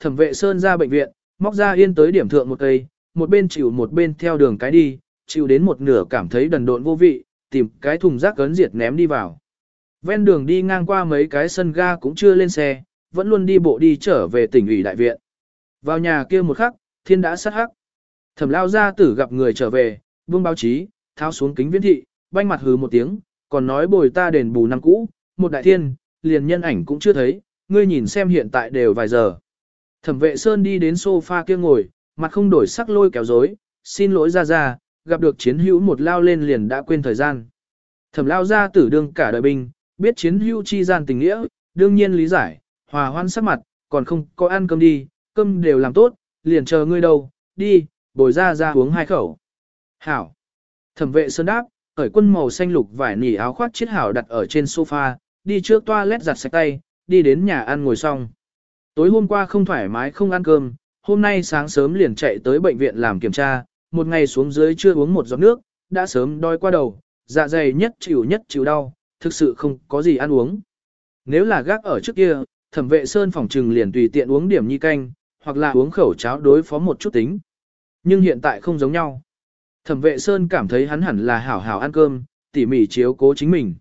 thẩm vệ sơn ra bệnh viện, móc ra yên tới điểm thượng một cây, một bên chịu một bên theo đường cái đi, chịu đến một nửa cảm thấy đần độn vô vị, tìm cái thùng rác cấn diệt ném đi vào. Ven đường đi ngang qua mấy cái sân ga cũng chưa lên xe, vẫn luôn đi bộ đi trở về tỉnh ủy đại viện. Vào nhà kia một khắc, thiên đã sát hắc. Thẩm lao gia tử gặp người trở về, vương báo chí, tháo xuống kính viễn thị, banh mặt hừ một tiếng, còn nói bồi ta đền bù năm cũ, một đại thiên, liền nhân ảnh cũng chưa thấy, ngươi nhìn xem hiện tại đều vài giờ. Thẩm vệ Sơn đi đến sofa kia ngồi, mặt không đổi sắc lôi kéo dối, xin lỗi ra ra, gặp được chiến hữu một lao lên liền đã quên thời gian. Thẩm lao Ra tử đương cả đời binh, biết chiến hữu chi gian tình nghĩa, đương nhiên lý giải, hòa hoan sắc mặt, còn không có ăn cơm đi, cơm đều làm tốt, liền chờ ngươi đâu, đi, bồi ra ra uống hai khẩu. Hảo. Thẩm vệ sơn đáp, cởi quân màu xanh lục vải nỉ áo khoác chiếc hảo đặt ở trên sofa, đi trước toilet giặt sạch tay, đi đến nhà ăn ngồi xong. Tối hôm qua không thoải mái không ăn cơm, hôm nay sáng sớm liền chạy tới bệnh viện làm kiểm tra, một ngày xuống dưới chưa uống một giọt nước, đã sớm đói qua đầu, dạ dày nhất chịu nhất chịu đau, thực sự không có gì ăn uống. Nếu là gác ở trước kia, thẩm vệ sơn phòng trừng liền tùy tiện uống điểm nhi canh, hoặc là uống khẩu cháo đối phó một chút tính. Nhưng hiện tại không giống nhau. Thẩm vệ sơn cảm thấy hắn hẳn là hảo hảo ăn cơm, tỉ mỉ chiếu cố chính mình.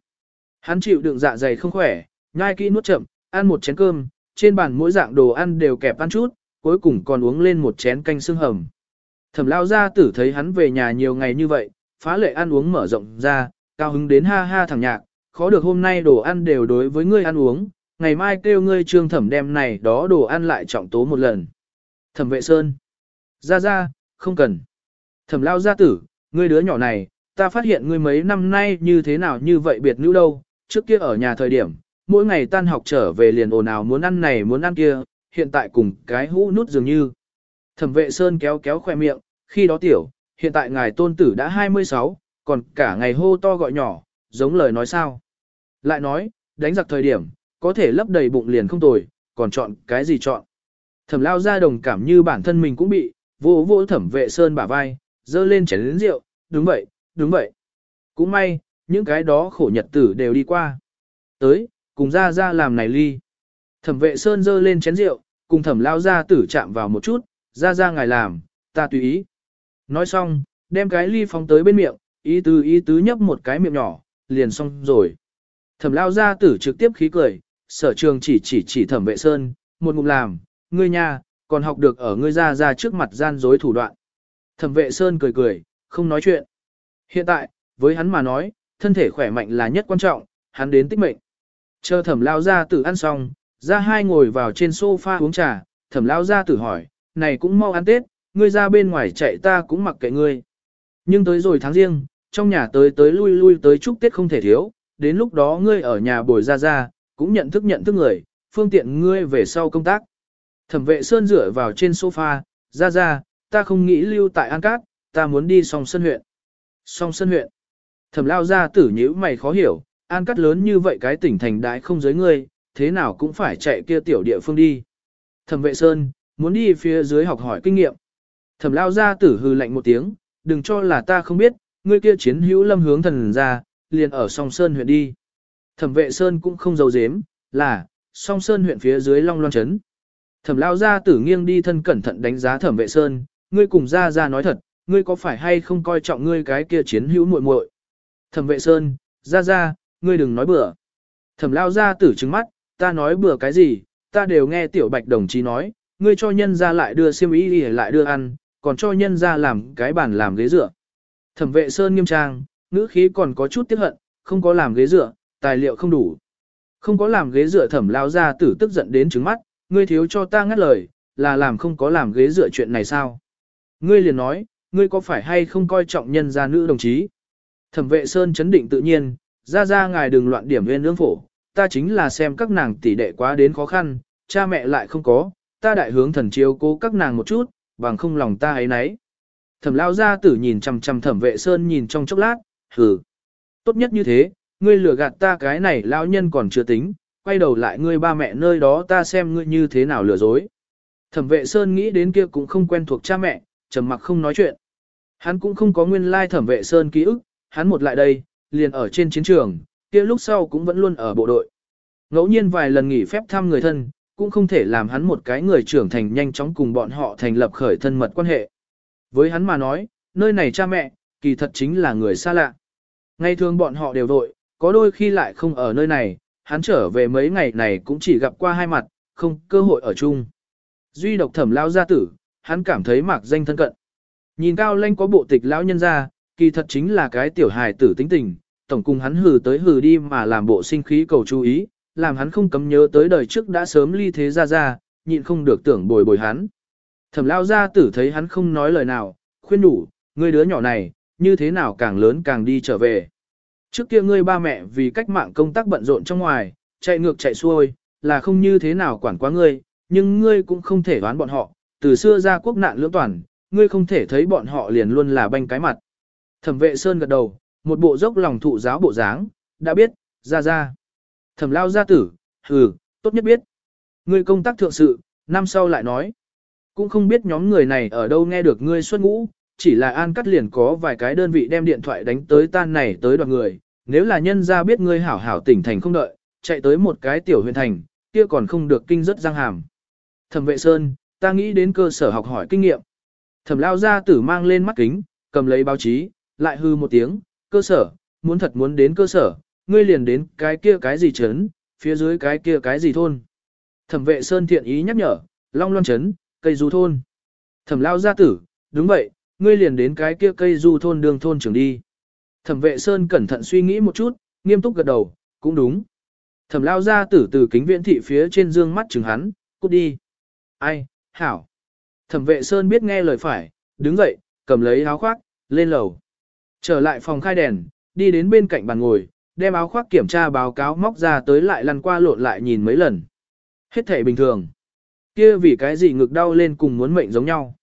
Hắn chịu đựng dạ dày không khỏe, nhai kỹ nuốt chậm, ăn một chén cơm, trên bàn mỗi dạng đồ ăn đều kẹp ăn chút, cuối cùng còn uống lên một chén canh xương hầm. Thẩm lao gia tử thấy hắn về nhà nhiều ngày như vậy, phá lệ ăn uống mở rộng ra, cao hứng đến ha ha thẳng nhạc, khó được hôm nay đồ ăn đều đối với ngươi ăn uống, ngày mai kêu ngươi trương thẩm đem này đó đồ ăn lại trọng tố một lần. Thẩm vệ sơn. Ra ra, không cần. Thẩm lao gia tử, ngươi đứa nhỏ này, ta phát hiện ngươi mấy năm nay như thế nào như vậy biệt nữ đâu, trước kia ở nhà thời điểm, mỗi ngày tan học trở về liền ồn ào muốn ăn này muốn ăn kia, hiện tại cùng cái hũ nút dường như. Thẩm vệ sơn kéo kéo khoe miệng, khi đó tiểu, hiện tại ngài tôn tử đã 26, còn cả ngày hô to gọi nhỏ, giống lời nói sao. Lại nói, đánh giặc thời điểm, có thể lấp đầy bụng liền không tồi, còn chọn cái gì chọn. Thẩm lao ra đồng cảm như bản thân mình cũng bị, vô vô thẩm vệ sơn bả vai, dơ lên chén lĩnh rượu, đúng vậy, đúng vậy. Cũng may, những cái đó khổ nhật tử đều đi qua. Tới, cùng ra ra làm này ly. Thẩm vệ sơn dơ lên chén rượu, cùng thẩm lao ra tử chạm vào một chút, ra ra ngài làm, ta tùy ý. Nói xong, đem cái ly phóng tới bên miệng, ý tứ ý tứ nhấp một cái miệng nhỏ, liền xong rồi. Thẩm lao ra tử trực tiếp khí cười, sở trường chỉ chỉ chỉ thẩm vệ sơn, một ngụm làm, ngươi nha, còn học được ở ngươi ra ra trước mặt gian dối thủ đoạn. Thẩm vệ sơn cười cười, không nói chuyện. Hiện tại, với hắn mà nói, thân thể khỏe mạnh là nhất quan trọng, hắn đến tích mệnh. Chờ thẩm lao ra tử ăn xong, ra hai ngồi vào trên sofa uống trà, thẩm lao ra tử hỏi, này cũng mau ăn Tết, ngươi ra bên ngoài chạy ta cũng mặc kệ ngươi. Nhưng tới rồi tháng riêng, trong nhà tới tới lui lui tới chúc Tết không thể thiếu, đến lúc đó ngươi ở nhà bồi ra ra, cũng nhận thức nhận thức người, phương tiện ngươi về sau công tác. Thẩm vệ Sơn dựa vào trên sofa, ra ra, ta không nghĩ lưu tại An Cát, ta muốn đi song sân huyện. Song sân huyện. Thẩm lao ra tử nhữ mày khó hiểu, An Cát lớn như vậy cái tỉnh thành đại không giới ngươi, thế nào cũng phải chạy kia tiểu địa phương đi. Thẩm vệ Sơn, muốn đi phía dưới học hỏi kinh nghiệm. Thẩm lao ra tử hư lạnh một tiếng, đừng cho là ta không biết, ngươi kia chiến hữu lâm hướng thần ra, liền ở song sơn huyện đi. Thẩm vệ Sơn cũng không giấu dếm, là, song sơn huyện phía dưới long loan chấn. Thẩm lao ra tử nghiêng đi thân cẩn thận đánh giá thẩm vệ Sơn, ngươi cùng ra ra nói thật, ngươi có phải hay không coi trọng ngươi cái kia chiến hữu muội muội? Thẩm vệ Sơn, ra ra, ngươi đừng nói bừa. Thẩm lao ra tử trứng mắt, ta nói bừa cái gì, ta đều nghe tiểu bạch đồng chí nói, ngươi cho nhân ra lại đưa xiêm y đi lại đưa ăn, còn cho nhân ra làm cái bàn làm ghế dựa. Thẩm vệ Sơn nghiêm trang, ngữ khí còn có chút tiếc hận, không có làm ghế dựa, tài liệu không đủ. Không có làm ghế dựa thẩm lao ra tử tức giận đến trứng mắt, ngươi thiếu cho ta ngắt lời, là làm không có làm ghế dựa chuyện này sao? Ngươi liền nói, ngươi có phải hay không coi trọng nhân gia nữ đồng chí? Thẩm vệ Sơn chấn định tự nhiên, ra ra ngài đừng loạn điểm nguyên ương phổ, ta chính là xem các nàng tỷ đệ quá đến khó khăn, cha mẹ lại không có, ta đại hướng thần chiếu cố các nàng một chút, bằng không lòng ta ấy nấy. Thẩm lao gia tử nhìn chằm chằm thẩm vệ Sơn nhìn trong chốc lát, hừ. Tốt nhất như thế, ngươi lừa gạt ta cái này lão nhân còn chưa tính, quay đầu lại ngươi ba mẹ nơi đó ta xem ngươi như thế nào lừa dối. Thẩm vệ Sơn nghĩ đến kia cũng không quen thuộc cha mẹ, trầm mặc không nói chuyện. Hắn cũng không có nguyên lai thẩm vệ Sơn ký ức, hắn một lại đây, liền ở trên chiến trường, kia lúc sau cũng vẫn luôn ở bộ đội. Ngẫu nhiên vài lần nghỉ phép thăm người thân, cũng không thể làm hắn một cái người trưởng thành nhanh chóng cùng bọn họ thành lập khởi thân mật quan hệ. Với hắn mà nói, nơi này cha mẹ, kỳ thật chính là người xa lạ. Ngày thường bọn họ đều vội, có đôi khi lại không ở nơi này, hắn trở về mấy ngày này cũng chỉ gặp qua hai mặt, không cơ hội ở chung. Duy độc thẩm lao gia tử, hắn cảm thấy mạc danh thân cận. Nhìn cao lanh có bộ tịch lão nhân ra, kỳ thật chính là cái tiểu hài tử tính tình, tổng cùng hắn hừ tới hừ đi mà làm bộ sinh khí cầu chú ý, làm hắn không cấm nhớ tới đời trước đã sớm ly thế ra ra, nhịn không được tưởng bồi bồi hắn. Thẩm lao gia tử thấy hắn không nói lời nào, khuyên đủ, ngươi đứa nhỏ này, như thế nào càng lớn càng đi trở về. Trước kia ngươi ba mẹ vì cách mạng công tác bận rộn trong ngoài, chạy ngược chạy xuôi, là không như thế nào quản quá ngươi, nhưng ngươi cũng không thể đoán bọn họ, từ xưa ra quốc nạn lưỡng toàn, ngươi không thể thấy bọn họ liền luôn là banh cái mặt. Thẩm vệ Sơn gật đầu, một bộ dốc lòng thụ giáo bộ dáng, đã biết, ra ra. Thẩm lao gia tử, hừ, tốt nhất biết. Ngươi công tác thượng sự, năm sau lại nói. Cũng không biết nhóm người này ở đâu nghe được ngươi xuất ngũ, chỉ là an cắt liền có vài cái đơn vị đem điện thoại đánh tới tan này tới đoàn người. Nếu là nhân ra biết ngươi hảo hảo tỉnh thành không đợi, chạy tới một cái tiểu huyện thành, kia còn không được kinh rất răng hàm. Thẩm vệ Sơn, ta nghĩ đến cơ sở học hỏi kinh nghiệm. Thẩm lao gia tử mang lên mắt kính, cầm lấy báo chí, lại hư một tiếng, cơ sở, muốn thật muốn đến cơ sở, ngươi liền đến cái kia cái gì trấn, phía dưới cái kia cái gì thôn. Thẩm vệ Sơn thiện ý nhắc nhở, Long Loan trấn, cây du thôn. Thẩm lao gia tử, đúng vậy, ngươi liền đến cái kia cây du thôn đường thôn trưởng đi. Thẩm vệ Sơn cẩn thận suy nghĩ một chút, nghiêm túc gật đầu, cũng đúng. Thẩm lao gia tử từ kính viễn thị phía trên dương mắt chừng hắn, cút đi. Ai, hảo. Thẩm vệ Sơn biết nghe lời phải, đứng dậy, cầm lấy áo khoác, lên lầu. Trở lại phòng khai đèn, đi đến bên cạnh bàn ngồi, đem áo khoác kiểm tra báo cáo móc ra tới lại lăn qua lộn lại nhìn mấy lần. Hết thể bình thường. Kia vì cái gì ngực đau lên cùng muốn mệnh giống nhau.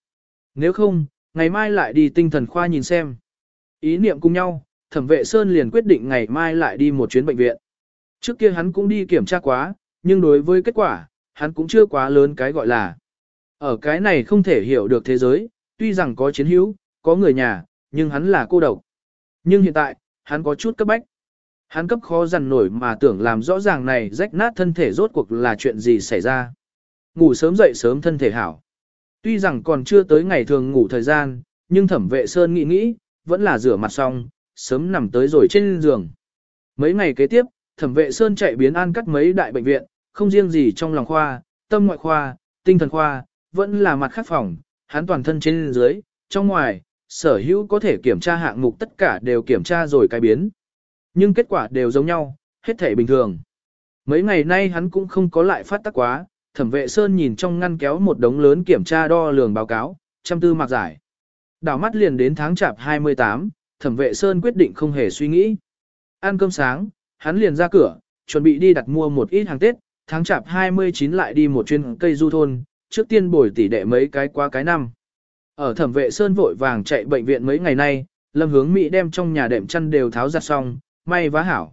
Nếu không, ngày mai lại đi tinh thần khoa nhìn xem. Ý niệm cùng nhau, thẩm vệ Sơn liền quyết định ngày mai lại đi một chuyến bệnh viện. Trước kia hắn cũng đi kiểm tra quá, nhưng đối với kết quả, hắn cũng chưa quá lớn cái gọi là. Ở cái này không thể hiểu được thế giới, tuy rằng có chiến hữu, có người nhà, nhưng hắn là cô độc. Nhưng hiện tại, hắn có chút cấp bách. Hắn cấp khó dằn nổi mà tưởng làm rõ ràng này rách nát thân thể rốt cuộc là chuyện gì xảy ra. Ngủ sớm dậy sớm thân thể hảo. Tuy rằng còn chưa tới ngày thường ngủ thời gian, nhưng thẩm vệ Sơn nghĩ nghĩ, vẫn là rửa mặt xong, sớm nằm tới rồi trên giường. Mấy ngày kế tiếp, thẩm vệ Sơn chạy biến an cắt mấy đại bệnh viện, không riêng gì trong lòng khoa, tâm ngoại khoa, tinh thần khoa, vẫn là mặt khắc phòng, hắn toàn thân trên dưới, trong ngoài, sở hữu có thể kiểm tra hạng mục tất cả đều kiểm tra rồi cái biến. Nhưng kết quả đều giống nhau, hết thể bình thường. Mấy ngày nay hắn cũng không có lại phát tác quá, thẩm vệ Sơn nhìn trong ngăn kéo một đống lớn kiểm tra đo lường báo cáo, chăm tư mặc giải. Đảo mắt liền đến tháng chạp 28, thẩm vệ Sơn quyết định không hề suy nghĩ. Ăn cơm sáng, hắn liền ra cửa, chuẩn bị đi đặt mua một ít hàng Tết, tháng chạp 29 lại đi một chuyên cây du thôn, trước tiên bồi tỉ đệ mấy cái qua cái năm. Ở thẩm vệ Sơn vội vàng chạy bệnh viện mấy ngày nay, lâm hướng Mỹ đem trong nhà đệm chăn đều tháo ra xong, may vá hảo.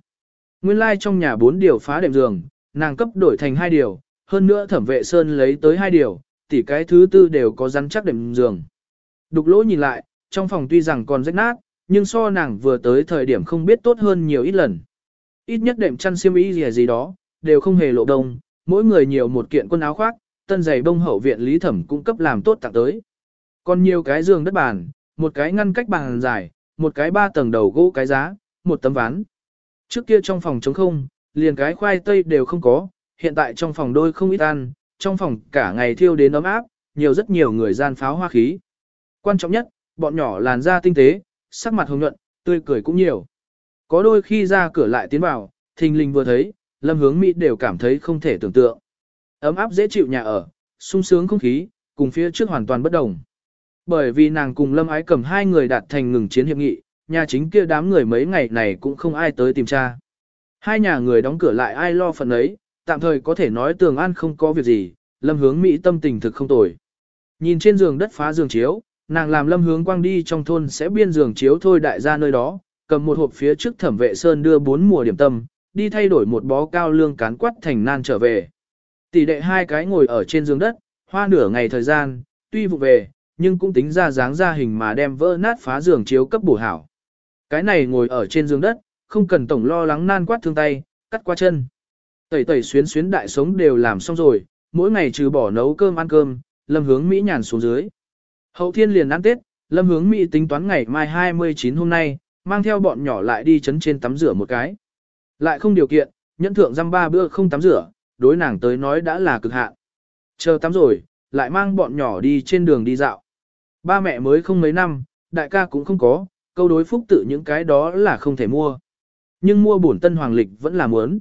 Nguyên lai like trong nhà bốn điều phá đệm giường, nàng cấp đổi thành hai điều, hơn nữa thẩm vệ Sơn lấy tới hai điều, tỉ cái thứ tư đều có rắn chắc đệm giường. Đục lỗ nhìn lại, trong phòng tuy rằng còn rách nát, nhưng so nàng vừa tới thời điểm không biết tốt hơn nhiều ít lần. Ít nhất đệm chăn xiêm y gì gì đó, đều không hề lộ đông, mỗi người nhiều một kiện quần áo khoác, tân giày bông hậu viện lý thẩm cung cấp làm tốt tặng tới. Còn nhiều cái giường đất bàn, một cái ngăn cách bàn dài, một cái ba tầng đầu gỗ cái giá, một tấm ván. Trước kia trong phòng trống không, liền cái khoai tây đều không có, hiện tại trong phòng đôi không ít ăn, trong phòng cả ngày thiêu đến ấm áp, nhiều rất nhiều người gian pháo hoa khí. Quan trọng nhất, bọn nhỏ làn da tinh tế, sắc mặt hồng nhuận, tươi cười cũng nhiều. Có đôi khi ra cửa lại tiến vào, thình lình vừa thấy, lâm hướng Mỹ đều cảm thấy không thể tưởng tượng. Ấm áp dễ chịu nhà ở, sung sướng không khí, cùng phía trước hoàn toàn bất đồng. Bởi vì nàng cùng lâm ái cầm hai người đạt thành ngừng chiến hiệp nghị, nhà chính kia đám người mấy ngày này cũng không ai tới tìm cha. Hai nhà người đóng cửa lại ai lo phần ấy, tạm thời có thể nói tường an không có việc gì, lâm hướng Mỹ tâm tình thực không tồi. Nhìn trên giường đất phá giường chiếu, nàng làm lâm hướng quang đi trong thôn sẽ biên giường chiếu thôi đại gia nơi đó, cầm một hộp phía trước thẩm vệ sơn đưa bốn mùa điểm tâm, đi thay đổi một bó cao lương cán quắt thành nan trở về. Tỷ đệ hai cái ngồi ở trên giường đất, hoa nửa ngày thời gian, tuy vụ về, nhưng cũng tính ra dáng ra hình mà đem vỡ nát phá giường chiếu cấp bổ hảo. Cái này ngồi ở trên giường đất, không cần tổng lo lắng nan quát thương tay, cắt qua chân. Tẩy tẩy xuyến xuyến đại sống đều làm xong rồi, mỗi ngày trừ bỏ nấu cơm ăn cơm, Lâm Hướng Mỹ nhàn xuống dưới. Hậu thiên liền ăn Tết, Lâm Hướng Mỹ tính toán ngày mai 29 hôm nay, mang theo bọn nhỏ lại đi chấn trên tắm rửa một cái. Lại không điều kiện, nhẫn thượng răm ba bữa không tắm rửa, đối nàng tới nói đã là cực hạn. Chờ tắm rồi, lại mang bọn nhỏ đi trên đường đi dạo. Ba mẹ mới không mấy năm, đại ca cũng không có, câu đối phúc tự những cái đó là không thể mua. Nhưng mua bổn tân hoàng lịch vẫn là muốn.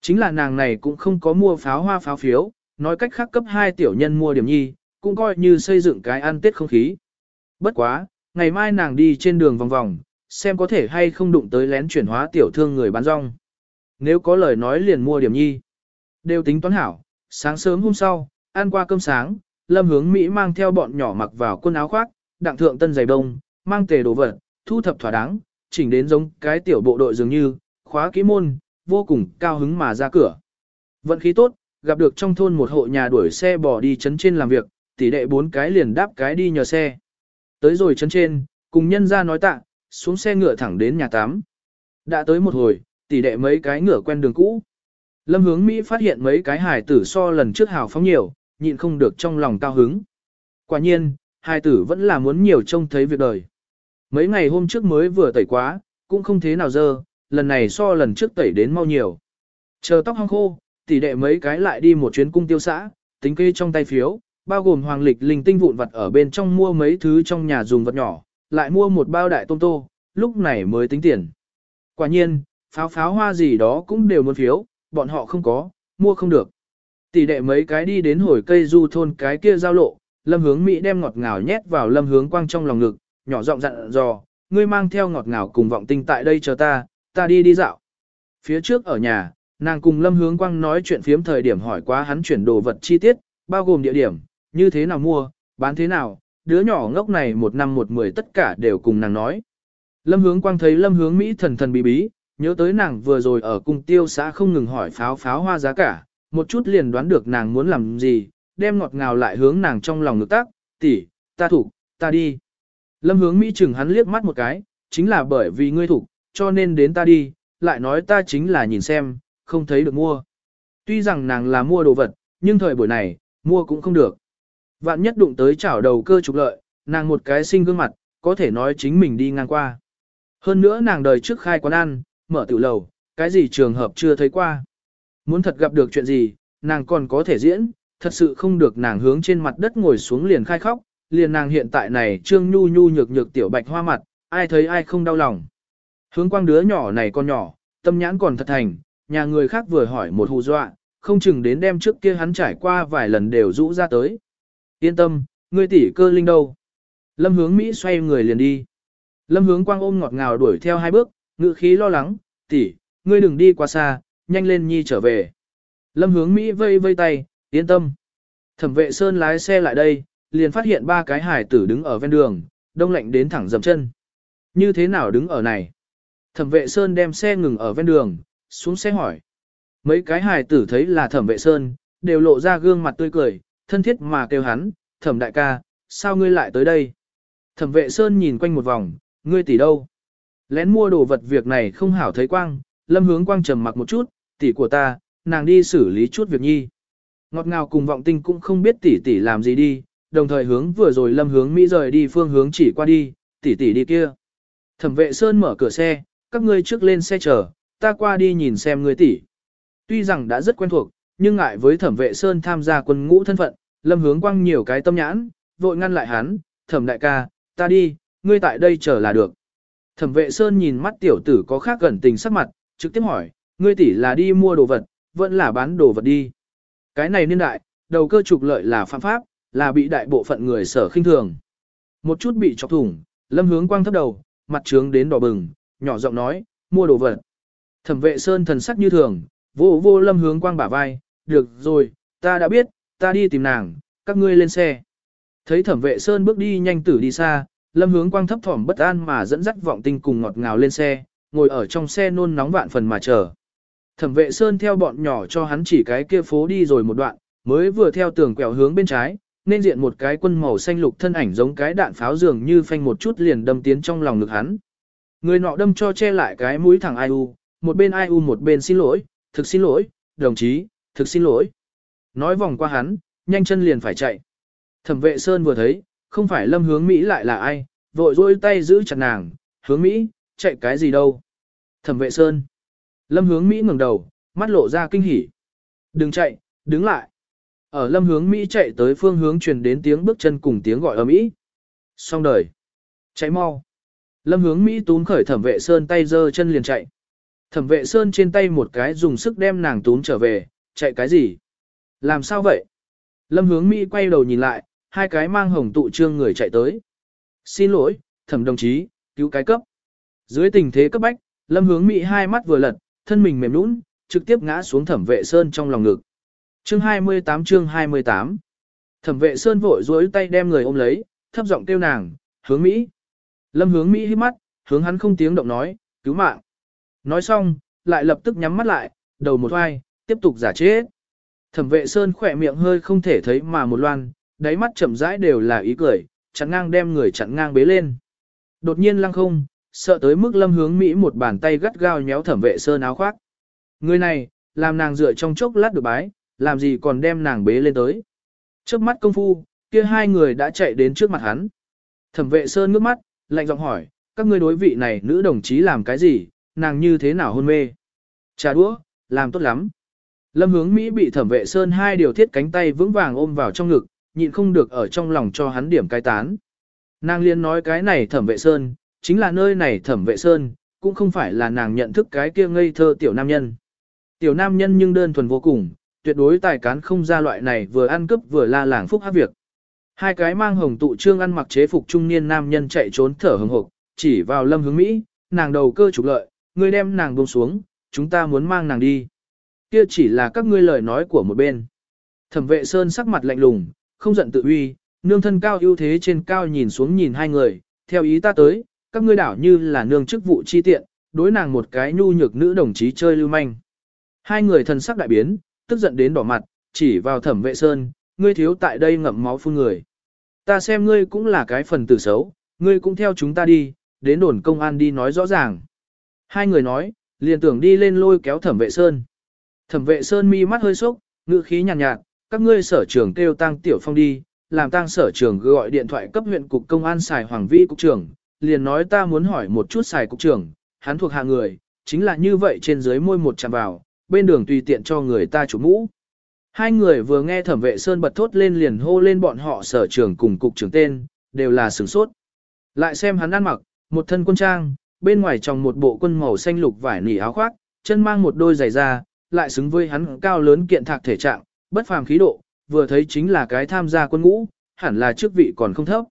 Chính là nàng này cũng không có mua pháo hoa pháo phiếu, nói cách khác cấp 2 tiểu nhân mua điểm nhi, cũng coi như xây dựng cái ăn tết không khí. Bất quá, ngày mai nàng đi trên đường vòng vòng, xem có thể hay không đụng tới lén chuyển hóa tiểu thương người bán rong. Nếu có lời nói liền mua điểm nhi. Đều tính toán hảo, sáng sớm hôm sau, ăn qua cơm sáng, Lâm Hướng Mỹ mang theo bọn nhỏ mặc vào quần áo khoác, đặng thượng tân giày đông, mang tề đồ vật, thu thập thỏa đáng, chỉnh đến giống cái tiểu bộ đội dường như, khóa kỹ môn, vô cùng cao hứng mà ra cửa. Vận khí tốt, gặp được trong thôn một hộ nhà đuổi xe bò đi chấn trên làm việc, tỷ đệ bốn cái liền đáp cái đi nhờ xe. Tới rồi chấn trên, cùng nhân ra nói tạ, xuống xe ngựa thẳng đến nhà tám. Đã tới một hồi, tỷ đệ mấy cái ngựa quen đường cũ. Lâm hướng Mỹ phát hiện mấy cái hài tử so lần trước hào phóng nhiều, nhịn không được trong lòng cao hứng. Quả nhiên, hai tử vẫn là muốn nhiều trông thấy việc đời. Mấy ngày hôm trước mới vừa tẩy quá, cũng không thế nào dơ, lần này so lần trước tẩy đến mau nhiều. Chờ tóc hong khô, tỷ đệ mấy cái lại đi một chuyến cung tiêu xã, tính kê trong tay phiếu, bao gồm hoàng lịch linh tinh vụn vật ở bên trong mua mấy thứ trong nhà dùng vật nhỏ, lại mua một bao đại tôm tô, lúc này mới tính tiền. Quả nhiên, pháo pháo hoa gì đó cũng đều muốn phiếu, bọn họ không có, mua không được. Tỷ đệ mấy cái đi đến hồi cây du thôn cái kia giao lộ, lâm hướng Mỹ đem ngọt ngào nhét vào lâm hướng quang trong lòng ngực, nhỏ giọng dặn dò, ngươi mang theo ngọt ngào cùng vọng tinh tại đây chờ ta, ta đi đi dạo. Phía trước ở nhà, nàng cùng lâm hướng quang nói chuyện phiếm thời điểm hỏi quá hắn chuyển đồ vật chi tiết, bao gồm địa điểm, như thế nào mua, bán thế nào, đứa nhỏ ngốc này một năm một mười tất cả đều cùng nàng nói. Lâm hướng quang thấy lâm hướng Mỹ thần thần bí bí, nhớ tới nàng vừa rồi ở cung tiêu xã không ngừng hỏi pháo pháo hoa giá cả, một chút liền đoán được nàng muốn làm gì, đem ngọt ngào lại hướng nàng trong lòng ngực tác, tỷ, ta thủ, ta đi. Lâm hướng Mỹ chừng hắn liếc mắt một cái, chính là bởi vì ngươi thủ, cho nên đến ta đi, lại nói ta chính là nhìn xem, không thấy được mua. Tuy rằng nàng là mua đồ vật, nhưng thời buổi này, mua cũng không được. Vạn nhất đụng tới chảo đầu cơ trục lợi, nàng một cái sinh gương mặt, có thể nói chính mình đi ngang qua. Hơn nữa nàng đời trước khai quán ăn, mở tiểu lầu, cái gì trường hợp chưa thấy qua. Muốn thật gặp được chuyện gì, nàng còn có thể diễn, thật sự không được nàng hướng trên mặt đất ngồi xuống liền khai khóc, liền nàng hiện tại này trương nhu nhu nhược nhược tiểu bạch hoa mặt, ai thấy ai không đau lòng. Hướng quang đứa nhỏ này con nhỏ, tâm nhãn còn thật thành, nhà người khác vừa hỏi một hù dọa, không chừng đến đêm trước kia hắn trải qua vài lần đều rũ ra tới. Yên tâm, ngươi tỷ cơ linh đâu. Lâm hướng Mỹ xoay người liền đi. Lâm hướng quang ôm ngọt ngào đuổi theo hai bước, ngự khí lo lắng, tỷ, ngươi đừng đi quá xa, nhanh lên nhi trở về. Lâm hướng Mỹ vây vây tay, yên tâm. Thẩm vệ Sơn lái xe lại đây, liền phát hiện ba cái hải tử đứng ở ven đường, đông lạnh đến thẳng dầm chân. Như thế nào đứng ở này? Thẩm vệ Sơn đem xe ngừng ở ven đường, xuống xe hỏi. Mấy cái hải tử thấy là thẩm vệ Sơn, đều lộ ra gương mặt tươi cười, thân thiết mà kêu hắn, thẩm đại ca, sao ngươi lại tới đây? Thẩm vệ Sơn nhìn quanh một vòng, ngươi tỷ đâu? Lén mua đồ vật việc này không hảo thấy quang, lâm hướng quang trầm mặc một chút, tỷ của ta, nàng đi xử lý chút việc nhi. Ngọt ngào cùng vọng tinh cũng không biết tỷ tỷ làm gì đi, đồng thời hướng vừa rồi lâm hướng Mỹ rời đi phương hướng chỉ qua đi, tỷ tỷ đi kia. Thẩm vệ Sơn mở cửa xe, các ngươi trước lên xe chờ, ta qua đi nhìn xem ngươi tỷ. Tuy rằng đã rất quen thuộc, nhưng ngại với thẩm vệ Sơn tham gia quân ngũ thân phận, lâm hướng quang nhiều cái tâm nhãn, vội ngăn lại hắn, thẩm đại ca, ta đi, ngươi tại đây chờ là được. Thẩm vệ Sơn nhìn mắt tiểu tử có khác gần tình sắc mặt, trực tiếp hỏi, ngươi tỷ là đi mua đồ vật, vẫn là bán đồ vật đi. Cái này niên đại, đầu cơ trục lợi là phạm pháp, là bị đại bộ phận người sở khinh thường. Một chút bị chọc thủng, lâm hướng quang thấp đầu, mặt trướng đến đỏ bừng, nhỏ giọng nói, mua đồ vật. Thẩm vệ Sơn thần sắc như thường, vô vô lâm hướng quang bả vai, được rồi, ta đã biết, ta đi tìm nàng, các ngươi lên xe. Thấy thẩm vệ Sơn bước đi nhanh tử đi xa, lâm hướng quang thấp thỏm bất an mà dẫn dắt vọng tinh cùng ngọt ngào lên xe, ngồi ở trong xe nôn nóng vạn phần mà chờ. Thẩm vệ Sơn theo bọn nhỏ cho hắn chỉ cái kia phố đi rồi một đoạn, mới vừa theo tường quẹo hướng bên trái, nên diện một cái quân màu xanh lục thân ảnh giống cái đạn pháo dường như phanh một chút liền đâm tiến trong lòng ngực hắn. Người nọ đâm cho che lại cái mũi thẳng ai u, một bên ai u một bên xin lỗi, thực xin lỗi, đồng chí, thực xin lỗi. nói vòng qua hắn, nhanh chân liền phải chạy. Thẩm vệ Sơn vừa thấy, không phải lâm hướng Mỹ lại là ai, vội dôi tay giữ chặt nàng, hướng Mỹ, chạy cái gì đâu. Thẩm vệ Sơn. Lâm hướng Mỹ ngừng đầu, mắt lộ ra kinh hỉ. Đừng chạy, đứng lại. Ở lâm hướng Mỹ chạy tới phương hướng truyền đến tiếng bước chân cùng tiếng gọi ở Mỹ. Xong đời. Chạy mau. Lâm hướng Mỹ túm khởi thẩm vệ Sơn tay giơ chân liền chạy. Thẩm vệ Sơn trên tay một cái dùng sức đem nàng túm trở về, chạy cái gì? Làm sao vậy? Lâm hướng Mỹ quay đầu nhìn lại, hai cái mang hồng tụ trương người chạy tới. Xin lỗi, thẩm đồng chí, cứu cái cấp. Dưới tình thế cấp bách, Lâm hướng Mỹ hai mắt vừa lật, thân mình mềm nũng, trực tiếp ngã xuống thẩm vệ Sơn trong lòng ngực. Chương 28 chương 28 Thẩm vệ Sơn vội duỗi tay đem người ôm lấy, thấp giọng kêu nàng, hướng Mỹ. Lâm hướng Mỹ hít mắt, hướng hắn không tiếng động nói, cứu mạng. Nói xong, lại lập tức nhắm mắt lại, đầu một hoai, tiếp tục giả chết. Thẩm vệ Sơn khỏe miệng hơi không thể thấy mà một loan, đáy mắt chậm rãi đều là ý cười, chặn ngang đem người chặn ngang bế lên. Đột nhiên lăng không, sợ tới mức lâm hướng Mỹ một bàn tay gắt gao nhéo thẩm vệ Sơn áo khoác. Người này, làm nàng dựa trong chốc lát được bái, làm gì còn đem nàng bế lên tới. Trước mắt công phu, kia hai người đã chạy đến trước mặt hắn. Thẩm vệ Sơn ngước mắt, lạnh giọng hỏi, các ngươi đối vị này nữ đồng chí làm cái gì, nàng như thế nào hôn mê. Trà đũa, làm tốt lắm. Lâm hướng Mỹ bị thẩm vệ Sơn hai điều thiết cánh tay vững vàng ôm vào trong ngực, nhịn không được ở trong lòng cho hắn điểm cai tán. Nàng liên nói cái này thẩm vệ Sơn, chính là nơi này thẩm vệ Sơn, cũng không phải là nàng nhận thức cái kia ngây thơ tiểu nam nhân. Tiểu nam nhân nhưng đơn thuần vô cùng, tuyệt đối tài cán không ra loại này vừa ăn cướp vừa la làng phúc hát việc. Hai cái mang hồng tụ trương ăn mặc chế phục trung niên nam nhân chạy trốn thở hừng hực, chỉ vào lâm hướng Mỹ, nàng đầu cơ trục lợi, ngươi đem nàng buông xuống, chúng ta muốn mang nàng đi. Kia chỉ là các ngươi lời nói của một bên. Thẩm vệ Sơn sắc mặt lạnh lùng, không giận tự uy, nương thân cao ưu thế trên cao nhìn xuống nhìn hai người, theo ý ta tới, các ngươi đảo như là nương chức vụ chi tiện, đối nàng một cái nhu nhược nữ đồng chí chơi lưu manh. Hai người thần sắc đại biến, tức giận đến đỏ mặt, chỉ vào thẩm vệ Sơn, ngươi thiếu tại đây ngậm máu phun người. Ta xem ngươi cũng là cái phần tử xấu, ngươi cũng theo chúng ta đi, đến đồn công an đi nói rõ ràng. Hai người nói, liền tưởng đi lên lôi kéo thẩm vệ sơn. Thẩm vệ sơn mi mắt hơi sốc, ngữ khí nhàn nhạt, nhạt, các ngươi sở trưởng kêu tăng tiểu phong đi, làm tăng sở trưởng gọi điện thoại cấp huyện cục công an xài hoàng vi cục trưởng, liền nói ta muốn hỏi một chút xài cục trưởng, hắn thuộc hạ người, chính là như vậy trên dưới môi một chạm vào, bên đường tùy tiện cho người ta chủ mũ. Hai người vừa nghe thẩm vệ sơn bật thốt lên liền hô lên bọn họ sở trưởng cùng cục trưởng tên, đều là sửng sốt. Lại xem hắn ăn mặc, một thân quân trang, bên ngoài trong một bộ quân màu xanh lục vải nỉ áo khoác, chân mang một đôi giày da, lại xứng với hắn cao lớn kiện thạc thể trạng, bất phàm khí độ, vừa thấy chính là cái tham gia quân ngũ, hẳn là chức vị còn không thấp.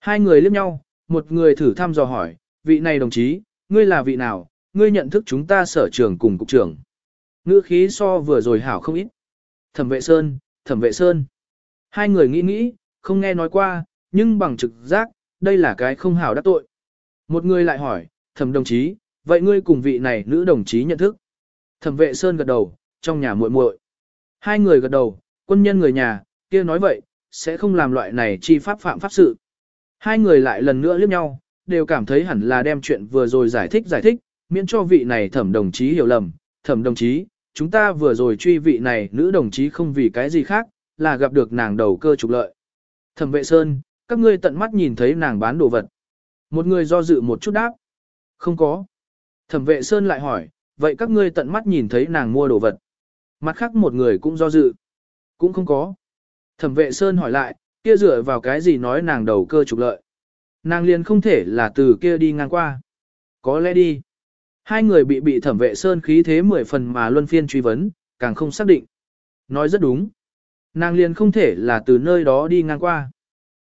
Hai người liếc nhau, một người thử thăm dò hỏi, vị này đồng chí, ngươi là vị nào, ngươi nhận thức chúng ta sở trường cùng cục trưởng. Ngữ khí so vừa rồi hảo không ít. Thẩm vệ Sơn, thẩm vệ Sơn. Hai người nghĩ nghĩ, không nghe nói qua, nhưng bằng trực giác, đây là cái không hảo đắc tội. Một người lại hỏi, thẩm đồng chí, vậy ngươi cùng vị này nữ đồng chí nhận thức. Thẩm vệ Sơn gật đầu, trong nhà muội muội. Hai người gật đầu, quân nhân người nhà, kia nói vậy, sẽ không làm loại này chi pháp phạm pháp sự. Hai người lại lần nữa liếc nhau, đều cảm thấy hẳn là đem chuyện vừa rồi giải thích giải thích, miễn cho vị này thẩm đồng chí hiểu lầm. Thẩm đồng chí, chúng ta vừa rồi truy vị này nữ đồng chí không vì cái gì khác, là gặp được nàng đầu cơ trục lợi. Thẩm vệ Sơn, các ngươi tận mắt nhìn thấy nàng bán đồ vật. Một người do dự một chút đáp. Không có. Thẩm vệ Sơn lại hỏi, vậy các ngươi tận mắt nhìn thấy nàng mua đồ vật. Mặt khác một người cũng do dự. Cũng không có. Thẩm vệ Sơn hỏi lại, kia dựa vào cái gì nói nàng đầu cơ trục lợi. Nàng liền không thể là từ kia đi ngang qua. Có lẽ đi. Hai người bị bị thẩm vệ Sơn khí thế mười phần mà luân phiên truy vấn, càng không xác định. Nói rất đúng. Nàng liền không thể là từ nơi đó đi ngang qua.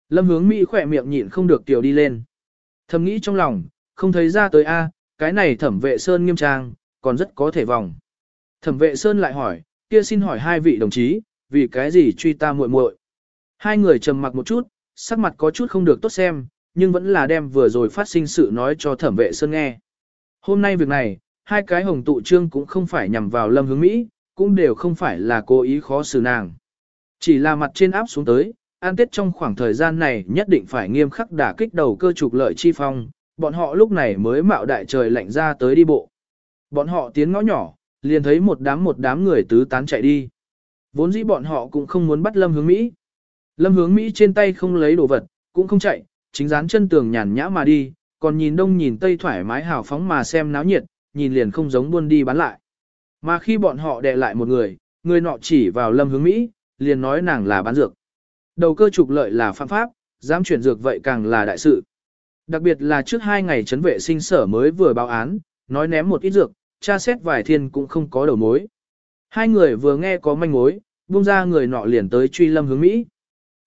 Lâm hướng Mỹ khỏe miệng nhịn không được tiểu đi lên. Thầm nghĩ trong lòng, không thấy ra tới A, cái này thẩm vệ Sơn nghiêm trang, còn rất có thể vòng. Thẩm vệ Sơn lại hỏi, kia xin hỏi hai vị đồng chí, vì cái gì truy ta muội muội? Hai người trầm mặc một chút, sắc mặt có chút không được tốt xem, nhưng vẫn là đem vừa rồi phát sinh sự nói cho thẩm vệ Sơn nghe. Hôm nay việc này, hai cái hồng tụ trương cũng không phải nhằm vào lâm hướng Mỹ, cũng đều không phải là cố ý khó xử nàng. Chỉ là mặt trên áp xuống tới, an tết trong khoảng thời gian này nhất định phải nghiêm khắc đả kích đầu cơ trục lợi chi phong, bọn họ lúc này mới mạo đại trời lạnh ra tới đi bộ. Bọn họ tiến ngõ nhỏ, liền thấy một đám một đám người tứ tán chạy đi. Vốn dĩ bọn họ cũng không muốn bắt Lâm Hướng Mỹ. Lâm Hướng Mỹ trên tay không lấy đồ vật, cũng không chạy, chính dán chân tường nhàn nhã mà đi, còn nhìn đông nhìn tây thoải mái hào phóng mà xem náo nhiệt, nhìn liền không giống buôn đi bán lại. Mà khi bọn họ đè lại một người, người nọ chỉ vào Lâm Hướng Mỹ, liền nói nàng là bán dược. Đầu cơ trục lợi là phạm pháp, dám chuyển dược vậy càng là đại sự. Đặc biệt là trước hai ngày chấn vệ sinh sở mới vừa báo án, nói ném một ít dược, tra xét vài thiên cũng không có đầu mối. Hai người vừa nghe có manh mối, buông ra người nọ liền tới truy lâm hướng Mỹ.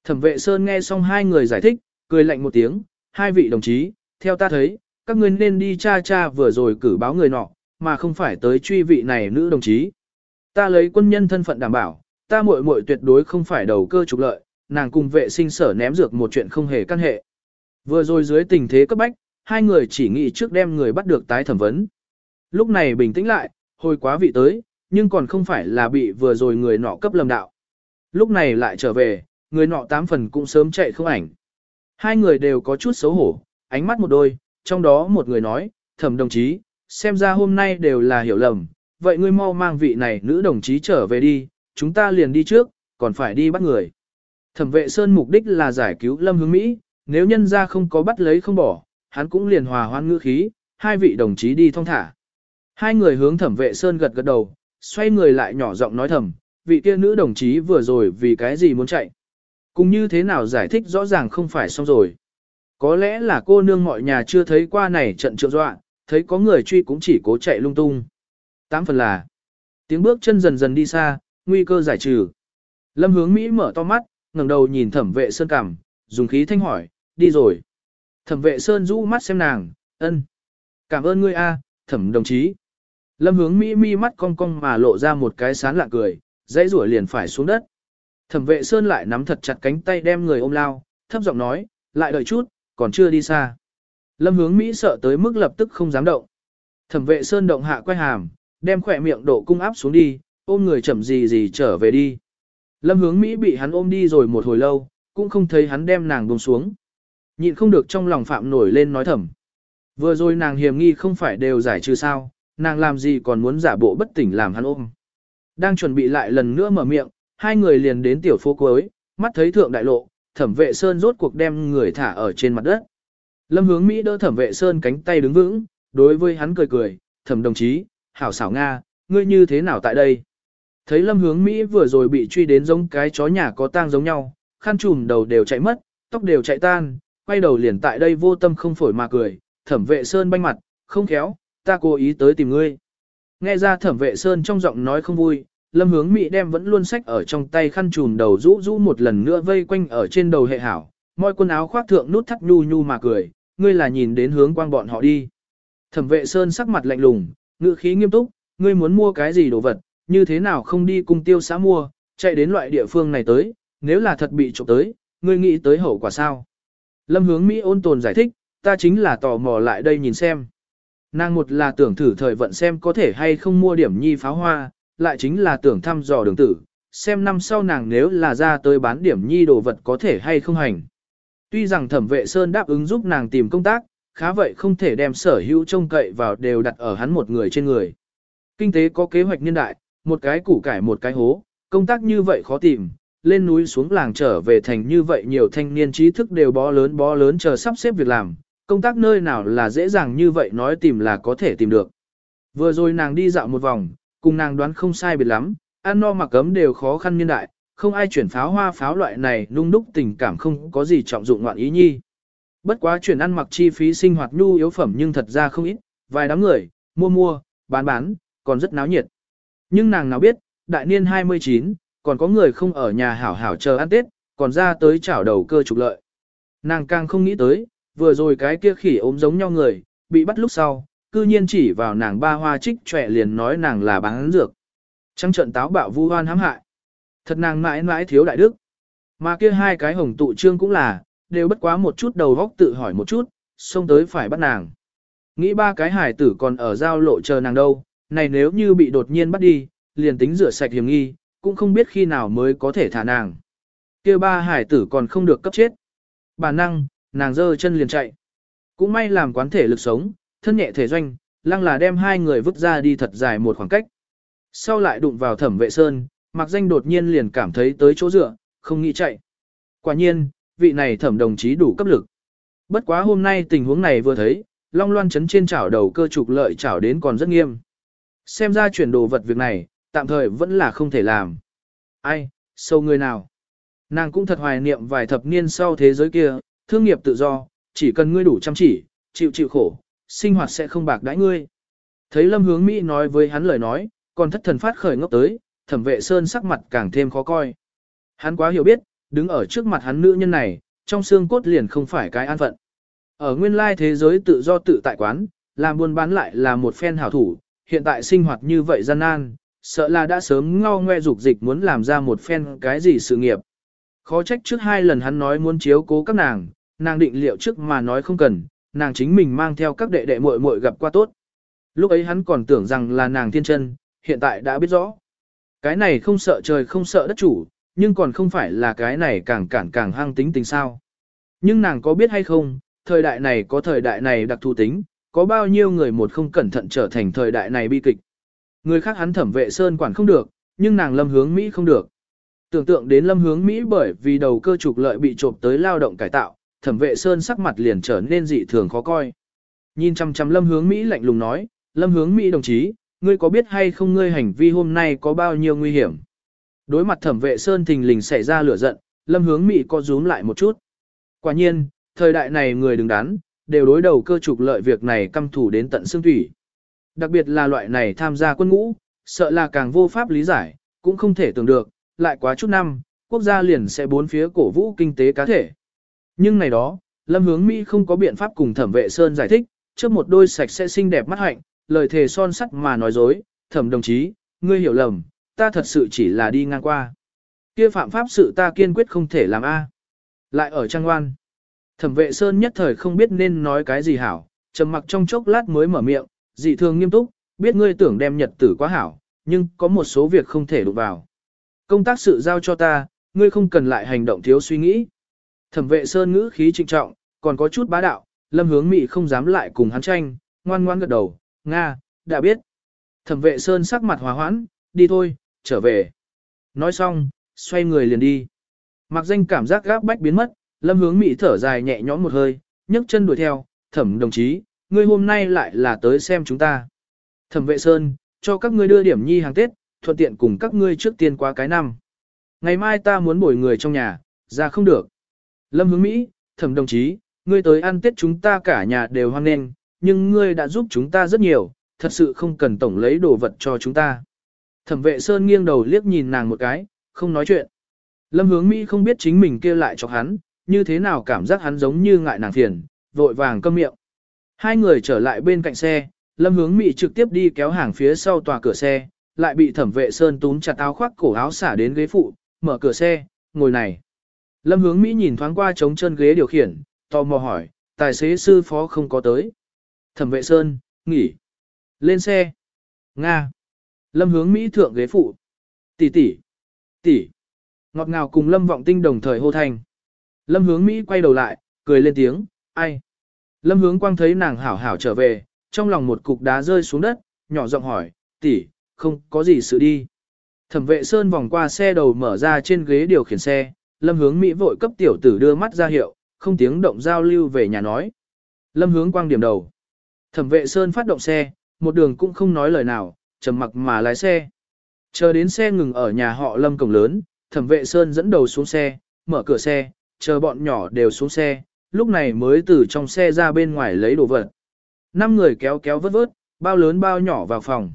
Thẩm vệ Sơn nghe xong hai người giải thích, cười lạnh một tiếng, hai vị đồng chí, theo ta thấy, các ngươi nên đi cha cha vừa rồi cử báo người nọ, mà không phải tới truy vị này nữ đồng chí. Ta lấy quân nhân thân phận đảm bảo, ta muội muội tuyệt đối không phải đầu cơ trục lợi, nàng cùng vệ sinh sở ném dược một chuyện không hề căn hệ. Vừa rồi dưới tình thế cấp bách, hai người chỉ nghĩ trước đem người bắt được tái thẩm vấn. Lúc này bình tĩnh lại, hồi quá vị tới, nhưng còn không phải là bị vừa rồi người nọ cấp lầm đạo. Lúc này lại trở về, người nọ tám phần cũng sớm chạy không ảnh. Hai người đều có chút xấu hổ, ánh mắt một đôi, trong đó một người nói, thẩm đồng chí, xem ra hôm nay đều là hiểu lầm, vậy ngươi mau mang vị này nữ đồng chí trở về đi, chúng ta liền đi trước, còn phải đi bắt người. Thẩm vệ Sơn mục đích là giải cứu Lâm Hướng Mỹ, nếu nhân ra không có bắt lấy không bỏ, hắn cũng liền hòa hoan ngữ khí, hai vị đồng chí đi thong thả. Hai người hướng thẩm vệ Sơn gật gật đầu, xoay người lại nhỏ giọng nói thầm, vị kia nữ đồng chí vừa rồi vì cái gì muốn chạy. Cũng như thế nào giải thích rõ ràng không phải xong rồi. Có lẽ là cô nương mọi nhà chưa thấy qua này trận trượng dọa, thấy có người truy cũng chỉ cố chạy lung tung. Tám phần là, tiếng bước chân dần dần đi xa, nguy cơ giải trừ. Lâm hướng Mỹ mở to mắt, ngẩng đầu nhìn thẩm vệ Sơn cằm, dùng khí thanh hỏi, đi rồi. Thẩm vệ Sơn rũ mắt xem nàng, ân. Cảm ơn ngươi a, thẩm đồng chí. Lâm hướng Mỹ mi mắt cong cong mà lộ ra một cái sán lạ cười, dãy rủa liền phải xuống đất. Thẩm vệ Sơn lại nắm thật chặt cánh tay đem người ôm lao, thấp giọng nói, lại đợi chút, còn chưa đi xa. Lâm hướng Mỹ sợ tới mức lập tức không dám động. Thẩm vệ Sơn động hạ quay hàm, đem khỏe miệng độ cung áp xuống đi, ôm người chậm gì gì trở về đi. Lâm hướng Mỹ bị hắn ôm đi rồi một hồi lâu, cũng không thấy hắn đem nàng buông xuống. Nhịn không được trong lòng phạm nổi lên nói thầm. Vừa rồi nàng hiểm nghi không phải đều giải trừ sao, nàng làm gì còn muốn giả bộ bất tỉnh làm hắn ôm. Đang chuẩn bị lại lần nữa mở miệng, hai người liền đến tiểu phố cuối, mắt thấy thượng đại lộ, thẩm vệ sơn rốt cuộc đem người thả ở trên mặt đất. Lâm hướng Mỹ đỡ thẩm vệ sơn cánh tay đứng vững, đối với hắn cười cười, thẩm đồng chí, hảo xảo Nga, ngươi như thế nào tại đây? Thấy lâm hướng Mỹ vừa rồi bị truy đến giống cái chó nhà có tang giống nhau, khăn trùm đầu đều chạy mất, tóc đều chạy tan, quay đầu liền tại đây vô tâm không phổi mà cười, thẩm vệ sơn banh mặt, không khéo, ta cố ý tới tìm ngươi. Nghe ra thẩm vệ sơn trong giọng nói không vui, lâm hướng Mỹ đem vẫn luôn sách ở trong tay khăn trùm đầu rũ rũ một lần nữa vây quanh ở trên đầu hệ hảo, mọi quần áo khoác thượng nút thắt nhu nhu mà cười, ngươi là nhìn đến hướng quang bọn họ đi. Thẩm vệ sơn sắc mặt lạnh lùng, ngữ khí nghiêm túc, ngươi muốn mua cái gì đồ vật, như thế nào không đi cùng tiêu xã mua, chạy đến loại địa phương này tới, nếu là thật bị trộm tới, ngươi nghĩ tới hậu quả sao? Lâm hướng Mỹ ôn tồn giải thích, ta chính là tò mò lại đây nhìn xem. Nàng một là tưởng thử thời vận xem có thể hay không mua điểm nhi pháo hoa, lại chính là tưởng thăm dò đường tử, xem năm sau nàng nếu là ra tới bán điểm nhi đồ vật có thể hay không hành. Tuy rằng thẩm vệ Sơn đáp ứng giúp nàng tìm công tác, khá vậy không thể đem sở hữu trông cậy vào đều đặt ở hắn một người trên người. Kinh tế có kế hoạch niên đại, một cái củ cải một cái hố, công tác như vậy khó tìm, lên núi xuống làng trở về thành như vậy nhiều thanh niên trí thức đều bó lớn bó lớn chờ sắp xếp việc làm, công tác nơi nào là dễ dàng như vậy nói tìm là có thể tìm được. Vừa rồi nàng đi dạo một vòng, cùng nàng đoán không sai biệt lắm, ăn no mặc cấm đều khó khăn niên đại, không ai chuyển pháo hoa pháo loại này nung đúc tình cảm không có gì trọng dụng ngoạn ý nhi. Bất quá chuyển ăn mặc chi phí sinh hoạt nhu yếu phẩm nhưng thật ra không ít, vài đám người, mua mua, bán bán, còn rất náo nhiệt. Nhưng nàng nào biết, đại niên 29, còn có người không ở nhà hảo hảo chờ ăn Tết, còn ra tới chảo đầu cơ trục lợi. Nàng càng không nghĩ tới, vừa rồi cái kia khỉ ốm giống nhau người, bị bắt lúc sau, cư nhiên chỉ vào nàng ba hoa trích trẻ liền nói nàng là bán dược. Trăng trận táo bạo vu hoan hãm hại. Thật nàng mãi mãi thiếu đại đức. Mà kia hai cái hồng tụ trương cũng là, đều bất quá một chút đầu góc tự hỏi một chút, xông tới phải bắt nàng. Nghĩ ba cái hải tử còn ở giao lộ chờ nàng đâu, này nếu như bị đột nhiên bắt đi, liền tính rửa sạch hiểm nghi, cũng không biết khi nào mới có thể thả nàng. kia ba hải tử còn không được cấp chết. Bản năng, nàng giơ chân liền chạy. Cũng may làm quán thể lực sống, thân nhẹ thể doanh, lăng là đem hai người vứt ra đi thật dài một khoảng cách. Sau lại đụng vào thẩm vệ sơn, mặc danh đột nhiên liền cảm thấy tới chỗ dựa, không nghĩ chạy. Quả nhiên, vị này thẩm đồng chí đủ cấp lực. Bất quá hôm nay tình huống này vừa thấy, long loan chấn trên chảo đầu cơ trục lợi chảo đến còn rất nghiêm. Xem ra chuyển đồ vật việc này, tạm thời vẫn là không thể làm. Ai, sâu người nào? Nàng cũng thật hoài niệm vài thập niên sau thế giới kia, thương nghiệp tự do, chỉ cần ngươi đủ chăm chỉ, chịu chịu khổ, sinh hoạt sẽ không bạc đãi ngươi. Thấy Lâm Hướng Mỹ nói với hắn lời nói, còn thất thần phát khởi ngốc tới, thẩm vệ sơn sắc mặt càng thêm khó coi. Hắn quá hiểu biết, đứng ở trước mặt hắn nữ nhân này, trong xương cốt liền không phải cái an phận. Ở nguyên lai thế giới tự do tự tại quán, làm buôn bán lại là một phen hảo thủ, hiện tại sinh hoạt như vậy gian nan, sợ là đã sớm ngao ngoe dục dịch muốn làm ra một phen cái gì sự nghiệp. Khó trách trước hai lần hắn nói muốn chiếu cố các nàng, nàng định liệu trước mà nói không cần, nàng chính mình mang theo các đệ đệ muội muội gặp qua tốt. Lúc ấy hắn còn tưởng rằng là nàng thiên chân, hiện tại đã biết rõ. Cái này không sợ trời không sợ đất chủ, nhưng còn không phải là cái này càng cản càng hăng tính tình sao. Nhưng nàng có biết hay không, thời đại này có thời đại này đặc thù tính, có bao nhiêu người một không cẩn thận trở thành thời đại này bi kịch. Người khác hắn thẩm vệ sơn quản không được, nhưng nàng lâm hướng Mỹ không được. Tưởng tượng đến lâm hướng Mỹ bởi vì đầu cơ trục lợi bị trộm tới lao động cải tạo, thẩm vệ sơn sắc mặt liền trở nên dị thường khó coi. Nhìn chăm chăm lâm hướng Mỹ lạnh lùng nói, lâm hướng Mỹ đồng chí, ngươi có biết hay không ngươi hành vi hôm nay có bao nhiêu nguy hiểm? Đối mặt thẩm vệ sơn thình lình xảy ra lửa giận, lâm hướng Mỹ co rúm lại một chút. Quả nhiên, thời đại này người đứng đắn, đều đối đầu cơ trục lợi việc này căm thủ đến tận xương thủy. Đặc biệt là loại này tham gia quân ngũ, sợ là càng vô pháp lý giải, cũng không thể tưởng được, lại quá chút năm, quốc gia liền sẽ bốn phía cổ vũ kinh tế cá thể. Nhưng này đó, Lâm Hướng Mỹ không có biện pháp cùng Thẩm Vệ Sơn giải thích, trước một đôi sạch sẽ xinh đẹp mắt hạnh, lời thề son sắt mà nói dối, "Thẩm đồng chí, ngươi hiểu lầm, ta thật sự chỉ là đi ngang qua. Kia phạm pháp sự ta kiên quyết không thể làm a." Lại ở trang ngoan. Thẩm Vệ Sơn nhất thời không biết nên nói cái gì hảo, trầm mặc trong chốc lát mới mở miệng, dị thường nghiêm túc, biết ngươi tưởng đem nhật tử quá hảo, nhưng có một số việc không thể đụng vào. Công tác sự giao cho ta, ngươi không cần lại hành động thiếu suy nghĩ. Thẩm vệ sơn ngữ khí trịnh trọng, còn có chút bá đạo, lâm hướng mị không dám lại cùng hắn tranh, ngoan ngoan gật đầu, Nga, đã biết. Thẩm vệ sơn sắc mặt hòa hoãn, đi thôi, trở về. Nói xong, xoay người liền đi. Mặc danh cảm giác gáp bách biến mất, lâm hướng mị thở dài nhẹ nhõm một hơi, nhấc chân đuổi theo, thẩm đồng chí, ngươi hôm nay lại là tới xem chúng ta. Thẩm vệ sơn, cho các ngươi đưa điểm nhi hàng Tết, thuận tiện cùng các ngươi trước tiên qua cái năm. Ngày mai ta muốn bồi người trong nhà, ra không được. Lâm hướng Mỹ, thẩm đồng chí, ngươi tới ăn Tết chúng ta cả nhà đều hoan nghênh, nhưng ngươi đã giúp chúng ta rất nhiều, thật sự không cần tổng lấy đồ vật cho chúng ta. Thẩm vệ Sơn nghiêng đầu liếc nhìn nàng một cái, không nói chuyện. Lâm hướng Mỹ không biết chính mình kia lại cho hắn, như thế nào cảm giác hắn giống như ngại nàng phiền, vội vàng câm miệng. Hai người trở lại bên cạnh xe, Lâm hướng Mỹ trực tiếp đi kéo hàng phía sau tòa cửa xe, lại bị thẩm vệ Sơn túm chặt áo khoác cổ áo xả đến ghế phụ, mở cửa xe, ngồi này. Lâm hướng Mỹ nhìn thoáng qua trống chân ghế điều khiển, tò mò hỏi, tài xế sư phó không có tới. Thẩm vệ Sơn, nghỉ. Lên xe. Nga. Lâm hướng Mỹ thượng ghế phụ. Tỷ tỷ. Tỷ. Ngọt ngào cùng Lâm vọng tinh đồng thời hô thành. Lâm hướng Mỹ quay đầu lại, cười lên tiếng, ai. Lâm hướng quang thấy nàng hảo hảo trở về, trong lòng một cục đá rơi xuống đất, nhỏ giọng hỏi, tỷ, không có gì sự đi. Thẩm vệ Sơn vòng qua xe đầu mở ra trên ghế điều khiển xe, Lâm Hướng Mỹ vội cấp tiểu tử đưa mắt ra hiệu, không tiếng động giao lưu về nhà nói. Lâm Hướng quang điểm đầu. Thẩm vệ Sơn phát động xe, một đường cũng không nói lời nào, trầm mặc mà lái xe. Chờ đến xe ngừng ở nhà họ Lâm cổng lớn, Thẩm vệ Sơn dẫn đầu xuống xe, mở cửa xe, chờ bọn nhỏ đều xuống xe, lúc này mới từ trong xe ra bên ngoài lấy đồ vật. Năm người kéo kéo vớt vớt, bao lớn bao nhỏ vào phòng.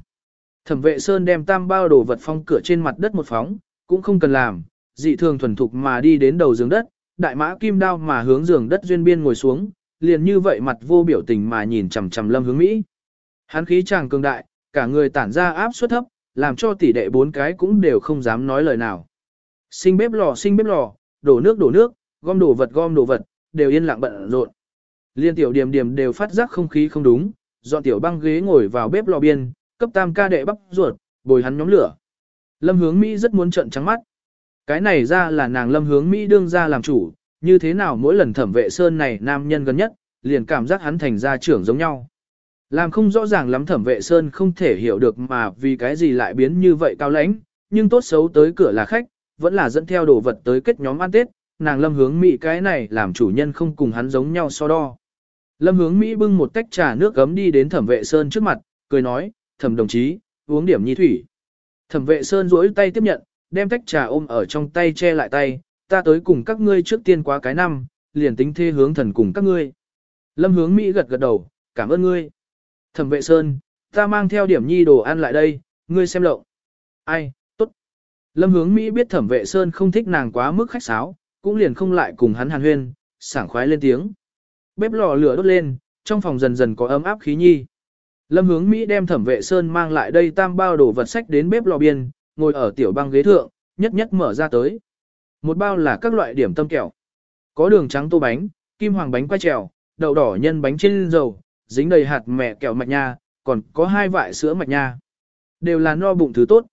Thẩm vệ Sơn đem tam bao đồ vật phong cửa trên mặt đất một phóng, cũng không cần làm, dị thường thuần thục mà đi đến đầu giường đất, đại mã kim đao mà hướng giường đất duyên biên ngồi xuống, liền như vậy mặt vô biểu tình mà nhìn chằm chằm lâm hướng Mỹ. Hắn khí chàng cường đại, cả người tản ra áp suất thấp, làm cho tỷ đệ bốn cái cũng đều không dám nói lời nào. Sinh bếp lò sinh bếp lò, đổ nước đổ nước, gom đồ vật gom đồ vật, đều yên lặng bận rộn. Liên tiểu điểm điểm đều phát giác không khí không đúng, dọn tiểu băng ghế ngồi vào bếp lò biên, cấp tam ca đệ bắp ruột, bồi hắn nhóm lửa. Lâm hướng Mỹ rất muốn trận trắng mắt. Cái này ra là nàng lâm hướng Mỹ đương ra làm chủ, như thế nào mỗi lần thẩm vệ sơn này nam nhân gần nhất, liền cảm giác hắn thành gia trưởng giống nhau. Làm không rõ ràng lắm thẩm vệ sơn không thể hiểu được mà vì cái gì lại biến như vậy cao lãnh, nhưng tốt xấu tới cửa là khách, vẫn là dẫn theo đồ vật tới kết nhóm ăn Tết, nàng lâm hướng Mỹ cái này làm chủ nhân không cùng hắn giống nhau so đo. Lâm hướng Mỹ bưng một tách trà nước gấm đi đến thẩm vệ Sơn trước mặt, cười nói, thẩm đồng chí, uống điểm nhi thủy. Thẩm vệ Sơn duỗi tay tiếp nhận, đem tách trà ôm ở trong tay che lại tay, ta tới cùng các ngươi trước tiên qua cái năm, liền tính thê hướng thần cùng các ngươi. Lâm hướng Mỹ gật gật đầu, cảm ơn ngươi. Thẩm vệ Sơn, ta mang theo điểm nhi đồ ăn lại đây, ngươi xem lộng. Ai, tốt. Lâm hướng Mỹ biết thẩm vệ Sơn không thích nàng quá mức khách sáo, cũng liền không lại cùng hắn hàn huyên, sảng khoái lên tiếng. Bếp lò lửa đốt lên, trong phòng dần dần có ấm áp khí nhi. Lâm hướng Mỹ đem thẩm vệ Sơn mang lại đây tam bao đồ vật sách đến bếp lò biên, ngồi ở tiểu băng ghế thượng, nhất nhất mở ra tới. Một bao là các loại điểm tâm kẹo. Có đường trắng tô bánh, kim hoàng bánh quay trèo, đậu đỏ nhân bánh trên dầu, dính đầy hạt mẹ kẹo mạch nha, còn có hai vại sữa mạch nha. Đều là no bụng thứ tốt.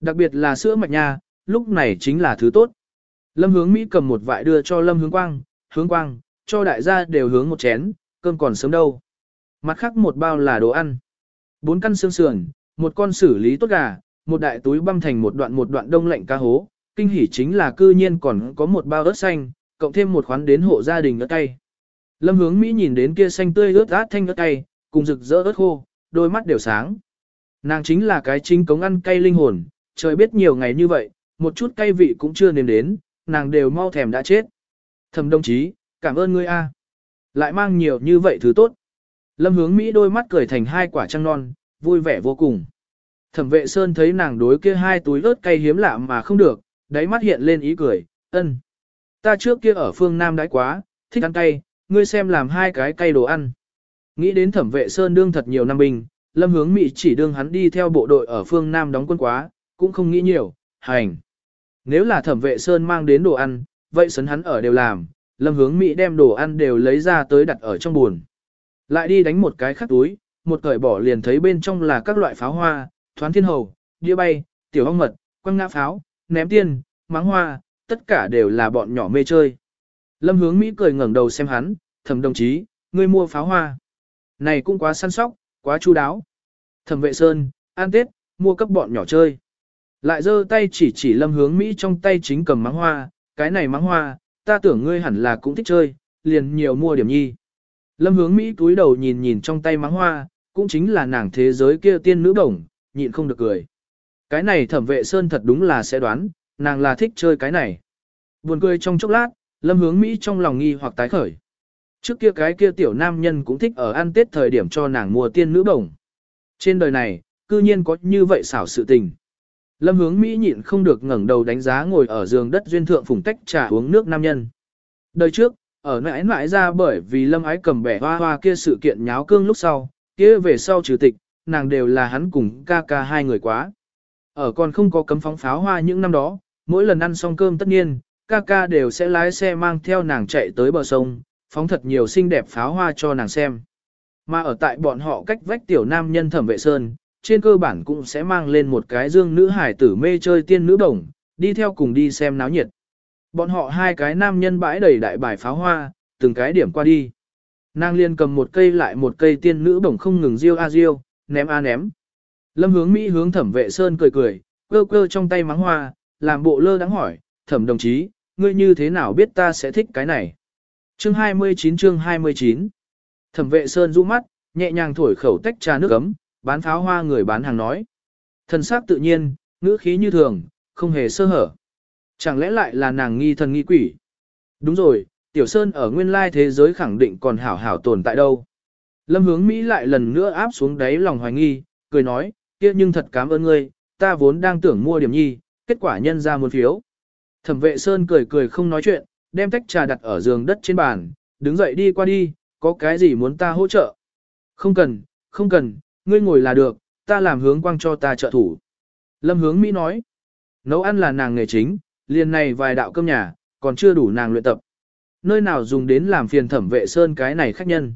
Đặc biệt là sữa mạch nha, lúc này chính là thứ tốt. Lâm hướng Mỹ cầm một vại đưa cho Lâm hướng quang, hướng quang, cho đại gia đều hướng một chén, cơm còn sớm đâu. Mặt khác một bao là đồ ăn. Bốn căn xương sườn, một con xử lý tốt gà, một đại túi băm thành một đoạn một đoạn đông lạnh cá hố. Kinh hỉ chính là cư nhiên còn có một bao ớt xanh, cộng thêm một khoán đến hộ gia đình ớt cay. Lâm hướng Mỹ nhìn đến kia xanh tươi ướt át thanh ớt cay, cùng rực rỡ ớt khô, đôi mắt đều sáng. Nàng chính là cái chính cống ăn cay linh hồn, trời biết nhiều ngày như vậy, một chút cay vị cũng chưa nếm đến, nàng đều mau thèm đã chết. Thầm đồng chí, cảm ơn ngươi a. Lại mang nhiều như vậy thứ tốt. Lâm hướng Mỹ đôi mắt cười thành hai quả trăng non, vui vẻ vô cùng. Thẩm vệ Sơn thấy nàng đối kia hai túi ớt cay hiếm lạ mà không được, đáy mắt hiện lên ý cười, ân. Ta trước kia ở phương Nam đãi quá, thích ăn cay, ngươi xem làm hai cái cay đồ ăn. Nghĩ đến thẩm vệ Sơn đương thật nhiều năm bình, lâm hướng Mỹ chỉ đương hắn đi theo bộ đội ở phương Nam đóng quân quá, cũng không nghĩ nhiều, hành. Nếu là thẩm vệ Sơn mang đến đồ ăn, vậy sấn hắn ở đều làm, lâm hướng Mỹ đem đồ ăn đều lấy ra tới đặt ở trong buồn. Lại đi đánh một cái khắc túi, một cởi bỏ liền thấy bên trong là các loại pháo hoa, thoán thiên hầu, đĩa bay, tiểu hong mật, quăng ngã pháo, ném tiên, máng hoa, tất cả đều là bọn nhỏ mê chơi. Lâm hướng Mỹ cười ngẩng đầu xem hắn, thẩm đồng chí, ngươi mua pháo hoa. Này cũng quá săn sóc, quá chu đáo. Thẩm vệ sơn, an tết, mua cấp bọn nhỏ chơi. Lại giơ tay chỉ chỉ lâm hướng Mỹ trong tay chính cầm máng hoa, cái này máng hoa, ta tưởng ngươi hẳn là cũng thích chơi, liền nhiều mua điểm nhi. Lâm hướng Mỹ túi đầu nhìn nhìn trong tay máng hoa, cũng chính là nàng thế giới kia tiên nữ đồng, nhịn không được cười. Cái này thẩm vệ sơn thật đúng là sẽ đoán, nàng là thích chơi cái này. Buồn cười trong chốc lát, lâm hướng Mỹ trong lòng nghi hoặc tái khởi. Trước kia cái kia tiểu nam nhân cũng thích ở ăn tết thời điểm cho nàng mua tiên nữ đồng. Trên đời này, cư nhiên có như vậy xảo sự tình. Lâm hướng Mỹ nhịn không được ngẩng đầu đánh giá ngồi ở giường đất duyên thượng phùng tách trà uống nước nam nhân. Đời trước, ở nãi nãi ra bởi vì lâm ái cầm bẻ hoa hoa kia sự kiện nháo cương lúc sau, kia về sau trừ tịch, nàng đều là hắn cùng ca ca hai người quá. Ở còn không có cấm phóng pháo hoa những năm đó, mỗi lần ăn xong cơm tất nhiên, ca ca đều sẽ lái xe mang theo nàng chạy tới bờ sông, phóng thật nhiều xinh đẹp pháo hoa cho nàng xem. Mà ở tại bọn họ cách vách tiểu nam nhân thẩm vệ sơn, trên cơ bản cũng sẽ mang lên một cái dương nữ hải tử mê chơi tiên nữ đồng, đi theo cùng đi xem náo nhiệt. Bọn họ hai cái nam nhân bãi đầy đại bài pháo hoa, từng cái điểm qua đi. Nàng liên cầm một cây lại một cây tiên nữ bổng không ngừng riêu a riêu, ném a ném. Lâm hướng Mỹ hướng thẩm vệ sơn cười cười, cơ cơ trong tay mắng hoa, làm bộ lơ đáng hỏi, thẩm đồng chí, ngươi như thế nào biết ta sẽ thích cái này? Chương 29 chương 29 Thẩm vệ sơn rũ mắt, nhẹ nhàng thổi khẩu tách trà nước ấm, bán pháo hoa người bán hàng nói. Thần sắc tự nhiên, ngữ khí như thường, không hề sơ hở. Chẳng lẽ lại là nàng nghi thần nghi quỷ? Đúng rồi, Tiểu Sơn ở nguyên lai thế giới khẳng định còn hảo hảo tồn tại đâu. Lâm hướng Mỹ lại lần nữa áp xuống đáy lòng hoài nghi, cười nói, kia nhưng thật cảm ơn ngươi, ta vốn đang tưởng mua điểm nhi, kết quả nhân ra một phiếu. Thẩm vệ Sơn cười cười không nói chuyện, đem tách trà đặt ở giường đất trên bàn, đứng dậy đi qua đi, có cái gì muốn ta hỗ trợ? Không cần, không cần, ngươi ngồi là được, ta làm hướng quang cho ta trợ thủ. Lâm hướng Mỹ nói, nấu ăn là nàng nghề chính, liền này vài đạo cơm nhà, còn chưa đủ nàng luyện tập. Nơi nào dùng đến làm phiền thẩm vệ sơn cái này khách nhân.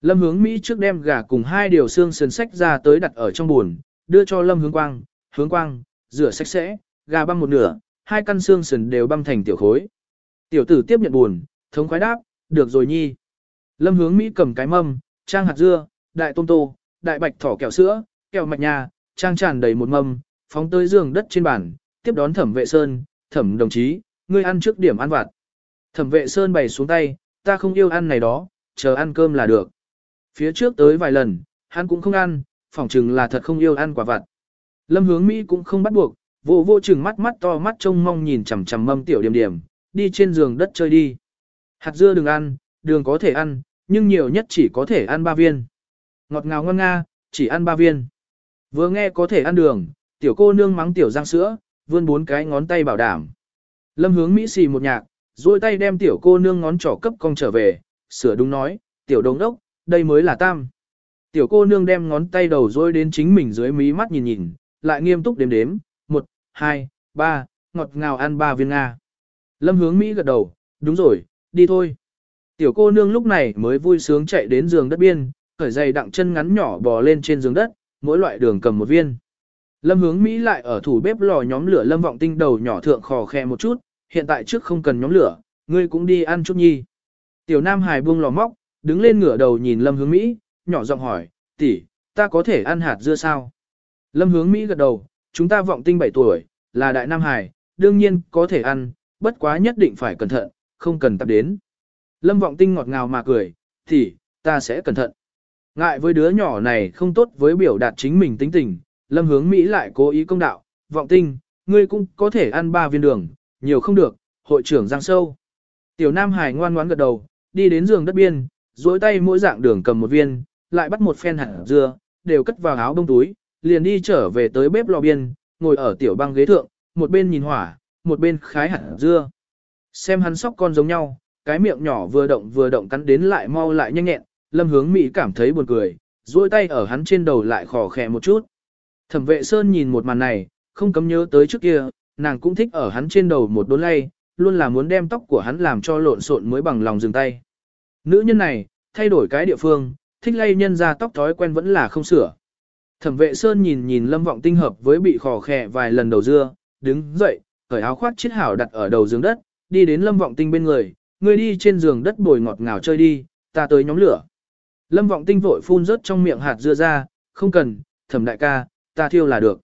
Lâm hướng Mỹ trước đem gà cùng hai điều xương sườn sách ra tới đặt ở trong buồn, đưa cho Lâm hướng quang, hướng quang, rửa sạch sẽ, gà băm một nửa, hai căn xương sườn đều băm thành tiểu khối. Tiểu tử tiếp nhận buồn, thống khoái đáp, được rồi nhi. Lâm hướng Mỹ cầm cái mâm, trang hạt dưa, đại tôm tô, đại bạch thỏ kẹo sữa, kẹo mạch nha, trang tràn đầy một mâm, phóng tới giường đất trên bàn, tiếp đón thẩm vệ sơn, thẩm đồng chí, ngươi ăn trước điểm ăn vặt. Thẩm vệ sơn bày xuống tay, ta không yêu ăn này đó, chờ ăn cơm là được. Phía trước tới vài lần, hắn cũng không ăn, phỏng chừng là thật không yêu ăn quả vặt. Lâm hướng Mỹ cũng không bắt buộc, vô vô chừng mắt mắt to mắt trông mong nhìn chằm chằm mâm tiểu điểm điểm, đi trên giường đất chơi đi. Hạt dưa đừng ăn, đường có thể ăn, nhưng nhiều nhất chỉ có thể ăn ba viên. Ngọt ngào ngon nga, chỉ ăn ba viên. Vừa nghe có thể ăn đường, tiểu cô nương mắng tiểu giang sữa, vươn bốn cái ngón tay bảo đảm. Lâm hướng Mỹ xì một nhạc, duỗi tay đem tiểu cô nương ngón trỏ cấp cong trở về, sửa đúng nói, tiểu đồng đốc, đây mới là tam. Tiểu cô nương đem ngón tay đầu dối đến chính mình dưới mí mắt nhìn nhìn, lại nghiêm túc đếm đếm, một, hai, ba, ngọt ngào ăn ba viên Nga. Lâm hướng Mỹ gật đầu, đúng rồi, đi thôi. Tiểu cô nương lúc này mới vui sướng chạy đến giường đất biên, khởi dày đặng chân ngắn nhỏ bò lên trên giường đất, mỗi loại đường cầm một viên. Lâm hướng Mỹ lại ở thủ bếp lò nhóm lửa lâm vọng tinh đầu nhỏ thượng khò khe một chút, hiện tại trước không cần nhóm lửa, ngươi cũng đi ăn chút nhi. Tiểu Nam Hải buông lò móc, đứng lên ngửa đầu nhìn Lâm hướng Mỹ, nhỏ giọng hỏi, tỷ, ta có thể ăn hạt dưa sao? Lâm hướng Mỹ gật đầu, chúng ta vọng tinh 7 tuổi, là đại Nam Hải, đương nhiên có thể ăn, bất quá nhất định phải cẩn thận, không cần tập đến. Lâm vọng tinh ngọt ngào mà cười, tỷ, ta sẽ cẩn thận. Ngại với đứa nhỏ này không tốt với biểu đạt chính mình tính tình, Lâm hướng Mỹ lại cố ý công đạo, vọng tinh, ngươi cũng có thể ăn ba viên đường, nhiều không được, hội trưởng giang sâu. Tiểu Nam Hải ngoan ngoãn gật đầu, đi đến giường đất biên, duỗi tay mỗi dạng đường cầm một viên, lại bắt một phen hạt dưa, đều cất vào áo bông túi, liền đi trở về tới bếp lò biên, ngồi ở tiểu băng ghế thượng, một bên nhìn hỏa, một bên khái hạt dưa. Xem hắn sóc con giống nhau, cái miệng nhỏ vừa động vừa động cắn đến lại mau lại nhanh nhẹn, lâm hướng Mỹ cảm thấy buồn cười, duỗi tay ở hắn trên đầu lại khò khè một chút. Thẩm vệ Sơn nhìn một màn này, không cấm nhớ tới trước kia, nàng cũng thích ở hắn trên đầu một đốn lay, luôn là muốn đem tóc của hắn làm cho lộn xộn mới bằng lòng dừng tay. Nữ nhân này, thay đổi cái địa phương, thích lay nhân ra tóc thói quen vẫn là không sửa. Thẩm vệ Sơn nhìn nhìn lâm vọng tinh hợp với bị khò khè vài lần đầu dưa, đứng dậy, cởi áo khoác chiết hảo đặt ở đầu giường đất, đi đến lâm vọng tinh bên người, người đi trên giường đất bồi ngọt ngào chơi đi, ta tới nhóm lửa. Lâm vọng tinh vội phun rớt trong miệng hạt dưa ra, không cần, thẩm đại ca, ta thiêu là được.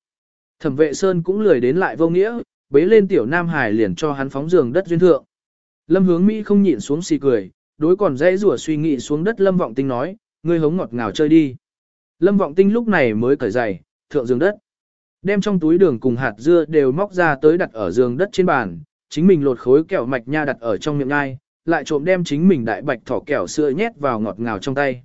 Thẩm vệ Sơn cũng lười đến lại vô nghĩa, bế lên tiểu Nam Hải liền cho hắn phóng giường đất duyên thượng. Lâm hướng Mỹ không nhịn xuống xì cười, đối còn dễ rủa suy nghĩ xuống đất Lâm Vọng Tinh nói, ngươi hống ngọt ngào chơi đi. Lâm Vọng Tinh lúc này mới cởi giày, thượng giường đất. Đem trong túi đường cùng hạt dưa đều móc ra tới đặt ở giường đất trên bàn, chính mình lột khối kẹo mạch nha đặt ở trong miệng ngai, lại trộm đem chính mình đại bạch thỏ kẹo sữa nhét vào ngọt ngào trong tay.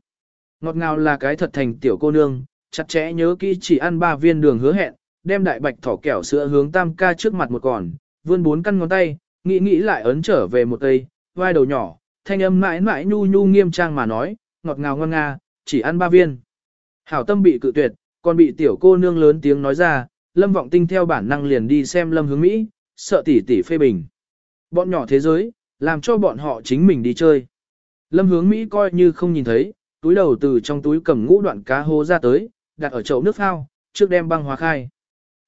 Ngọt ngào là cái thật thành tiểu cô nương, chặt chẽ nhớ kỹ chỉ ăn ba viên đường hứa hẹn, đem đại bạch thỏ kẹo sữa hướng tam ca trước mặt một còn, vươn bốn căn ngón tay, nghĩ nghĩ lại ấn trở về một cây, vai đầu nhỏ, thanh âm mãi mãi nhu nhu nghiêm trang mà nói, ngọt ngào ngon nga, chỉ ăn ba viên. Hảo tâm bị cự tuyệt, còn bị tiểu cô nương lớn tiếng nói ra, lâm vọng tinh theo bản năng liền đi xem lâm hướng Mỹ, sợ tỷ tỷ phê bình. Bọn nhỏ thế giới, làm cho bọn họ chính mình đi chơi. Lâm hướng Mỹ coi như không nhìn thấy, túi đầu từ trong túi cầm ngũ đoạn cá hô ra tới, đặt ở chậu nước phao, trước đem băng hóa khai.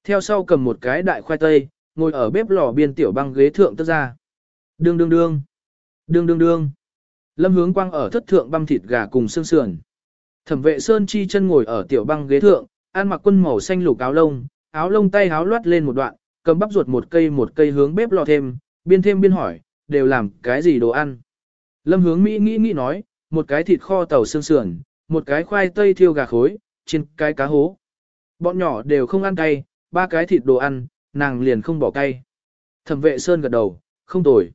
Theo sau cầm một cái đại khoai tây, ngồi ở bếp lò biên tiểu băng ghế thượng tức ra. Đương đương đương. Đương đương đương. Lâm hướng quang ở thất thượng băm thịt gà cùng xương sườn. Thẩm vệ Sơn chi chân ngồi ở tiểu băng ghế thượng, ăn mặc quân màu xanh lục áo lông, áo lông tay áo loát lên một đoạn, cầm bắp ruột một cây một cây hướng bếp lò thêm, biên thêm biên hỏi, đều làm cái gì đồ ăn. Lâm hướng Mỹ nghĩ nghĩ nói, một cái thịt kho tàu xương sườn, một cái khoai tây thiêu gà khối, trên cái cá hố. Bọn nhỏ đều không ăn cay, ba cái thịt đồ ăn, nàng liền không bỏ cay. Thẩm vệ Sơn gật đầu, không tồi.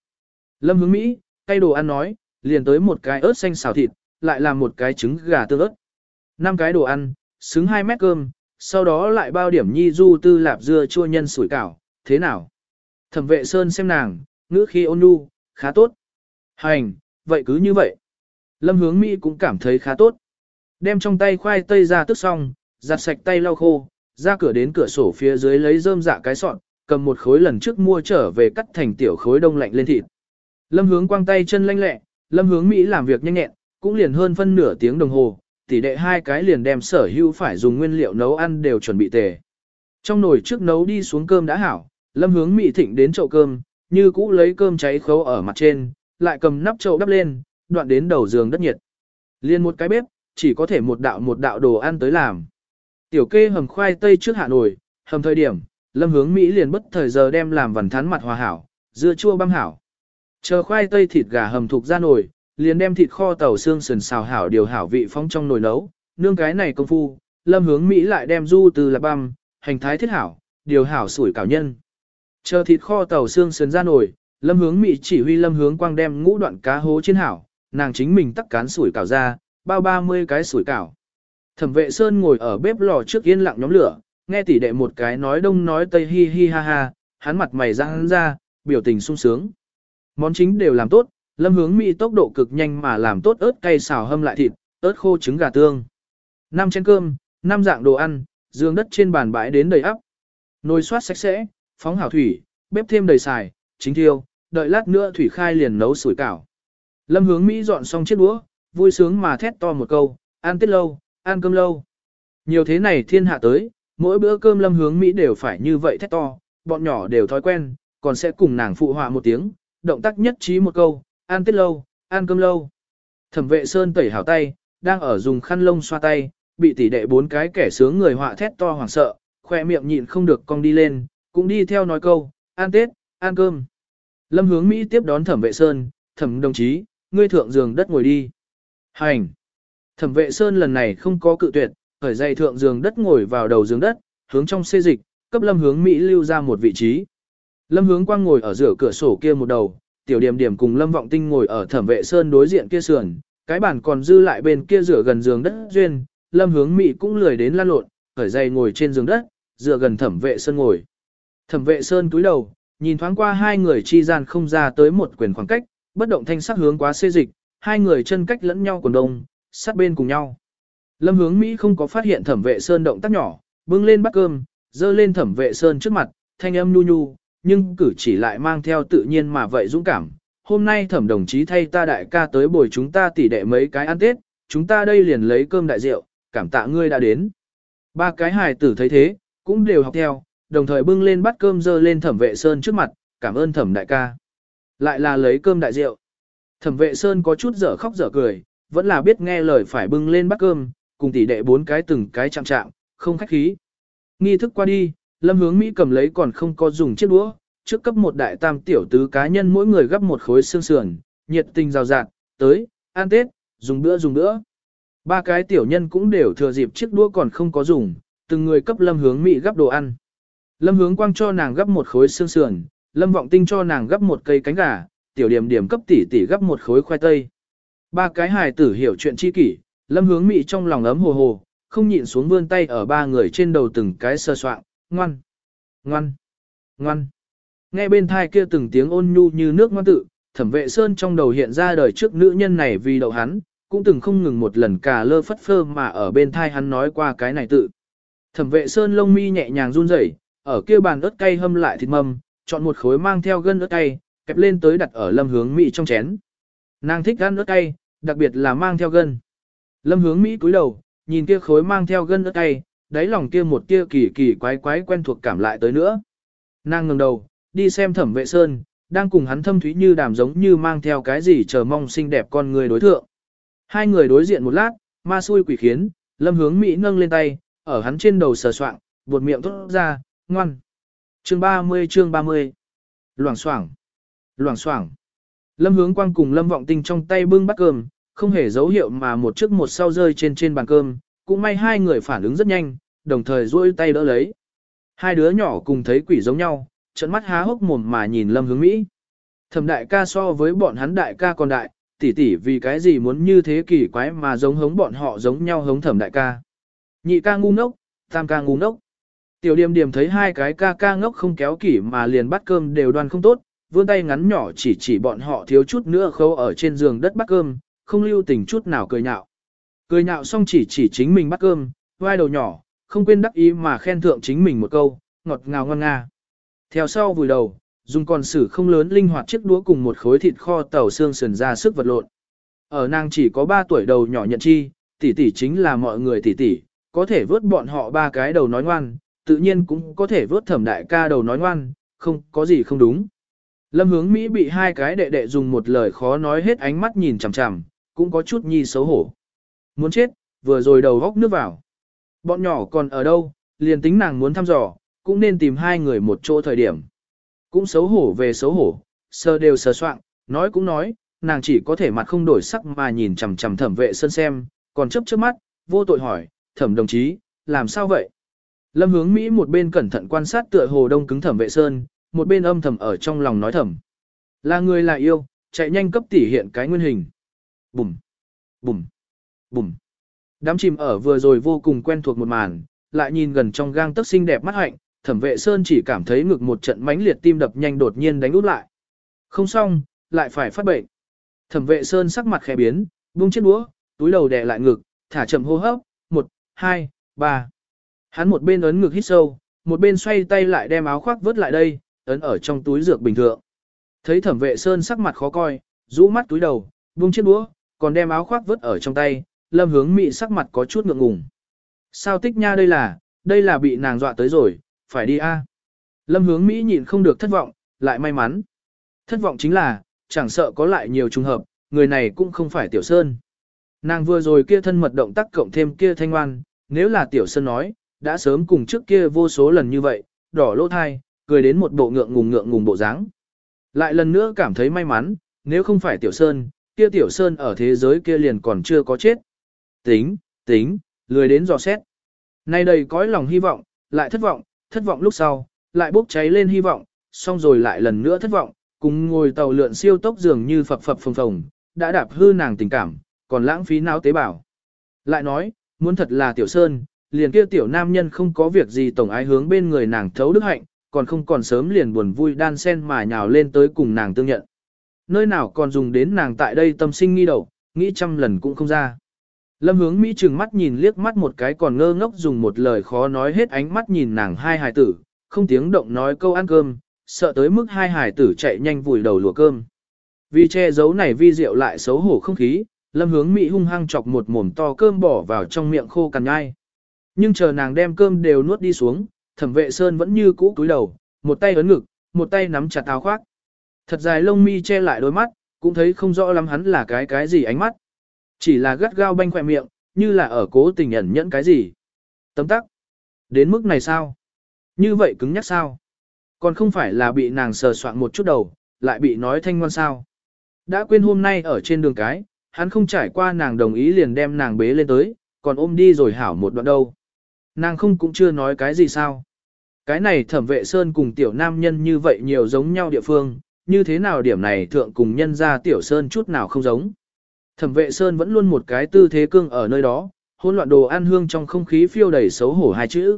Lâm hướng Mỹ, cay đồ ăn nói, liền tới một cái ớt xanh xào thịt, lại làm một cái trứng gà tương ớt. năm cái đồ ăn, xứng 2 mét cơm, sau đó lại bao điểm nhi du tư lạp dưa chua nhân sủi cảo, thế nào? Thẩm vệ Sơn xem nàng, ngữ khi ôn nhu, khá tốt. Hành, vậy cứ như vậy. Lâm hướng Mỹ cũng cảm thấy khá tốt. Đem trong tay khoai tây ra tức xong, giặt sạch tay lau khô, ra cửa đến cửa sổ phía dưới lấy rơm dạ cái sọn, cầm một khối lần trước mua trở về cắt thành tiểu khối đông lạnh lên thịt. Lâm hướng quang tay chân lanh lẹ, lâm hướng Mỹ làm việc nhanh nhẹn, cũng liền hơn phân nửa tiếng đồng hồ, tỷ đệ hai cái liền đem sở hữu phải dùng nguyên liệu nấu ăn đều chuẩn bị tề. Trong nồi trước nấu đi xuống cơm đã hảo, lâm hướng Mỹ thịnh đến chậu cơm, như cũ lấy cơm cháy khấu ở mặt trên, lại cầm nắp chậu đắp lên, đoạn đến đầu giường đất nhiệt. Liên một cái bếp, chỉ có thể một đạo một đạo đồ ăn tới làm. Tiểu kê hầm khoai tây trước hạ nồi, hầm thời điểm, lâm hướng Mỹ liền bất thời giờ đem làm vần thán mặt hòa hảo, dưa chua băm hảo. Chờ khoai tây thịt gà hầm thuộc ra nồi, liền đem thịt kho tàu xương sườn xào hảo điều hảo vị phong trong nồi nấu, nương cái này công phu, lâm hướng Mỹ lại đem du từ lạp băm, hành thái thiết hảo, điều hảo sủi cảo nhân. Chờ thịt kho tàu xương sườn ra nồi, lâm hướng Mỹ chỉ huy lâm hướng quang đem ngũ đoạn cá hố trên hảo, nàng chính mình tắc cán sủi cảo ra, bao 30 cái sủi cảo. Thẩm vệ Sơn ngồi ở bếp lò trước yên lặng nhóm lửa, nghe tỷ đệ một cái nói đông nói tây hi hi ha ha, hắn mặt mày răng ra, biểu tình sung sướng. Món chính đều làm tốt, lâm hướng Mỹ tốc độ cực nhanh mà làm tốt ớt cay xào hâm lại thịt, ớt khô trứng gà tương. Năm chén cơm, năm dạng đồ ăn, giường đất trên bàn bãi đến đầy ắp. Nồi xoát sạch sẽ, phóng hảo thủy, bếp thêm đầy xài, chính thiêu, đợi lát nữa thủy khai liền nấu sủi cảo. Lâm hướng Mỹ dọn xong chiếc đũa, vui sướng mà thét to một câu, ăn tết lâu, ăn cơm lâu. Nhiều thế này thiên hạ tới, mỗi bữa cơm lâm hướng Mỹ đều phải như vậy thét to, bọn nhỏ đều thói quen, còn sẽ cùng nàng phụ họa một tiếng, động tác nhất trí một câu, ăn tết lâu, ăn cơm lâu. Thẩm vệ sơn tẩy hảo tay, đang ở dùng khăn lông xoa tay, bị tỷ đệ bốn cái kẻ sướng người họa thét to hoảng sợ, khoe miệng nhịn không được cong đi lên, cũng đi theo nói câu, ăn tết, ăn cơm. Lâm hướng Mỹ tiếp đón thẩm vệ sơn, thẩm đồng chí, ngươi thượng giường đất ngồi đi. Hành! Thẩm vệ sơn lần này không có cự tuyệt, khởi dây thượng giường đất ngồi vào đầu giường đất, hướng trong xê dịch, cấp lâm hướng Mỹ lưu ra một vị trí. Lâm hướng quang ngồi ở giữa cửa sổ kia một đầu, tiểu điểm điểm cùng lâm vọng tinh ngồi ở thẩm vệ sơn đối diện kia sườn, cái bàn còn dư lại bên kia rửa gần giường đất duyên, lâm hướng Mỹ cũng lười đến lan lộn, khởi dây ngồi trên giường đất, dựa gần thẩm vệ sơn ngồi. Thẩm vệ sơn túi đầu, nhìn thoáng qua hai người chi gian không ra tới một quyền khoảng cách, bất động thanh sắc hướng quá xê dịch, hai người chân cách lẫn nhau còn đông, sát bên cùng nhau. Lâm hướng Mỹ không có phát hiện thẩm vệ sơn động tác nhỏ, bưng lên bát cơm, dơ lên thẩm vệ sơn trước mặt, thanh âm nhu nhu, nhưng cử chỉ lại mang theo tự nhiên mà vậy dũng cảm. Hôm nay thẩm đồng chí thay ta đại ca tới bồi chúng ta tỉ đệ mấy cái ăn tết, chúng ta đây liền lấy cơm đại rượu, cảm tạ ngươi đã đến. Ba cái hài tử thấy thế, cũng đều học theo, đồng thời bưng lên bát cơm dơ lên thẩm vệ sơn trước mặt, cảm ơn thẩm đại ca. Lại là lấy cơm đại rượu. Thẩm vệ sơn có chút dở khóc dở cười, vẫn là biết nghe lời phải bưng lên bát cơm, cùng tỷ đệ bốn cái từng cái chạm chạm, không khách khí. Nghi thức qua đi, lâm hướng Mỹ cầm lấy còn không có dùng chiếc đũa, trước cấp một đại tam tiểu tứ cá nhân mỗi người gấp một khối xương sườn, nhiệt tình rào rạt, tới, ăn tết, dùng bữa dùng bữa. Ba cái tiểu nhân cũng đều thừa dịp chiếc đũa còn không có dùng, từng người cấp lâm hướng Mỹ gấp đồ ăn. Lâm hướng quang cho nàng gấp một khối xương sườn, lâm vọng tinh cho nàng gấp một cây cánh gà, tiểu điểm điểm cấp tỷ tỷ gấp một khối khoai tây. Ba cái hài tử hiểu chuyện chi kỷ, lâm hướng Mỹ trong lòng ấm hồ hồ, không nhịn xuống vươn tay ở ba người trên đầu từng cái sơ soạn, ngoan, ngoan, ngoan. Nghe bên thai kia từng tiếng ôn nhu như nước ngoan tự, thẩm vệ sơn trong đầu hiện ra đời trước nữ nhân này vì đậu hắn, cũng từng không ngừng một lần cả lơ phất phơ mà ở bên thai hắn nói qua cái này tự. Thẩm vệ sơn lông mi nhẹ nhàng run rẩy, ở kia bàn ớt cay hâm lại thịt mâm, chọn một khối mang theo gân ớt cay, kẹp lên tới đặt ở lâm hướng Mỹ trong chén. Nàng thích ăn ớt cay, đặc biệt là mang theo gân. Lâm hướng Mỹ cúi đầu, nhìn kia khối mang theo gân ớt cay, đáy lòng kia một tia kỳ kỳ quái quái quen thuộc cảm lại tới nữa. Nàng ngẩng đầu, đi xem thẩm vệ sơn, đang cùng hắn thâm thúy như đàm giống như mang theo cái gì chờ mong xinh đẹp con người đối thượng. Hai người đối diện một lát, ma xui quỷ khiến, lâm hướng Mỹ nâng lên tay, ở hắn trên đầu sờ soạng, buột miệng thốt ra, ngoan. Chương 30 chương 30 Loảng xoảng Loảng xoảng Lâm hướng quang cùng lâm vọng tinh trong tay bưng bát cơm, không hề dấu hiệu mà một trước một sau rơi trên trên bàn cơm, cũng may hai người phản ứng rất nhanh, đồng thời duỗi tay đỡ lấy. Hai đứa nhỏ cùng thấy quỷ giống nhau, trận mắt há hốc mồm mà nhìn lâm hướng Mỹ. Thẩm đại ca so với bọn hắn đại ca còn đại, tỷ tỷ vì cái gì muốn như thế kỳ quái mà giống hống bọn họ giống nhau hống thẩm đại ca. Nhị ca ngu ngốc, tam ca ngu ngốc. Tiểu điềm điềm thấy hai cái ca ca ngốc không kéo kỷ mà liền bắt cơm đều đoan không tốt, vươn tay ngắn nhỏ chỉ chỉ bọn họ thiếu chút nữa khâu ở trên giường đất bắt cơm, không lưu tình chút nào cười nhạo. Cười nhạo xong chỉ chỉ chính mình bắt cơm, vai đầu nhỏ, không quên đắc ý mà khen thượng chính mình một câu, ngọt ngào ngon nga. Theo sau vùi đầu, dùng con sử không lớn linh hoạt chiếc đũa cùng một khối thịt kho tàu xương sườn ra sức vật lộn. Ở nàng chỉ có 3 tuổi đầu nhỏ nhận chi, tỷ tỷ chính là mọi người tỷ tỷ, có thể vớt bọn họ ba cái đầu nói ngoan, tự nhiên cũng có thể vớt thẩm đại ca đầu nói ngoan, không có gì không đúng. Lâm hướng Mỹ bị hai cái đệ đệ dùng một lời khó nói hết ánh mắt nhìn chằm chằm, cũng có chút nhi xấu hổ. Muốn chết, vừa rồi đầu góc nước vào. Bọn nhỏ còn ở đâu, liền tính nàng muốn thăm dò, cũng nên tìm hai người một chỗ thời điểm. Cũng xấu hổ về xấu hổ, sơ đều sơ soạn, nói cũng nói, nàng chỉ có thể mặt không đổi sắc mà nhìn chằm chằm thẩm vệ sơn xem, còn chấp trước mắt, vô tội hỏi, thẩm đồng chí, làm sao vậy? Lâm hướng Mỹ một bên cẩn thận quan sát tựa hồ đông cứng thẩm vệ sơn, một bên âm thầm ở trong lòng nói thầm. Là người là yêu, chạy nhanh cấp tỉ hiện cái nguyên hình. Bùm, bùm, bùm. Đám chìm ở vừa rồi vô cùng quen thuộc một màn, lại nhìn gần trong gang tấc xinh đẹp mắt hạnh, thẩm vệ sơn chỉ cảm thấy ngực một trận mãnh liệt tim đập nhanh đột nhiên đánh út lại. Không xong, lại phải phát bệnh. Thẩm vệ sơn sắc mặt khẽ biến, buông chiếc đũa, túi đầu đè lại ngực, thả chậm hô hấp, một, hai, ba. Hắn một bên ấn ngực hít sâu, một bên xoay tay lại đem áo khoác vớt lại đây, ấn ở trong túi dược bình thường. Thấy thẩm vệ sơn sắc mặt khó coi, rũ mắt túi đầu, buông chiếc đũa, còn đem áo khoác vớt ở trong tay, lâm hướng mị sắc mặt có chút ngượng ngùng. Sao tích nha đây là, đây là bị nàng dọa tới rồi, phải đi a. Lâm hướng Mỹ nhịn không được thất vọng, lại may mắn. Thất vọng chính là, chẳng sợ có lại nhiều trùng hợp, người này cũng không phải Tiểu Sơn. Nàng vừa rồi kia thân mật động tác cộng thêm kia thanh oan, nếu là Tiểu Sơn nói, đã sớm cùng trước kia vô số lần như vậy, đỏ lỗ thai, cười đến một bộ ngượng ngùng ngượng ngùng bộ dáng. Lại lần nữa cảm thấy may mắn, nếu không phải Tiểu Sơn, kia Tiểu Sơn ở thế giới kia liền còn chưa có chết. Tính, tính, lười đến dò xét. Nay đầy cõi lòng hy vọng, lại thất vọng, thất vọng lúc sau, lại bốc cháy lên hy vọng, xong rồi lại lần nữa thất vọng, cùng ngồi tàu lượn siêu tốc dường như phập phập phồng phồng, đã đạp hư nàng tình cảm, còn lãng phí não tế bào. Lại nói, muốn thật là tiểu sơn, liền kia tiểu nam nhân không có việc gì tổng ái hướng bên người nàng thấu đức hạnh, còn không còn sớm liền buồn vui đan sen mà nhào lên tới cùng nàng tương nhận. Nơi nào còn dùng đến nàng tại đây tâm sinh nghi đầu, nghĩ trăm lần cũng không ra. Lâm hướng Mỹ trừng mắt nhìn liếc mắt một cái còn ngơ ngốc dùng một lời khó nói hết ánh mắt nhìn nàng hai hài tử, không tiếng động nói câu ăn cơm, sợ tới mức hai hài tử chạy nhanh vùi đầu lùa cơm. Vì che giấu này vi diệu lại xấu hổ không khí, lâm hướng Mỹ hung hăng chọc một mồm to cơm bỏ vào trong miệng khô cằn nhai. Nhưng chờ nàng đem cơm đều nuốt đi xuống, thẩm vệ sơn vẫn như cũ cúi đầu, một tay ấn ngực, một tay nắm chặt áo khoác. Thật dài lông mi che lại đôi mắt, cũng thấy không rõ lắm hắn là cái cái gì ánh mắt. Chỉ là gắt gao banh khỏe miệng, như là ở cố tình ẩn nhẫn cái gì. Tấm tắc. Đến mức này sao? Như vậy cứng nhắc sao? Còn không phải là bị nàng sờ soạn một chút đầu, lại bị nói thanh ngoan sao? Đã quên hôm nay ở trên đường cái, hắn không trải qua nàng đồng ý liền đem nàng bế lên tới, còn ôm đi rồi hảo một đoạn đâu. Nàng không cũng chưa nói cái gì sao? Cái này thẩm vệ sơn cùng tiểu nam nhân như vậy nhiều giống nhau địa phương, như thế nào điểm này thượng cùng nhân ra tiểu sơn chút nào không giống. Thẩm vệ Sơn vẫn luôn một cái tư thế cương ở nơi đó, hỗn loạn đồ ăn hương trong không khí phiêu đầy xấu hổ hai chữ.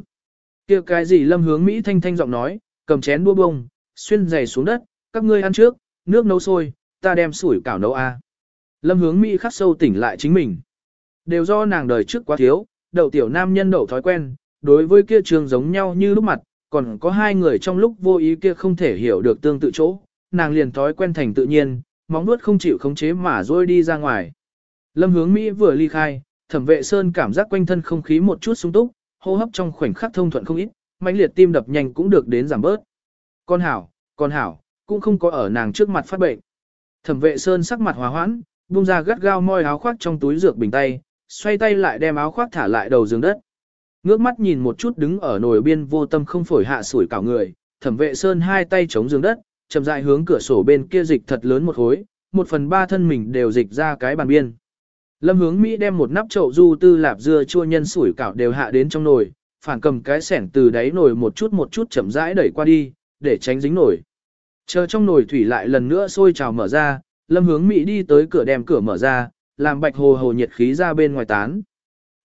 kia cái gì lâm hướng Mỹ thanh thanh giọng nói, cầm chén đua bông, xuyên giày xuống đất, các ngươi ăn trước, nước nấu sôi, ta đem sủi cảo nấu a. Lâm hướng Mỹ khắc sâu tỉnh lại chính mình. Đều do nàng đời trước quá thiếu, đậu tiểu nam nhân đậu thói quen, đối với kia trường giống nhau như lúc mặt, còn có hai người trong lúc vô ý kia không thể hiểu được tương tự chỗ, nàng liền thói quen thành tự nhiên, móng nuốt không chịu khống chế mà rôi đi ra ngoài. Lâm hướng Mỹ vừa ly khai, thẩm vệ sơn cảm giác quanh thân không khí một chút sung túc, hô hấp trong khoảnh khắc thông thuận không ít, mãnh liệt tim đập nhanh cũng được đến giảm bớt. Con hảo, con hảo, cũng không có ở nàng trước mặt phát bệnh. Thẩm vệ sơn sắc mặt hòa hoãn, buông ra gắt gao moi áo khoác trong túi dược bình tay, xoay tay lại đem áo khoác thả lại đầu giường đất. Ngước mắt nhìn một chút đứng ở nồi biên vô tâm không phổi hạ sủi cảo người, thẩm vệ sơn hai tay chống giường đất, chậm rãi hướng cửa sổ bên kia dịch thật lớn một khối, một phần ba thân mình đều dịch ra cái bàn biên. Lâm hướng Mỹ đem một nắp chậu du tư lạp dưa chua nhân sủi cảo đều hạ đến trong nồi, phản cầm cái sẻn từ đáy nồi một chút một chút chậm rãi đẩy qua đi, để tránh dính nồi. Chờ trong nồi thủy lại lần nữa sôi trào mở ra, Lâm hướng Mỹ đi tới cửa đem cửa mở ra, làm bạch hồ hồ nhiệt khí ra bên ngoài tán.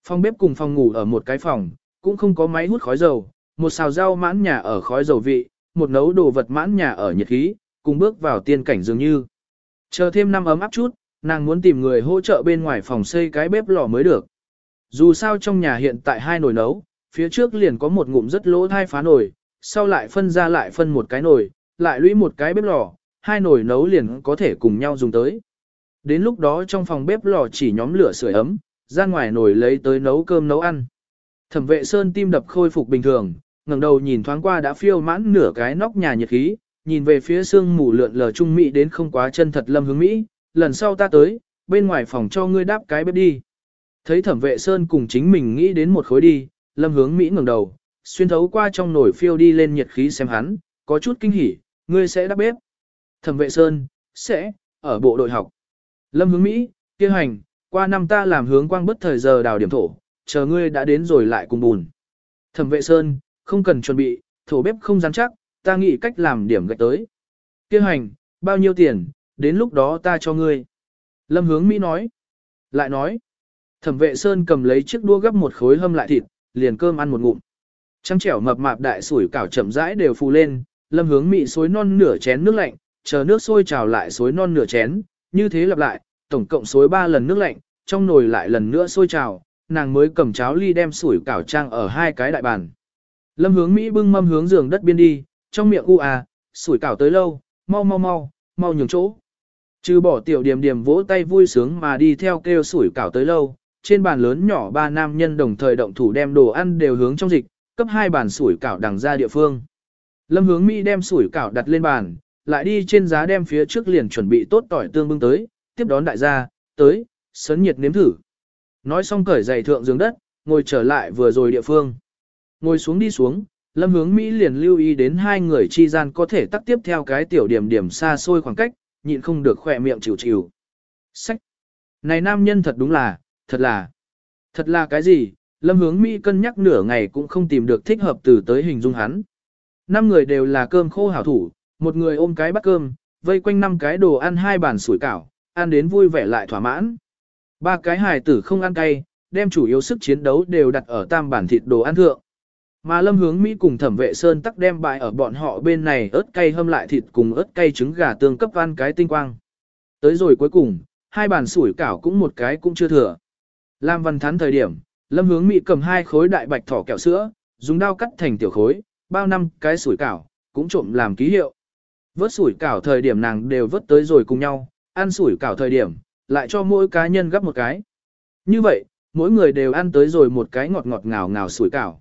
Phòng bếp cùng phòng ngủ ở một cái phòng, cũng không có máy hút khói dầu, một xào rau mãn nhà ở khói dầu vị, một nấu đồ vật mãn nhà ở nhiệt khí, cùng bước vào tiên cảnh dường như. Chờ thêm năm ấm áp chút, nàng muốn tìm người hỗ trợ bên ngoài phòng xây cái bếp lò mới được. Dù sao trong nhà hiện tại hai nồi nấu, phía trước liền có một ngụm rất lỗ thai phá nồi, sau lại phân ra lại phân một cái nồi, lại lũy một cái bếp lò, hai nồi nấu liền có thể cùng nhau dùng tới. Đến lúc đó trong phòng bếp lò chỉ nhóm lửa sưởi ấm, ra ngoài nồi lấy tới nấu cơm nấu ăn. Thẩm vệ sơn tim đập khôi phục bình thường, ngẩng đầu nhìn thoáng qua đã phiêu mãn nửa cái nóc nhà nhiệt khí, nhìn về phía sương mù lượn lờ trung mỹ đến không quá chân thật lâm hướng mỹ, lần sau ta tới, bên ngoài phòng cho ngươi đáp cái bếp đi. Thấy thẩm vệ sơn cùng chính mình nghĩ đến một khối đi, lâm hướng mỹ ngẩng đầu, xuyên thấu qua trong nồi phiêu đi lên nhiệt khí xem hắn, có chút kinh hỉ, ngươi sẽ đáp bếp. Thẩm vệ Sơn, sẽ, ở bộ đội học. Lâm hướng Mỹ, kia hành, qua năm ta làm hướng quang bất thời giờ đào điểm thổ, chờ ngươi đã đến rồi lại cùng bùn. Thẩm vệ Sơn, không cần chuẩn bị, thổ bếp không rắn chắc, ta nghĩ cách làm điểm gạch tới. Kêu hành, bao nhiêu tiền, đến lúc đó ta cho ngươi. Lâm hướng Mỹ nói. Lại nói. Thẩm vệ Sơn cầm lấy chiếc đua gấp một khối hâm lại thịt, liền cơm ăn một ngụm. Trăng trẻo mập mạp đại sủi cảo chậm rãi đều phù lên, lâm hướng Mỹ xối non nửa chén nước lạnh, chờ nước sôi trào lại xối non nửa chén, như thế lặp lại, tổng cộng xối 3 lần nước lạnh, trong nồi lại lần nữa sôi trào, nàng mới cầm cháo ly đem sủi cảo trang ở hai cái đại bàn. Lâm hướng Mỹ bưng mâm hướng giường đất biên đi, trong miệng u à, sủi cảo tới lâu, mau mau mau, mau nhường chỗ. Trừ bỏ tiểu điểm điểm vỗ tay vui sướng mà đi theo kêu sủi cảo tới lâu, trên bàn lớn nhỏ ba nam nhân đồng thời động thủ đem đồ ăn đều hướng trong dịch, cấp hai bàn sủi cảo đằng ra địa phương. Lâm hướng Mỹ đem sủi cảo đặt lên bàn, lại đi trên giá đem phía trước liền chuẩn bị tốt tỏi tương bưng tới, tiếp đón đại gia, tới, sấn nhiệt nếm thử. Nói xong cởi giày thượng giường đất, ngồi trở lại vừa rồi địa phương. Ngồi xuống đi xuống, Lâm hướng Mỹ liền lưu ý đến hai người chi gian có thể tắt tiếp theo cái tiểu điểm điểm xa xôi khoảng cách, nhịn không được khỏe miệng chịu chịu. Sách! Này nam nhân thật đúng là, thật là, thật là cái gì? Lâm hướng Mỹ cân nhắc nửa ngày cũng không tìm được thích hợp từ tới hình dung hắn. Năm người đều là cơm khô hảo thủ, một người ôm cái bát cơm, vây quanh năm cái đồ ăn hai bàn sủi cảo, ăn đến vui vẻ lại thỏa mãn. Ba cái hài tử không ăn cay, đem chủ yếu sức chiến đấu đều đặt ở tam bản thịt đồ ăn thượng. Mà lâm hướng Mỹ cùng thẩm vệ sơn tắc đem bại ở bọn họ bên này ớt cay hâm lại thịt cùng ớt cay trứng gà tương cấp ăn cái tinh quang. Tới rồi cuối cùng, hai bàn sủi cảo cũng một cái cũng chưa thừa. Lam văn thắn thời điểm, lâm hướng Mỹ cầm hai khối đại bạch thỏ kẹo sữa, dùng dao cắt thành tiểu khối, bao năm cái sủi cảo, cũng trộm làm ký hiệu. Vớt sủi cảo thời điểm nàng đều vớt tới rồi cùng nhau, ăn sủi cảo thời điểm, lại cho mỗi cá nhân gấp một cái. Như vậy, mỗi người đều ăn tới rồi một cái ngọt ngọt ngào ngào sủi cảo.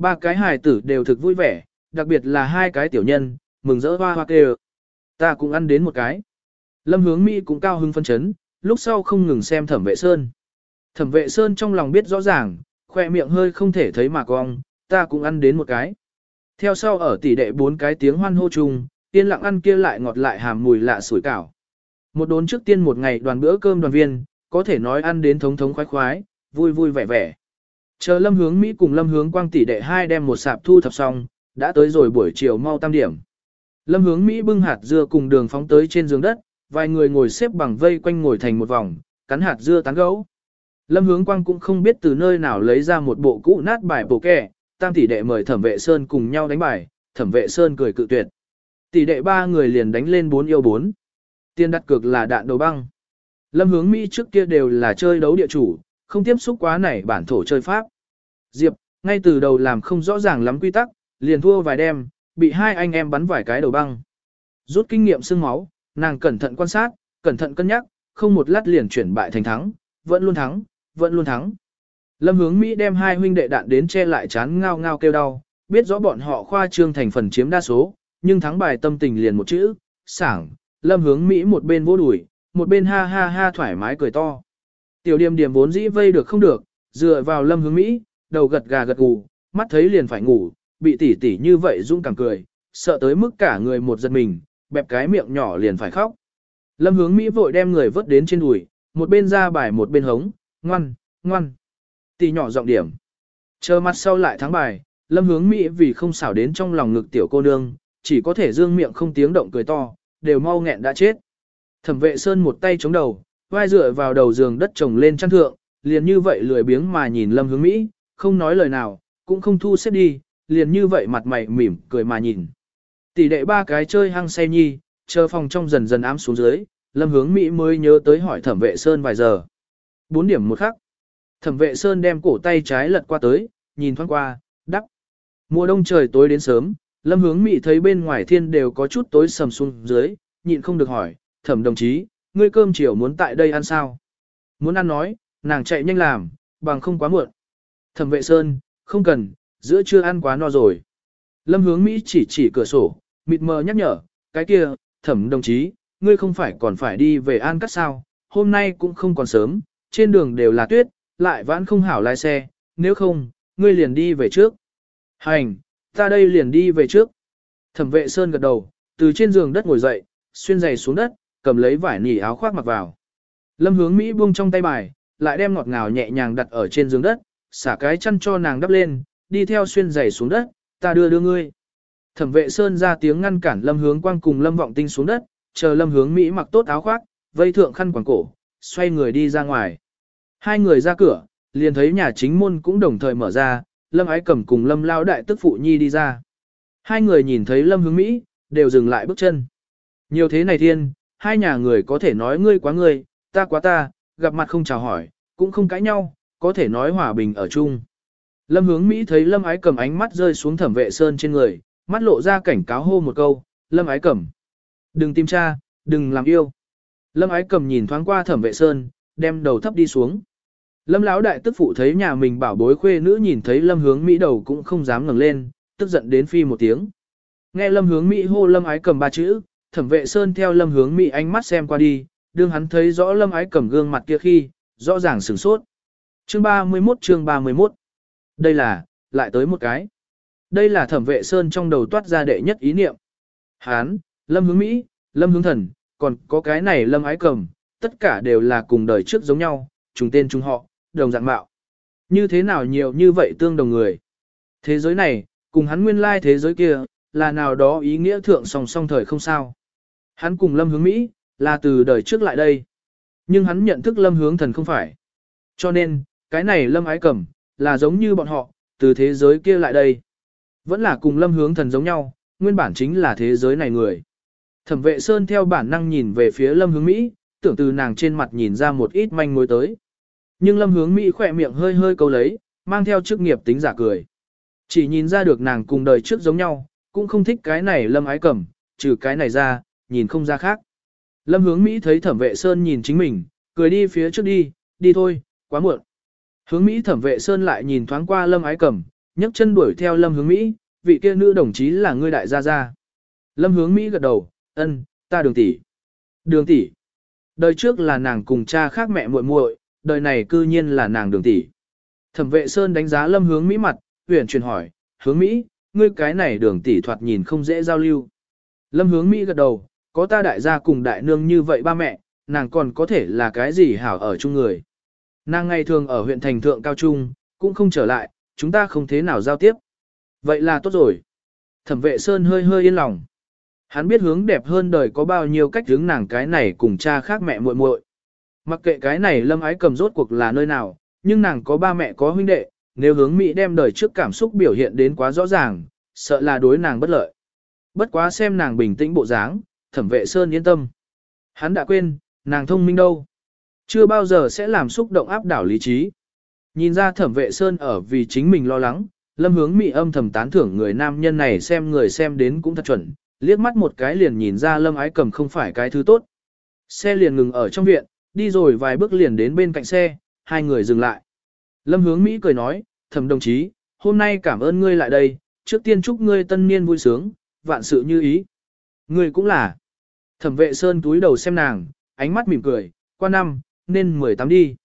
Ba cái hài tử đều thực vui vẻ, đặc biệt là hai cái tiểu nhân, mừng rỡ hoa hoa kêu. Ta cũng ăn đến một cái. Lâm hướng Mỹ cũng cao hưng phân chấn, lúc sau không ngừng xem thẩm vệ sơn. Thẩm vệ sơn trong lòng biết rõ ràng, khoe miệng hơi không thể thấy mà cong, ta cũng ăn đến một cái. Theo sau ở tỷ đệ bốn cái tiếng hoan hô chung, tiên lặng ăn kia lại ngọt lại hàm mùi lạ sủi cảo. Một đốn trước tiên một ngày đoàn bữa cơm đoàn viên, có thể nói ăn đến thống thống khoái khoái, vui vui vẻ vẻ. Chờ lâm hướng Mỹ cùng lâm hướng quang tỷ đệ hai đem một sạp thu thập xong, đã tới rồi buổi chiều mau tam điểm. Lâm hướng Mỹ bưng hạt dưa cùng đường phóng tới trên giường đất, vài người ngồi xếp bằng vây quanh ngồi thành một vòng, cắn hạt dưa tán gấu. Lâm hướng quang cũng không biết từ nơi nào lấy ra một bộ cũ nát bài bổ kẻ, tam tỷ đệ mời thẩm vệ Sơn cùng nhau đánh bài, thẩm vệ Sơn cười cự tuyệt. Tỷ đệ ba người liền đánh lên bốn yêu bốn. Tiền đặt cược là đạn đầu băng. Lâm hướng Mỹ trước kia đều là chơi đấu địa chủ, không tiếp xúc quá này bản thổ chơi pháp. Diệp, ngay từ đầu làm không rõ ràng lắm quy tắc, liền thua vài đêm, bị hai anh em bắn vài cái đầu băng. Rút kinh nghiệm xương máu, nàng cẩn thận quan sát, cẩn thận cân nhắc, không một lát liền chuyển bại thành thắng, vẫn luôn thắng, vẫn luôn thắng. Lâm hướng Mỹ đem hai huynh đệ đạn đến che lại chán ngao ngao kêu đau, biết rõ bọn họ khoa trương thành phần chiếm đa số, nhưng thắng bài tâm tình liền một chữ, sảng, lâm hướng Mỹ một bên vô đuổi, một bên ha ha ha thoải mái cười to. Tiểu điềm điềm vốn dĩ vây được không được, dựa vào lâm hướng Mỹ, đầu gật gà gật gù, mắt thấy liền phải ngủ, bị tỉ tỉ như vậy rung cảm cười, sợ tới mức cả người một giật mình, bẹp cái miệng nhỏ liền phải khóc. Lâm hướng Mỹ vội đem người vớt đến trên đùi, một bên ra bài một bên hống, ngoan, ngoan. Tỷ nhỏ giọng điểm. Chờ mặt sau lại thắng bài, lâm hướng Mỹ vì không xảo đến trong lòng ngực tiểu cô nương, chỉ có thể dương miệng không tiếng động cười to, đều mau nghẹn đã chết. Thẩm vệ sơn một tay chống đầu, vai dựa vào đầu giường đất trồng lên chăn thượng, liền như vậy lười biếng mà nhìn lâm hướng Mỹ, không nói lời nào, cũng không thu xếp đi, liền như vậy mặt mày mỉm cười mà nhìn. Tỷ đệ ba cái chơi hăng say nhi, chờ phòng trong dần dần ám xuống dưới, lâm hướng Mỹ mới nhớ tới hỏi thẩm vệ sơn vài giờ. Bốn điểm một khắc. Thẩm vệ sơn đem cổ tay trái lật qua tới, nhìn thoáng qua, đắc. Mùa đông trời tối đến sớm, lâm hướng Mỹ thấy bên ngoài thiên đều có chút tối sầm xuống dưới, nhịn không được hỏi, thẩm đồng chí, ngươi cơm chiều muốn tại đây ăn sao? Muốn ăn nói, nàng chạy nhanh làm, bằng không quá muộn. Thẩm vệ sơn, không cần, giữa trưa ăn quá no rồi. Lâm hướng Mỹ chỉ chỉ cửa sổ, mịt mờ nhắc nhở, cái kia, thẩm đồng chí, ngươi không phải còn phải đi về An Cắt sao, hôm nay cũng không còn sớm, trên đường đều là tuyết, lại vãn không hảo lái xe, nếu không, ngươi liền đi về trước. Hành, ta đây liền đi về trước. Thẩm vệ Sơn gật đầu, từ trên giường đất ngồi dậy, xuyên giày xuống đất, cầm lấy vải nỉ áo khoác mặc vào. Lâm hướng Mỹ buông trong tay bài, lại đem ngọt ngào nhẹ nhàng đặt ở trên giường đất, xả cái chăn cho nàng đắp lên, đi theo xuyên giày xuống đất, ta đưa đưa ngươi. Thẩm vệ Sơn ra tiếng ngăn cản Lâm hướng quang cùng Lâm vọng tinh xuống đất, chờ Lâm hướng Mỹ mặc tốt áo khoác, vây thượng khăn quàng cổ, xoay người đi ra ngoài. Hai người ra cửa, liền thấy nhà chính môn cũng đồng thời mở ra, Lâm ái cầm cùng Lâm lao đại tức phụ nhi đi ra. Hai người nhìn thấy Lâm hướng Mỹ, đều dừng lại bước chân. Nhiều thế này thiên, hai nhà người có thể nói ngươi quá ngươi, ta quá ta, gặp mặt không chào hỏi, cũng không cãi nhau, có thể nói hòa bình ở chung. Lâm hướng Mỹ thấy Lâm ái cầm ánh mắt rơi xuống thẩm vệ sơn trên người, mắt lộ ra cảnh cáo hô một câu, Lâm ái cầm. Đừng tìm cha, đừng làm yêu. Lâm ái cầm nhìn thoáng qua thẩm vệ sơn, đem đầu thấp đi xuống. Lâm lão đại tức phụ thấy nhà mình bảo bối khuê nữ nhìn thấy Lâm hướng Mỹ đầu cũng không dám ngẩng lên, tức giận đến phi một tiếng. Nghe Lâm hướng Mỹ hô Lâm ái cầm ba chữ, thẩm vệ sơn theo Lâm hướng Mỹ ánh mắt xem qua đi, đương hắn thấy rõ Lâm ái cầm gương mặt kia khi, rõ ràng sửng sốt. Chương 31 chương 31 Đây là, lại tới một cái. Đây là thẩm vệ sơn trong đầu toát ra đệ nhất ý niệm. Hán, Lâm hướng Mỹ, Lâm hướng thần, còn có cái này Lâm ái cầm, tất cả đều là cùng đời trước giống nhau, trùng tên trùng họ, đồng dạng mạo. Như thế nào nhiều như vậy tương đồng người. Thế giới này, cùng hắn nguyên lai thế giới kia, là nào đó ý nghĩa thượng song song thời không sao. Hắn cùng Lâm hướng Mỹ, là từ đời trước lại đây. Nhưng hắn nhận thức Lâm hướng thần không phải. Cho nên, cái này Lâm ái cẩm là giống như bọn họ, từ thế giới kia lại đây. Vẫn là cùng Lâm hướng thần giống nhau, nguyên bản chính là thế giới này người. Thẩm vệ Sơn theo bản năng nhìn về phía Lâm hướng Mỹ, tưởng từ nàng trên mặt nhìn ra một ít manh mối tới. Nhưng Lâm hướng Mỹ khỏe miệng hơi hơi câu lấy, mang theo chức nghiệp tính giả cười. Chỉ nhìn ra được nàng cùng đời trước giống nhau, cũng không thích cái này Lâm ái cẩm trừ cái này ra, nhìn không ra khác. Lâm hướng Mỹ thấy thẩm vệ Sơn nhìn chính mình, cười đi phía trước đi, đi thôi, quá muộn. Hướng Mỹ thẩm vệ Sơn lại nhìn thoáng qua Lâm ái cầm, nhấc chân đuổi theo Lâm hướng Mỹ, vị kia nữ đồng chí là ngươi đại gia gia. Lâm hướng Mỹ gật đầu, ân, ta đường tỷ. Đường tỷ. Đời trước là nàng cùng cha khác mẹ muội muội, đời này cư nhiên là nàng đường tỷ. Thẩm vệ Sơn đánh giá Lâm hướng Mỹ mặt, huyền truyền hỏi, hướng Mỹ, ngươi cái này đường tỷ thoạt nhìn không dễ giao lưu. Lâm hướng Mỹ gật đầu, có ta đại gia cùng đại nương như vậy ba mẹ, nàng còn có thể là cái gì hảo ở chung người. Nàng ngày thường ở huyện thành thượng cao trung, cũng không trở lại, chúng ta không thế nào giao tiếp. Vậy là tốt rồi. Thẩm vệ Sơn hơi hơi yên lòng. Hắn biết hướng đẹp hơn đời có bao nhiêu cách hướng nàng cái này cùng cha khác mẹ muội muội. Mặc kệ cái này lâm ái cầm rốt cuộc là nơi nào, nhưng nàng có ba mẹ có huynh đệ, nếu hướng Mỹ đem đời trước cảm xúc biểu hiện đến quá rõ ràng, sợ là đối nàng bất lợi. Bất quá xem nàng bình tĩnh bộ dáng, thẩm vệ Sơn yên tâm. Hắn đã quên, nàng thông minh đâu. Chưa bao giờ sẽ làm xúc động áp đảo lý trí. Nhìn ra thẩm vệ Sơn ở vì chính mình lo lắng, lâm hướng Mỹ âm thầm tán thưởng người nam nhân này xem người xem đến cũng thật chuẩn, liếc mắt một cái liền nhìn ra lâm ái cầm không phải cái thứ tốt. Xe liền ngừng ở trong viện, đi rồi vài bước liền đến bên cạnh xe, hai người dừng lại. Lâm hướng Mỹ cười nói, thẩm đồng chí, hôm nay cảm ơn ngươi lại đây, trước tiên chúc ngươi tân niên vui sướng, vạn sự như ý. Ngươi cũng là. Thẩm vệ sơn túi đầu xem nàng, ánh mắt mỉm cười, qua năm, nên 18 đi.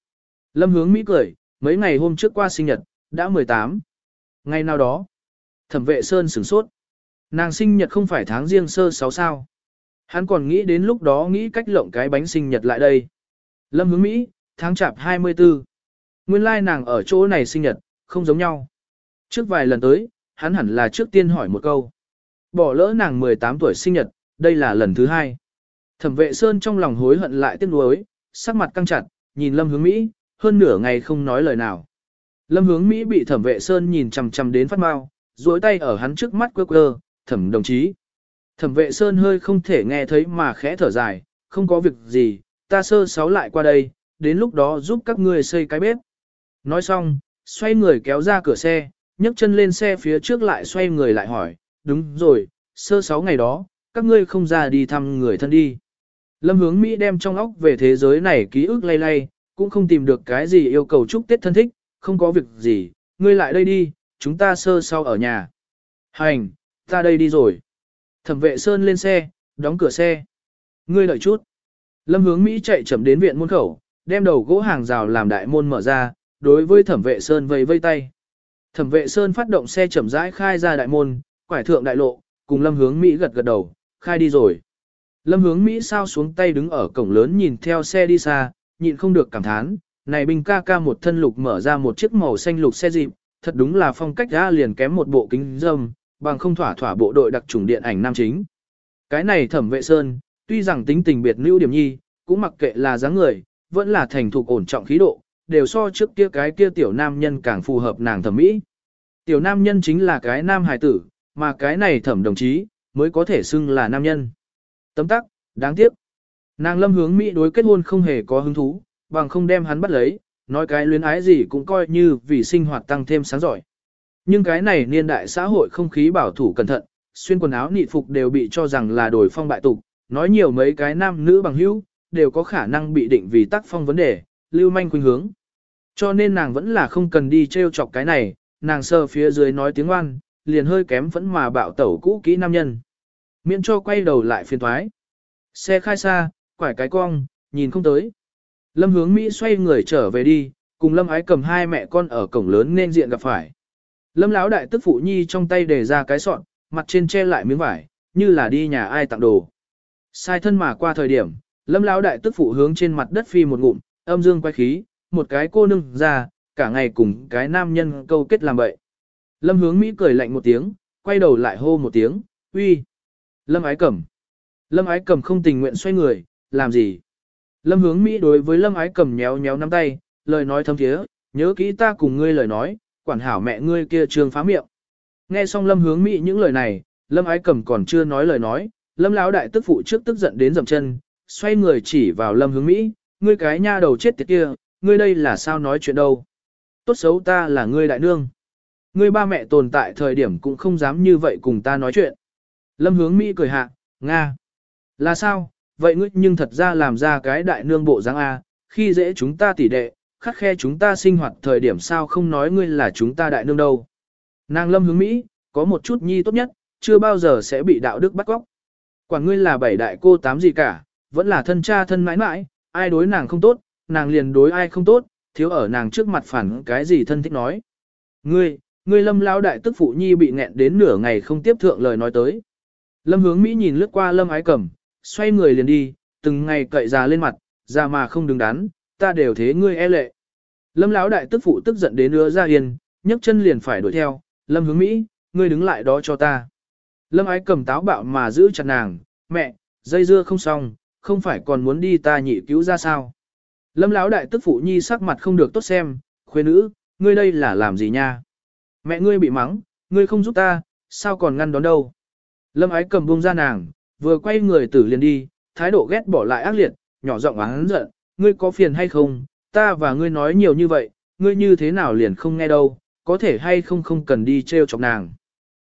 Lâm hướng Mỹ cười, mấy ngày hôm trước qua sinh nhật, đã 18. Ngày nào đó, thẩm vệ sơn sửng sốt. Nàng sinh nhật không phải tháng riêng sơ sáu sao. Hắn còn nghĩ đến lúc đó nghĩ cách lộng cái bánh sinh nhật lại đây. Lâm hướng Mỹ, tháng chạp 24. Nguyên lai like nàng ở chỗ này sinh nhật, không giống nhau. Trước vài lần tới, hắn hẳn là trước tiên hỏi một câu. Bỏ lỡ nàng 18 tuổi sinh nhật, đây là lần thứ hai. Thẩm vệ Sơn trong lòng hối hận lại tiếc nuối, sắc mặt căng chặt, nhìn Lâm Hướng Mỹ, hơn nửa ngày không nói lời nào. Lâm Hướng Mỹ bị Thẩm vệ Sơn nhìn chằm chằm đến phát mau, duỗi tay ở hắn trước mắt quơ quơ, "Thẩm đồng chí." Thẩm vệ Sơn hơi không thể nghe thấy mà khẽ thở dài, "Không có việc gì, ta sơ sáu lại qua đây, đến lúc đó giúp các ngươi xây cái bếp." Nói xong, xoay người kéo ra cửa xe, nhấc chân lên xe phía trước lại xoay người lại hỏi, đúng rồi, sơ sáu ngày đó, các ngươi không ra đi thăm người thân đi. Lâm hướng Mỹ đem trong óc về thế giới này ký ức lay lay, cũng không tìm được cái gì yêu cầu chúc Tết thân thích, không có việc gì, ngươi lại đây đi, chúng ta sơ sau ở nhà. Hành, ta đây đi rồi. Thẩm vệ Sơn lên xe, đóng cửa xe. Ngươi đợi chút. Lâm hướng Mỹ chạy chậm đến viện môn khẩu, đem đầu gỗ hàng rào làm đại môn mở ra, đối với thẩm vệ Sơn vây vây tay. Thẩm vệ Sơn phát động xe chậm rãi khai ra đại môn, quải thượng đại lộ, cùng Lâm Hướng Mỹ gật gật đầu, khai đi rồi. Lâm Hướng Mỹ sao xuống tay đứng ở cổng lớn nhìn theo xe đi xa, nhịn không được cảm thán, này binh ca ca một thân lục mở ra một chiếc màu xanh lục xe dịp, thật đúng là phong cách ra liền kém một bộ kính dâm, bằng không thỏa thỏa bộ đội đặc trùng điện ảnh nam chính. Cái này thẩm vệ sơn, tuy rằng tính tình biệt lưu điểm nhi, cũng mặc kệ là dáng người, vẫn là thành thục ổn trọng khí độ, đều so trước kia cái kia tiểu nam nhân càng phù hợp nàng thẩm mỹ. Tiểu nam nhân chính là cái nam hài tử, mà cái này thẩm đồng chí, mới có thể xưng là nam nhân. Tấm tắc, đáng tiếc. Nàng lâm hướng Mỹ đối kết hôn không hề có hứng thú, bằng không đem hắn bắt lấy, nói cái luyến ái gì cũng coi như vì sinh hoạt tăng thêm sáng giỏi. Nhưng cái này niên đại xã hội không khí bảo thủ cẩn thận, xuyên quần áo nị phục đều bị cho rằng là đổi phong bại tục, nói nhiều mấy cái nam nữ bằng hữu, đều có khả năng bị định vì tác phong vấn đề, lưu manh khuynh hướng. Cho nên nàng vẫn là không cần đi treo chọc cái này, nàng sờ phía dưới nói tiếng oan, liền hơi kém vẫn mà bạo tẩu cũ kỹ nam nhân. Miễn cho quay đầu lại phiền thoái. Xe khai xa, quải cái cong, nhìn không tới. Lâm hướng Mỹ xoay người trở về đi, cùng Lâm ái cầm hai mẹ con ở cổng lớn nên diện gặp phải. Lâm lão đại tức phụ nhi trong tay để ra cái sọn, mặt trên che lại miếng vải, như là đi nhà ai tặng đồ. Sai thân mà qua thời điểm, Lâm lão đại tức phụ hướng trên mặt đất phi một ngụm, âm dương quay khí, một cái cô nương ra, cả ngày cùng cái nam nhân câu kết làm bậy. Lâm hướng Mỹ cười lạnh một tiếng, quay đầu lại hô một tiếng, uy. Lâm ái cầm. Lâm ái cầm không tình nguyện xoay người, làm gì? Lâm hướng Mỹ đối với Lâm ái cầm nhéo nhéo nắm tay, lời nói thâm thiế, nhớ kỹ ta cùng ngươi lời nói, quản hảo mẹ ngươi kia trường phá miệng. Nghe xong Lâm hướng Mỹ những lời này, Lâm ái cầm còn chưa nói lời nói, Lâm lão đại tức phụ trước tức giận đến dầm chân, xoay người chỉ vào Lâm hướng Mỹ, ngươi cái nha đầu chết tiệt kia, ngươi đây là sao nói chuyện đâu. Tốt xấu ta là ngươi đại nương. Ngươi ba mẹ tồn tại thời điểm cũng không dám như vậy cùng ta nói chuyện. Lâm hướng Mỹ cười hạ, Nga. Là sao, vậy ngươi nhưng thật ra làm ra cái đại nương bộ dáng A, khi dễ chúng ta tỉ đệ, khắc khe chúng ta sinh hoạt thời điểm sao không nói ngươi là chúng ta đại nương đâu. Nàng lâm hướng Mỹ, có một chút nhi tốt nhất, chưa bao giờ sẽ bị đạo đức bắt góc. Quả ngươi là bảy đại cô tám gì cả, vẫn là thân cha thân mãi mãi, ai đối nàng không tốt, nàng liền đối ai không tốt, thiếu ở nàng trước mặt phản cái gì thân thích nói. Ngươi, ngươi lâm lao đại tức phụ nhi bị nghẹn đến nửa ngày không tiếp thượng lời nói tới. Lâm hướng Mỹ nhìn lướt qua lâm ái cẩm, xoay người liền đi, từng ngày cậy già lên mặt, già mà không đứng đắn, ta đều thế ngươi e lệ. Lâm lão đại tức phụ tức giận đến nữa ra yên, nhấc chân liền phải đuổi theo, Lâm hướng Mỹ, ngươi đứng lại đó cho ta. Lâm ái cầm táo bạo mà giữ chặt nàng, mẹ, dây dưa không xong, không phải còn muốn đi ta nhị cứu ra sao. Lâm lão đại tức phụ nhi sắc mặt không được tốt xem, khuê nữ, ngươi đây là làm gì nha? Mẹ ngươi bị mắng, ngươi không giúp ta, sao còn ngăn đón đâu? Lâm ái cầm buông ra nàng, vừa quay người tử liền đi, thái độ ghét bỏ lại ác liệt, nhỏ giọng oán giận, ngươi có phiền hay không, ta và ngươi nói nhiều như vậy, ngươi như thế nào liền không nghe đâu, có thể hay không không cần đi treo chọc nàng.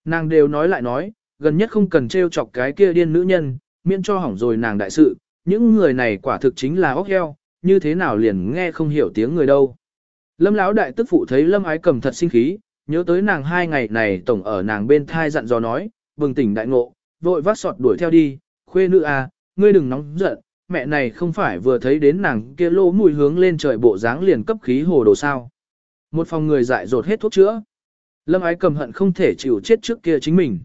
Nàng đều nói lại nói, gần nhất không cần treo chọc cái kia điên nữ nhân, miễn cho hỏng rồi nàng đại sự, những người này quả thực chính là óc heo, như thế nào liền nghe không hiểu tiếng người đâu. Lâm lão đại tức phụ thấy Lâm ái cầm thật sinh khí, nhớ tới nàng hai ngày này tổng ở nàng bên thai dặn dò nói, bừng tỉnh đại ngộ, vội vác sọt đuổi theo đi, khuê nữ à, ngươi đừng nóng giận, mẹ này không phải vừa thấy đến nàng kia lỗ mùi hướng lên trời bộ dáng liền cấp khí hồ đồ sao. Một phòng người dại dột hết thuốc chữa. Lâm ái cầm hận không thể chịu chết trước kia chính mình.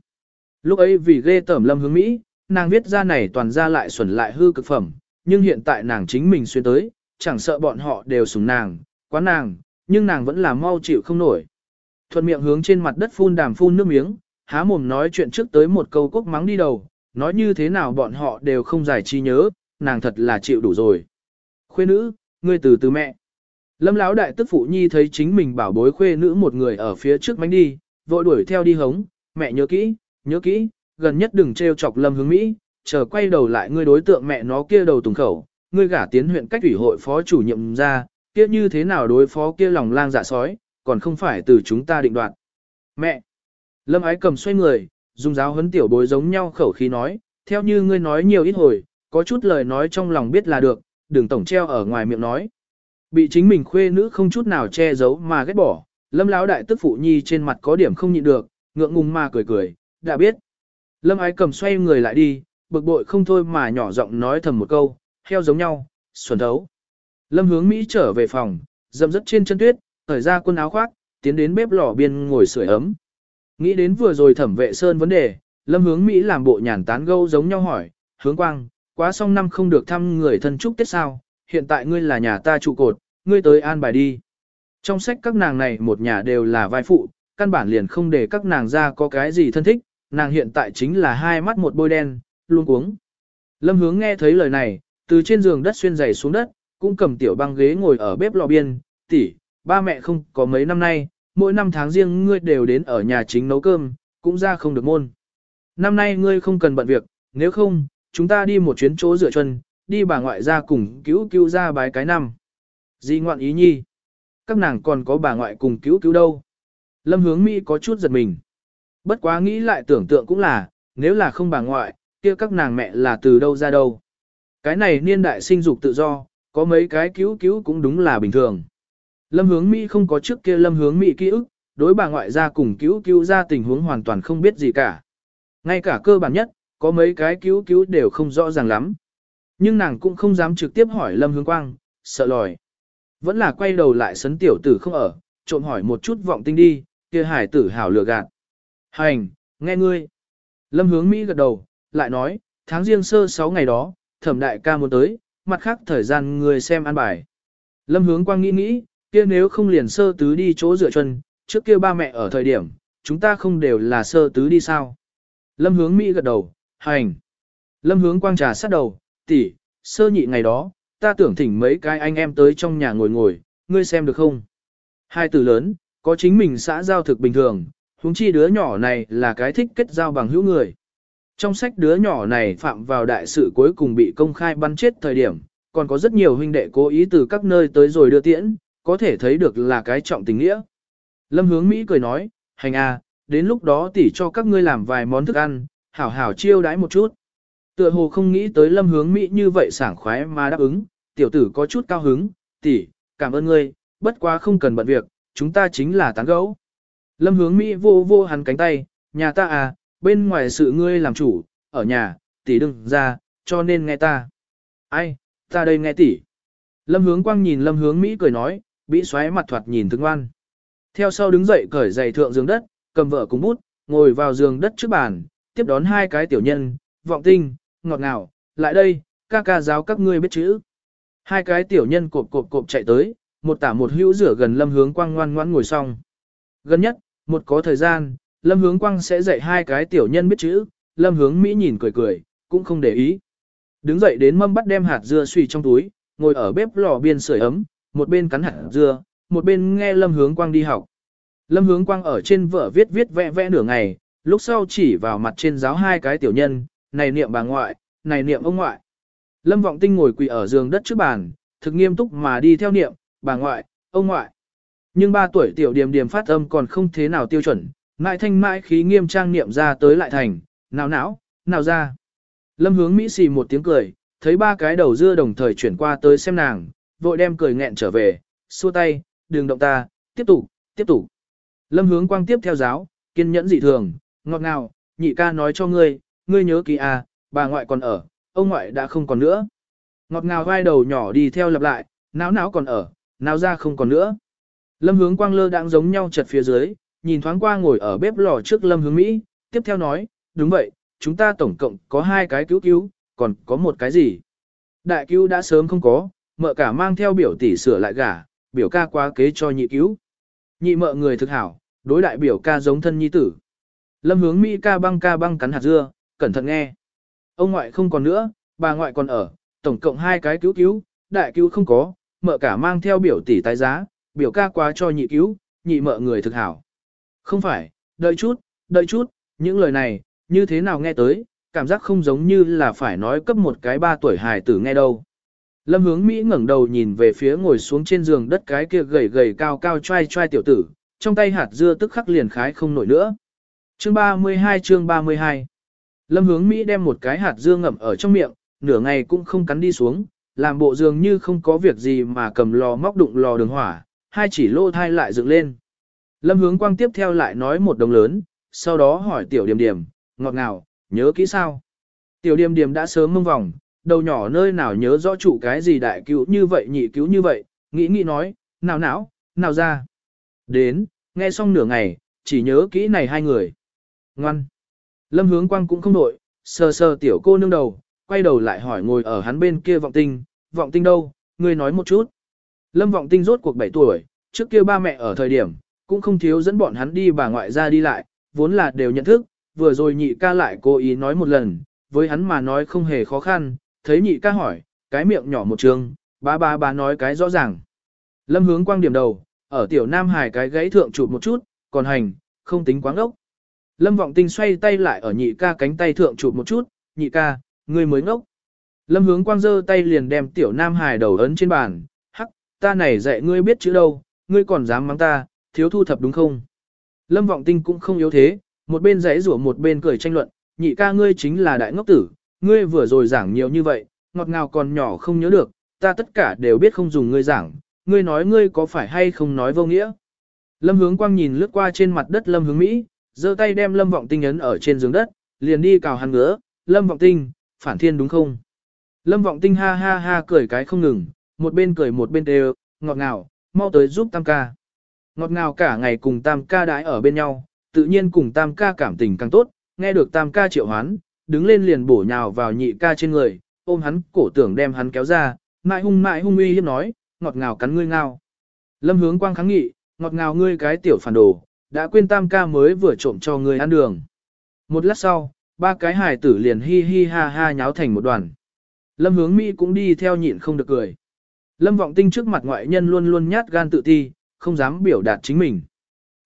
Lúc ấy vì ghê tởm lâm hướng Mỹ, nàng viết ra này toàn ra lại xuẩn lại hư cực phẩm, nhưng hiện tại nàng chính mình xuyên tới, chẳng sợ bọn họ đều sủng nàng, quá nàng, nhưng nàng vẫn là mau chịu không nổi. Thuận miệng hướng trên mặt đất phun đàm phun nước miếng, há mồm nói chuyện trước tới một câu quốc mắng đi đầu, nói như thế nào bọn họ đều không giải chi nhớ, nàng thật là chịu đủ rồi. Khuê nữ, ngươi từ từ mẹ. Lâm lão đại tức phụ nhi thấy chính mình bảo bối khuê nữ một người ở phía trước mánh đi, vội đuổi theo đi hống, mẹ nhớ kỹ, nhớ kỹ, gần nhất đừng trêu chọc lâm hướng Mỹ, chờ quay đầu lại ngươi đối tượng mẹ nó kia đầu tùng khẩu, ngươi gả tiến huyện cách ủy hội phó chủ nhiệm ra, kia như thế nào đối phó kia lòng lang dạ sói, còn không phải từ chúng ta định đoạt. Mẹ! Lâm ái cầm xoay người, dùng giáo huấn tiểu bối giống nhau khẩu khí nói, theo như ngươi nói nhiều ít hồi, có chút lời nói trong lòng biết là được, đừng tổng treo ở ngoài miệng nói. Bị chính mình khuê nữ không chút nào che giấu mà ghét bỏ, lâm lão đại tức phụ nhi trên mặt có điểm không nhịn được, ngượng ngùng mà cười cười, đã biết. Lâm ái cầm xoay người lại đi, bực bội không thôi mà nhỏ giọng nói thầm một câu, heo giống nhau, xuẩn thấu. Lâm hướng Mỹ trở về phòng, dầm dứt trên chân tuyết, thởi ra quần áo khoác, tiến đến bếp lò biên ngồi sưởi ấm. Nghĩ đến vừa rồi thẩm vệ sơn vấn đề, lâm hướng Mỹ làm bộ nhàn tán gâu giống nhau hỏi, hướng quang, quá xong năm không được thăm người thân chúc Tết sao, hiện tại ngươi là nhà ta trụ cột, ngươi tới an bài đi. Trong sách các nàng này một nhà đều là vai phụ, căn bản liền không để các nàng ra có cái gì thân thích, nàng hiện tại chính là hai mắt một bôi đen, luôn cuống. Lâm hướng nghe thấy lời này, từ trên giường đất xuyên giày xuống đất, cũng cầm tiểu băng ghế ngồi ở bếp lò biên, tỷ, ba mẹ không có mấy năm nay, mỗi năm tháng riêng ngươi đều đến ở nhà chính nấu cơm, cũng ra không được môn. Năm nay ngươi không cần bận việc, nếu không, chúng ta đi một chuyến chỗ rửa chân, đi bà ngoại ra cùng cứu cứu ra bái cái năm. Di ngoạn ý nhi. Các nàng còn có bà ngoại cùng cứu cứu đâu. Lâm hướng Mỹ có chút giật mình. Bất quá nghĩ lại tưởng tượng cũng là, nếu là không bà ngoại, kia các nàng mẹ là từ đâu ra đâu. Cái này niên đại sinh dục tự do, có mấy cái cứu cứu cũng đúng là bình thường. Lâm hướng Mỹ không có trước kia lâm hướng Mỹ ký ức, đối bà ngoại gia cùng cứu cứu ra tình huống hoàn toàn không biết gì cả. Ngay cả cơ bản nhất, có mấy cái cứu cứu đều không rõ ràng lắm. Nhưng nàng cũng không dám trực tiếp hỏi lâm hướng quang, sợ lòi. Vẫn là quay đầu lại sấn tiểu tử không ở, trộm hỏi một chút vọng tinh đi, kia hải tử hảo lừa gạt. Hành, nghe ngươi. Lâm hướng Mỹ gật đầu, lại nói, tháng riêng sơ 6 ngày đó, thẩm đại ca muốn tới, mặt khác thời gian người xem ăn bài. Lâm hướng quang nghĩ nghĩ, kia nếu không liền sơ tứ đi chỗ dựa chân, trước kia ba mẹ ở thời điểm, chúng ta không đều là sơ tứ đi sao. Lâm hướng Mỹ gật đầu, hành. Lâm hướng quang trà sát đầu, tỷ, sơ nhị ngày đó, ta tưởng thỉnh mấy cái anh em tới trong nhà ngồi ngồi, ngươi xem được không? Hai từ lớn, có chính mình xã giao thực bình thường, huống chi đứa nhỏ này là cái thích kết giao bằng hữu người. Trong sách đứa nhỏ này phạm vào đại sự cuối cùng bị công khai bắn chết thời điểm, còn có rất nhiều huynh đệ cố ý từ các nơi tới rồi đưa tiễn, có thể thấy được là cái trọng tình nghĩa. Lâm hướng Mỹ cười nói, hành à, đến lúc đó tỉ cho các ngươi làm vài món thức ăn, hảo hảo chiêu đãi một chút. Tựa hồ không nghĩ tới lâm hướng Mỹ như vậy sảng khoái mà đáp ứng, tiểu tử có chút cao hứng, tỷ, cảm ơn ngươi, bất quá không cần bận việc, chúng ta chính là tán gẫu. Lâm hướng Mỹ vô vô hắn cánh tay, nhà ta à, bên ngoài sự ngươi làm chủ, ở nhà, tỷ đừng ra, cho nên nghe ta. Ai, ta đây nghe tỷ. Lâm hướng quang nhìn lâm hướng Mỹ cười nói, bị xoáy mặt thoạt nhìn thương ngoan. Theo sau đứng dậy cởi giày thượng giường đất, cầm vợ cùng bút, ngồi vào giường đất trước bàn, tiếp đón hai cái tiểu nhân, vọng tinh, ngọt ngào, lại đây, ca ca giáo các ngươi biết chữ. Hai cái tiểu nhân cộp cộp cộp chạy tới, một tả một hữu rửa gần lâm hướng quang ngoan ngoan ngồi xong. Gần nhất, một có thời gian, lâm hướng quang sẽ dạy hai cái tiểu nhân biết chữ, lâm hướng Mỹ nhìn cười cười, cũng không để ý. Đứng dậy đến mâm bắt đem hạt dưa suy trong túi, ngồi ở bếp lò biên sưởi ấm, một bên cắn hạt dưa, một bên nghe lâm hướng quang đi học. Lâm hướng quang ở trên vở viết viết vẽ vẽ nửa ngày, lúc sau chỉ vào mặt trên giáo hai cái tiểu nhân, này niệm bà ngoại, này niệm ông ngoại. Lâm Vọng Tinh ngồi quỳ ở giường đất trước bàn, thực nghiêm túc mà đi theo niệm, bà ngoại, ông ngoại. Nhưng ba tuổi tiểu điểm điểm phát âm còn không thế nào tiêu chuẩn, mãi thanh mãi khí nghiêm trang niệm ra tới lại thành, nào não, nào ra. Lâm hướng Mỹ xì một tiếng cười, thấy ba cái đầu dưa đồng thời chuyển qua tới xem nàng, vội đem cười nghẹn trở về, xua tay, đừng động ta, tiếp tục, tiếp tục. Lâm hướng quang tiếp theo giáo, kiên nhẫn dị thường, ngọt ngào, nhị ca nói cho ngươi, ngươi nhớ kỹ à, bà ngoại còn ở, ông ngoại đã không còn nữa. Ngọt ngào vai đầu nhỏ đi theo lặp lại, não não còn ở, náo ra không còn nữa. Lâm hướng quang lơ đang giống nhau chật phía dưới, nhìn thoáng qua ngồi ở bếp lò trước lâm hướng Mỹ, tiếp theo nói, đúng vậy, chúng ta tổng cộng có hai cái cứu cứu, còn có một cái gì. Đại cứu đã sớm không có, mợ cả mang theo biểu tỷ sửa lại gả, biểu ca quá kế cho nhị cứu. Nhị mợ người thực hảo, đối đại biểu ca giống thân nhi tử. Lâm hướng Mỹ ca băng ca băng cắn hạt dưa, cẩn thận nghe. Ông ngoại không còn nữa, bà ngoại còn ở, tổng cộng hai cái cứu cứu, đại cứu không có, mợ cả mang theo biểu tỷ tái giá, biểu ca quá cho nhị cứu, nhị mợ người thực hảo. Không phải, đợi chút, đợi chút, những lời này, như thế nào nghe tới, cảm giác không giống như là phải nói cấp một cái ba tuổi hài tử nghe đâu. Lâm hướng Mỹ ngẩng đầu nhìn về phía ngồi xuống trên giường đất cái kia gầy gầy cao cao trai trai tiểu tử, trong tay hạt dưa tức khắc liền khái không nổi nữa. Chương 32 chương 32 Lâm hướng Mỹ đem một cái hạt dưa ngậm ở trong miệng, nửa ngày cũng không cắn đi xuống, làm bộ dường như không có việc gì mà cầm lò móc đụng lò đường hỏa, hai chỉ lô thai lại dựng lên. Lâm hướng quang tiếp theo lại nói một đồng lớn, sau đó hỏi tiểu điểm điểm, ngọt ngào, nhớ kỹ sao? Tiểu điểm điểm đã sớm mông vòng, đầu nhỏ nơi nào nhớ rõ chủ cái gì đại cứu như vậy nhị cứu như vậy, nghĩ nghĩ nói, nào não, nào ra. Đến, nghe xong nửa ngày, chỉ nhớ kỹ này hai người. Ngoan. Lâm hướng quang cũng không nội, sờ sờ tiểu cô nương đầu, quay đầu lại hỏi ngồi ở hắn bên kia vọng tinh, vọng tinh đâu, ngươi nói một chút. Lâm vọng tinh rốt cuộc 7 tuổi, trước kia ba mẹ ở thời điểm, cũng không thiếu dẫn bọn hắn đi bà ngoại ra đi lại, vốn là đều nhận thức, vừa rồi nhị ca lại cố ý nói một lần, với hắn mà nói không hề khó khăn, thấy nhị ca hỏi, cái miệng nhỏ một trường, ba ba ba nói cái rõ ràng. Lâm hướng quang điểm đầu, ở tiểu nam hải cái gãy thượng chụp một chút, còn hành, không tính quáng ốc. Lâm vọng tinh xoay tay lại ở nhị ca cánh tay thượng chụp một chút, nhị ca, ngươi mới ngốc. Lâm hướng quang giơ tay liền đem tiểu nam hải đầu ấn trên bàn, hắc, ta này dạy ngươi biết chữ đâu, ngươi còn dám mắng ta, thiếu thu thập đúng không? Lâm vọng tinh cũng không yếu thế, một bên giấy rủa một bên cười tranh luận, nhị ca ngươi chính là đại ngốc tử, ngươi vừa rồi giảng nhiều như vậy, ngọt ngào còn nhỏ không nhớ được, ta tất cả đều biết không dùng ngươi giảng, ngươi nói ngươi có phải hay không nói vô nghĩa. Lâm hướng quang nhìn lướt qua trên mặt đất lâm hướng Mỹ, giơ tay đem lâm vọng tinh ấn ở trên giường đất, liền đi cào hắn ngứa, lâm vọng tinh, phản thiên đúng không? Lâm vọng tinh ha ha ha cười cái không ngừng, một bên cười một bên đều, ngọt ngào, mau tới giúp tam ca. Ngọt ngào cả ngày cùng tam ca đãi ở bên nhau, tự nhiên cùng tam ca cảm tình càng tốt, nghe được tam ca triệu hoán, đứng lên liền bổ nhào vào nhị ca trên người, ôm hắn cổ tưởng đem hắn kéo ra, mãi hung mãi hung uy hiếp nói, ngọt ngào cắn ngươi ngao. Lâm hướng quang kháng nghị, ngọt ngào ngươi cái tiểu phản đồ, đã quên tam ca mới vừa trộm cho ngươi ăn đường. Một lát sau, ba cái hài tử liền hi hi ha ha nháo thành một đoàn. Lâm hướng Mỹ cũng đi theo nhịn không được cười. Lâm vọng tinh trước mặt ngoại nhân luôn luôn nhát gan tự ti, không dám biểu đạt chính mình.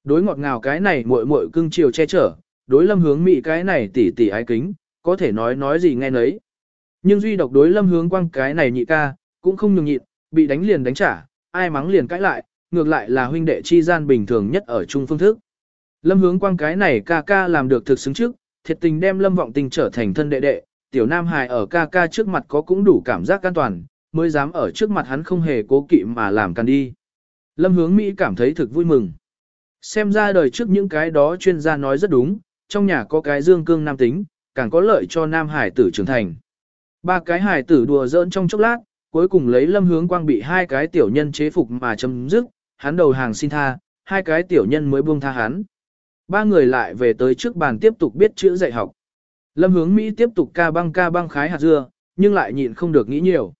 Đối ngọt ngào cái này muội muội cưng chiều che chở, đối lâm hướng Mỹ cái này tỉ tỉ ái kính, có thể nói nói gì nghe nấy. Nhưng duy độc đối lâm hướng quang cái này nhị ca, cũng không nhường nhịn, bị đánh liền đánh trả, ai mắng liền cãi lại, ngược lại là huynh đệ chi gian bình thường nhất ở chung phương thức. Lâm hướng quang cái này ca ca làm được thực xứng trước, thiệt tình đem lâm vọng tình trở thành thân đệ đệ, tiểu nam hài ở ca ca trước mặt có cũng đủ cảm giác an toàn, mới dám ở trước mặt hắn không hề cố kỵ mà làm can đi. Lâm hướng Mỹ cảm thấy thực vui mừng. Xem ra đời trước những cái đó chuyên gia nói rất đúng, trong nhà có cái dương cương nam tính, càng có lợi cho nam hải tử trưởng thành. Ba cái hải tử đùa giỡn trong chốc lát, cuối cùng lấy lâm hướng quang bị hai cái tiểu nhân chế phục mà chấm dứt, hắn đầu hàng xin tha, hai cái tiểu nhân mới buông tha hắn. Ba người lại về tới trước bàn tiếp tục biết chữ dạy học. Lâm hướng Mỹ tiếp tục ca băng ca băng khái hạt dưa, nhưng lại nhịn không được nghĩ nhiều.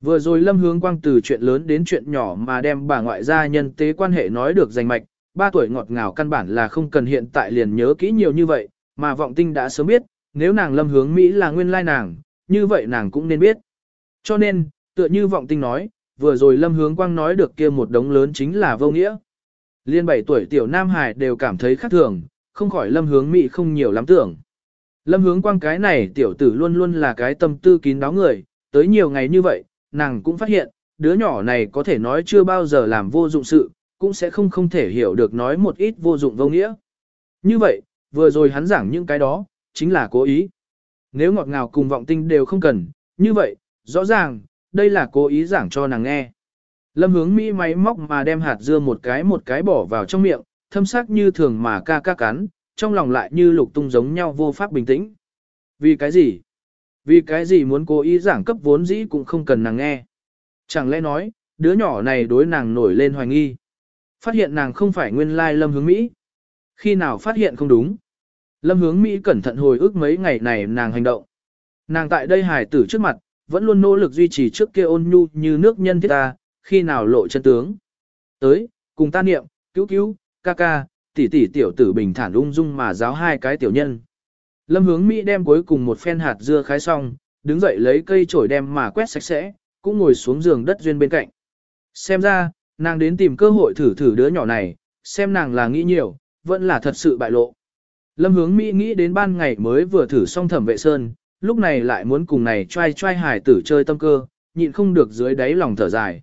Vừa rồi Lâm hướng quang từ chuyện lớn đến chuyện nhỏ mà đem bà ngoại gia nhân tế quan hệ nói được danh mạch, ba tuổi ngọt ngào căn bản là không cần hiện tại liền nhớ kỹ nhiều như vậy, mà vọng tinh đã sớm biết, nếu nàng lâm hướng Mỹ là nguyên lai nàng, như vậy nàng cũng nên biết. Cho nên, tựa như vọng tinh nói, vừa rồi lâm hướng quang nói được kia một đống lớn chính là vô nghĩa. Liên 7 tuổi tiểu Nam Hải đều cảm thấy khác thường, không khỏi lâm hướng Mỹ không nhiều lắm tưởng. Lâm hướng quang cái này tiểu tử luôn luôn là cái tâm tư kín đáo người, tới nhiều ngày như vậy, nàng cũng phát hiện, đứa nhỏ này có thể nói chưa bao giờ làm vô dụng sự, cũng sẽ không không thể hiểu được nói một ít vô dụng vô nghĩa. Như vậy, vừa rồi hắn giảng những cái đó, chính là cố ý. Nếu ngọt ngào cùng vọng tinh đều không cần, như vậy, rõ ràng, đây là cố ý giảng cho nàng nghe. Lâm hướng Mỹ máy móc mà đem hạt dưa một cái một cái bỏ vào trong miệng, thâm sắc như thường mà ca ca cắn, trong lòng lại như lục tung giống nhau vô pháp bình tĩnh. Vì cái gì? Vì cái gì muốn cố ý giảng cấp vốn dĩ cũng không cần nàng nghe. Chẳng lẽ nói, đứa nhỏ này đối nàng nổi lên hoài nghi. Phát hiện nàng không phải nguyên lai lâm hướng Mỹ. Khi nào phát hiện không đúng. Lâm hướng Mỹ cẩn thận hồi ức mấy ngày này nàng hành động. Nàng tại đây hài tử trước mặt, vẫn luôn nỗ lực duy trì trước kia ôn nhu như nước nhân thiết ta, khi nào lộ chân tướng. Tới, cùng ta niệm, cứu cứu, ca ca, tỷ tỷ tiểu tử bình thản ung dung mà giáo hai cái tiểu nhân. Lâm hướng Mỹ đem cuối cùng một phen hạt dưa khái xong, đứng dậy lấy cây chổi đem mà quét sạch sẽ, cũng ngồi xuống giường đất duyên bên cạnh. Xem ra, nàng đến tìm cơ hội thử thử đứa nhỏ này, xem nàng là nghĩ nhiều, vẫn là thật sự bại lộ. Lâm hướng Mỹ nghĩ đến ban ngày mới vừa thử xong thẩm vệ sơn, lúc này lại muốn cùng này trai trai hải tử chơi tâm cơ, nhịn không được dưới đáy lòng thở dài.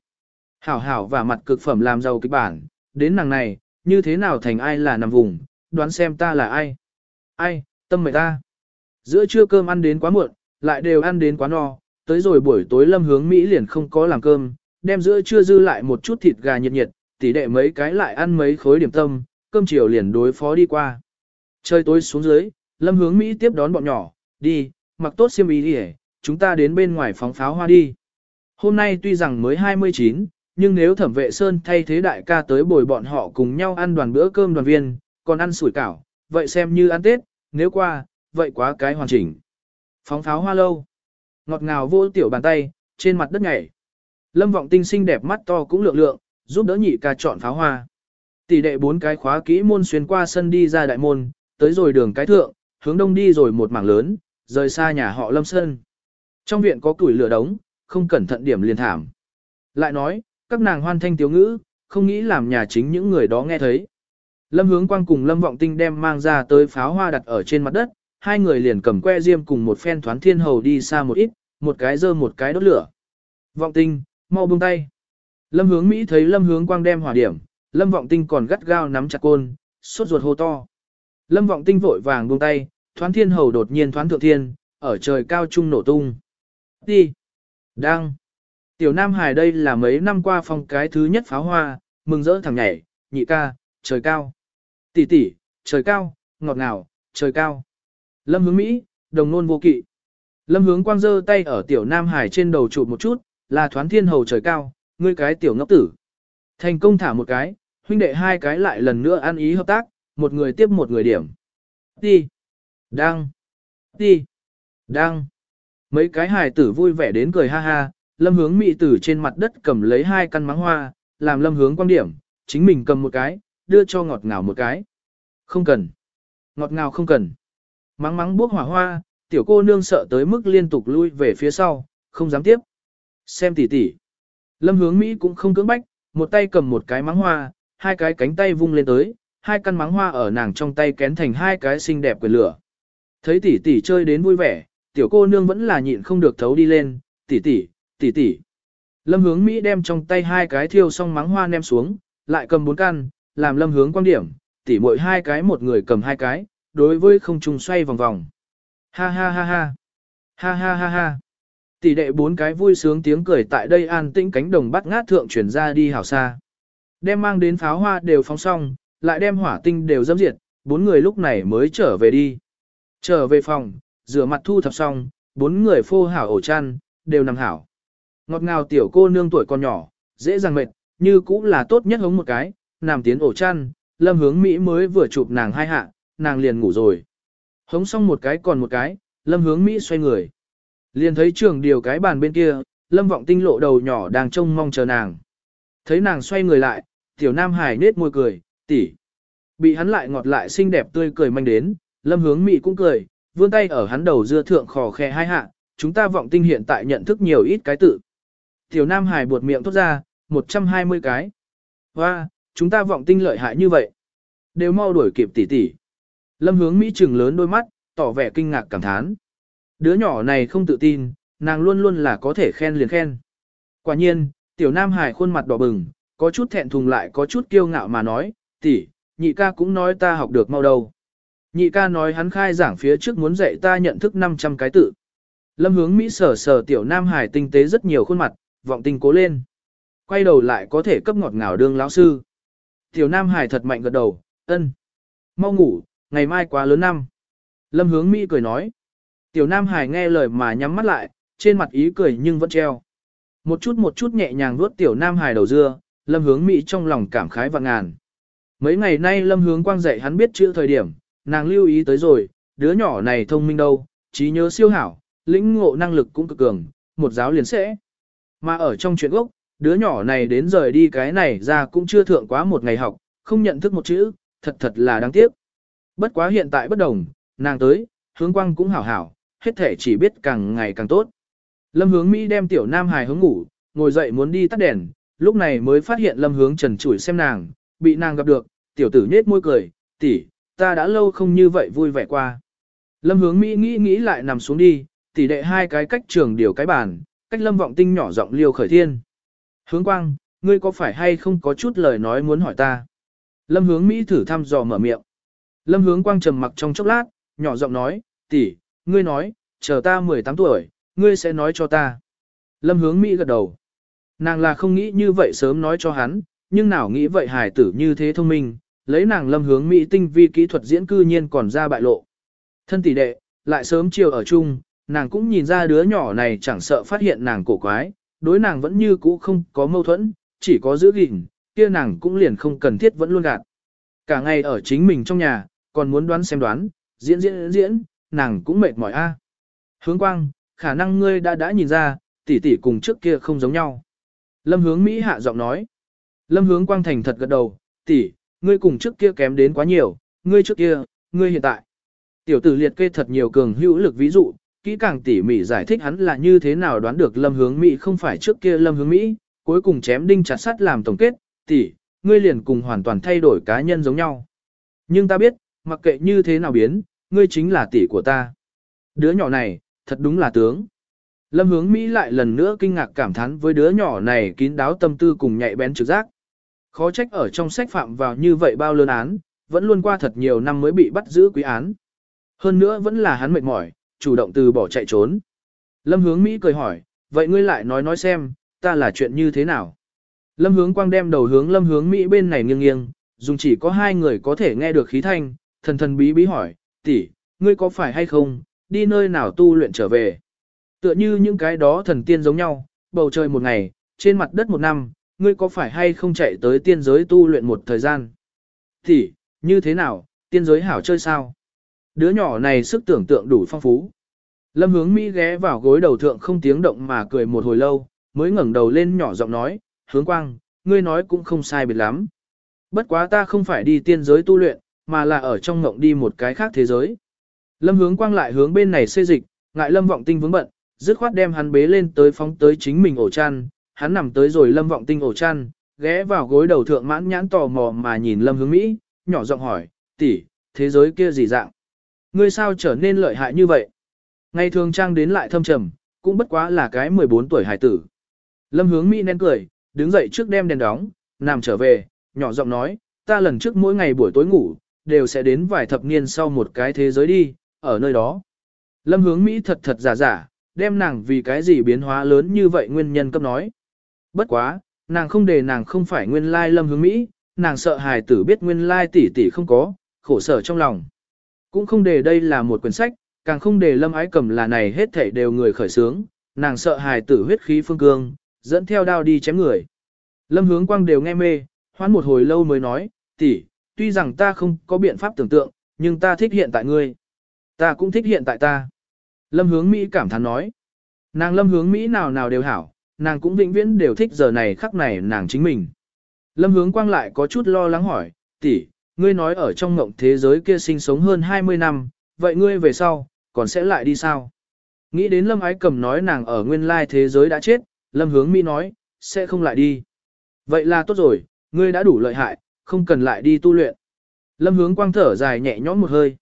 Hảo hảo và mặt cực phẩm làm giàu kịch bản, đến nàng này, như thế nào thành ai là nằm vùng, đoán xem ta là ai. Ai, tâm mệnh ta. Giữa trưa cơm ăn đến quá muộn, lại đều ăn đến quá no, tới rồi buổi tối lâm hướng Mỹ liền không có làm cơm, đem giữa trưa dư lại một chút thịt gà nhiệt nhiệt, tỉ đệ mấy cái lại ăn mấy khối điểm tâm, cơm chiều liền đối phó đi qua. Trời tối xuống dưới, lâm hướng Mỹ tiếp đón bọn nhỏ, đi, mặc tốt xiêm y đi chúng ta đến bên ngoài phóng pháo hoa đi. Hôm nay tuy rằng mới 29, nhưng nếu thẩm vệ sơn thay thế đại ca tới bồi bọn họ cùng nhau ăn đoàn bữa cơm đoàn viên, còn ăn sủi cảo, vậy xem như ăn Tết, nếu qua, vậy quá cái hoàn chỉnh. Phóng pháo hoa lâu, ngọt ngào vô tiểu bàn tay, trên mặt đất nhảy. Lâm vọng tinh xinh đẹp mắt to cũng lượng lượng, giúp đỡ nhị ca chọn pháo hoa. Tỷ đệ bốn cái khóa kỹ môn xuyên qua sân đi ra đại môn, tới rồi đường cái thượng, hướng đông đi rồi một mảng lớn, rời xa nhà họ Lâm Sơn. Trong viện có củi lửa đống, không cẩn thận điểm liền thảm. Lại nói, các nàng hoan thanh tiếu ngữ, không nghĩ làm nhà chính những người đó nghe thấy. Lâm hướng quang cùng Lâm vọng tinh đem mang ra tới pháo hoa đặt ở trên mặt đất, hai người liền cầm que diêm cùng một phen thoán thiên hầu đi xa một ít, một cái dơ một cái đốt lửa. Vọng tinh, mau buông tay. Lâm hướng Mỹ thấy Lâm hướng quang đem hỏa điểm, Lâm vọng tinh còn gắt gao nắm chặt côn, sốt ruột hô to. Lâm vọng tinh vội vàng buông tay, thoán thiên hầu đột nhiên thoán thượng thiên, ở trời cao trung nổ tung. Đi. Đang. Tiểu Nam Hải đây là mấy năm qua phong cái thứ nhất pháo hoa, mừng rỡ thằng nhảy, nhị ca, trời cao. Tỷ tỷ, trời cao, ngọt ngào, trời cao. Lâm hướng Mỹ, đồng nôn vô kỵ. Lâm hướng quang giơ tay ở tiểu Nam Hải trên đầu chụp một chút, là thoán thiên hầu trời cao, ngươi cái tiểu ngốc tử. Thành công thả một cái, huynh đệ hai cái lại lần nữa ăn ý hợp tác, một người tiếp một người điểm. Đi. Đang. Đi. Đang. Mấy cái hài tử vui vẻ đến cười ha ha, lâm hướng mị tử trên mặt đất cầm lấy hai căn mắng hoa, làm lâm hướng quan điểm, chính mình cầm một cái, đưa cho ngọt ngào một cái. Không cần. Ngọt ngào không cần. Mắng mắng bốc hỏa hoa, tiểu cô nương sợ tới mức liên tục lui về phía sau, không dám tiếp. Xem tỉ tỉ. Lâm hướng Mỹ cũng không cưỡng bách, một tay cầm một cái mắng hoa, hai cái cánh tay vung lên tới, hai căn mắng hoa ở nàng trong tay kén thành hai cái xinh đẹp quyền lửa. Thấy tỷ tỷ chơi đến vui vẻ, tiểu cô nương vẫn là nhịn không được thấu đi lên, tỷ tỷ, tỷ tỷ. Lâm hướng Mỹ đem trong tay hai cái thiêu xong mắng hoa ném xuống, lại cầm bốn căn, làm lâm hướng quan điểm, tỷ mỗi hai cái một người cầm hai cái, đối với không trùng xoay vòng vòng. Ha ha ha ha. Ha ha ha ha. Tỷ đệ bốn cái vui sướng tiếng cười tại đây an tĩnh cánh đồng bắt ngát thượng chuyển ra đi hảo xa. Đem mang đến pháo hoa đều phóng xong, lại đem hỏa tinh đều dâm diệt, bốn người lúc này mới trở về đi. Trở về phòng, rửa mặt thu thập xong, bốn người phô hảo ổ chăn, đều nằm hảo. Ngọt ngào tiểu cô nương tuổi còn nhỏ, dễ dàng mệt, như cũng là tốt nhất hống một cái, nằm tiến ổ chăn, lâm hướng Mỹ mới vừa chụp nàng hai hạ, nàng liền ngủ rồi. Hống xong một cái còn một cái, lâm hướng Mỹ xoay người. Liền thấy trường điều cái bàn bên kia, lâm vọng tinh lộ đầu nhỏ đang trông mong chờ nàng. Thấy nàng xoay người lại, tiểu nam hải nết môi cười, tỷ. Bị hắn lại ngọt lại xinh đẹp tươi cười manh đến, lâm hướng Mỹ cũng cười, vươn tay ở hắn đầu dưa thượng khò khe hai hạ, chúng ta vọng tinh hiện tại nhận thức nhiều ít cái tự. Tiểu Nam Hải buột miệng thốt ra, 120 cái. Hoa, chúng ta vọng tinh lợi hại như vậy. Đều mau đuổi kịp tỷ tỷ. Lâm hướng Mỹ trừng lớn đôi mắt, tỏ vẻ kinh ngạc cảm thán. Đứa nhỏ này không tự tin, nàng luôn luôn là có thể khen liền khen. Quả nhiên, tiểu Nam Hải khuôn mặt đỏ bừng, có chút thẹn thùng lại có chút kiêu ngạo mà nói, tỷ, nhị ca cũng nói ta học được mau đâu. Nhị ca nói hắn khai giảng phía trước muốn dạy ta nhận thức 500 cái tự. Lâm hướng Mỹ sở sở tiểu Nam Hải tinh tế rất nhiều khuôn mặt, vọng tinh cố lên. Quay đầu lại có thể cấp ngọt ngào đương lão sư. Tiểu Nam Hải thật mạnh gật đầu, ân. Mau ngủ, ngày mai quá lớn năm. Lâm hướng Mỹ cười nói. Tiểu Nam Hải nghe lời mà nhắm mắt lại, trên mặt ý cười nhưng vẫn treo. Một chút một chút nhẹ nhàng vuốt Tiểu Nam Hải đầu dưa, Lâm hướng Mỹ trong lòng cảm khái và ngàn. Mấy ngày nay Lâm hướng quang dạy hắn biết chữ thời điểm, nàng lưu ý tới rồi, đứa nhỏ này thông minh đâu, trí nhớ siêu hảo, lĩnh ngộ năng lực cũng cực cường, một giáo liền sẽ. Mà ở trong chuyện gốc, đứa nhỏ này đến rời đi cái này ra cũng chưa thượng quá một ngày học, không nhận thức một chữ, thật thật là đáng tiếc. Bất quá hiện tại bất đồng, nàng tới, hướng quang cũng hảo hảo, hết thể chỉ biết càng ngày càng tốt. Lâm hướng Mỹ đem tiểu nam hài hướng ngủ, ngồi dậy muốn đi tắt đèn, lúc này mới phát hiện lâm hướng trần chủi xem nàng, bị nàng gặp được, tiểu tử nhết môi cười, tỷ, ta đã lâu không như vậy vui vẻ qua. Lâm hướng Mỹ nghĩ nghĩ lại nằm xuống đi, tỷ đệ hai cái cách trường điều cái bàn, cách lâm vọng tinh nhỏ giọng liêu khởi thiên. Hướng quang, ngươi có phải hay không có chút lời nói muốn hỏi ta? Lâm hướng Mỹ thử thăm dò mở miệng. Lâm hướng quang trầm mặc trong chốc lát, nhỏ giọng nói, tỷ, ngươi nói, chờ ta 18 tuổi, ngươi sẽ nói cho ta. Lâm hướng Mỹ gật đầu. Nàng là không nghĩ như vậy sớm nói cho hắn, nhưng nào nghĩ vậy hài tử như thế thông minh, lấy nàng lâm hướng Mỹ tinh vi kỹ thuật diễn cư nhiên còn ra bại lộ. Thân tỷ đệ, lại sớm chiều ở chung, nàng cũng nhìn ra đứa nhỏ này chẳng sợ phát hiện nàng cổ quái, đối nàng vẫn như cũ không có mâu thuẫn, chỉ có giữ gìn, kia nàng cũng liền không cần thiết vẫn luôn gạt. Cả ngày ở chính mình trong nhà, còn muốn đoán xem đoán, diễn diễn diễn, nàng cũng mệt mỏi a. Hướng quang, khả năng ngươi đã đã nhìn ra, tỷ tỷ cùng trước kia không giống nhau. Lâm hướng Mỹ hạ giọng nói. Lâm hướng quang thành thật gật đầu, tỷ, ngươi cùng trước kia kém đến quá nhiều, ngươi trước kia, ngươi hiện tại. Tiểu tử liệt kê thật nhiều cường hữu lực ví dụ, kỹ càng tỉ mỉ giải thích hắn là như thế nào đoán được lâm hướng Mỹ không phải trước kia lâm hướng Mỹ, cuối cùng chém đinh chặt sắt làm tổng kết, tỷ, ngươi liền cùng hoàn toàn thay đổi cá nhân giống nhau. Nhưng ta biết, mặc kệ như thế nào biến, ngươi chính là tỷ của ta. Đứa nhỏ này, thật đúng là tướng. Lâm hướng Mỹ lại lần nữa kinh ngạc cảm thán với đứa nhỏ này kín đáo tâm tư cùng nhạy bén trực giác. Khó trách ở trong sách phạm vào như vậy bao lớn án, vẫn luôn qua thật nhiều năm mới bị bắt giữ quý án. Hơn nữa vẫn là hắn mệt mỏi, chủ động từ bỏ chạy trốn. Lâm hướng Mỹ cười hỏi, vậy ngươi lại nói nói xem, ta là chuyện như thế nào? Lâm hướng quang đem đầu hướng lâm hướng Mỹ bên này nghiêng nghiêng, dùng chỉ có hai người có thể nghe được khí thanh, thần thần bí bí hỏi, tỷ, ngươi có phải hay không, đi nơi nào tu luyện trở về? Tựa như những cái đó thần tiên giống nhau, bầu trời một ngày, trên mặt đất một năm, ngươi có phải hay không chạy tới tiên giới tu luyện một thời gian? Thì như thế nào, tiên giới hảo chơi sao? Đứa nhỏ này sức tưởng tượng đủ phong phú. Lâm hướng Mỹ ghé vào gối đầu thượng không tiếng động mà cười một hồi lâu, mới ngẩng đầu lên nhỏ giọng nói, hướng quang, ngươi nói cũng không sai biệt lắm. Bất quá ta không phải đi tiên giới tu luyện, mà là ở trong ngộng đi một cái khác thế giới. Lâm hướng quang lại hướng bên này xê dịch, ngại lâm vọng tinh vướng bận, dứt khoát đem hắn bế lên tới phóng tới chính mình ổ chăn, hắn nằm tới rồi lâm vọng tinh ổ chăn, ghé vào gối đầu thượng mãn nhãn tò mò mà nhìn lâm hướng Mỹ, nhỏ giọng hỏi, tỷ, thế giới kia gì dạng? Ngươi sao trở nên lợi hại như vậy? Ngày thường trang đến lại thâm trầm, cũng bất quá là cái 14 tuổi hải tử. Lâm hướng Mỹ nén cười, đứng dậy trước đem đèn đóng, nằm trở về, nhỏ giọng nói, ta lần trước mỗi ngày buổi tối ngủ, đều sẽ đến vài thập niên sau một cái thế giới đi, ở nơi đó. Lâm hướng Mỹ thật thật giả giả, đem nàng vì cái gì biến hóa lớn như vậy nguyên nhân cấp nói. Bất quá, nàng không để nàng không phải nguyên lai lâm hướng Mỹ, nàng sợ hài tử biết nguyên lai tỷ tỷ không có, khổ sở trong lòng. Cũng không để đây là một quyển sách, càng không để lâm ái cầm là này hết thảy đều người khởi sướng, nàng sợ hài tử huyết khí phương cương, dẫn theo đao đi chém người. Lâm hướng quang đều nghe mê, hoán một hồi lâu mới nói, tỷ, tuy rằng ta không có biện pháp tưởng tượng, nhưng ta thích hiện tại ngươi. Ta cũng thích hiện tại ta. Lâm hướng Mỹ cảm thán nói. Nàng lâm hướng Mỹ nào nào đều hảo, nàng cũng vĩnh viễn đều thích giờ này khắc này nàng chính mình. Lâm hướng quang lại có chút lo lắng hỏi, tỷ, ngươi nói ở trong ngộng thế giới kia sinh sống hơn 20 năm, vậy ngươi về sau, còn sẽ lại đi sao? Nghĩ đến Lâm Ái Cầm nói nàng ở nguyên lai thế giới đã chết, Lâm Hướng Mỹ nói, sẽ không lại đi. Vậy là tốt rồi, ngươi đã đủ lợi hại, không cần lại đi tu luyện. Lâm Hướng Quang thở dài nhẹ nhõm một hơi.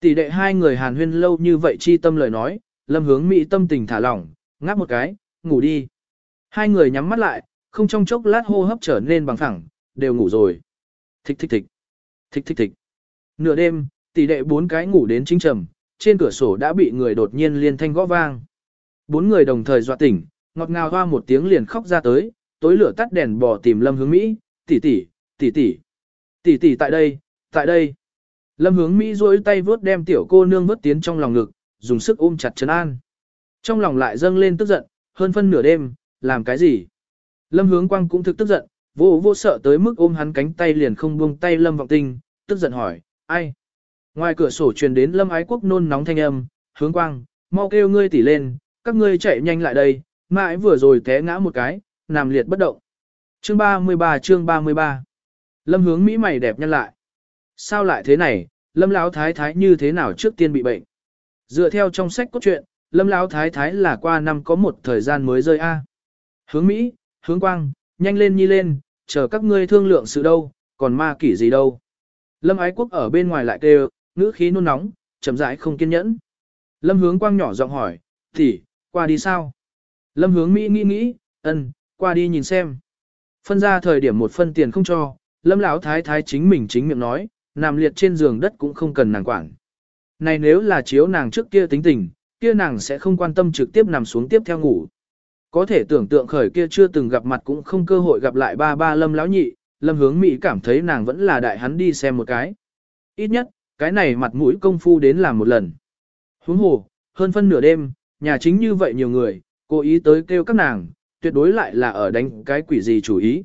Tỷ đệ hai người hàn huyên lâu như vậy chi tâm lời nói, Lâm Hướng Mỹ tâm tình thả lỏng, ngáp một cái, ngủ đi. Hai người nhắm mắt lại, không trong chốc lát hô hấp trở nên bằng phẳng, đều ngủ rồi. Thích thích thích. Thích thích thích. Nửa đêm, tỷ đệ bốn cái ngủ đến chính trầm, trên cửa sổ đã bị người đột nhiên liên thanh gõ vang. Bốn người đồng thời dọa tỉnh, ngọt ngào hoa một tiếng liền khóc ra tới, tối lửa tắt đèn bò tìm Lâm Hướng Mỹ, tỷ tỷ, tỷ tỷ, tỷ tỷ tại đây, tại đây. Lâm Hướng Mỹ duỗi tay vớt đem tiểu cô nương vớt tiến trong lòng ngực, dùng sức ôm chặt trấn an. Trong lòng lại dâng lên tức giận, hơn phân nửa đêm, làm cái gì? Lâm Hướng Quang cũng thực tức giận, vô vô sợ tới mức ôm hắn cánh tay liền không buông tay Lâm Vọng Tinh, tức giận hỏi, ai? Ngoài cửa sổ truyền đến Lâm Ái Quốc nôn nóng thanh âm, hướng quang, mau kêu ngươi tỉ lên, các ngươi chạy nhanh lại đây, mãi vừa rồi té ngã một cái, nằm liệt bất động. Chương 33 chương 33 Lâm hướng Mỹ mày đẹp nhân lại. Sao lại thế này, Lâm Lão Thái Thái như thế nào trước tiên bị bệnh? Dựa theo trong sách cốt truyện, Lâm Lão Thái Thái là qua năm có một thời gian mới rơi A. Hướng Mỹ, hướng quang, nhanh lên nhi lên, chờ các ngươi thương lượng sự đâu, còn ma kỷ gì đâu. Lâm Ái Quốc ở bên ngoài lại kêu, ngữ khí nôn nóng, chậm rãi không kiên nhẫn. Lâm hướng quang nhỏ giọng hỏi, tỷ, qua đi sao? Lâm hướng Mỹ nghĩ nghĩ, ân, qua đi nhìn xem. Phân ra thời điểm một phân tiền không cho, lâm lão thái thái chính mình chính miệng nói, nằm liệt trên giường đất cũng không cần nàng quản. Này nếu là chiếu nàng trước kia tính tình, kia nàng sẽ không quan tâm trực tiếp nằm xuống tiếp theo ngủ. Có thể tưởng tượng khởi kia chưa từng gặp mặt cũng không cơ hội gặp lại ba ba lâm lão nhị, lâm hướng Mỹ cảm thấy nàng vẫn là đại hắn đi xem một cái. Ít nhất, cái này mặt mũi công phu đến làm một lần. Huống hồ, hơn phân nửa đêm, nhà chính như vậy nhiều người, cố ý tới kêu các nàng, tuyệt đối lại là ở đánh cái quỷ gì chủ ý.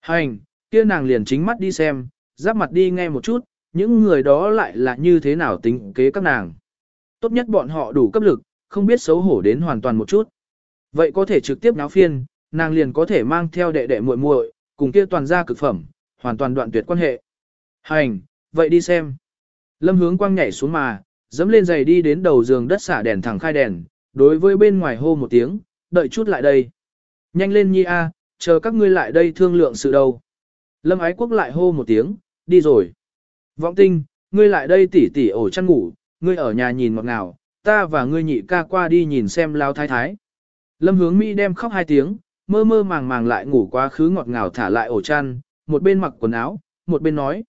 Hành, kia nàng liền chính mắt đi xem, giáp mặt đi nghe một chút, những người đó lại là như thế nào tính kế các nàng. Tốt nhất bọn họ đủ cấp lực, không biết xấu hổ đến hoàn toàn một chút. Vậy có thể trực tiếp náo phiên, nàng liền có thể mang theo đệ đệ muội muội, cùng kia toàn gia cực phẩm, hoàn toàn đoạn tuyệt quan hệ. Hành, vậy đi xem. Lâm hướng quang nhảy xuống mà, dẫm lên giày đi đến đầu giường đất xả đèn thẳng khai đèn, đối với bên ngoài hô một tiếng, đợi chút lại đây. Nhanh lên nhi a, chờ các ngươi lại đây thương lượng sự đâu. Lâm ái quốc lại hô một tiếng, đi rồi. Vọng tinh, ngươi lại đây tỉ tỉ ổ chăn ngủ, ngươi ở nhà nhìn ngọt ngào, ta và ngươi nhị ca qua đi nhìn xem lao thái thái. Lâm hướng Mỹ đem khóc hai tiếng, mơ mơ màng màng lại ngủ quá khứ ngọt ngào thả lại ổ chăn, một bên mặc quần áo, một bên nói.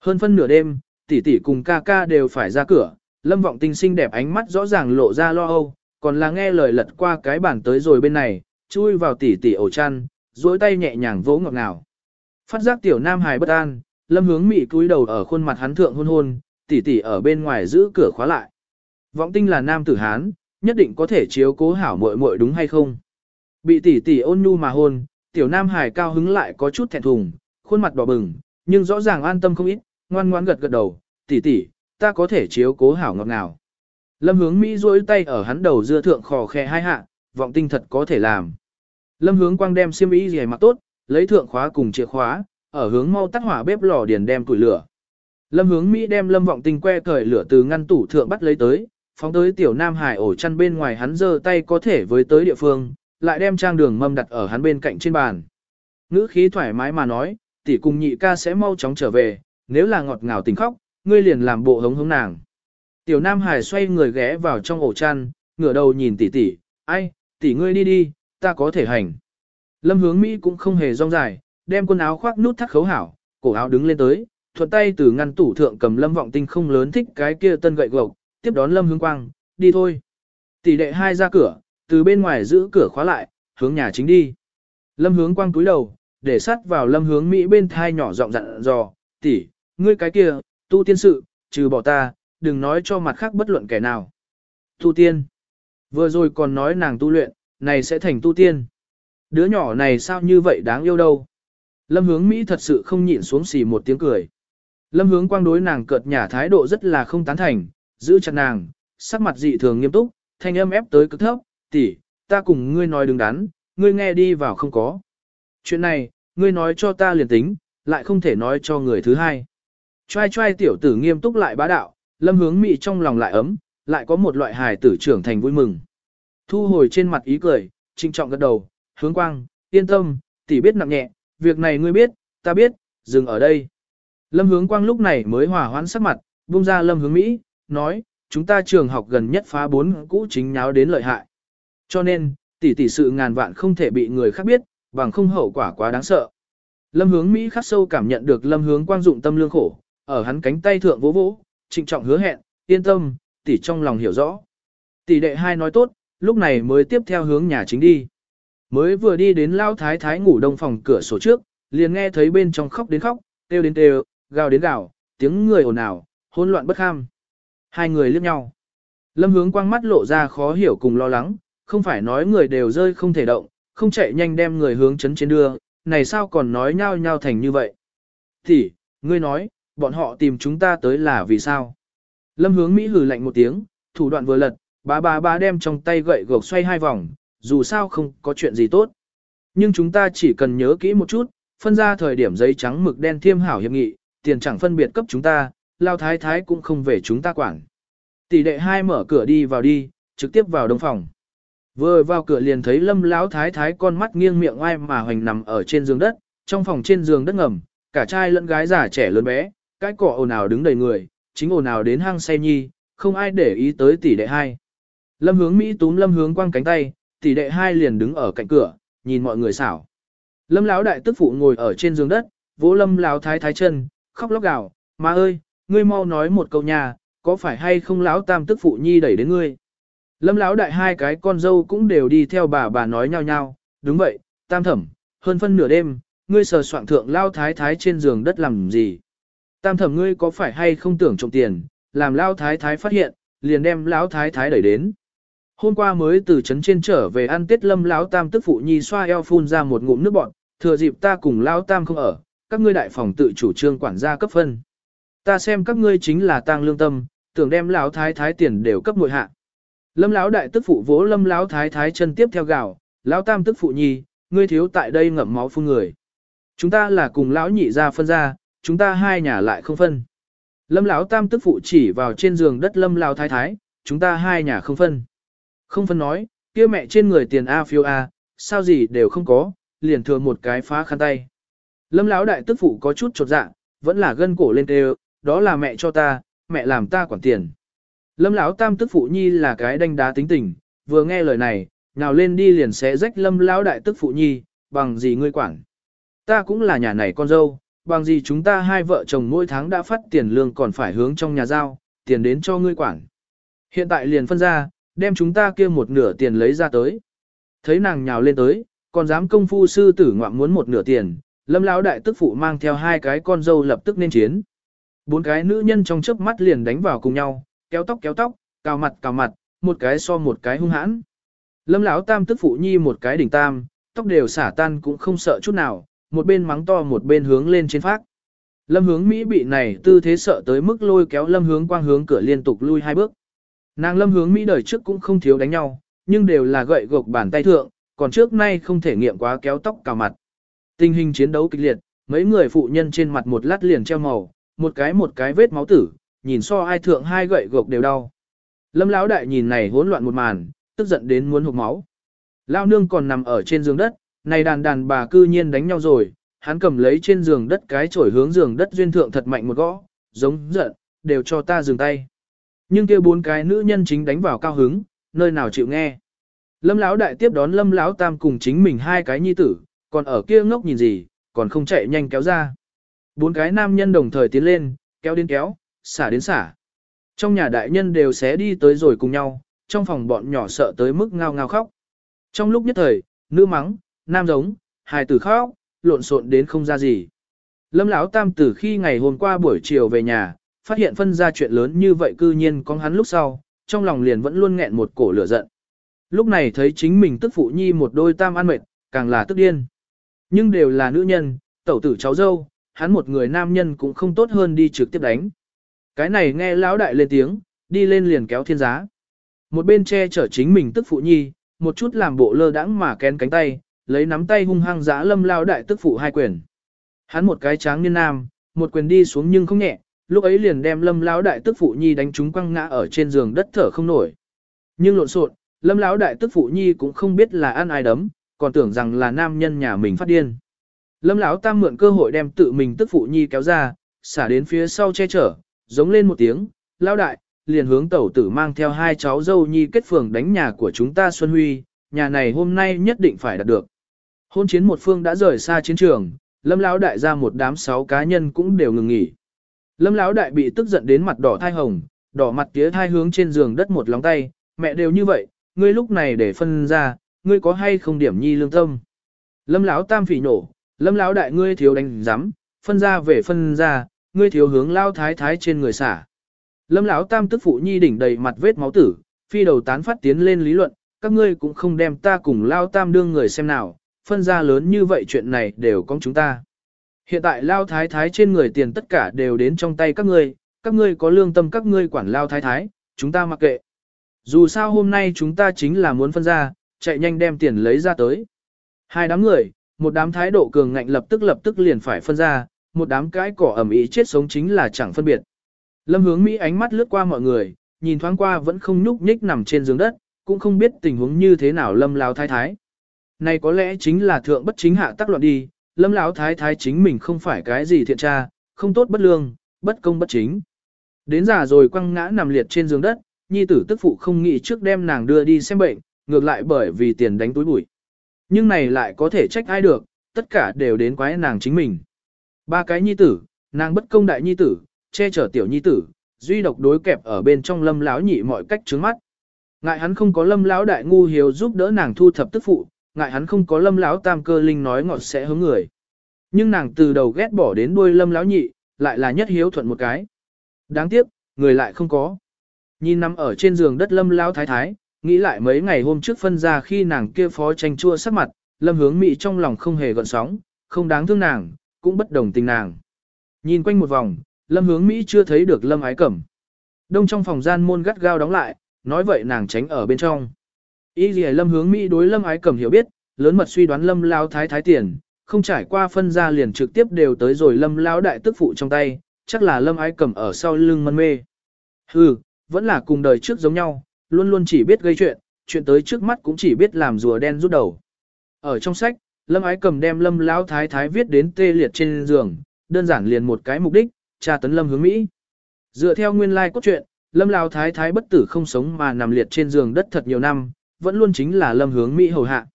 Hơn phân nửa đêm, tỷ tỷ cùng ca ca đều phải ra cửa, lâm vọng tinh xinh đẹp ánh mắt rõ ràng lộ ra lo âu, còn là nghe lời lật qua cái bàn tới rồi bên này, chui vào tỷ tỷ ổ chăn, duỗi tay nhẹ nhàng vỗ ngọt ngào. Phát giác tiểu nam hài bất an, lâm hướng mị cúi đầu ở khuôn mặt hắn thượng hôn hôn, tỷ tỷ ở bên ngoài giữ cửa khóa lại. Vọng tinh là nam tử Hán, nhất định có thể chiếu cố hảo muội muội đúng hay không? Bị tỷ tỷ ôn nhu mà hôn, tiểu nam hải cao hứng lại có chút thẹn thùng, khuôn mặt đỏ bừng, nhưng rõ ràng an tâm không ít, ngoan ngoan gật gật đầu, tỷ tỷ, ta có thể chiếu cố hảo ngọt ngào. Lâm hướng Mỹ duỗi tay ở hắn đầu dưa thượng khò khe hai hạ, vọng tinh thật có thể làm. Lâm hướng quang đem xiêm y gì mặc tốt, lấy thượng khóa cùng chìa khóa, ở hướng mau tắt hỏa bếp lò điền đem củi lửa. Lâm hướng Mỹ đem lâm vọng tinh que cởi lửa từ ngăn tủ thượng bắt lấy tới, phóng tới tiểu nam hải ổ chăn bên ngoài hắn giơ tay có thể với tới địa phương, lại đem trang đường mâm đặt ở hắn bên cạnh trên bàn. Ngữ khí thoải mái mà nói, tỷ cùng nhị ca sẽ mau chóng trở về, nếu là ngọt ngào tình khóc, ngươi liền làm bộ hống hống nàng. Tiểu Nam Hải xoay người ghé vào trong ổ chăn, ngửa đầu nhìn tỷ tỷ, ai, tỷ ngươi đi đi, ta có thể hành. Lâm hướng Mỹ cũng không hề rong dài, đem quần áo khoác nút thắt khấu hảo, cổ áo đứng lên tới, thuận tay từ ngăn tủ thượng cầm lâm vọng tinh không lớn thích cái kia tân gậy gộc, tiếp đón lâm hướng quang, đi thôi. Tỷ đệ hai ra cửa, từ bên ngoài giữ cửa khóa lại, hướng nhà chính đi. Lâm hướng quang túi đầu, để sát vào lâm hướng Mỹ bên thai nhỏ giọng dặn dò, tỷ, ngươi cái kia, tu tiên sự, trừ bỏ ta, đừng nói cho mặt khác bất luận kẻ nào. Tu tiên. Vừa rồi còn nói nàng tu luyện, này sẽ thành tu tiên. Đứa nhỏ này sao như vậy đáng yêu đâu. Lâm hướng Mỹ thật sự không nhịn xuống xì một tiếng cười. Lâm hướng quang đối nàng cợt nhả thái độ rất là không tán thành, giữ chặt nàng, sắc mặt dị thường nghiêm túc, thanh âm ép tới cực thấp, tỷ, ta cùng ngươi nói đừng đắn, ngươi nghe đi vào không có. Chuyện này, ngươi nói cho ta liền tính, lại không thể nói cho người thứ hai. Choai choai tiểu tử nghiêm túc lại bá đạo, lâm hướng mị trong lòng lại ấm, lại có một loại hài tử trưởng thành vui mừng. Thu hồi trên mặt ý cười, trinh trọng gật đầu, hướng quang, yên tâm, tỷ biết nặng nhẹ, việc này ngươi biết, ta biết, dừng ở đây. Lâm hướng quang lúc này mới hòa hoãn sắc mặt, buông ra lâm hướng Mỹ, nói, chúng ta trường học gần nhất phá bốn cũ chính nháo đến lợi hại. Cho nên, tỷ tỷ sự ngàn vạn không thể bị người khác biết, bằng không hậu quả quá đáng sợ. Lâm hướng Mỹ khắc sâu cảm nhận được lâm hướng quang dụng tâm lương khổ, ở hắn cánh tay thượng vỗ vỗ, trịnh trọng hứa hẹn, yên tâm, tỷ trong lòng hiểu rõ. Tỷ đệ hai nói tốt, lúc này mới tiếp theo hướng nhà chính đi. Mới vừa đi đến lao thái thái ngủ đông phòng cửa sổ trước, liền nghe thấy bên trong khóc đến khóc, kêu đến kêu, gào đến gào, tiếng người ồn ào, hỗn loạn bất kham. Hai người liếc nhau. Lâm hướng quang mắt lộ ra khó hiểu cùng lo lắng, không phải nói người đều rơi không thể động, không chạy nhanh đem người hướng chấn trên đưa, này sao còn nói nhau nhau thành như vậy. Thì, ngươi nói, bọn họ tìm chúng ta tới là vì sao? Lâm hướng Mỹ hử lạnh một tiếng, thủ đoạn vừa lật, bá bá bá đem trong tay gậy gộc xoay hai vòng, dù sao không có chuyện gì tốt. Nhưng chúng ta chỉ cần nhớ kỹ một chút, phân ra thời điểm giấy trắng mực đen thiêm hảo hiệp nghị, tiền chẳng phân biệt cấp chúng ta, lao thái thái cũng không về chúng ta quản. Tỷ đệ hai mở cửa đi vào đi, trực tiếp vào đông phòng. Vừa vào cửa liền thấy lâm lão thái thái con mắt nghiêng miệng ai mà hoành nằm ở trên giường đất, trong phòng trên giường đất ngầm, cả trai lẫn gái già trẻ lớn bé, cái cỏ ồn ào đứng đầy người, chính ồn ào đến hang say nhi, không ai để ý tới tỷ đệ hai. Lâm hướng Mỹ túm lâm hướng quăng cánh tay, tỷ đệ hai liền đứng ở cạnh cửa, nhìn mọi người xảo. Lâm lão đại tức phụ ngồi ở trên giường đất, vỗ lâm lão thái thái chân, khóc lóc gào, má ơi, ngươi mau nói một câu nhà, có phải hay không lão tam tức phụ nhi đẩy đến ngươi. Lâm lão đại hai cái con dâu cũng đều đi theo bà bà nói nhau nhau, đúng vậy, tam thẩm, hơn phân nửa đêm, ngươi sờ soạn thượng lao thái thái trên giường đất làm gì. Tam thẩm ngươi có phải hay không tưởng trộm tiền, làm lao thái thái phát hiện, liền đem lão thái thái đẩy đến. Hôm qua mới từ trấn trên trở về ăn tết lâm lão tam tức phụ nhi xoa eo phun ra một ngụm nước bọt, Thừa dịp ta cùng Lao Tam không ở, các ngươi đại phòng tự chủ trương quản gia cấp phân. Ta xem các ngươi chính là tang lương tâm, tưởng đem lão thái thái tiền đều cấp muội hạ. Lâm lão đại tức phụ vỗ Lâm lão thái thái chân tiếp theo gạo, lão tam tức phụ nhi, ngươi thiếu tại đây ngậm máu phun người. Chúng ta là cùng lão nhị ra phân ra, chúng ta hai nhà lại không phân. Lâm lão tam tức phụ chỉ vào trên giường đất Lâm lão thái thái, chúng ta hai nhà không phân. Không phân nói, kia mẹ trên người tiền A phiêu A, sao gì đều không có, liền thừa một cái phá khăn tay. Lâm lão đại tức phụ có chút chột dạ, vẫn là gân cổ lên tê đó là mẹ cho ta, mẹ làm ta quản tiền. Lâm lão tam tức phụ nhi là cái đanh đá tính tình, vừa nghe lời này, nào lên đi liền sẽ rách lâm lão đại tức phụ nhi, bằng gì ngươi quản. Ta cũng là nhà này con dâu, bằng gì chúng ta hai vợ chồng mỗi tháng đã phát tiền lương còn phải hướng trong nhà giao, tiền đến cho ngươi quản. Hiện tại liền phân ra, đem chúng ta kia một nửa tiền lấy ra tới. Thấy nàng nhào lên tới, còn dám công phu sư tử ngoạm muốn một nửa tiền, lâm lão đại tức phụ mang theo hai cái con dâu lập tức nên chiến. Bốn cái nữ nhân trong chớp mắt liền đánh vào cùng nhau, kéo tóc kéo tóc, cào mặt cào mặt, một cái so một cái hung hãn. Lâm lão tam tức phụ nhi một cái đỉnh tam, tóc đều xả tan cũng không sợ chút nào, một bên mắng to một bên hướng lên trên phát. Lâm hướng Mỹ bị này tư thế sợ tới mức lôi kéo lâm hướng quang hướng cửa liên tục lui hai bước. Nàng lâm hướng Mỹ đời trước cũng không thiếu đánh nhau, nhưng đều là gậy gộc bàn tay thượng, còn trước nay không thể nghiệm quá kéo tóc cào mặt. Tình hình chiến đấu kịch liệt, mấy người phụ nhân trên mặt một lát liền treo màu, một cái một cái vết máu tử, nhìn so ai thượng hai gậy gộc đều đau. Lâm lão đại nhìn này hỗn loạn một màn, tức giận đến muốn hộc máu. Lão nương còn nằm ở trên giường đất, này đàn đàn bà cư nhiên đánh nhau rồi, hắn cầm lấy trên giường đất cái chổi hướng giường đất duyên thượng thật mạnh một gõ, giống giận, đều cho ta dừng tay. Nhưng kia bốn cái nữ nhân chính đánh vào cao hứng, nơi nào chịu nghe. Lâm lão đại tiếp đón Lâm lão tam cùng chính mình hai cái nhi tử, còn ở kia ngốc nhìn gì, còn không chạy nhanh kéo ra. Bốn cái nam nhân đồng thời tiến lên, kéo đến kéo, xả đến xả. Trong nhà đại nhân đều xé đi tới rồi cùng nhau, trong phòng bọn nhỏ sợ tới mức ngao ngao khóc. Trong lúc nhất thời, nữ mắng, nam giống, hài tử khóc, lộn xộn đến không ra gì. Lâm lão tam tử khi ngày hôm qua buổi chiều về nhà, phát hiện phân ra chuyện lớn như vậy cư nhiên con hắn lúc sau, trong lòng liền vẫn luôn nghẹn một cổ lửa giận. Lúc này thấy chính mình tức phụ nhi một đôi tam ăn mệt, càng là tức điên. Nhưng đều là nữ nhân, tẩu tử cháu dâu, hắn một người nam nhân cũng không tốt hơn đi trực tiếp đánh. Cái này nghe lão đại lên tiếng, đi lên liền kéo thiên giá. Một bên che chở chính mình tức phụ nhi, một chút làm bộ lơ đãng mà kén cánh tay, lấy nắm tay hung hăng giá lâm lão đại tức phụ hai quyền. Hắn một cái tráng niên nam, một quyền đi xuống nhưng không nhẹ, lúc ấy liền đem lâm lão đại tức phụ nhi đánh trúng quăng ngã ở trên giường đất thở không nổi. Nhưng lộn xộn, lâm lão đại tức phụ nhi cũng không biết là ăn ai đấm, còn tưởng rằng là nam nhân nhà mình phát điên. Lâm lão tam mượn cơ hội đem tự mình tức phụ nhi kéo ra, xả đến phía sau che chở, giống lên một tiếng, lão đại, liền hướng tẩu tử mang theo hai cháu dâu nhi kết phường đánh nhà của chúng ta Xuân Huy, nhà này hôm nay nhất định phải đạt được. Hôn chiến một phương đã rời xa chiến trường, lâm lão đại ra một đám sáu cá nhân cũng đều ngừng nghỉ. Lâm lão đại bị tức giận đến mặt đỏ thai hồng, đỏ mặt tía thai hướng trên giường đất một lóng tay, mẹ đều như vậy, ngươi lúc này để phân ra, ngươi có hay không điểm nhi lương tâm. Lâm lão tam phỉ nổ, lâm lão đại ngươi thiếu đánh giám, phân ra về phân ra, ngươi thiếu hướng lao thái thái trên người xả. Lâm lão tam tức phụ nhi đỉnh đầy mặt vết máu tử, phi đầu tán phát tiến lên lý luận, các ngươi cũng không đem ta cùng lao tam đương người xem nào, phân ra lớn như vậy chuyện này đều có chúng ta. Hiện tại lao thái thái trên người tiền tất cả đều đến trong tay các ngươi, các ngươi có lương tâm các ngươi quản lao thái thái, chúng ta mặc kệ. Dù sao hôm nay chúng ta chính là muốn phân ra, chạy nhanh đem tiền lấy ra tới. Hai đám người, một đám thái độ cường ngạnh lập tức lập tức liền phải phân ra, một đám cái cỏ ẩm ý chết sống chính là chẳng phân biệt. Lâm hướng Mỹ ánh mắt lướt qua mọi người, nhìn thoáng qua vẫn không nhúc nhích nằm trên giường đất, cũng không biết tình huống như thế nào lâm lao thái thái. Này có lẽ chính là thượng bất chính hạ tác loạn đi, lâm lão thái thái chính mình không phải cái gì thiện tra, không tốt bất lương, bất công bất chính. Đến già rồi quăng ngã nằm liệt trên giường đất, nhi tử tức phụ không nghĩ trước đem nàng đưa đi xem bệnh, ngược lại bởi vì tiền đánh túi bụi. Nhưng này lại có thể trách ai được, tất cả đều đến quái nàng chính mình. Ba cái nhi tử, nàng bất công đại nhi tử, che chở tiểu nhi tử, duy độc đối kẹp ở bên trong lâm lão nhị mọi cách trướng mắt. Ngại hắn không có lâm lão đại ngu hiếu giúp đỡ nàng thu thập tức phụ, ngại hắn không có lâm lão tam cơ linh nói ngọt sẽ hướng người. Nhưng nàng từ đầu ghét bỏ đến đuôi lâm lão nhị, lại là nhất hiếu thuận một cái. Đáng tiếc, người lại không có. Nhìn nằm ở trên giường đất lâm lão thái thái, nghĩ lại mấy ngày hôm trước phân ra khi nàng kia phó tranh chua sắc mặt, lâm hướng mị trong lòng không hề gợn sóng, không đáng thương nàng, cũng bất đồng tình nàng. Nhìn quanh một vòng, Lâm Hướng Mỹ chưa thấy được Lâm Ái Cẩm. Đông trong phòng gian môn gắt gao đóng lại, nói vậy nàng tránh ở bên trong. Ý gì Lâm Hướng Mỹ đối Lâm Ái Cẩm hiểu biết, lớn mật suy đoán Lâm Lao Thái Thái tiền, không trải qua phân ra liền trực tiếp đều tới rồi Lâm Lao Đại tức phụ trong tay, chắc là Lâm Ái Cẩm ở sau lưng mân mê. Hừ, vẫn là cùng đời trước giống nhau, luôn luôn chỉ biết gây chuyện, chuyện tới trước mắt cũng chỉ biết làm rùa đen rút đầu. Ở trong sách, Lâm Ái Cầm đem Lâm Lão Thái Thái viết đến tê liệt trên giường, đơn giản liền một cái mục đích, tra tấn Lâm hướng Mỹ. Dựa theo nguyên lai like cốt truyện, Lâm Lão Thái Thái bất tử không sống mà nằm liệt trên giường đất thật nhiều năm, vẫn luôn chính là Lâm hướng Mỹ hầu hạ.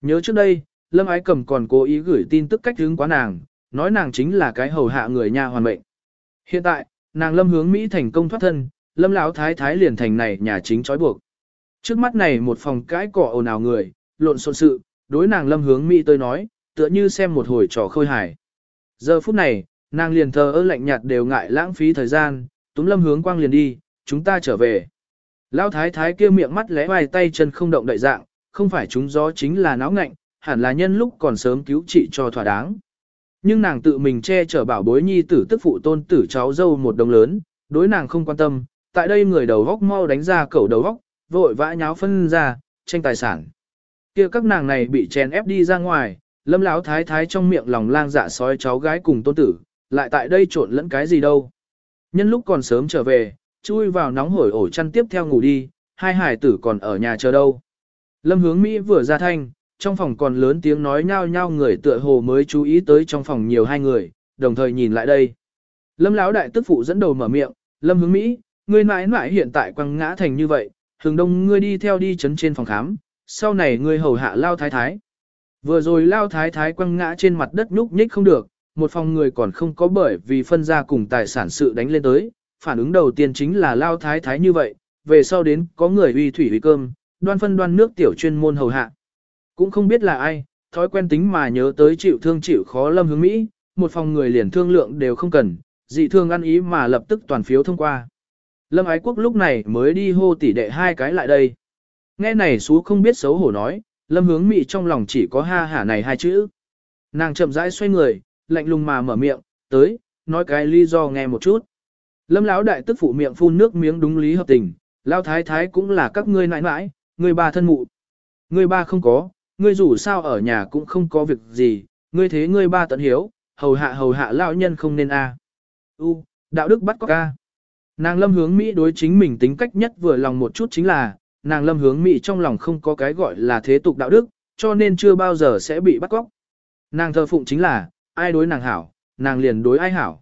Nhớ trước đây, Lâm Ái Cầm còn cố ý gửi tin tức cách hướng quá nàng, nói nàng chính là cái hầu hạ người nhà hoàn mệnh. Hiện tại, nàng Lâm hướng Mỹ thành công thoát thân, Lâm Lão Thái Thái liền thành này nhà chính trói buộc. Trước mắt này một phòng cãi cỏ ồn ào người, lộn xộn sự, đối nàng lâm hướng Mỹ tới nói, tựa như xem một hồi trò khôi hài. Giờ phút này, nàng liền thờ ơ lạnh nhạt đều ngại lãng phí thời gian, túm lâm hướng quang liền đi, chúng ta trở về. Lão thái thái kia miệng mắt lẽ vài tay chân không động đại dạng, không phải chúng gió chính là náo ngạnh, hẳn là nhân lúc còn sớm cứu trị cho thỏa đáng. Nhưng nàng tự mình che chở bảo bối nhi tử tức phụ tôn tử cháu dâu một đồng lớn, đối nàng không quan tâm, tại đây người đầu góc mau đánh ra cẩu đầu góc, vội vã nháo phân ra, tranh tài sản. kia các nàng này bị chèn ép đi ra ngoài, lâm lão thái thái trong miệng lòng lang dạ sói cháu gái cùng tôn tử, lại tại đây trộn lẫn cái gì đâu. Nhân lúc còn sớm trở về, chui vào nóng hổi ổ chăn tiếp theo ngủ đi, hai hải tử còn ở nhà chờ đâu. Lâm hướng Mỹ vừa ra thanh, trong phòng còn lớn tiếng nói nhao nhao người tựa hồ mới chú ý tới trong phòng nhiều hai người, đồng thời nhìn lại đây. Lâm lão đại tức phụ dẫn đầu mở miệng, Lâm hướng Mỹ, ngươi mãi mãi hiện tại quăng ngã thành như vậy, hướng đông ngươi đi theo đi chấn trên phòng khám, sau này ngươi hầu hạ lao thái thái. Vừa rồi lao thái thái quăng ngã trên mặt đất nhúc nhích không được, một phòng người còn không có bởi vì phân ra cùng tài sản sự đánh lên tới, phản ứng đầu tiên chính là lao thái thái như vậy, về sau đến có người uy thủy uy cơm, đoan phân đoan nước tiểu chuyên môn hầu hạ. Cũng không biết là ai, thói quen tính mà nhớ tới chịu thương chịu khó lâm hướng Mỹ, một phòng người liền thương lượng đều không cần, dị thương ăn ý mà lập tức toàn phiếu thông qua. Lâm Ái Quốc lúc này mới đi hô tỷ đệ hai cái lại đây. Nghe này xú không biết xấu hổ nói, Lâm hướng mị trong lòng chỉ có ha hả này hai chữ. Nàng chậm rãi xoay người, lạnh lùng mà mở miệng, tới, nói cái lý do nghe một chút. Lâm lão đại tức phụ miệng phun nước miếng đúng lý hợp tình, Lão thái thái cũng là các ngươi nãi nãi, ngươi ba thân mụ. Ngươi ba không có, ngươi dù sao ở nhà cũng không có việc gì, ngươi thế ngươi ba tận hiếu, hầu hạ hầu hạ lão nhân không nên a. U, đạo đức bắt có ca. Nàng lâm hướng Mỹ đối chính mình tính cách nhất vừa lòng một chút chính là, nàng lâm hướng Mỹ trong lòng không có cái gọi là thế tục đạo đức, cho nên chưa bao giờ sẽ bị bắt cóc. Nàng thờ phụng chính là, ai đối nàng hảo, nàng liền đối ai hảo.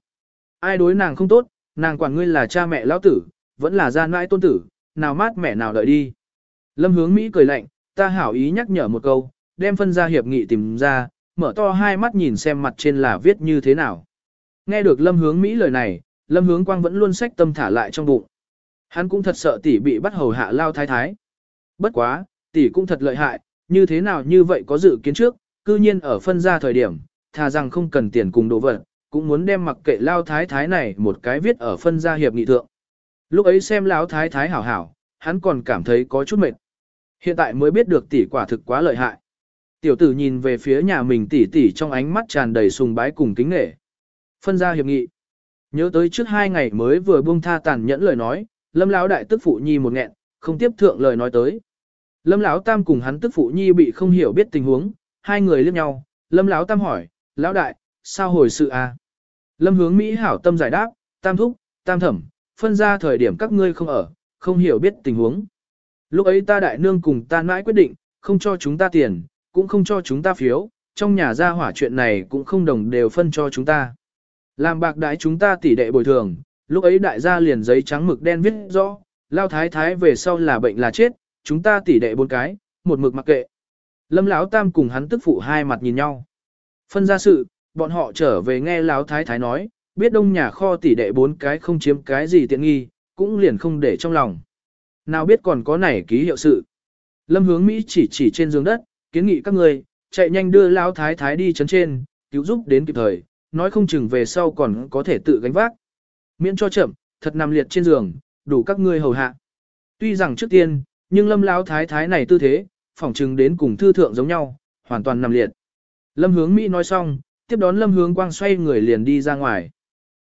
Ai đối nàng không tốt, nàng quản ngươi là cha mẹ lão tử, vẫn là gian mãi tôn tử, nào mát mẹ nào đợi đi. Lâm hướng Mỹ cười lạnh, ta hảo ý nhắc nhở một câu, đem phân ra hiệp nghị tìm ra, mở to hai mắt nhìn xem mặt trên là viết như thế nào. Nghe được lâm hướng Mỹ lời này, Lâm Hướng Quang vẫn luôn sách tâm thả lại trong bụng. Hắn cũng thật sợ tỷ bị bắt hầu hạ lao thái thái. Bất quá, tỷ cũng thật lợi hại, như thế nào như vậy có dự kiến trước, cư nhiên ở phân ra thời điểm, thà rằng không cần tiền cùng đồ vật, cũng muốn đem mặc kệ lao thái thái này một cái viết ở phân gia hiệp nghị thượng. Lúc ấy xem lão thái thái hảo hảo, hắn còn cảm thấy có chút mệt. Hiện tại mới biết được tỷ quả thực quá lợi hại. Tiểu tử nhìn về phía nhà mình tỷ tỷ trong ánh mắt tràn đầy sùng bái cùng kính nể. Phân gia hiệp nghị. Nhớ tới trước hai ngày mới vừa buông tha tàn nhẫn lời nói, lâm lão đại tức phụ nhi một nghẹn, không tiếp thượng lời nói tới. Lâm lão tam cùng hắn tức phụ nhi bị không hiểu biết tình huống, hai người liếc nhau, lâm lão tam hỏi, lão đại, sao hồi sự à? Lâm hướng Mỹ hảo tâm giải đáp, tam thúc, tam thẩm, phân ra thời điểm các ngươi không ở, không hiểu biết tình huống. Lúc ấy ta đại nương cùng ta mãi quyết định, không cho chúng ta tiền, cũng không cho chúng ta phiếu, trong nhà ra hỏa chuyện này cũng không đồng đều phân cho chúng ta. Làm bạc đãi chúng ta tỷ đệ bồi thường, lúc ấy đại gia liền giấy trắng mực đen viết rõ, lao thái thái về sau là bệnh là chết, chúng ta tỷ đệ bốn cái, một mực mặc kệ. Lâm Lão Tam cùng hắn tức phụ hai mặt nhìn nhau. Phân ra sự, bọn họ trở về nghe Lão Thái Thái nói, biết đông nhà kho tỷ đệ bốn cái không chiếm cái gì tiện nghi, cũng liền không để trong lòng. Nào biết còn có nảy ký hiệu sự. Lâm hướng Mỹ chỉ chỉ trên giường đất, kiến nghị các người, chạy nhanh đưa Lão Thái Thái đi chấn trên, cứu giúp đến kịp thời, nói không chừng về sau còn có thể tự gánh vác. Miễn cho chậm, thật nằm liệt trên giường, đủ các ngươi hầu hạ. Tuy rằng trước tiên, nhưng lâm lão thái thái này tư thế, phỏng chừng đến cùng thư thượng giống nhau, hoàn toàn nằm liệt. Lâm hướng Mỹ nói xong, tiếp đón Lâm Hướng Quang xoay người liền đi ra ngoài.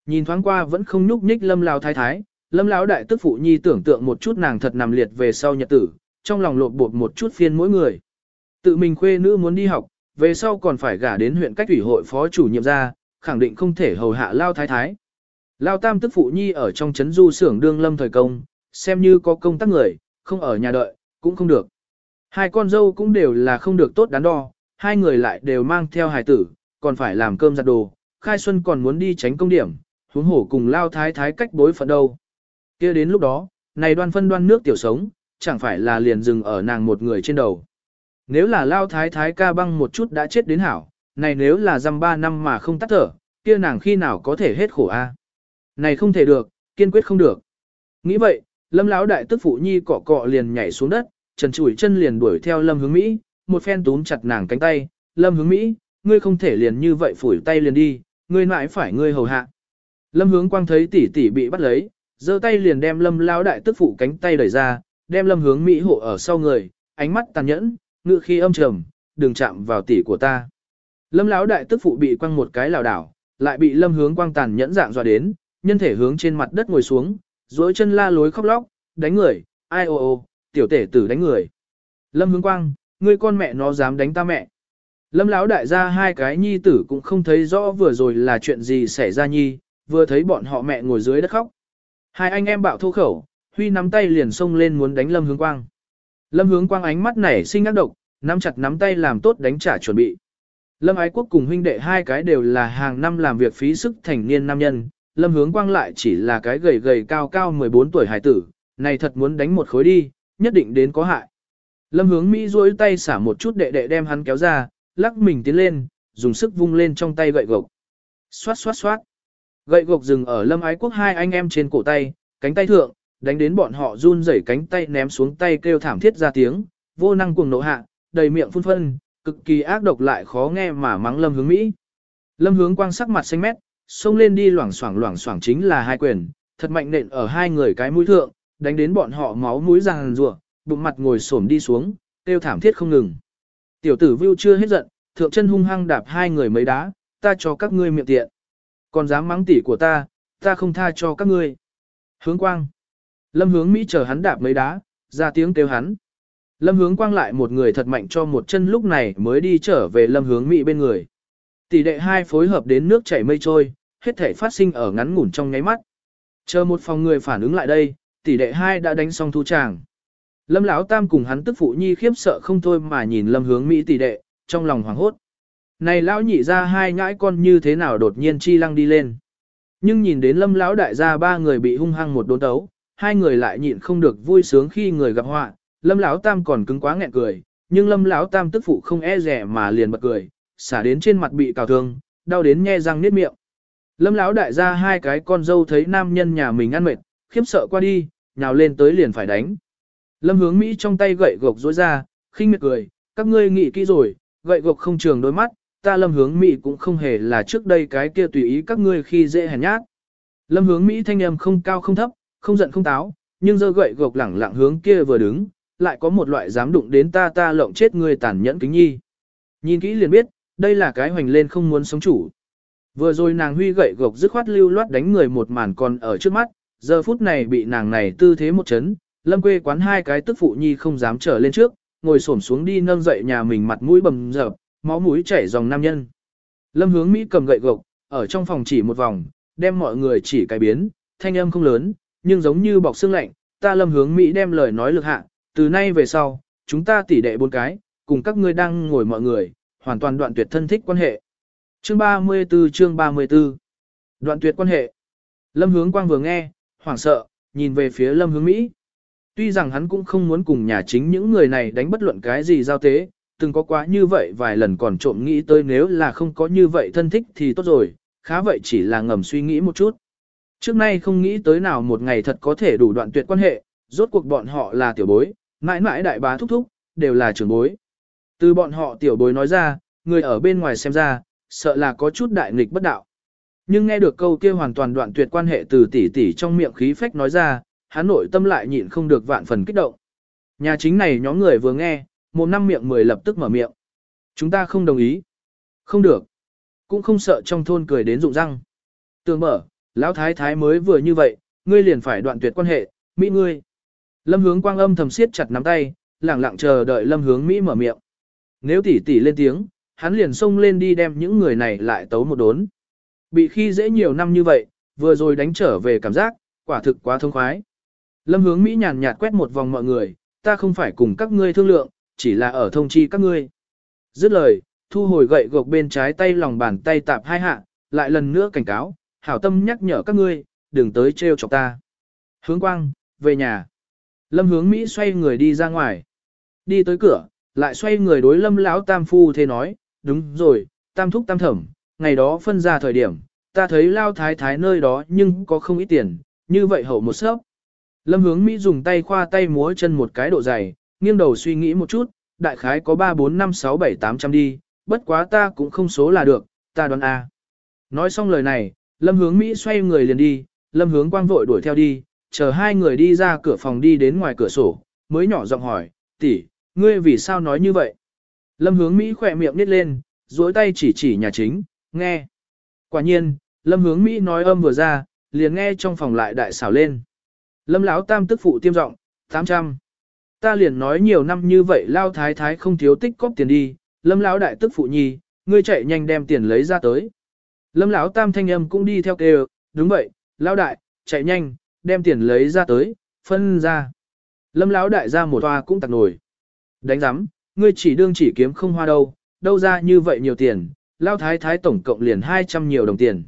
Nhìn thoáng qua vẫn không nhúc nhích Lâm Lão thái thái, Lâm Lão đại tức phụ nhi tưởng tượng một chút nàng thật nằm liệt về sau nhật tử, trong lòng lột bột một chút phiên mỗi người. Tự mình khuê nữ muốn đi học, về sau còn phải gả đến huyện cách ủy hội phó chủ nhiệm ra, khẳng định không thể hầu hạ Lao thái thái. Lao tam tức phụ nhi ở trong chấn du xưởng đương lâm thời công, xem như có công tác người, không ở nhà đợi, cũng không được. Hai con dâu cũng đều là không được tốt đắn đo, hai người lại đều mang theo hài tử, còn phải làm cơm giặt đồ, khai xuân còn muốn đi tránh công điểm, huống hổ cùng lao thái thái cách bối phận đâu. kia đến lúc đó, này đoan phân đoan nước tiểu sống, chẳng phải là liền dừng ở nàng một người trên đầu. Nếu là lao thái thái ca băng một chút đã chết đến hảo, này nếu là dăm ba năm mà không tắt thở, kia nàng khi nào có thể hết khổ a? Này không thể được, kiên quyết không được. Nghĩ vậy, lâm lão đại tức phụ nhi cọ cọ liền nhảy xuống đất, trần chủi chân liền đuổi theo lâm hướng Mỹ, một phen túm chặt nàng cánh tay, lâm hướng Mỹ, ngươi không thể liền như vậy phủi tay liền đi, ngươi mãi phải ngươi hầu hạ. Lâm hướng quang thấy tỷ tỷ bị bắt lấy, giơ tay liền đem lâm lão đại tức phụ cánh tay đẩy ra, đem lâm hướng Mỹ hộ ở sau người, ánh mắt tàn nhẫn, ngựa khi âm trầm, đừng chạm vào tỷ của ta. Lâm lão đại tức phụ bị quăng một cái lảo đảo, lại bị lâm hướng quang tàn nhẫn dạng dọa đến, nhân thể hướng trên mặt đất ngồi xuống, duỗi chân la lối khóc lóc, đánh người, ai ô ô, tiểu tể tử đánh người. Lâm hướng quang, ngươi con mẹ nó dám đánh ta mẹ. Lâm lão đại gia hai cái nhi tử cũng không thấy rõ vừa rồi là chuyện gì xảy ra nhi, vừa thấy bọn họ mẹ ngồi dưới đất khóc. Hai anh em bạo thô khẩu, Huy nắm tay liền xông lên muốn đánh Lâm Hướng Quang. Lâm Hướng Quang ánh mắt nảy sinh ác độc, nắm chặt nắm tay làm tốt đánh trả chuẩn bị. Lâm Ái Quốc cùng huynh đệ hai cái đều là hàng năm làm việc phí sức thành niên nam nhân, Lâm Hướng Quang lại chỉ là cái gầy gầy cao cao 14 tuổi hải tử, này thật muốn đánh một khối đi, nhất định đến có hại. Lâm Hướng Mỹ duỗi tay xả một chút đệ đệ đem hắn kéo ra, lắc mình tiến lên, dùng sức vung lên trong tay gậy gộc. Xoát xoát xoát. Gậy gộc dừng ở Lâm Ái Quốc hai anh em trên cổ tay, cánh tay thượng, đánh đến bọn họ run rẩy cánh tay ném xuống tay kêu thảm thiết ra tiếng, vô năng cuồng nộ hạ, đầy miệng phun phân, cực kỳ ác độc lại khó nghe mà mắng Lâm Hướng Mỹ. Lâm Hướng Quang sắc mặt xanh mét, xông lên đi loảng xoảng loảng xoảng chính là hai quyền, thật mạnh nện ở hai người cái mũi thượng, đánh đến bọn họ máu mũi ràng rủa, bụng mặt ngồi xổm đi xuống, kêu thảm thiết không ngừng. Tiểu tử Vưu chưa hết giận, thượng chân hung hăng đạp hai người mấy đá, ta cho các ngươi miệng tiện. Còn dám mắng tỉ của ta, ta không tha cho các ngươi. Hướng Quang. Lâm hướng Mỹ chờ hắn đạp mấy đá, ra tiếng kêu hắn. Lâm hướng quang lại một người thật mạnh cho một chân lúc này mới đi trở về lâm hướng Mỹ bên người. Tỷ đệ hai phối hợp đến nước chảy mây trôi, hết thể phát sinh ở ngắn ngủn trong nháy mắt. Chờ một phòng người phản ứng lại đây, tỷ đệ hai đã đánh xong thu tràng. Lâm Lão Tam cùng hắn tức phụ nhi khiếp sợ không thôi mà nhìn Lâm Hướng Mỹ tỷ đệ, trong lòng hoảng hốt. Này lão nhị ra hai ngãi con như thế nào đột nhiên chi lăng đi lên. Nhưng nhìn đến Lâm lão đại gia ba người bị hung hăng một đốn tấu, hai người lại nhịn không được vui sướng khi người gặp họa, Lâm Lão Tam còn cứng quá nghẹn cười, nhưng Lâm Lão Tam tức phụ không e rẻ mà liền bật cười, xả đến trên mặt bị cào thương, đau đến nhe răng niết miệng. Lâm Lão đại gia hai cái con dâu thấy nam nhân nhà mình ăn mệt, khiếp sợ qua đi, nhào lên tới liền phải đánh. Lâm Hướng Mỹ trong tay gậy gộc rối ra, khinh miệt cười, các ngươi nghĩ kỹ rồi, gậy gộc không trường đôi mắt, ta Lâm Hướng Mỹ cũng không hề là trước đây cái kia tùy ý các ngươi khi dễ hèn nhát. Lâm Hướng Mỹ thanh âm không cao không thấp, không giận không táo, nhưng giơ gậy gộc lẳng lặng hướng kia vừa đứng, lại có một loại dám đụng đến ta ta lộng chết người tàn nhẫn kính nhi. Nhìn kỹ liền biết, đây là cái hoành lên không muốn sống chủ. Vừa rồi nàng huy gậy gộc dứt khoát lưu loát đánh người một màn còn ở trước mắt, giờ phút này bị nàng này tư thế một chấn, lâm quê quán hai cái tức phụ nhi không dám trở lên trước, ngồi xổm xuống đi nâng dậy nhà mình mặt mũi bầm dập, máu mũi chảy dòng nam nhân. Lâm hướng Mỹ cầm gậy gộc, ở trong phòng chỉ một vòng, đem mọi người chỉ cái biến, thanh âm không lớn, nhưng giống như bọc xương lạnh, ta lâm hướng Mỹ đem lời nói lực hạ, từ nay về sau, chúng ta tỉ đệ bốn cái, cùng các ngươi đang ngồi mọi người, hoàn toàn đoạn tuyệt thân thích quan hệ. Chương 34 chương 34 Đoạn tuyệt quan hệ Lâm hướng quang vừa nghe, hoảng sợ, nhìn về phía lâm hướng Mỹ. Tuy rằng hắn cũng không muốn cùng nhà chính những người này đánh bất luận cái gì giao tế, từng có quá như vậy vài lần còn trộm nghĩ tới nếu là không có như vậy thân thích thì tốt rồi, khá vậy chỉ là ngầm suy nghĩ một chút. Trước nay không nghĩ tới nào một ngày thật có thể đủ đoạn tuyệt quan hệ, rốt cuộc bọn họ là tiểu bối, mãi mãi đại bá thúc thúc, đều là trưởng bối. Từ bọn họ tiểu bối nói ra, người ở bên ngoài xem ra, sợ là có chút đại nghịch bất đạo. Nhưng nghe được câu kia hoàn toàn đoạn tuyệt quan hệ từ tỷ tỷ trong miệng khí phách nói ra, hắn nội tâm lại nhịn không được vạn phần kích động. Nhà chính này nhóm người vừa nghe, một năm miệng mười lập tức mở miệng. Chúng ta không đồng ý. Không được. cũng không sợ trong thôn cười đến rụng răng. Tường mở, lão thái thái mới vừa như vậy, ngươi liền phải đoạn tuyệt quan hệ, Mỹ ngươi. Lâm hướng quang âm thầm siết chặt nắm tay, lẳng lặng chờ đợi lâm hướng Mỹ mở miệng. Nếu tỷ tỷ lên tiếng, hắn liền xông lên đi đem những người này lại tấu một đốn. Bị khi dễ nhiều năm như vậy, vừa rồi đánh trở về cảm giác, quả thực quá thông khoái. Lâm hướng Mỹ nhàn nhạt quét một vòng mọi người, ta không phải cùng các ngươi thương lượng, chỉ là ở thông chi các ngươi. Dứt lời, thu hồi gậy gộc bên trái tay lòng bàn tay tạp hai hạ, lại lần nữa cảnh cáo, hảo tâm nhắc nhở các ngươi, đừng tới trêu chọc ta. Hướng quang, về nhà. Lâm hướng Mỹ xoay người đi ra ngoài. Đi tới cửa, lại xoay người đối lâm lão tam phu thế nói, đúng rồi, tam thúc tam thẩm, ngày đó phân ra thời điểm, ta thấy lao thái thái nơi đó nhưng có không ít tiền, như vậy hậu một sớp. Lâm hướng Mỹ dùng tay khoa tay múa chân một cái độ dày, nghiêng đầu suy nghĩ một chút, đại khái có 3, 4, 5, 6, 7, 800 đi, bất quá ta cũng không số là được, ta đoán A. Nói xong lời này, Lâm hướng Mỹ xoay người liền đi, Lâm hướng quang vội đuổi theo đi, chờ hai người đi ra cửa phòng đi đến ngoài cửa sổ, mới nhỏ giọng hỏi, tỷ, ngươi vì sao nói như vậy? Lâm hướng Mỹ khỏe miệng nít lên, duỗi tay chỉ chỉ nhà chính, nghe. Quả nhiên, Lâm hướng Mỹ nói âm vừa ra, liền nghe trong phòng lại đại xảo lên. Lâm lão tam tức phụ tiêm giọng 800. Ta liền nói nhiều năm như vậy lao thái thái không thiếu tích cóp tiền đi, lâm lão đại tức phụ nhi, ngươi chạy nhanh đem tiền lấy ra tới. Lâm lão tam thanh âm cũng đi theo kêu, đúng vậy, lão đại, chạy nhanh, đem tiền lấy ra tới, phân ra. Lâm lão đại ra một toa cũng tặc nổi. Đánh giám, ngươi chỉ đương chỉ kiếm không hoa đâu, đâu ra như vậy nhiều tiền, lao thái thái tổng cộng liền 200 nhiều đồng tiền.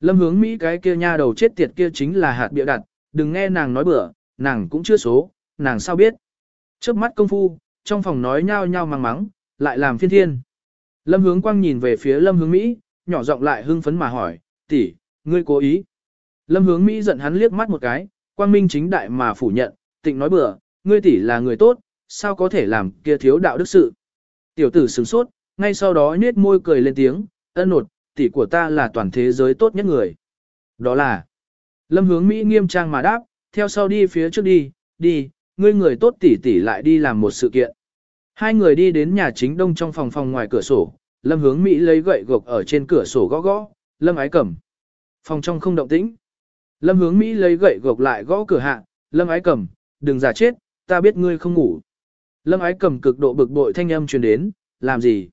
Lâm hướng Mỹ cái kia nha đầu chết tiệt kia chính là hạt bịa đặt, đừng nghe nàng nói bừa, nàng cũng chưa số, nàng sao biết. Trước mắt công phu, trong phòng nói nhao nhao mang mắng, lại làm phiên thiên. Lâm hướng quang nhìn về phía lâm hướng Mỹ, nhỏ giọng lại hưng phấn mà hỏi, tỷ, ngươi cố ý. Lâm hướng Mỹ giận hắn liếc mắt một cái, quang minh chính đại mà phủ nhận, tịnh nói bừa, ngươi tỷ là người tốt, sao có thể làm kia thiếu đạo đức sự. Tiểu tử sửng sốt, ngay sau đó nhếch môi cười lên tiếng, ân nột, tỷ của ta là toàn thế giới tốt nhất người. Đó là, lâm hướng Mỹ nghiêm trang mà đáp, theo sau đi phía trước đi, đi, ngươi người tốt tỷ tỷ lại đi làm một sự kiện. Hai người đi đến nhà chính đông trong phòng phòng ngoài cửa sổ, lâm hướng Mỹ lấy gậy gộc ở trên cửa sổ gõ gõ, lâm ái cầm. Phòng trong không động tĩnh. Lâm hướng Mỹ lấy gậy gộc lại gõ cửa hạ, lâm ái cầm, đừng giả chết, ta biết ngươi không ngủ. Lâm ái cầm cực độ bực bội thanh âm truyền đến, làm gì?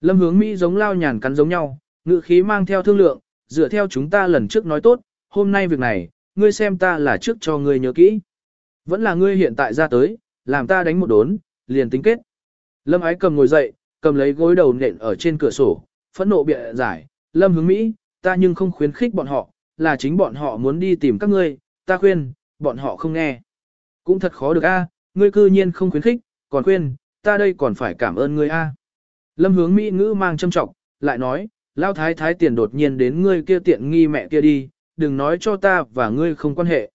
Lâm hướng Mỹ giống lao nhàn cắn giống nhau, ngự khí mang theo thương lượng, dựa theo chúng ta lần trước nói tốt, hôm nay việc này, ngươi xem ta là trước cho ngươi nhớ kỹ. Vẫn là ngươi hiện tại ra tới, làm ta đánh một đốn, liền tính kết. Lâm ái cầm ngồi dậy, cầm lấy gối đầu nện ở trên cửa sổ, phẫn nộ bịa giải, Lâm hướng Mỹ, ta nhưng không khuyến khích bọn họ, là chính bọn họ muốn đi tìm các ngươi, ta khuyên, bọn họ không nghe. Cũng thật khó được a, ngươi cư nhiên không khuyến khích, còn khuyên, ta đây còn phải cảm ơn ngươi a. Lâm hướng Mỹ ngữ mang châm trọng, lại nói, lao thái thái tiền đột nhiên đến ngươi kia tiện nghi mẹ kia đi, đừng nói cho ta và ngươi không quan hệ.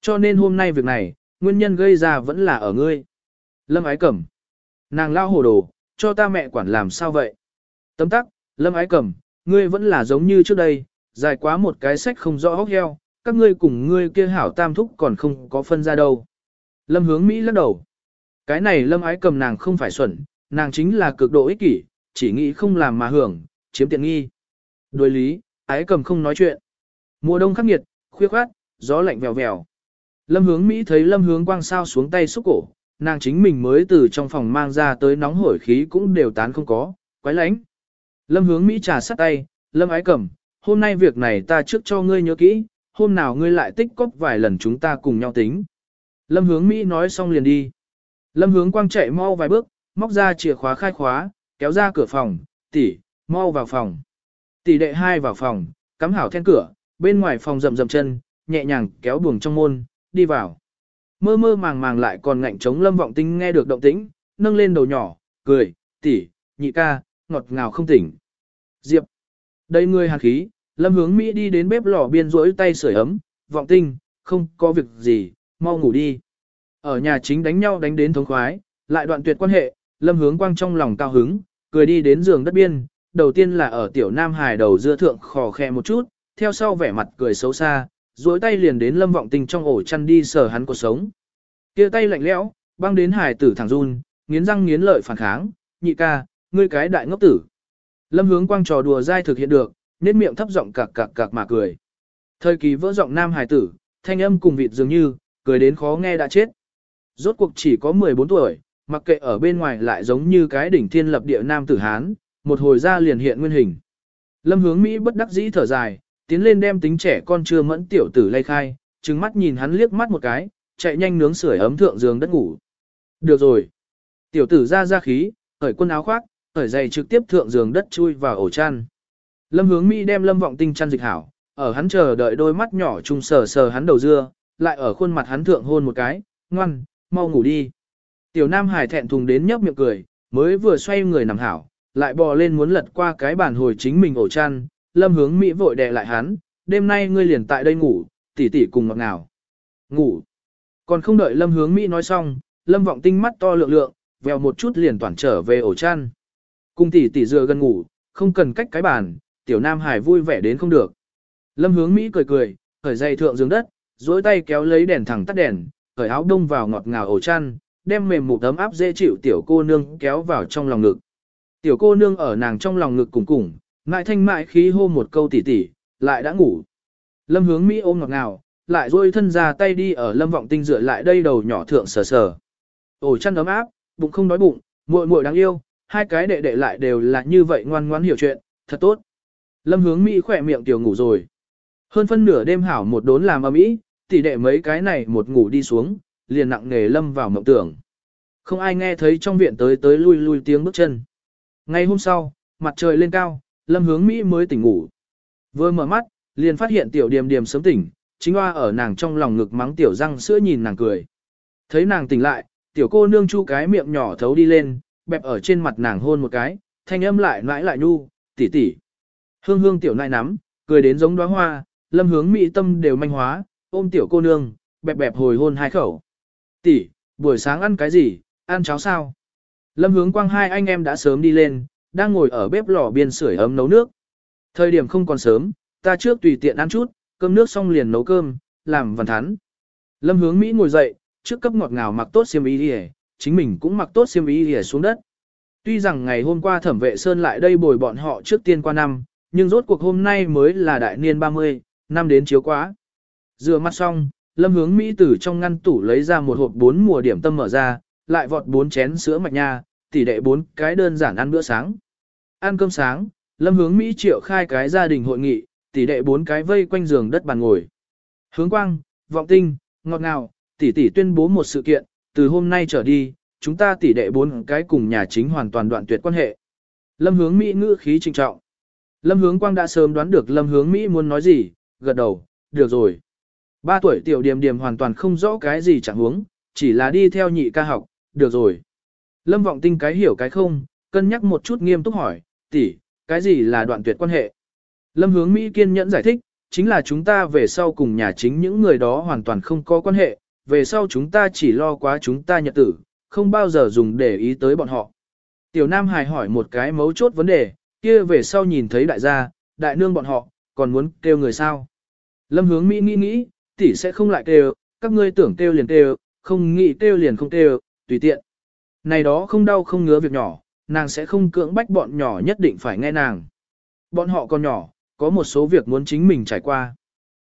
Cho nên hôm nay việc này, nguyên nhân gây ra vẫn là ở ngươi. Lâm ái cẩm. Nàng lao hồ đồ, cho ta mẹ quản làm sao vậy? Tấm tắc, Lâm ái cẩm, ngươi vẫn là giống như trước đây, dài quá một cái sách không rõ hóc heo, các ngươi cùng ngươi kia hảo tam thúc còn không có phân ra đâu. Lâm hướng Mỹ lắc đầu. Cái này lâm ái cầm nàng không phải xuẩn, nàng chính là cực độ ích kỷ, chỉ nghĩ không làm mà hưởng, chiếm tiện nghi. Đối lý, ái cầm không nói chuyện. Mùa đông khắc nghiệt, khuya khoát, gió lạnh vèo vèo. Lâm hướng Mỹ thấy lâm hướng quang sao xuống tay xúc cổ, nàng chính mình mới từ trong phòng mang ra tới nóng hổi khí cũng đều tán không có, quái lánh. Lâm hướng Mỹ trà sắt tay, lâm ái cầm, hôm nay việc này ta trước cho ngươi nhớ kỹ, hôm nào ngươi lại tích cóp vài lần chúng ta cùng nhau tính. Lâm hướng Mỹ nói xong liền đi. Lâm hướng quang chạy mau vài bước, móc ra chìa khóa khai khóa, kéo ra cửa phòng, tỷ, mau vào phòng. Tỷ đệ hai vào phòng, cắm hảo then cửa, bên ngoài phòng rầm rầm chân, nhẹ nhàng kéo buồng trong môn, đi vào. Mơ mơ màng màng lại còn ngạnh chống lâm vọng tinh nghe được động tĩnh, nâng lên đầu nhỏ, cười, tỷ, nhị ca, ngọt ngào không tỉnh. Diệp, đây người hàn khí, lâm hướng Mỹ đi đến bếp lò biên rỗi tay sưởi ấm, vọng tinh, không có việc gì, mau ngủ đi. Ở nhà chính đánh nhau đánh đến thống khoái, lại đoạn tuyệt quan hệ, lâm hướng quang trong lòng cao hứng, cười đi đến giường đất biên, đầu tiên là ở tiểu nam hải đầu dưa thượng khò khe một chút, theo sau vẻ mặt cười xấu xa, duỗi tay liền đến lâm vọng tinh trong ổ chăn đi sờ hắn cuộc sống. kia tay lạnh lẽo, băng đến hải tử thẳng run, nghiến răng nghiến lợi phản kháng, nhị ca, ngươi cái đại ngốc tử. Lâm hướng quang trò đùa dai thực hiện được, nét miệng thấp giọng cạc cạc cạc mà cười. Thời kỳ vỡ giọng nam hài tử, thanh âm cùng vịt dường như, cười đến khó nghe đã chết. Rốt cuộc chỉ có 14 tuổi, mặc kệ ở bên ngoài lại giống như cái đỉnh thiên lập địa nam tử Hán, một hồi ra liền hiện nguyên hình. Lâm hướng Mỹ bất đắc dĩ thở dài, tiến lên đem tính trẻ con chưa mẫn tiểu tử lay khai, trừng mắt nhìn hắn liếc mắt một cái, chạy nhanh nướng sưởi ấm thượng giường đất ngủ. Được rồi. Tiểu tử ra ra khí, khởi quần áo khoác, ở giày trực tiếp thượng giường đất chui vào ổ chăn. Lâm hướng Mỹ đem lâm vọng tinh chăn dịch hảo, ở hắn chờ đợi đôi mắt nhỏ trung sờ sờ hắn đầu dưa, lại ở khuôn mặt hắn thượng hôn một cái, ngoan, mau ngủ đi. Tiểu Nam Hải thẹn thùng đến nhấp miệng cười, mới vừa xoay người nằm hảo, lại bò lên muốn lật qua cái bàn hồi chính mình ổ chăn, lâm hướng Mỹ vội đè lại hắn, đêm nay ngươi liền tại đây ngủ, tỉ tỉ cùng ngọt ngào. Ngủ. Còn không đợi lâm hướng Mỹ nói xong, lâm vọng tinh mắt to lượng lượng, vèo một chút liền toàn trở về ổ chăn. Cùng tỷ tỷ dựa gần ngủ, không cần cách cái bàn, tiểu Nam Hải vui vẻ đến không được. Lâm hướng Mỹ cười cười, khởi dây thượng giường đất, duỗi tay kéo lấy đèn thẳng tắt đèn, khởi áo đông vào ngọt ngào ổ chăn, đem mềm mụ tấm áp dễ chịu tiểu cô nương kéo vào trong lòng ngực. Tiểu cô nương ở nàng trong lòng ngực cùng cùng, ngại thanh mại khí hô một câu tỉ tỉ, lại đã ngủ. Lâm hướng Mỹ ôm ngọt ngào, lại duỗi thân ra tay đi ở lâm vọng tinh dựa lại đây đầu nhỏ thượng sờ sờ. Ổ chăn ấm áp, bụng không đói bụng, muội muội đáng yêu, hai cái đệ đệ lại đều là như vậy ngoan ngoãn hiểu chuyện, thật tốt. Lâm hướng Mỹ khỏe miệng tiểu ngủ rồi. Hơn phân nửa đêm hảo một đốn làm ở Mỹ, tỷ đệ mấy cái này một ngủ đi xuống, liền nặng nề lâm vào mộng tưởng. Không ai nghe thấy trong viện tới tới lui lui tiếng bước chân. Ngày hôm sau, mặt trời lên cao, lâm hướng Mỹ mới tỉnh ngủ. Vừa mở mắt, liền phát hiện tiểu điềm điềm sớm tỉnh, chính hoa ở nàng trong lòng ngực mắng tiểu răng sữa nhìn nàng cười. Thấy nàng tỉnh lại, tiểu cô nương chu cái miệng nhỏ thấu đi lên, bẹp ở trên mặt nàng hôn một cái, thanh âm lại nãi lại nhu, tỉ tỉ. Hương hương tiểu nai nắm, cười đến giống đóa hoa, lâm hướng mỹ tâm đều manh hóa, ôm tiểu cô nương, bẹp bẹp hồi hôn hai khẩu. Tỷ, buổi sáng ăn cái gì, ăn cháo sao? Lâm hướng quang hai anh em đã sớm đi lên, đang ngồi ở bếp lò biên sưởi ấm nấu nước. Thời điểm không còn sớm, ta trước tùy tiện ăn chút, cơm nước xong liền nấu cơm, làm văn thắn. Lâm hướng Mỹ ngồi dậy, trước cấp ngọt ngào mặc tốt xiêm y đi chính mình cũng mặc tốt xiêm y lìa xuống đất. Tuy rằng ngày hôm qua thẩm vệ Sơn lại đây bồi bọn họ trước tiên qua năm, nhưng rốt cuộc hôm nay mới là đại niên 30, năm đến chiếu quá. Rửa mặt xong, Lâm hướng Mỹ tử trong ngăn tủ lấy ra một hộp bốn mùa điểm tâm mở ra, lại vọt bốn chén sữa mạch nha, tỷ đệ bốn cái đơn giản ăn bữa sáng. Ăn cơm sáng, Lâm hướng Mỹ triệu khai cái gia đình hội nghị, tỷ đệ bốn cái vây quanh giường đất bàn ngồi. Hướng quang, vọng tinh, ngọt ngào, tỷ tỷ tuyên bố một sự kiện, từ hôm nay trở đi, chúng ta tỷ đệ bốn cái cùng nhà chính hoàn toàn đoạn tuyệt quan hệ. Lâm hướng Mỹ ngữ khí trinh trọng. Lâm hướng quang đã sớm đoán được Lâm hướng Mỹ muốn nói gì, gật đầu, được rồi. Ba tuổi tiểu điểm điểm hoàn toàn không rõ cái gì chẳng hướng, chỉ là đi theo nhị ca học, được rồi. Lâm vọng tinh cái hiểu cái không, cân nhắc một chút nghiêm túc hỏi, tỷ, cái gì là đoạn tuyệt quan hệ? Lâm hướng Mỹ kiên nhẫn giải thích, chính là chúng ta về sau cùng nhà chính những người đó hoàn toàn không có quan hệ, về sau chúng ta chỉ lo quá chúng ta nhật tử, không bao giờ dùng để ý tới bọn họ. Tiểu Nam Hải hỏi một cái mấu chốt vấn đề, kia về sau nhìn thấy đại gia, đại nương bọn họ, còn muốn kêu người sao? Lâm hướng Mỹ nghĩ nghĩ, tỷ sẽ không lại kêu, các ngươi tưởng kêu liền kêu, không nghĩ kêu liền không kêu, tùy tiện. Này đó không đau không ngứa việc nhỏ, nàng sẽ không cưỡng bách bọn nhỏ nhất định phải nghe nàng. Bọn họ còn nhỏ, có một số việc muốn chính mình trải qua.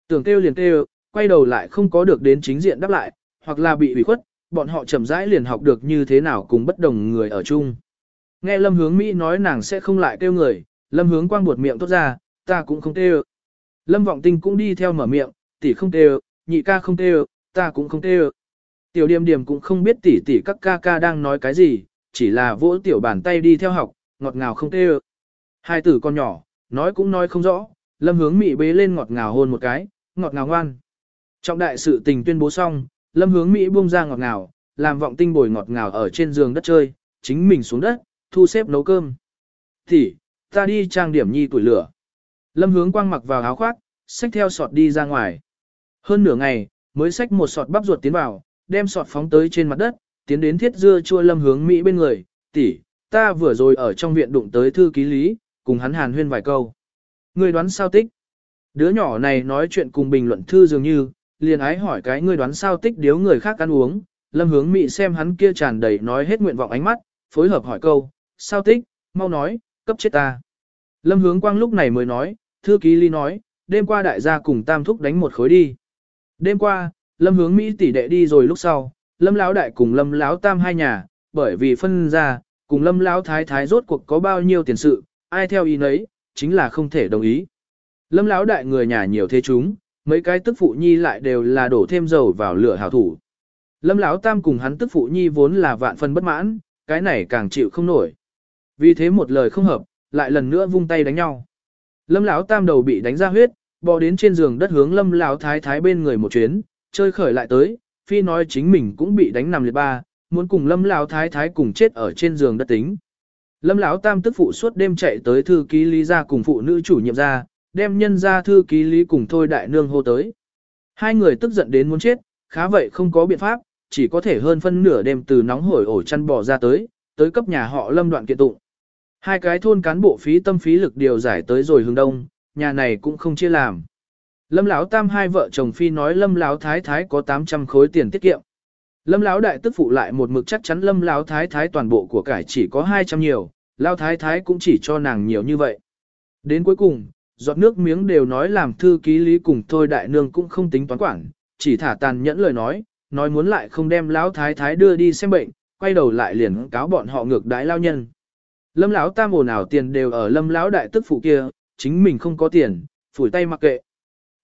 Tưởng kêu liền kêu, quay đầu lại không có được đến chính diện đáp lại, hoặc là bị ủy khuất, bọn họ chậm rãi liền học được như thế nào cùng bất đồng người ở chung. Nghe Lâm Hướng Mỹ nói nàng sẽ không lại kêu người, Lâm Hướng quang buột miệng tốt ra, ta cũng không kêu. Lâm Vọng Tinh cũng đi theo mở miệng, tỷ không kêu, nhị ca không kêu, ta cũng không kêu. Tiểu điềm điềm cũng không biết tỷ tỷ các ca ca đang nói cái gì, chỉ là vỗ tiểu bàn tay đi theo học, ngọt ngào không kêu. Hai tử con nhỏ, nói cũng nói không rõ, lâm hướng mỹ bế lên ngọt ngào hôn một cái, ngọt ngào ngoan. Trọng đại sự tình tuyên bố xong, lâm hướng Mỹ buông ra ngọt ngào, làm vọng tinh bồi ngọt ngào ở trên giường đất chơi, chính mình xuống đất, thu xếp nấu cơm. Thì, ta đi trang điểm nhi tuổi lửa. Lâm hướng quang mặc vào áo khoác, xách theo sọt đi ra ngoài. Hơn nửa ngày, mới xách một sọt bắp ruột tiến vào, đem sọt phóng tới trên mặt đất, tiến đến thiết dưa chua lâm hướng Mỹ bên người, tỷ, ta vừa rồi ở trong viện đụng tới thư ký lý, cùng hắn hàn huyên vài câu. Người đoán sao tích? Đứa nhỏ này nói chuyện cùng bình luận thư dường như, liền ái hỏi cái ngươi đoán sao tích điếu người khác ăn uống, lâm hướng Mỹ xem hắn kia tràn đầy nói hết nguyện vọng ánh mắt, phối hợp hỏi câu, sao tích, mau nói, cấp chết ta. Lâm hướng quang lúc này mới nói, thư ký ly nói, đêm qua đại gia cùng tam thúc đánh một khối đi. Đêm qua, lâm hướng Mỹ tỷ đệ đi rồi lúc sau, lâm lão đại cùng lâm lão tam hai nhà, bởi vì phân ra, cùng lâm lão thái thái rốt cuộc có bao nhiêu tiền sự, ai theo ý nấy, chính là không thể đồng ý. Lâm lão đại người nhà nhiều thế chúng, mấy cái tức phụ nhi lại đều là đổ thêm dầu vào lửa hảo thủ. Lâm lão tam cùng hắn tức phụ nhi vốn là vạn phần bất mãn, cái này càng chịu không nổi. Vì thế một lời không hợp, lại lần nữa vung tay đánh nhau. Lâm lão tam đầu bị đánh ra huyết, bò đến trên giường đất hướng Lâm lão thái thái bên người một chuyến, chơi khởi lại tới, phi nói chính mình cũng bị đánh nằm liệt ba, muốn cùng Lâm lão thái thái cùng chết ở trên giường đất tính. Lâm lão tam tức phụ suốt đêm chạy tới thư ký lý gia cùng phụ nữ chủ nhiệm gia đem nhân ra thư ký lý cùng thôi đại nương hô tới. Hai người tức giận đến muốn chết, khá vậy không có biện pháp, chỉ có thể hơn phân nửa đêm từ nóng hổi ổ chăn bò ra tới, tới cấp nhà họ lâm đoạn kiện tụng. Hai cái thôn cán bộ phí tâm phí lực điều giải tới rồi hướng đông, nhà này cũng không chia làm. Lâm lão tam hai vợ chồng phi nói lâm lão thái thái có 800 khối tiền tiết kiệm. Lâm lão đại tức phụ lại một mực chắc chắn lâm lão thái thái toàn bộ của cải chỉ có 200 nhiều, lão thái thái cũng chỉ cho nàng nhiều như vậy. Đến cuối cùng, giọt nước miếng đều nói làm thư ký lý cùng thôi đại nương cũng không tính toán quản, chỉ thả tàn nhẫn lời nói, nói muốn lại không đem lão thái thái đưa đi xem bệnh, quay đầu lại liền cáo bọn họ ngược đái lao nhân. Lâm lão tam ồn ào tiền đều ở lâm lão đại tức phụ kia, chính mình không có tiền, phủi tay mặc kệ.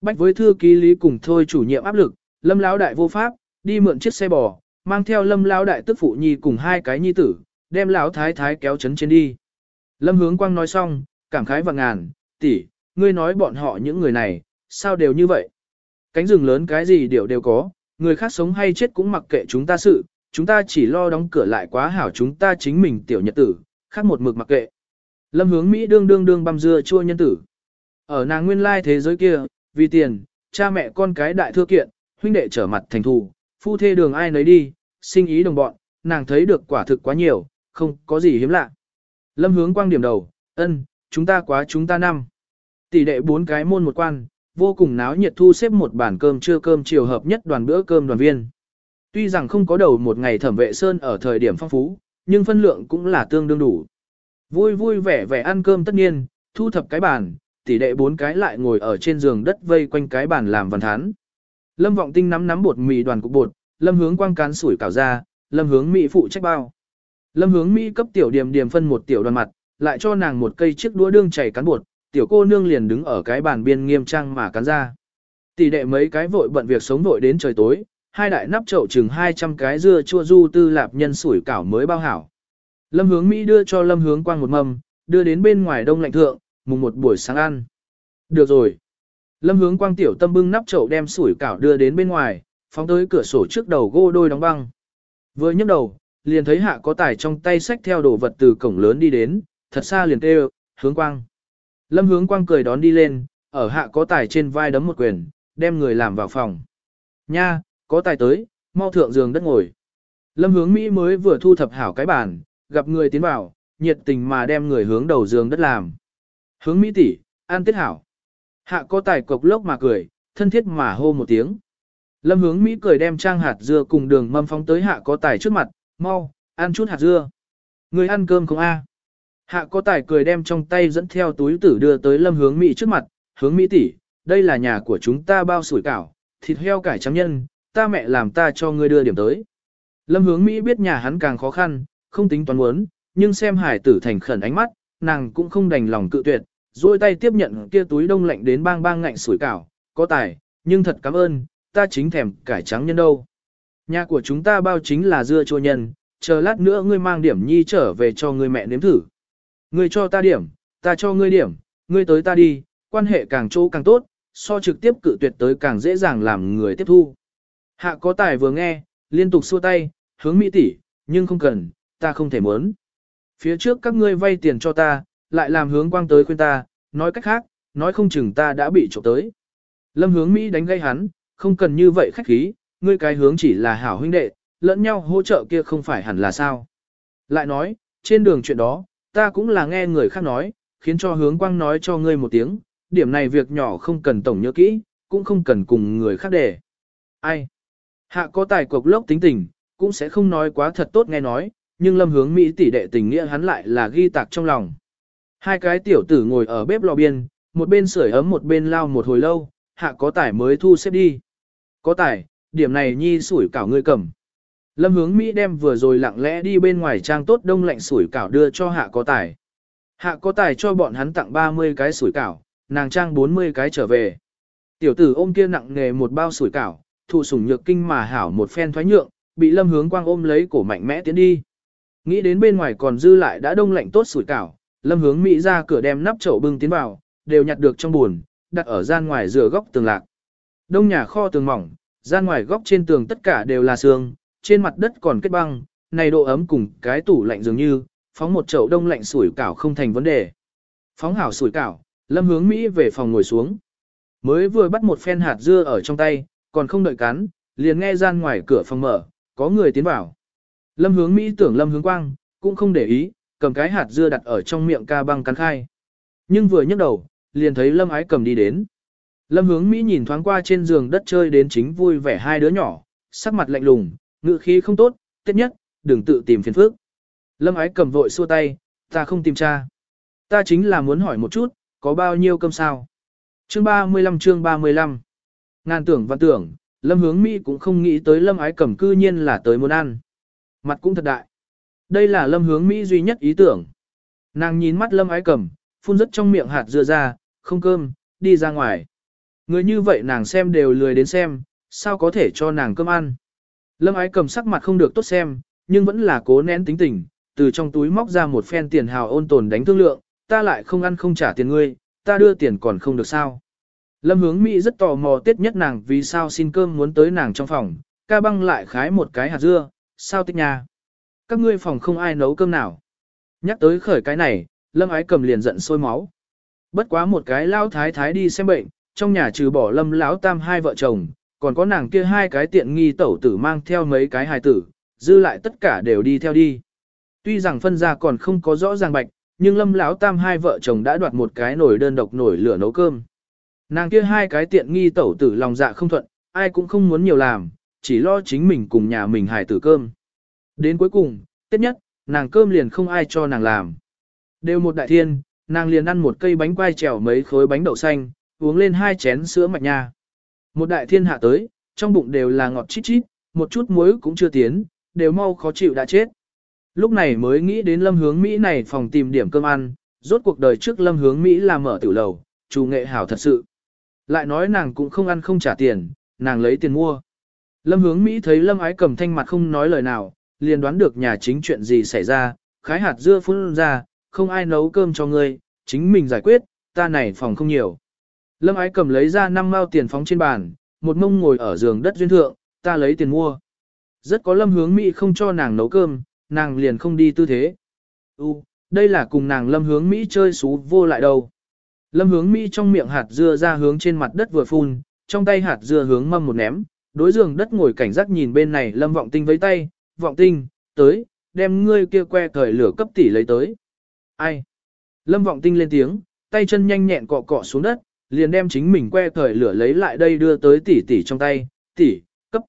Bách với thư ký lý cùng thôi chủ nhiệm áp lực, lâm lão đại vô pháp, đi mượn chiếc xe bò, mang theo lâm lão đại tức phụ nhi cùng hai cái nhi tử, đem lão thái thái kéo chấn trên đi. Lâm hướng quang nói xong, cảm khái và ngàn, tỷ, ngươi nói bọn họ những người này, sao đều như vậy? Cánh rừng lớn cái gì đều đều có, người khác sống hay chết cũng mặc kệ chúng ta sự, chúng ta chỉ lo đóng cửa lại quá hảo chúng ta chính mình tiểu nhật tử, khác một mực mặc kệ. Lâm hướng Mỹ đương đương đương băm dưa chua nhân tử. Ở nàng nguyên lai thế giới kia, vì tiền, cha mẹ con cái đại thưa kiện, huynh đệ trở mặt thành thù, phu thê đường ai nấy đi, sinh ý đồng bọn, nàng thấy được quả thực quá nhiều, không có gì hiếm lạ. Lâm hướng quang điểm đầu, ân, chúng ta quá chúng ta năm. Tỷ đệ bốn cái môn một quan, vô cùng náo nhiệt thu xếp một bàn cơm trưa cơm chiều hợp nhất đoàn bữa cơm đoàn viên. Tuy rằng không có đầu một ngày thẩm vệ sơn ở thời điểm phong phú, nhưng phân lượng cũng là tương đương đủ. Vui vui vẻ vẻ ăn cơm tất nhiên, thu thập cái bàn, tỷ đệ bốn cái lại ngồi ở trên giường đất vây quanh cái bàn làm văn thán. Lâm Vọng Tinh nắm nắm bột mì đoàn cục bột, Lâm Hướng quang cán sủi cảo ra, Lâm Hướng Mỹ phụ trách bao. Lâm Hướng Mỹ cấp tiểu điểm điểm phân một tiểu đoàn mặt, lại cho nàng một cây chiếc đũa đương chảy cán bột, tiểu cô nương liền đứng ở cái bàn biên nghiêm trang mà cắn ra. Tỷ đệ mấy cái vội bận việc sống vội đến trời tối, hai đại nắp chậu chừng 200 cái dưa chua du tư lạp nhân sủi cảo mới bao hảo. Lâm hướng Mỹ đưa cho Lâm hướng quang một mâm, đưa đến bên ngoài đông lạnh thượng, mùng một buổi sáng ăn. Được rồi. Lâm hướng quang tiểu tâm bưng nắp chậu đem sủi cảo đưa đến bên ngoài, phóng tới cửa sổ trước đầu gô đôi đóng băng. Vừa nhấc đầu, liền thấy hạ có tài trong tay sách theo đồ vật từ cổng lớn đi đến, thật xa liền kêu, hướng quang. Lâm hướng quang cười đón đi lên, ở hạ có tài trên vai đấm một quyền, đem người làm vào phòng. Nha, có tài tới, mau thượng giường đất ngồi. Lâm hướng Mỹ mới vừa thu thập hảo cái bàn, gặp người tiến vào, nhiệt tình mà đem người hướng đầu giường đất làm. Hướng Mỹ tỷ, an tiết hảo. Hạ có tài cộc lốc mà cười, thân thiết mà hô một tiếng. Lâm hướng Mỹ cười đem trang hạt dưa cùng đường mâm phóng tới hạ có tài trước mặt, mau, ăn chút hạt dưa. Người ăn cơm không a? Hạ có tài cười đem trong tay dẫn theo túi tử đưa tới lâm hướng Mỹ trước mặt, hướng Mỹ tỷ, đây là nhà của chúng ta bao sủi cảo, thịt heo cải trắng nhân, ta mẹ làm ta cho ngươi đưa điểm tới. Lâm hướng Mỹ biết nhà hắn càng khó khăn, không tính toán muốn, nhưng xem hải tử thành khẩn ánh mắt, nàng cũng không đành lòng cự tuyệt, duỗi tay tiếp nhận kia túi đông lạnh đến bang bang ngạnh sủi cảo, có tài, nhưng thật cảm ơn, ta chính thèm cải trắng nhân đâu. Nhà của chúng ta bao chính là dưa chua nhân, chờ lát nữa ngươi mang điểm nhi trở về cho ngươi mẹ nếm thử. Ngươi cho ta điểm, ta cho ngươi điểm, ngươi tới ta đi, quan hệ càng chỗ càng tốt, so trực tiếp cự tuyệt tới càng dễ dàng làm người tiếp thu. Hạ có tài vừa nghe, liên tục xua tay, hướng Mỹ tỷ, nhưng không cần, ta không thể muốn. Phía trước các ngươi vay tiền cho ta, lại làm hướng quang tới khuyên ta, nói cách khác, nói không chừng ta đã bị trộm tới. Lâm hướng Mỹ đánh gây hắn, không cần như vậy khách khí, ngươi cái hướng chỉ là hảo huynh đệ, lẫn nhau hỗ trợ kia không phải hẳn là sao. Lại nói, trên đường chuyện đó, ta cũng là nghe người khác nói, khiến cho hướng quang nói cho ngươi một tiếng, điểm này việc nhỏ không cần tổng nhớ kỹ, cũng không cần cùng người khác để. Ai? Hạ có tài cục lốc tính tình, cũng sẽ không nói quá thật tốt nghe nói, nhưng lâm hướng Mỹ tỷ đệ tình nghĩa hắn lại là ghi tạc trong lòng. Hai cái tiểu tử ngồi ở bếp lò biên, một bên sưởi ấm một bên lao một hồi lâu, hạ có tải mới thu xếp đi. Có tải, điểm này nhi sủi cảo ngươi cầm. Lâm hướng Mỹ đem vừa rồi lặng lẽ đi bên ngoài trang tốt đông lạnh sủi cảo đưa cho hạ có Tài. Hạ có Tài cho bọn hắn tặng 30 cái sủi cảo, nàng trang 40 cái trở về. Tiểu tử ôm kia nặng nghề một bao sủi cảo, thụ sủng nhược kinh mà hảo một phen thoái nhượng, bị lâm hướng quang ôm lấy cổ mạnh mẽ tiến đi. Nghĩ đến bên ngoài còn dư lại đã đông lạnh tốt sủi cảo, lâm hướng Mỹ ra cửa đem nắp chậu bưng tiến vào, đều nhặt được trong buồn, đặt ở gian ngoài giữa góc tường lạc. Đông nhà kho tường mỏng, gian ngoài góc trên tường tất cả đều là xương, trên mặt đất còn kết băng, này độ ấm cùng cái tủ lạnh dường như, phóng một chậu đông lạnh sủi cảo không thành vấn đề. Phóng hảo sủi cảo, lâm hướng Mỹ về phòng ngồi xuống. Mới vừa bắt một phen hạt dưa ở trong tay, còn không đợi cắn, liền nghe gian ngoài cửa phòng mở, có người tiến vào. Lâm hướng Mỹ tưởng lâm hướng quang, cũng không để ý, cầm cái hạt dưa đặt ở trong miệng ca băng cắn khai. Nhưng vừa nhấc đầu, liền thấy lâm ái cầm đi đến. Lâm hướng Mỹ nhìn thoáng qua trên giường đất chơi đến chính vui vẻ hai đứa nhỏ, sắc mặt lạnh lùng, ngự khí không tốt, tiết nhất, đừng tự tìm phiền phức. Lâm ái cầm vội xua tay, ta không tìm cha. Ta chính là muốn hỏi một chút, có bao nhiêu cơm sao? Chương 35 chương 35 Ngàn tưởng văn tưởng, Lâm hướng Mỹ cũng không nghĩ tới Lâm ái cầm cư nhiên là tới muốn ăn. Mặt cũng thật đại. Đây là Lâm hướng Mỹ duy nhất ý tưởng. Nàng nhìn mắt Lâm ái cầm, phun rất trong miệng hạt dưa ra, không cơm, đi ra ngoài. Người như vậy nàng xem đều lười đến xem, sao có thể cho nàng cơm ăn. Lâm ái cầm sắc mặt không được tốt xem, nhưng vẫn là cố nén tính tình, từ trong túi móc ra một phen tiền hào ôn tồn đánh thương lượng, ta lại không ăn không trả tiền ngươi, ta đưa tiền còn không được sao. Lâm hướng Mỹ rất tò mò tiết nhất nàng vì sao xin cơm muốn tới nàng trong phòng, ca băng lại khái một cái hạt dưa, sao tích nhà. Các ngươi phòng không ai nấu cơm nào. Nhắc tới khởi cái này, Lâm ái cầm liền giận sôi máu. Bất quá một cái lao thái thái đi xem bệnh, trong nhà trừ bỏ Lâm lão tam hai vợ chồng, còn có nàng kia hai cái tiện nghi tẩu tử mang theo mấy cái hài tử, dư lại tất cả đều đi theo đi. Tuy rằng phân ra còn không có rõ ràng bạch, nhưng lâm lão tam hai vợ chồng đã đoạt một cái nồi đơn độc nổi lửa nấu cơm. Nàng kia hai cái tiện nghi tẩu tử lòng dạ không thuận, ai cũng không muốn nhiều làm, chỉ lo chính mình cùng nhà mình hài tử cơm. Đến cuối cùng, tiếp nhất, nàng cơm liền không ai cho nàng làm. Đều một đại thiên, nàng liền ăn một cây bánh quai trèo mấy khối bánh đậu xanh, uống lên hai chén sữa mạch nha. Một đại thiên hạ tới, trong bụng đều là ngọt chít chít, một chút muối cũng chưa tiến, đều mau khó chịu đã chết. Lúc này mới nghĩ đến lâm hướng Mỹ này phòng tìm điểm cơm ăn, rốt cuộc đời trước lâm hướng Mỹ là mở tiểu lầu, chủ nghệ hảo thật sự. Lại nói nàng cũng không ăn không trả tiền, nàng lấy tiền mua. Lâm hướng Mỹ thấy lâm ái cầm thanh mặt không nói lời nào, liền đoán được nhà chính chuyện gì xảy ra, khái hạt dưa phun ra, không ai nấu cơm cho ngươi, chính mình giải quyết, ta này phòng không nhiều. Lâm ái cầm lấy ra năm mao tiền phóng trên bàn, một mông ngồi ở giường đất duyên thượng, ta lấy tiền mua. Rất có lâm hướng Mỹ không cho nàng nấu cơm, nàng liền không đi tư thế. U, đây là cùng nàng lâm hướng Mỹ chơi xú vô lại đâu. Lâm hướng Mỹ trong miệng hạt dưa ra hướng trên mặt đất vừa phun, trong tay hạt dưa hướng mâm một ném, đối giường đất ngồi cảnh giác nhìn bên này lâm vọng tinh với tay, vọng tinh, tới, đem ngươi kia que cởi lửa cấp tỷ lấy tới. Ai? Lâm vọng tinh lên tiếng, tay chân nhanh nhẹn cọ cọ xuống đất, liền đem chính mình que thời lửa lấy lại đây đưa tới tỷ tỷ trong tay, tỷ, cấp.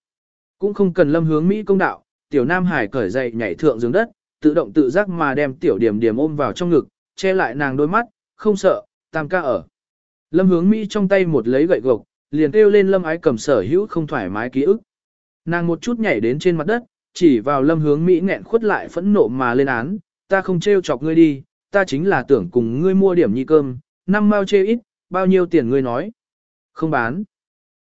Cũng không cần lâm hướng Mỹ công đạo, tiểu nam hải cởi dậy nhảy thượng giường đất, tự động tự giác mà đem tiểu điểm điểm ôm vào trong ngực, che lại nàng đôi mắt, không sợ, tam ca ở. Lâm hướng Mỹ trong tay một lấy gậy gộc, liền kêu lên lâm ái cầm sở hữu không thoải mái ký ức. Nàng một chút nhảy đến trên mặt đất, chỉ vào lâm hướng Mỹ nghẹn khuất lại phẫn nộ mà lên án, ta không trêu chọc ngươi đi, ta chính là tưởng cùng ngươi mua điểm nhi cơm, năm mao chê ít, bao nhiêu tiền ngươi nói? Không bán.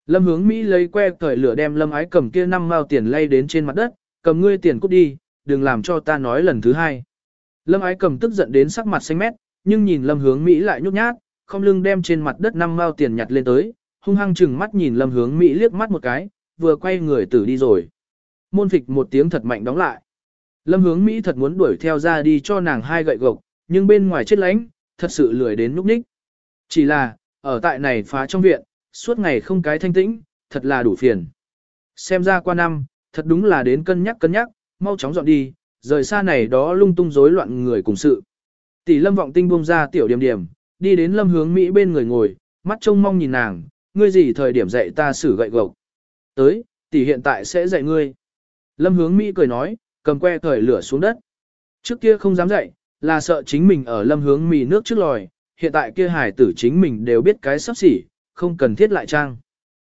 Lâm hướng Mỹ lấy que cởi lửa đem lâm ái cầm kia năm mao tiền lay đến trên mặt đất, cầm ngươi tiền cút đi, đừng làm cho ta nói lần thứ hai. Lâm ái cầm tức giận đến sắc mặt xanh mét, nhưng nhìn lâm hướng Mỹ lại nhút nhát, không lưng đem trên mặt đất năm mao tiền nhặt lên tới, hung hăng chừng mắt nhìn lâm hướng Mỹ liếc mắt một cái, vừa quay người tử đi rồi. Môn phịch một tiếng thật mạnh đóng lại. Lâm hướng Mỹ thật muốn đuổi theo ra đi cho nàng hai gậy gộc, nhưng bên ngoài chết lánh, thật sự lười đến núp ních. Chỉ là, ở tại này phá trong viện, suốt ngày không cái thanh tĩnh, thật là đủ phiền. Xem ra qua năm, thật đúng là đến cân nhắc cân nhắc, mau chóng dọn đi, rời xa này đó lung tung rối loạn người cùng sự. Tỷ lâm vọng tinh buông ra tiểu điểm điểm, đi đến lâm hướng Mỹ bên người ngồi, mắt trông mong nhìn nàng, ngươi gì thời điểm dạy ta xử gậy gộc. Tới, tỷ hiện tại sẽ dạy ngươi. Lâm hướng Mỹ cười nói, cầm que thời lửa xuống đất. Trước kia không dám dạy, Là sợ chính mình ở lâm hướng mì nước trước lòi, hiện tại kia hải tử chính mình đều biết cái sắp xỉ, không cần thiết lại trang.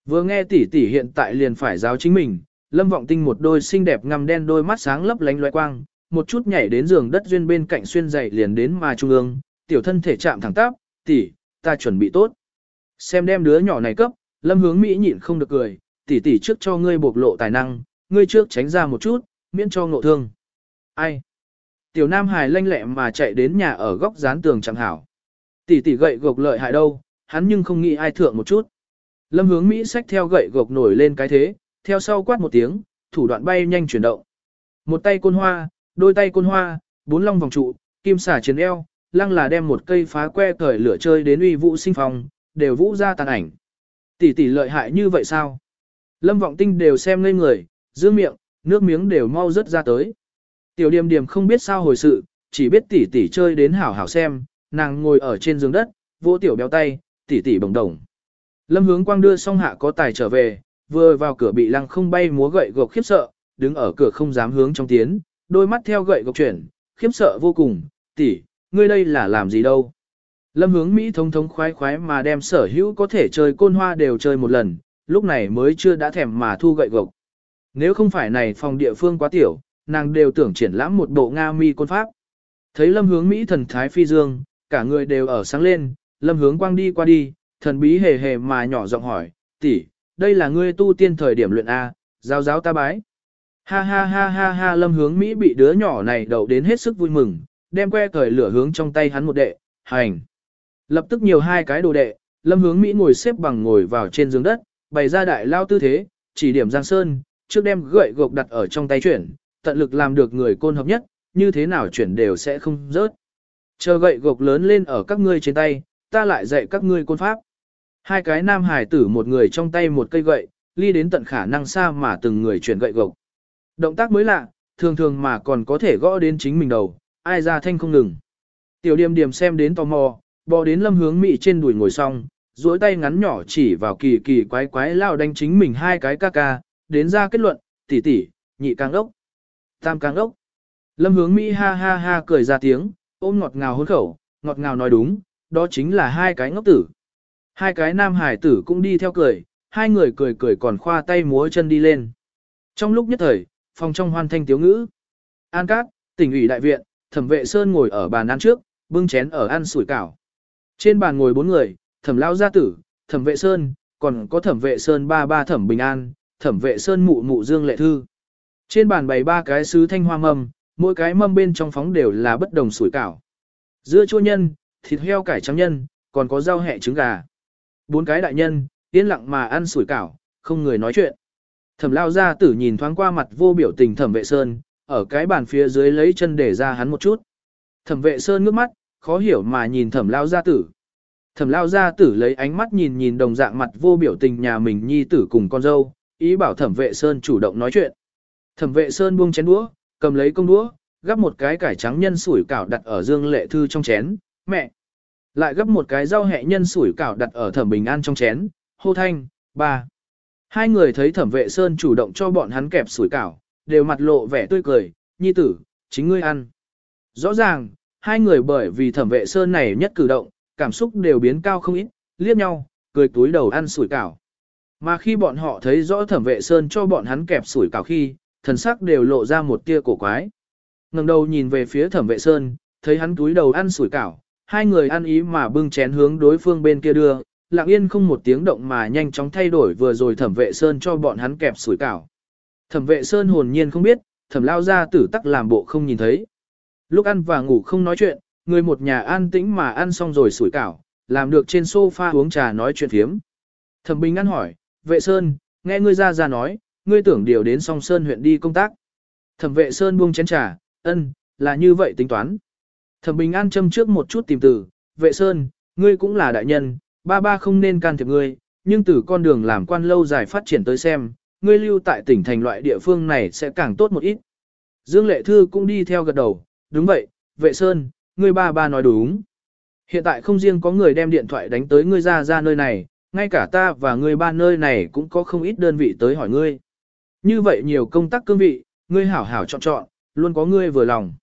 Vừa nghe tỷ tỷ hiện tại liền phải giáo chính mình, lâm vọng tinh một đôi xinh đẹp ngăm đen đôi mắt sáng lấp lánh loe quang, một chút nhảy đến giường đất duyên bên cạnh xuyên dậy liền đến mà trung ương, tiểu thân thể chạm thẳng tắp, tỷ, ta chuẩn bị tốt. Xem đem đứa nhỏ này cấp, lâm hướng Mỹ nhịn không được cười, tỷ tỷ trước cho ngươi bộc lộ tài năng, ngươi trước tránh ra một chút, miễn cho ngộ thương. Ai? Tiểu Nam Hải lanh lẹ mà chạy đến nhà ở góc dán tường chẳng hảo. Tỷ tỷ gậy gộc lợi hại đâu, hắn nhưng không nghĩ ai thượng một chút. Lâm hướng Mỹ xách theo gậy gộc nổi lên cái thế, theo sau quát một tiếng, thủ đoạn bay nhanh chuyển động. Một tay côn hoa, đôi tay côn hoa, bốn long vòng trụ, kim xả chiến eo, lăng là đem một cây phá que cởi lửa chơi đến uy vũ sinh phong, đều vũ ra tàn ảnh. Tỷ tỷ lợi hại như vậy sao? Lâm vọng tinh đều xem ngây người, giữ miệng, nước miếng đều mau rớt ra tới. Tiểu điềm điềm không biết sao hồi sự, chỉ biết tỷ tỷ chơi đến hảo hảo xem, nàng ngồi ở trên giường đất, vỗ tiểu béo tay, tỉ tỉ bồng đồng. Lâm hướng quang đưa xong hạ có tài trở về, vừa vào cửa bị lăng không bay múa gậy gộc khiếp sợ, đứng ở cửa không dám hướng trong tiến, đôi mắt theo gậy gộc chuyển, khiếp sợ vô cùng, tỷ, ngươi đây là làm gì đâu. Lâm hướng Mỹ thông thống khoái khoái mà đem sở hữu có thể chơi côn hoa đều chơi một lần, lúc này mới chưa đã thèm mà thu gậy gộc. Nếu không phải này phòng địa phương quá tiểu, nàng đều tưởng triển lãm một bộ Nga mi côn pháp. Thấy lâm hướng Mỹ thần thái phi dương, cả người đều ở sáng lên, lâm hướng quang đi qua đi, thần bí hề hề mà nhỏ giọng hỏi, tỷ, đây là ngươi tu tiên thời điểm luyện A, giáo giáo ta bái. Ha ha ha ha ha lâm hướng Mỹ bị đứa nhỏ này đậu đến hết sức vui mừng, đem que cởi lửa hướng trong tay hắn một đệ, hành. Lập tức nhiều hai cái đồ đệ, lâm hướng Mỹ ngồi xếp bằng ngồi vào trên giường đất, bày ra đại lao tư thế, chỉ điểm Giang Sơn, trước đem gậy gộc đặt ở trong tay chuyển, tận lực làm được người côn hợp nhất, như thế nào chuyển đều sẽ không rớt. Chờ gậy gộc lớn lên ở các ngươi trên tay, ta lại dạy các ngươi côn pháp. Hai cái nam hải tử một người trong tay một cây gậy, ly đến tận khả năng xa mà từng người chuyển gậy gộc. Động tác mới lạ, thường thường mà còn có thể gõ đến chính mình đầu, ai ra thanh không ngừng. Tiểu điềm điềm xem đến tò mò, bò đến lâm hướng mị trên đùi ngồi xong, duỗi tay ngắn nhỏ chỉ vào kỳ kỳ quái quái lao đánh chính mình hai cái ca ca, đến ra kết luận, tỷ tỷ, nhị càng ốc, tam càng ốc. Lâm hướng Mỹ ha ha ha cười ra tiếng, ôm ngọt ngào hôn khẩu, ngọt ngào nói đúng, đó chính là hai cái ngốc tử. Hai cái nam hải tử cũng đi theo cười, hai người cười cười còn khoa tay múa chân đi lên. Trong lúc nhất thời, phòng trong hoan thanh tiếu ngữ. An Cát, tỉnh ủy đại viện, thẩm vệ Sơn ngồi ở bàn ăn trước, bưng chén ở ăn sủi cảo. Trên bàn ngồi bốn người, thẩm lao gia tử, thẩm vệ Sơn, còn có thẩm vệ Sơn ba ba thẩm bình an, thẩm vệ Sơn mụ mụ dương lệ thư. Trên bàn bày ba cái sứ thanh hoa mâm, mỗi cái mâm bên trong phóng đều là bất đồng sủi cảo. Dưa chua nhân, thịt heo cải trắng nhân, còn có rau hẹ trứng gà. Bốn cái đại nhân, yên lặng mà ăn sủi cảo, không người nói chuyện. Thẩm lao gia tử nhìn thoáng qua mặt vô biểu tình thẩm vệ sơn, ở cái bàn phía dưới lấy chân để ra hắn một chút. Thẩm vệ sơn ngước mắt, khó hiểu mà nhìn thẩm lao gia tử. Thẩm lao gia tử lấy ánh mắt nhìn nhìn đồng dạng mặt vô biểu tình nhà mình nhi tử cùng con dâu, ý bảo thẩm vệ sơn chủ động nói chuyện. Thẩm vệ sơn buông chén đũa, cầm lấy công đũa, gắp một cái cải trắng nhân sủi cảo đặt ở dương lệ thư trong chén, mẹ. Lại gấp một cái rau hẹ nhân sủi cảo đặt ở thẩm bình an trong chén, hô thanh, ba. Hai người thấy thẩm vệ sơn chủ động cho bọn hắn kẹp sủi cảo, đều mặt lộ vẻ tươi cười, nhi tử, chính ngươi ăn. Rõ ràng, hai người bởi vì thẩm vệ sơn này nhất cử động, cảm xúc đều biến cao không ít, liếc nhau, cười túi đầu ăn sủi cảo. Mà khi bọn họ thấy rõ thẩm vệ sơn cho bọn hắn kẹp sủi cảo khi, thần sắc đều lộ ra một tia cổ quái. ngẩng đầu nhìn về phía thẩm vệ sơn, thấy hắn túi đầu ăn sủi cảo, hai người ăn ý mà bưng chén hướng đối phương bên kia đưa, lặng yên không một tiếng động mà nhanh chóng thay đổi vừa rồi thẩm vệ sơn cho bọn hắn kẹp sủi cảo. Thẩm vệ sơn hồn nhiên không biết, thẩm lao ra tử tắc làm bộ không nhìn thấy. Lúc ăn và ngủ không nói chuyện, người một nhà an tĩnh mà ăn xong rồi sủi cảo, làm được trên sofa uống trà nói chuyện phiếm. Thẩm bình ăn hỏi, vệ sơn, nghe ngươi ra ra nói, ngươi tưởng điều đến song sơn huyện đi công tác. Thẩm vệ sơn buông chén trà, ân, là như vậy tính toán. Thẩm Bình An châm trước một chút tìm từ, vệ sơn, ngươi cũng là đại nhân, ba ba không nên can thiệp ngươi, nhưng từ con đường làm quan lâu dài phát triển tới xem, ngươi lưu tại tỉnh thành loại địa phương này sẽ càng tốt một ít. Dương Lệ Thư cũng đi theo gật đầu, đúng vậy, vệ sơn, ngươi ba ba nói đúng. Hiện tại không riêng có người đem điện thoại đánh tới ngươi ra ra nơi này, ngay cả ta và ngươi ba nơi này cũng có không ít đơn vị tới hỏi ngươi. Như vậy nhiều công tác cương vị, ngươi hảo hảo chọn chọn, luôn có ngươi vừa lòng.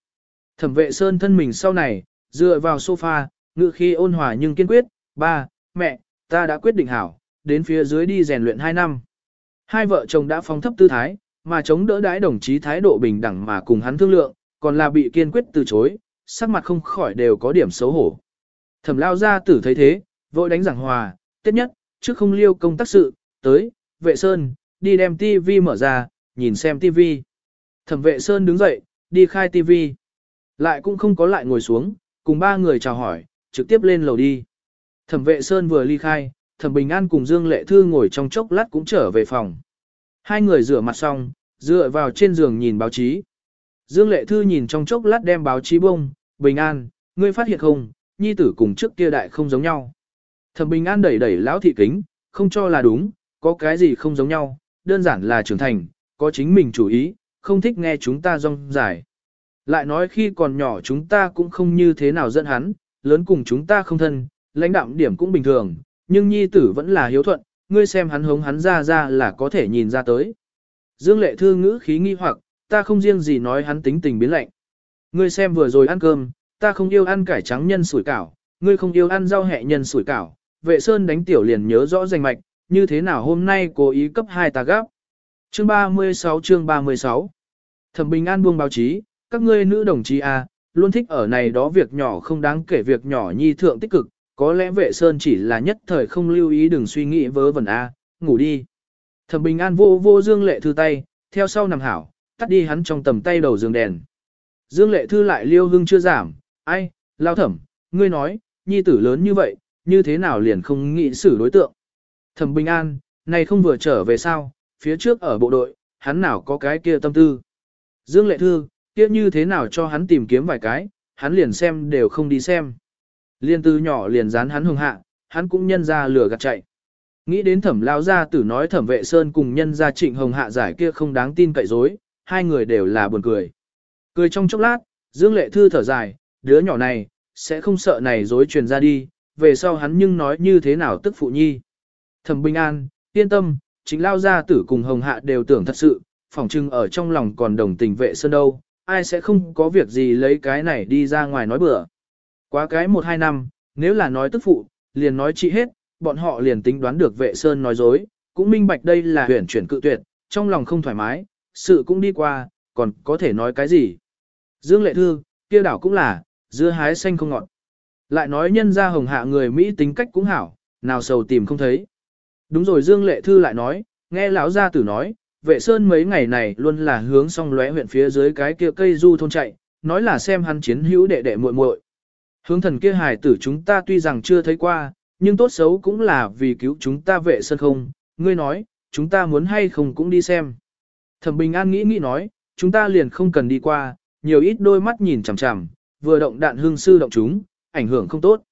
Thẩm vệ sơn thân mình sau này, dựa vào sofa, ngự khi ôn hòa nhưng kiên quyết, ba, mẹ, ta đã quyết định hảo, đến phía dưới đi rèn luyện 2 năm. Hai vợ chồng đã phóng thấp tư thái, mà chống đỡ đãi đồng chí thái độ bình đẳng mà cùng hắn thương lượng, còn là bị kiên quyết từ chối, sắc mặt không khỏi đều có điểm xấu hổ. Thẩm lao ra tử thấy thế, vội đánh giảng hòa, tiết nhất, trước không liêu công tác sự, tới, vệ sơn, đi đem TV mở ra, nhìn xem TV. Thẩm vệ sơn đứng dậy, đi khai TV, Lại cũng không có lại ngồi xuống, cùng ba người chào hỏi, trực tiếp lên lầu đi. Thẩm vệ sơn vừa ly khai, thẩm bình an cùng Dương Lệ Thư ngồi trong chốc lát cũng trở về phòng. Hai người rửa mặt xong, dựa vào trên giường nhìn báo chí. Dương Lệ Thư nhìn trong chốc lát đem báo chí bông, bình an, ngươi phát hiện không, nhi tử cùng trước kia đại không giống nhau. Thẩm bình an đẩy đẩy lão thị kính, không cho là đúng, có cái gì không giống nhau, đơn giản là trưởng thành, có chính mình chủ ý, không thích nghe chúng ta rong dài. Lại nói khi còn nhỏ chúng ta cũng không như thế nào dẫn hắn, lớn cùng chúng ta không thân, lãnh đạm điểm cũng bình thường, nhưng nhi tử vẫn là hiếu thuận, ngươi xem hắn hống hắn ra ra là có thể nhìn ra tới. Dương lệ thư ngữ khí nghi hoặc, ta không riêng gì nói hắn tính tình biến lạnh. Ngươi xem vừa rồi ăn cơm, ta không yêu ăn cải trắng nhân sủi cảo, ngươi không yêu ăn rau hẹ nhân sủi cảo, vệ sơn đánh tiểu liền nhớ rõ danh mạch, như thế nào hôm nay cố ý cấp hai ta gấp. Chương 36 chương 36 Thẩm Bình An buông báo chí, các ngươi nữ đồng chí A, luôn thích ở này đó việc nhỏ không đáng kể việc nhỏ nhi thượng tích cực, có lẽ vệ sơn chỉ là nhất thời không lưu ý đừng suy nghĩ vớ vẩn A, ngủ đi. Thẩm Bình An vô vô Dương Lệ Thư tay, theo sau nằm hảo, tắt đi hắn trong tầm tay đầu giường đèn. Dương Lệ Thư lại liêu hưng chưa giảm, ai, lao thẩm, ngươi nói, nhi tử lớn như vậy, như thế nào liền không nghĩ xử đối tượng. Thẩm Bình An, này không vừa trở về sao, phía trước ở bộ đội, hắn nào có cái kia tâm tư. Dương Lệ Thư, kia như thế nào cho hắn tìm kiếm vài cái, hắn liền xem đều không đi xem. Liên Tư nhỏ liền dán hắn hương hạ, hắn cũng nhân ra lửa gạt chạy. Nghĩ đến thẩm lao gia tử nói thẩm vệ sơn cùng nhân gia trịnh hồng hạ giải kia không đáng tin cậy dối, hai người đều là buồn cười. Cười trong chốc lát, Dương Lệ Thư thở dài, đứa nhỏ này, sẽ không sợ này dối truyền ra đi, về sau hắn nhưng nói như thế nào tức phụ nhi. Thẩm Bình An, yên tâm, chính lao gia tử cùng hồng hạ đều tưởng thật sự, phỏng chừng ở trong lòng còn đồng tình vệ sơn đâu, ai sẽ không có việc gì lấy cái này đi ra ngoài nói bừa. Quá cái một hai năm, nếu là nói tức phụ, liền nói chị hết, bọn họ liền tính đoán được vệ sơn nói dối, cũng minh bạch đây là huyền chuyển cự tuyệt, trong lòng không thoải mái, sự cũng đi qua, còn có thể nói cái gì. Dương lệ thư, kia đảo cũng là, dưa hái xanh không ngọt. Lại nói nhân ra hồng hạ người Mỹ tính cách cũng hảo, nào sầu tìm không thấy. Đúng rồi Dương lệ thư lại nói, nghe lão gia tử nói, vệ sơn mấy ngày này luôn là hướng song lóe huyện phía dưới cái kia cây du thôn chạy, nói là xem hắn chiến hữu đệ đệ muội muội. Hướng thần kia hài tử chúng ta tuy rằng chưa thấy qua, nhưng tốt xấu cũng là vì cứu chúng ta vệ sơn không, ngươi nói, chúng ta muốn hay không cũng đi xem. Thẩm Bình An nghĩ nghĩ nói, chúng ta liền không cần đi qua, nhiều ít đôi mắt nhìn chằm chằm, vừa động đạn hương sư động chúng, ảnh hưởng không tốt.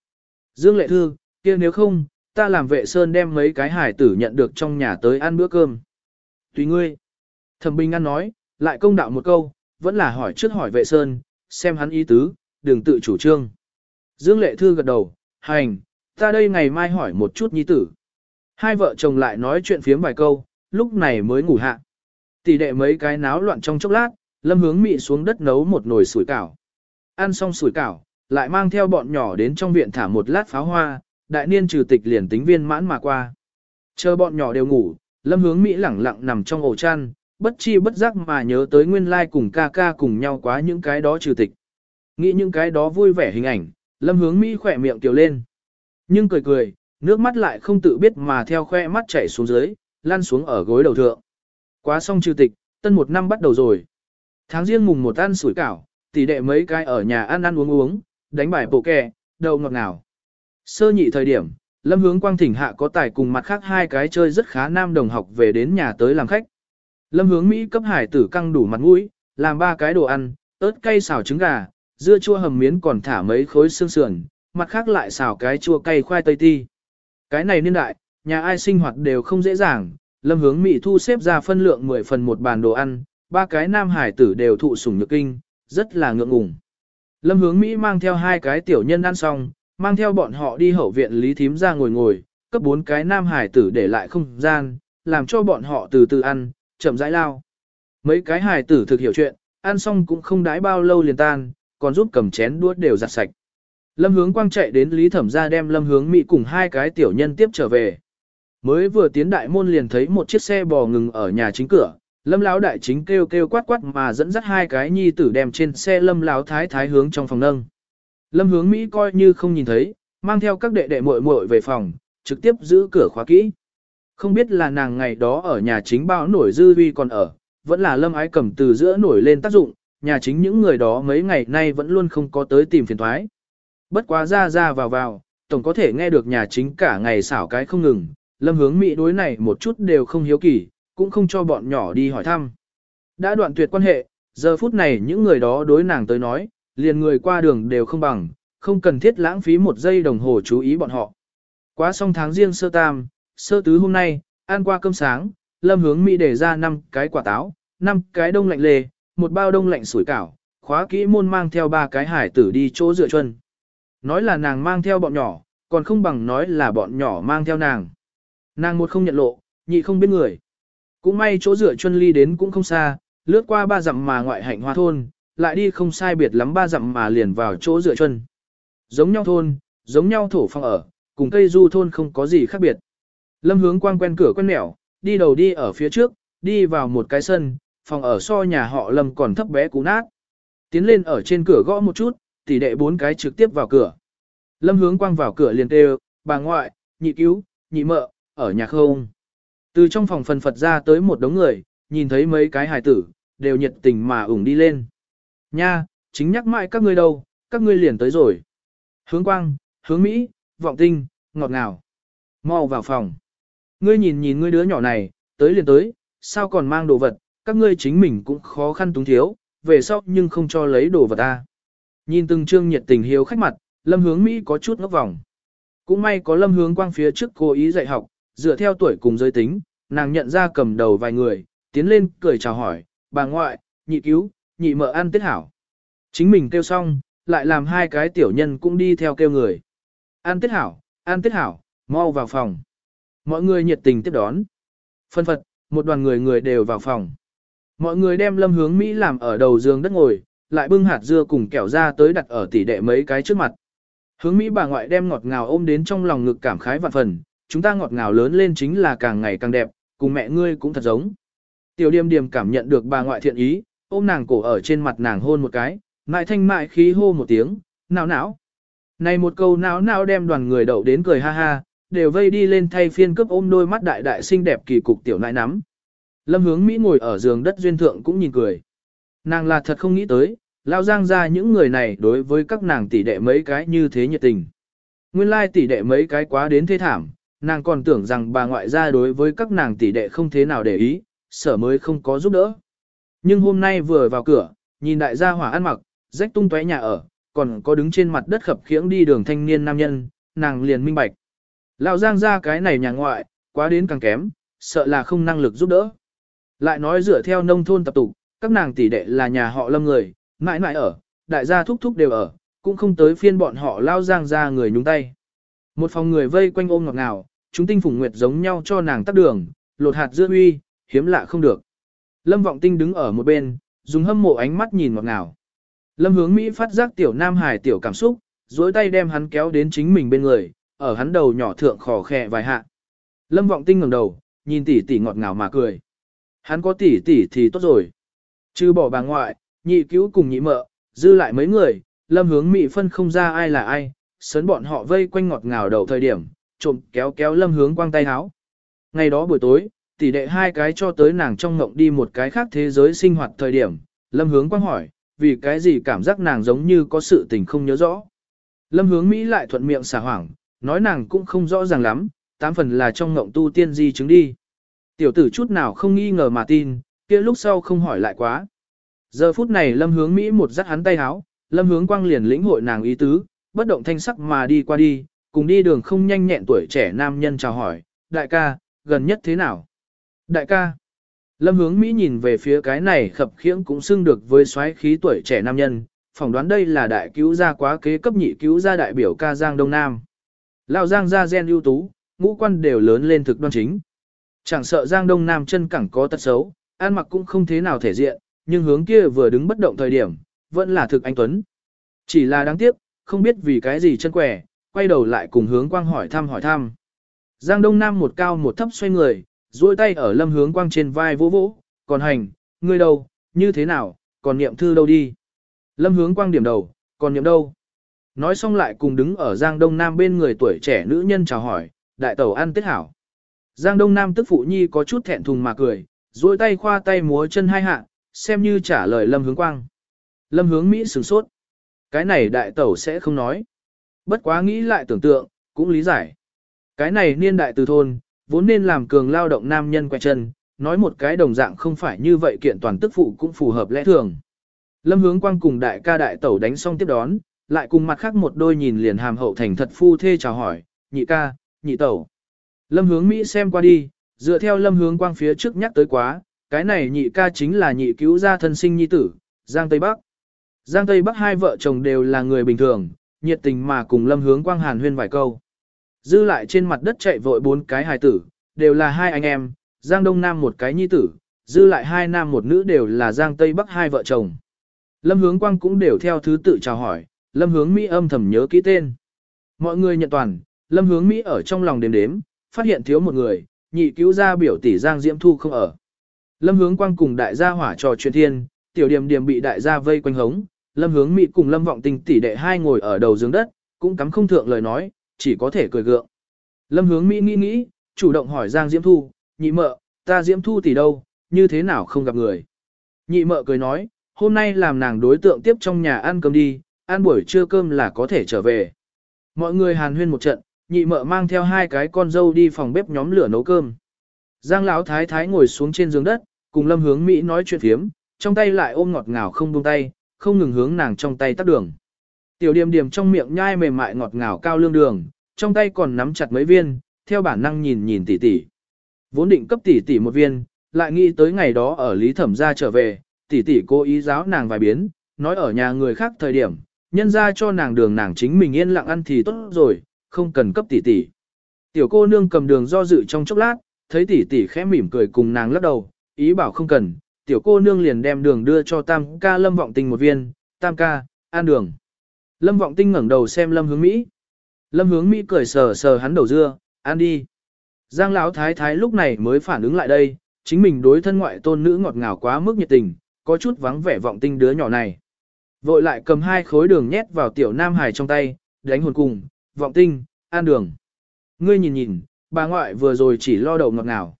Dương Lệ Thư, kia nếu không, ta làm vệ sơn đem mấy cái hải tử nhận được trong nhà tới ăn bữa cơm. Tùy ngươi. Thẩm Bình An nói, lại công đạo một câu, vẫn là hỏi trước hỏi vệ sơn, xem hắn ý tứ, đừng tự chủ trương. Dương Lệ Thư gật đầu, hành, ta đây ngày mai hỏi một chút nhi tử. Hai vợ chồng lại nói chuyện phiếm vài câu, lúc này mới ngủ hạ. Tỷ đệ mấy cái náo loạn trong chốc lát, lâm hướng mị xuống đất nấu một nồi sủi cảo. Ăn xong sủi cảo, lại mang theo bọn nhỏ đến trong viện thả một lát pháo hoa, đại niên trừ tịch liền tính viên mãn mà qua. Chờ bọn nhỏ đều ngủ, lâm hướng Mỹ lẳng lặng nằm trong ổ chăn, bất chi bất giác mà nhớ tới nguyên lai cùng ca ca cùng nhau quá những cái đó trừ tịch. Nghĩ những cái đó vui vẻ hình ảnh, lâm hướng Mỹ khỏe miệng tiểu lên. Nhưng cười cười, nước mắt lại không tự biết mà theo khoe mắt chảy xuống dưới, lăn xuống ở gối đầu thượng. Quá xong trừ tịch, tân một năm bắt đầu rồi. Tháng riêng mùng một ăn sủi cảo, tỷ đệ mấy cái ở nhà ăn ăn uống uống, đánh bài bộ kè, đầu ngọt ngào. Sơ nhị thời điểm, Lâm Hướng Quang thỉnh hạ có tài cùng mặt khác hai cái chơi rất khá nam đồng học về đến nhà tới làm khách. Lâm Hướng Mỹ cấp hải tử căng đủ mặt mũi, làm ba cái đồ ăn, ớt cay xào trứng gà, dưa chua hầm miến còn thả mấy khối xương sườn, mặt khác lại xào cái chua cay khoai tây ti. Cái này niên đại, nhà ai sinh hoạt đều không dễ dàng, Lâm Hướng Mỹ thu xếp ra phân lượng 10 phần một bàn đồ ăn, ba cái nam hải tử đều thụ sủng nhược kinh, rất là ngượng ngùng. Lâm Hướng Mỹ mang theo hai cái tiểu nhân ăn xong, mang theo bọn họ đi hậu viện Lý Thím ra ngồi ngồi, cấp bốn cái nam hải tử để lại không gian, làm cho bọn họ từ từ ăn, chậm rãi lao. Mấy cái hải tử thực hiểu chuyện, ăn xong cũng không đái bao lâu liền tan, còn giúp cầm chén đuốt đều giặt sạch. Lâm hướng quang chạy đến Lý Thẩm ra đem Lâm hướng Mỹ cùng hai cái tiểu nhân tiếp trở về. Mới vừa tiến đại môn liền thấy một chiếc xe bò ngừng ở nhà chính cửa, Lâm lão đại chính kêu kêu quát quát mà dẫn dắt hai cái nhi tử đem trên xe Lâm lão thái thái hướng trong phòng nâng. Lâm hướng Mỹ coi như không nhìn thấy, mang theo các đệ đệ muội muội về phòng, trực tiếp giữ cửa khóa kỹ. Không biết là nàng ngày đó ở nhà chính bao nổi dư vi còn ở, vẫn là Lâm ái cầm từ giữa nổi lên tác dụng, nhà chính những người đó mấy ngày nay vẫn luôn không có tới tìm phiền thoái. Bất quá ra ra vào vào, tổng có thể nghe được nhà chính cả ngày xảo cái không ngừng, lâm hướng Mỹ đối này một chút đều không hiếu kỳ, cũng không cho bọn nhỏ đi hỏi thăm. Đã đoạn tuyệt quan hệ, giờ phút này những người đó đối nàng tới nói, liền người qua đường đều không bằng, không cần thiết lãng phí một giây đồng hồ chú ý bọn họ. Quá xong tháng riêng sơ tam, sơ tứ hôm nay, ăn qua cơm sáng, lâm hướng Mỹ để ra 5 cái quả táo, 5 cái đông lạnh lề, một bao đông lạnh sủi cảo, khóa kỹ môn mang theo ba cái hải tử đi chỗ dựa chân. Nói là nàng mang theo bọn nhỏ, còn không bằng nói là bọn nhỏ mang theo nàng. Nàng một không nhận lộ, nhị không biết người. Cũng may chỗ dựa chân ly đến cũng không xa, lướt qua ba dặm mà ngoại hạnh hoa thôn, lại đi không sai biệt lắm ba dặm mà liền vào chỗ dựa chân. Giống nhau thôn, giống nhau thổ phong ở, cùng cây du thôn không có gì khác biệt. Lâm hướng quang quen cửa quen mẻo, đi đầu đi ở phía trước, đi vào một cái sân, phòng ở so nhà họ Lâm còn thấp bé cú nát. Tiến lên ở trên cửa gõ một chút, tỷ đệ bốn cái trực tiếp vào cửa. Lâm hướng quang vào cửa liền kêu, bà ngoại, nhị cứu, nhị mợ, ở nhà không. Từ trong phòng phần phật ra tới một đống người, nhìn thấy mấy cái hài tử, đều nhiệt tình mà ủng đi lên. Nha, chính nhắc mãi các ngươi đâu, các ngươi liền tới rồi. Hướng quang, hướng Mỹ, vọng tinh, ngọt ngào. Mau vào phòng. Ngươi nhìn nhìn ngươi đứa nhỏ này, tới liền tới, sao còn mang đồ vật, các ngươi chính mình cũng khó khăn túng thiếu, về sau nhưng không cho lấy đồ vật ta. Nhìn từng trương nhiệt tình hiếu khách mặt, lâm hướng Mỹ có chút ngốc vòng. Cũng may có lâm hướng quang phía trước cố ý dạy học, dựa theo tuổi cùng giới tính, nàng nhận ra cầm đầu vài người, tiến lên cười chào hỏi, bà ngoại, nhị cứu, nhị mợ ăn tiết hảo. Chính mình kêu xong, lại làm hai cái tiểu nhân cũng đi theo kêu người. An tiết hảo, An tiết hảo, mau vào phòng. Mọi người nhiệt tình tiếp đón. Phân phật, một đoàn người người đều vào phòng. Mọi người đem lâm hướng Mỹ làm ở đầu giường đất ngồi, lại bưng hạt dưa cùng kẹo ra tới đặt ở tỷ đệ mấy cái trước mặt. Hướng Mỹ bà ngoại đem ngọt ngào ôm đến trong lòng ngực cảm khái vạn phần, chúng ta ngọt ngào lớn lên chính là càng ngày càng đẹp, cùng mẹ ngươi cũng thật giống. Tiểu điềm điềm cảm nhận được bà ngoại thiện ý, ôm nàng cổ ở trên mặt nàng hôn một cái, mại thanh mại khí hô một tiếng, não não. Này một câu não não đem đoàn người đậu đến cười ha ha, đều vây đi lên thay phiên cướp ôm đôi mắt đại đại xinh đẹp kỳ cục tiểu nại nắm. Lâm hướng Mỹ ngồi ở giường đất duyên thượng cũng nhìn cười. Nàng là thật không nghĩ tới, lao giang ra những người này đối với các nàng tỷ đệ mấy cái như thế nhiệt tình. Nguyên lai tỷ đệ mấy cái quá đến thế thảm, nàng còn tưởng rằng bà ngoại gia đối với các nàng tỷ đệ không thế nào để ý, sở mới không có giúp đỡ. Nhưng hôm nay vừa vào cửa, nhìn đại gia hỏa ăn mặc, rách tung tóe nhà ở, còn có đứng trên mặt đất khập khiễng đi đường thanh niên nam nhân, nàng liền minh bạch. Lão giang ra cái này nhà ngoại, quá đến càng kém, sợ là không năng lực giúp đỡ. Lại nói dựa theo nông thôn tập tục, các nàng tỷ đệ là nhà họ lâm người, mãi mãi ở, đại gia thúc thúc đều ở, cũng không tới phiên bọn họ lao giang ra người nhúng tay. Một phòng người vây quanh ôm ngọt ngào, chúng tinh phùng nguyệt giống nhau cho nàng tắt đường, lột hạt dưa uy, hiếm lạ không được. Lâm vọng tinh đứng ở một bên, dùng hâm mộ ánh mắt nhìn ngọt ngào. Lâm hướng Mỹ phát giác tiểu nam hải tiểu cảm xúc, dối tay đem hắn kéo đến chính mình bên người, ở hắn đầu nhỏ thượng khò khè vài hạ. Lâm vọng tinh ngẩng đầu, nhìn tỷ tỷ ngọt ngào mà cười. Hắn có tỷ tỷ thì tốt rồi. Trừ bỏ bà ngoại, nhị cứu cùng nhị mợ, dư lại mấy người, lâm hướng Mỹ phân không ra ai là ai, sấn bọn họ vây quanh ngọt ngào đầu thời điểm, trộm kéo kéo lâm hướng quang tay háo. Ngày đó buổi tối, tỷ đệ hai cái cho tới nàng trong ngộng đi một cái khác thế giới sinh hoạt thời điểm, lâm hướng quang hỏi, vì cái gì cảm giác nàng giống như có sự tình không nhớ rõ. Lâm hướng Mỹ lại thuận miệng xả hoảng, nói nàng cũng không rõ ràng lắm, tám phần là trong ngộng tu tiên di chứng đi. Tiểu tử chút nào không nghi ngờ mà tin, kia lúc sau không hỏi lại quá. Giờ phút này lâm hướng Mỹ một dắt hắn tay háo, lâm hướng quang liền lĩnh hội nàng ý tứ, bất động thanh sắc mà đi qua đi, cùng đi đường không nhanh nhẹn tuổi trẻ nam nhân chào hỏi, đại ca, gần nhất thế nào? Đại ca, lâm hướng Mỹ nhìn về phía cái này khập khiễng cũng xưng được với xoáy khí tuổi trẻ nam nhân, phỏng đoán đây là đại cứu gia quá kế cấp nhị cứu gia đại biểu ca Giang Đông Nam. Lão Giang gia gen ưu tú, ngũ quan đều lớn lên thực đoan chính. Chẳng sợ Giang Đông Nam chân cẳng có tật xấu, ăn mặc cũng không thế nào thể diện, nhưng hướng kia vừa đứng bất động thời điểm, vẫn là thực anh Tuấn. Chỉ là đáng tiếc, không biết vì cái gì chân quẻ, quay đầu lại cùng hướng quang hỏi thăm hỏi thăm. Giang Đông Nam một cao một thấp xoay người, duỗi tay ở lâm hướng quang trên vai vỗ vỗ, còn hành, ngươi đâu, như thế nào, còn niệm thư đâu đi. Lâm hướng quang điểm đầu, còn niệm đâu. Nói xong lại cùng đứng ở Giang Đông Nam bên người tuổi trẻ nữ nhân chào hỏi, đại tẩu ăn tết hảo. Giang Đông Nam tức phụ nhi có chút thẹn thùng mà cười, duỗi tay khoa tay múa chân hai hạ, xem như trả lời Lâm hướng quang. Lâm hướng Mỹ sửng sốt. Cái này đại tẩu sẽ không nói. Bất quá nghĩ lại tưởng tượng, cũng lý giải. Cái này niên đại từ thôn, vốn nên làm cường lao động nam nhân quay chân, nói một cái đồng dạng không phải như vậy kiện toàn tức phụ cũng phù hợp lẽ thường. Lâm hướng quang cùng đại ca đại tẩu đánh xong tiếp đón, lại cùng mặt khác một đôi nhìn liền hàm hậu thành thật phu thê chào hỏi, nhị ca, nhị tẩu. Lâm hướng Mỹ xem qua đi, dựa theo lâm hướng quang phía trước nhắc tới quá, cái này nhị ca chính là nhị cứu gia thân sinh nhi tử, Giang Tây Bắc. Giang Tây Bắc hai vợ chồng đều là người bình thường, nhiệt tình mà cùng lâm hướng quang hàn huyên vài câu. Dư lại trên mặt đất chạy vội bốn cái hài tử, đều là hai anh em, Giang Đông Nam một cái nhi tử, dư lại hai nam một nữ đều là Giang Tây Bắc hai vợ chồng. Lâm hướng quang cũng đều theo thứ tự chào hỏi, Lâm hướng Mỹ âm thầm nhớ kỹ tên. Mọi người nhận toàn, Lâm hướng Mỹ ở trong lòng đếm đếm, phát hiện thiếu một người, nhị cứu gia biểu tỷ Giang Diễm Thu không ở. Lâm hướng quang cùng đại gia hỏa trò chuyện thiên, tiểu điểm điểm bị đại gia vây quanh hống, Lâm hướng Mỹ cùng Lâm vọng tình tỷ đệ hai ngồi ở đầu giường đất, cũng cắm không thượng lời nói, chỉ có thể cười gượng. Lâm hướng Mỹ nghĩ nghĩ, chủ động hỏi Giang Diễm Thu, nhị mợ, ta Diễm Thu tỷ đâu, như thế nào không gặp người. Nhị mợ cười nói, hôm nay làm nàng đối tượng tiếp trong nhà ăn cơm đi, ăn buổi trưa cơm là có thể trở về. Mọi người hàn huyên một trận, nhị mợ mang theo hai cái con dâu đi phòng bếp nhóm lửa nấu cơm. Giang lão thái thái ngồi xuống trên giường đất, cùng Lâm Hướng Mỹ nói chuyện thiếm, trong tay lại ôm ngọt ngào không buông tay, không ngừng hướng nàng trong tay tắt đường. Tiểu Điềm Điềm trong miệng nhai mềm mại ngọt ngào cao lương đường, trong tay còn nắm chặt mấy viên, theo bản năng nhìn nhìn tỷ tỷ. Vốn định cấp tỷ tỷ một viên, lại nghĩ tới ngày đó ở Lý Thẩm gia trở về, tỷ tỷ cố ý giáo nàng vài biến, nói ở nhà người khác thời điểm, nhân ra cho nàng đường nàng chính mình yên lặng ăn thì tốt rồi, không cần cấp tỷ tỷ. Tiểu cô nương cầm đường do dự trong chốc lát, thấy tỷ tỷ khẽ mỉm cười cùng nàng lắc đầu, ý bảo không cần, tiểu cô nương liền đem đường đưa cho tam ca lâm vọng tình một viên, tam ca, ăn đường. Lâm vọng tinh ngẩng đầu xem lâm hướng Mỹ. Lâm hướng Mỹ cười sờ sờ hắn đầu dưa, ăn đi. Giang lão thái thái lúc này mới phản ứng lại đây, chính mình đối thân ngoại tôn nữ ngọt ngào quá mức nhiệt tình, có chút vắng vẻ vọng tinh đứa nhỏ này. Vội lại cầm hai khối đường nhét vào tiểu nam hải trong tay, đánh hồn cùng, vọng tinh, ăn đường. Ngươi nhìn nhìn, bà ngoại vừa rồi chỉ lo đầu ngọt ngào.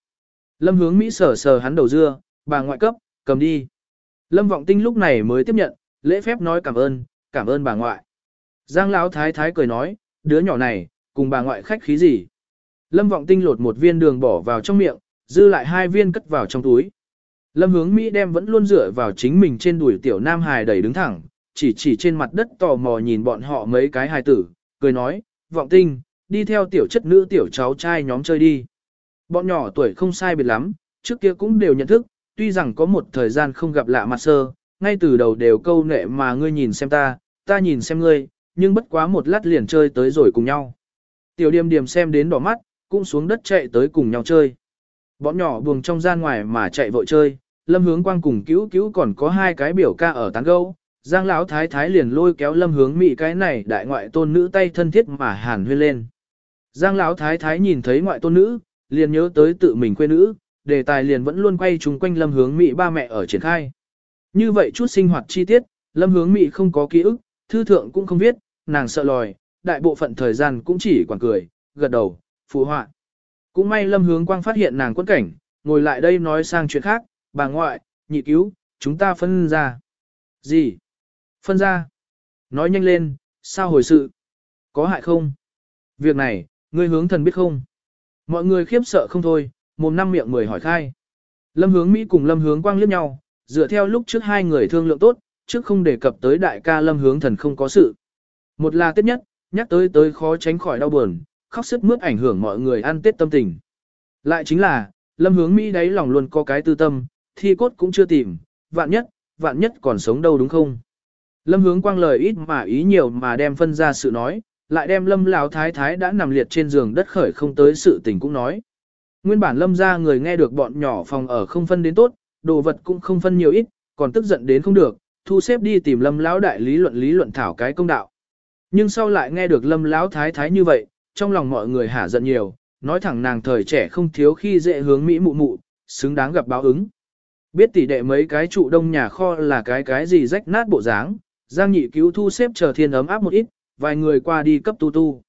Lâm hướng Mỹ sờ sờ hắn đầu dưa, bà ngoại cấp, cầm đi. Lâm vọng tinh lúc này mới tiếp nhận, lễ phép nói cảm ơn, cảm ơn bà ngoại. Giang lão thái thái cười nói, đứa nhỏ này, cùng bà ngoại khách khí gì. Lâm vọng tinh lột một viên đường bỏ vào trong miệng, dư lại hai viên cất vào trong túi. Lâm hướng Mỹ đem vẫn luôn dựa vào chính mình trên đùi tiểu nam hài đẩy đứng thẳng, chỉ chỉ trên mặt đất tò mò nhìn bọn họ mấy cái hài tử, cười nói, vọng tinh, đi theo tiểu chất nữ tiểu cháu trai nhóm chơi đi. Bọn nhỏ tuổi không sai biệt lắm, trước kia cũng đều nhận thức, tuy rằng có một thời gian không gặp lạ mặt sơ, ngay từ đầu đều câu nệ mà ngươi nhìn xem ta, ta nhìn xem ngươi, nhưng bất quá một lát liền chơi tới rồi cùng nhau. Tiểu điềm điềm xem đến đỏ mắt, cũng xuống đất chạy tới cùng nhau chơi. Bọn nhỏ buồng trong gian ngoài mà chạy vội chơi, lâm hướng quang cùng cứu cứu còn có hai cái biểu ca ở tán gâu. Giang lão thái thái liền lôi kéo lâm hướng mị cái này đại ngoại tôn nữ tay thân thiết mà hàn huyên lên. Giang lão thái thái nhìn thấy ngoại tôn nữ, liền nhớ tới tự mình quê nữ, đề tài liền vẫn luôn quay chung quanh lâm hướng mị ba mẹ ở triển khai. Như vậy chút sinh hoạt chi tiết, lâm hướng mị không có ký ức, thư thượng cũng không viết, nàng sợ lòi, đại bộ phận thời gian cũng chỉ quảng cười, gật đầu, phụ họa. Cũng may lâm hướng quang phát hiện nàng quẫn cảnh, ngồi lại đây nói sang chuyện khác, bà ngoại, nhị cứu, chúng ta phân ra. Gì? Phân ra? Nói nhanh lên, sao hồi sự? Có hại không? Việc này, ngươi hướng thần biết không? Mọi người khiếp sợ không thôi, mồm năm miệng mười hỏi khai. Lâm hướng Mỹ cùng lâm hướng quang liếc nhau, dựa theo lúc trước hai người thương lượng tốt, trước không đề cập tới đại ca lâm hướng thần không có sự. Một là tết nhất, nhắc tới tới khó tránh khỏi đau buồn, khóc sức mướt ảnh hưởng mọi người ăn tết tâm tình. Lại chính là, lâm hướng Mỹ đấy lòng luôn có cái tư tâm, thi cốt cũng chưa tìm, vạn nhất, vạn nhất còn sống đâu đúng không? Lâm hướng quang lời ít mà ý nhiều mà đem phân ra sự nói, lại đem lâm lão thái thái đã nằm liệt trên giường đất khởi không tới sự tình cũng nói. Nguyên bản lâm ra người nghe được bọn nhỏ phòng ở không phân đến tốt, đồ vật cũng không phân nhiều ít, còn tức giận đến không được, thu xếp đi tìm lâm lão đại lý luận lý luận thảo cái công đạo. Nhưng sau lại nghe được lâm lão thái thái như vậy, trong lòng mọi người hả giận nhiều, nói thẳng nàng thời trẻ không thiếu khi dễ hướng Mỹ mụ mụ, xứng đáng gặp báo ứng. Biết tỷ đệ mấy cái trụ đông nhà kho là cái cái gì rách nát bộ dáng, Giang nhị cứu thu xếp chờ thiên ấm áp một ít, vài người qua đi cấp tu tu.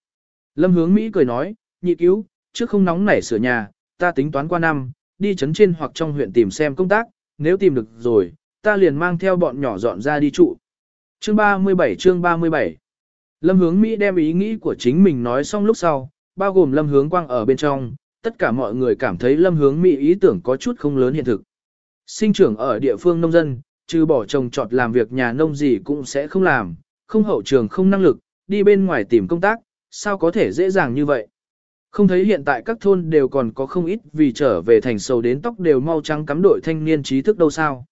Lâm hướng Mỹ cười nói, nhị cứu, trước không nóng nảy sửa nhà, ta tính toán qua năm, đi chấn trên hoặc trong huyện tìm xem công tác, nếu tìm được rồi, ta liền mang theo bọn nhỏ dọn ra đi trụ. Chương 37 chương 37 Lâm hướng Mỹ đem ý nghĩ của chính mình nói xong lúc sau, bao gồm lâm hướng quang ở bên trong, tất cả mọi người cảm thấy lâm hướng Mỹ ý tưởng có chút không lớn hiện thực. Sinh trưởng ở địa phương nông dân, trừ bỏ trồng trọt làm việc nhà nông gì cũng sẽ không làm, không hậu trường không năng lực, đi bên ngoài tìm công tác, sao có thể dễ dàng như vậy. Không thấy hiện tại các thôn đều còn có không ít vì trở về thành sầu đến tóc đều mau trắng cắm đội thanh niên trí thức đâu sao.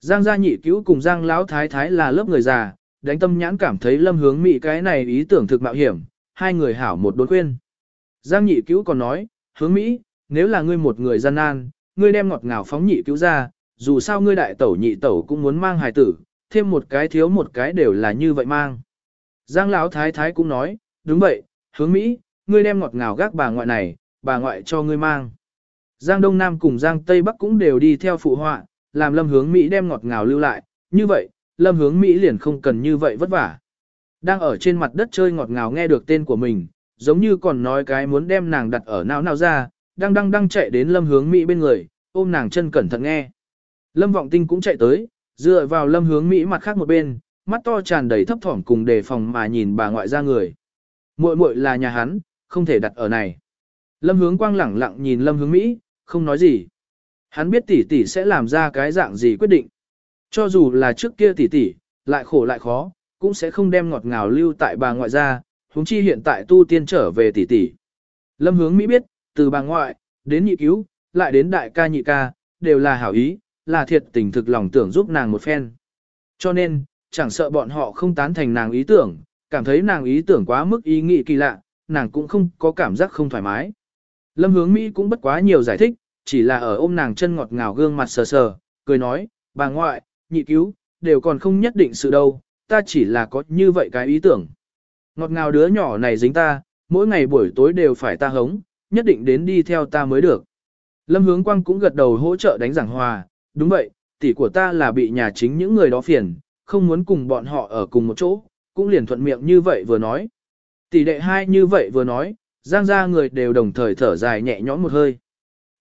Giang gia nhị cứu cùng Giang lão thái thái là lớp người già, đánh tâm nhãn cảm thấy lâm hướng Mỹ cái này ý tưởng thực mạo hiểm, hai người hảo một đốn khuyên. Giang nhị cứu còn nói, hướng Mỹ, nếu là ngươi một người gian nan, ngươi đem ngọt ngào phóng nhị cứu ra, dù sao ngươi đại tẩu nhị tẩu cũng muốn mang hài tử, thêm một cái thiếu một cái đều là như vậy mang. Giang lão thái thái cũng nói, đúng vậy, hướng Mỹ, ngươi đem ngọt ngào gác bà ngoại này, bà ngoại cho ngươi mang. Giang Đông Nam cùng Giang Tây Bắc cũng đều đi theo phụ họa, làm lâm hướng Mỹ đem ngọt ngào lưu lại, như vậy, lâm hướng Mỹ liền không cần như vậy vất vả. Đang ở trên mặt đất chơi ngọt ngào nghe được tên của mình, giống như còn nói cái muốn đem nàng đặt ở nào nào ra, đang đang đang chạy đến lâm hướng Mỹ bên người, ôm nàng chân cẩn thận nghe. Lâm vọng tinh cũng chạy tới, dựa vào lâm hướng Mỹ mặt khác một bên, mắt to tràn đầy thấp thỏm cùng đề phòng mà nhìn bà ngoại ra người. muội muội là nhà hắn, không thể đặt ở này. Lâm hướng quang lẳng lặng nhìn lâm hướng Mỹ, không nói gì. Hắn biết tỷ tỷ sẽ làm ra cái dạng gì quyết định. Cho dù là trước kia tỷ tỷ, lại khổ lại khó, cũng sẽ không đem ngọt ngào lưu tại bà ngoại ra, huống chi hiện tại tu tiên trở về tỷ tỷ. Lâm hướng Mỹ biết, từ bà ngoại, đến nhị cứu, lại đến đại ca nhị ca, đều là hảo ý, là thiệt tình thực lòng tưởng giúp nàng một phen. Cho nên, chẳng sợ bọn họ không tán thành nàng ý tưởng, cảm thấy nàng ý tưởng quá mức ý nghĩ kỳ lạ, nàng cũng không có cảm giác không thoải mái. Lâm hướng Mỹ cũng bất quá nhiều giải thích, chỉ là ở ôm nàng chân ngọt ngào gương mặt sờ sờ, cười nói, bà ngoại, nhị cứu, đều còn không nhất định sự đâu, ta chỉ là có như vậy cái ý tưởng. Ngọt ngào đứa nhỏ này dính ta, mỗi ngày buổi tối đều phải ta hống, nhất định đến đi theo ta mới được. Lâm hướng quang cũng gật đầu hỗ trợ đánh giảng hòa, đúng vậy, tỷ của ta là bị nhà chính những người đó phiền, không muốn cùng bọn họ ở cùng một chỗ, cũng liền thuận miệng như vậy vừa nói. Tỷ đệ hai như vậy vừa nói, giang ra người đều đồng thời thở dài nhẹ nhõm một hơi.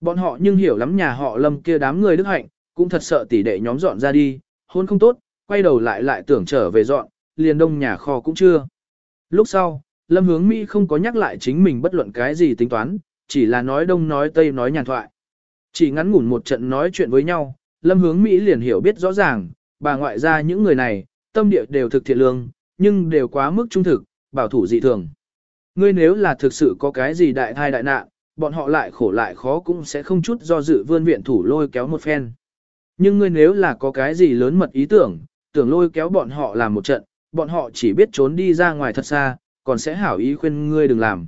Bọn họ nhưng hiểu lắm nhà họ lâm kia đám người đức hạnh, cũng thật sợ tỷ đệ nhóm dọn ra đi, hôn không tốt, quay đầu lại lại tưởng trở về dọn, liền đông nhà kho cũng chưa. Lúc sau, lâm hướng Mỹ không có nhắc lại chính mình bất luận cái gì tính toán, chỉ là nói đông nói tây nói nhàn thoại. Chỉ ngắn ngủn một trận nói chuyện với nhau, lâm hướng Mỹ liền hiểu biết rõ ràng, bà ngoại ra những người này, tâm địa đều thực thiện lương, nhưng đều quá mức trung thực, bảo thủ dị thường. Ngươi nếu là thực sự có cái gì đại thai đại nạn, bọn họ lại khổ lại khó cũng sẽ không chút do dự vươn viện thủ lôi kéo một phen. Nhưng ngươi nếu là có cái gì lớn mật ý tưởng, tưởng lôi kéo bọn họ làm một trận, bọn họ chỉ biết trốn đi ra ngoài thật xa, còn sẽ hảo ý khuyên ngươi đừng làm.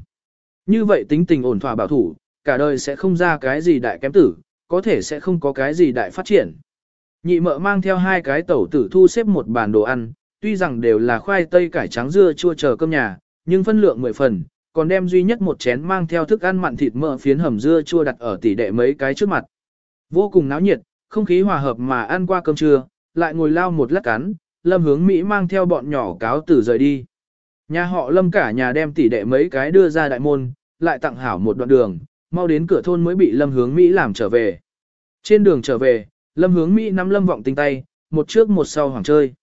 Như vậy tính tình ổn thỏa bảo thủ, cả đời sẽ không ra cái gì đại kém tử, có thể sẽ không có cái gì đại phát triển. Nhị mợ mang theo hai cái tẩu tử thu xếp một bàn đồ ăn, tuy rằng đều là khoai tây cải trắng dưa chua chờ cơm nhà, nhưng phân lượng mười phần, còn đem duy nhất một chén mang theo thức ăn mặn thịt mỡ phiến hầm dưa chua đặt ở tỷ đệ mấy cái trước mặt. Vô cùng náo nhiệt, không khí hòa hợp mà ăn qua cơm trưa, lại ngồi lao một lát cắn, Lâm hướng Mỹ mang theo bọn nhỏ cáo tử rời đi. Nhà họ Lâm cả nhà đem tỷ đệ mấy cái đưa ra đại môn, lại tặng hảo một đoạn đường, mau đến cửa thôn mới bị Lâm hướng Mỹ làm trở về. Trên đường trở về, Lâm hướng Mỹ nắm Lâm vọng tinh tay, một trước một sau hoàng chơi.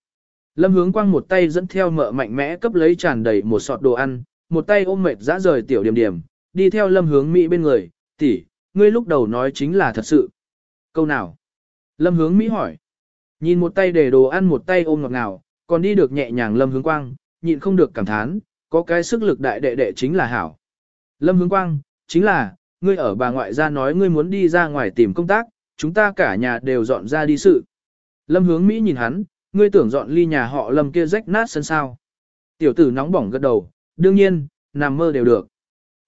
Lâm hướng quang một tay dẫn theo mợ mạnh mẽ cấp lấy tràn đầy một sọt đồ ăn, một tay ôm mệt dã rời tiểu điểm điểm, đi theo Lâm hướng Mỹ bên người, tỷ, ngươi lúc đầu nói chính là thật sự. Câu nào? Lâm hướng Mỹ hỏi. Nhìn một tay để đồ ăn một tay ôm ngọt ngào, còn đi được nhẹ nhàng Lâm hướng quang, nhịn không được cảm thán, có cái sức lực đại đệ đệ chính là hảo. Lâm hướng quang, chính là, ngươi ở bà ngoại gia nói ngươi muốn đi ra ngoài tìm công tác, chúng ta cả nhà đều dọn ra đi sự. Lâm hướng Mỹ nhìn hắn, ngươi tưởng dọn ly nhà họ Lâm kia rách nát sân sao. Tiểu tử nóng bỏng gật đầu, đương nhiên, nằm mơ đều được.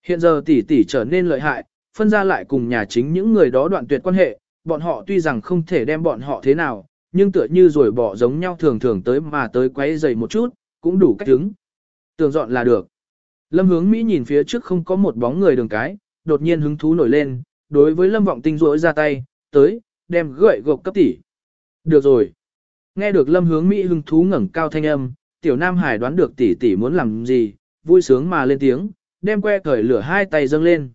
Hiện giờ tỷ tỷ trở nên lợi hại, phân ra lại cùng nhà chính những người đó đoạn tuyệt quan hệ, bọn họ tuy rằng không thể đem bọn họ thế nào, nhưng tựa như rồi bỏ giống nhau thường thường tới mà tới quấy dày một chút, cũng đủ cách hứng. Tường dọn là được. Lâm hướng Mỹ nhìn phía trước không có một bóng người đường cái, đột nhiên hứng thú nổi lên, đối với Lâm vọng tinh rỗi ra tay, tới, đem gậy gộc cấp tỷ. Được rồi. Nghe được Lâm hướng Mỹ hứng thú ngẩng cao thanh âm, tiểu Nam Hải đoán được tỷ tỷ muốn làm gì, vui sướng mà lên tiếng, đem que cởi lửa hai tay dâng lên.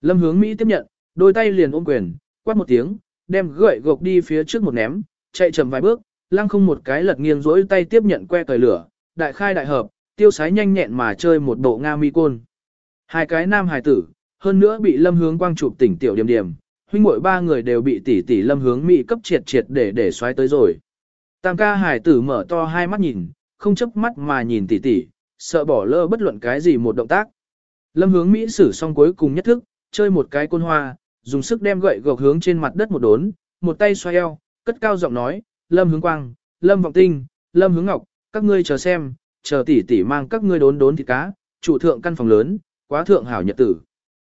Lâm hướng Mỹ tiếp nhận, đôi tay liền ôm quyền, quát một tiếng, đem gậy gộc đi phía trước một ném, chạy chậm vài bước, lăng không một cái lật nghiêng rỗi tay tiếp nhận que cởi lửa, đại khai đại hợp, tiêu sái nhanh nhẹn mà chơi một bộ Nga mi côn. Hai cái nam hài tử, hơn nữa bị lâm hướng quang chụp tỉnh tiểu điểm điểm, huynh muội ba người đều bị tỷ tỷ lâm hướng mỹ cấp triệt triệt để để xoáy tới rồi. Tam ca hài tử mở to hai mắt nhìn, không chấp mắt mà nhìn tỷ tỷ, sợ bỏ lỡ bất luận cái gì một động tác. Lâm hướng Mỹ xử xong cuối cùng nhất thức, chơi một cái côn hoa, dùng sức đem gậy gộc hướng trên mặt đất một đốn, một tay xoay eo, cất cao giọng nói, Lâm hướng quang, Lâm vọng tinh, Lâm hướng ngọc, các ngươi chờ xem, chờ tỷ tỷ mang các ngươi đốn đốn thịt cá, chủ thượng căn phòng lớn, quá thượng hảo nhật tử.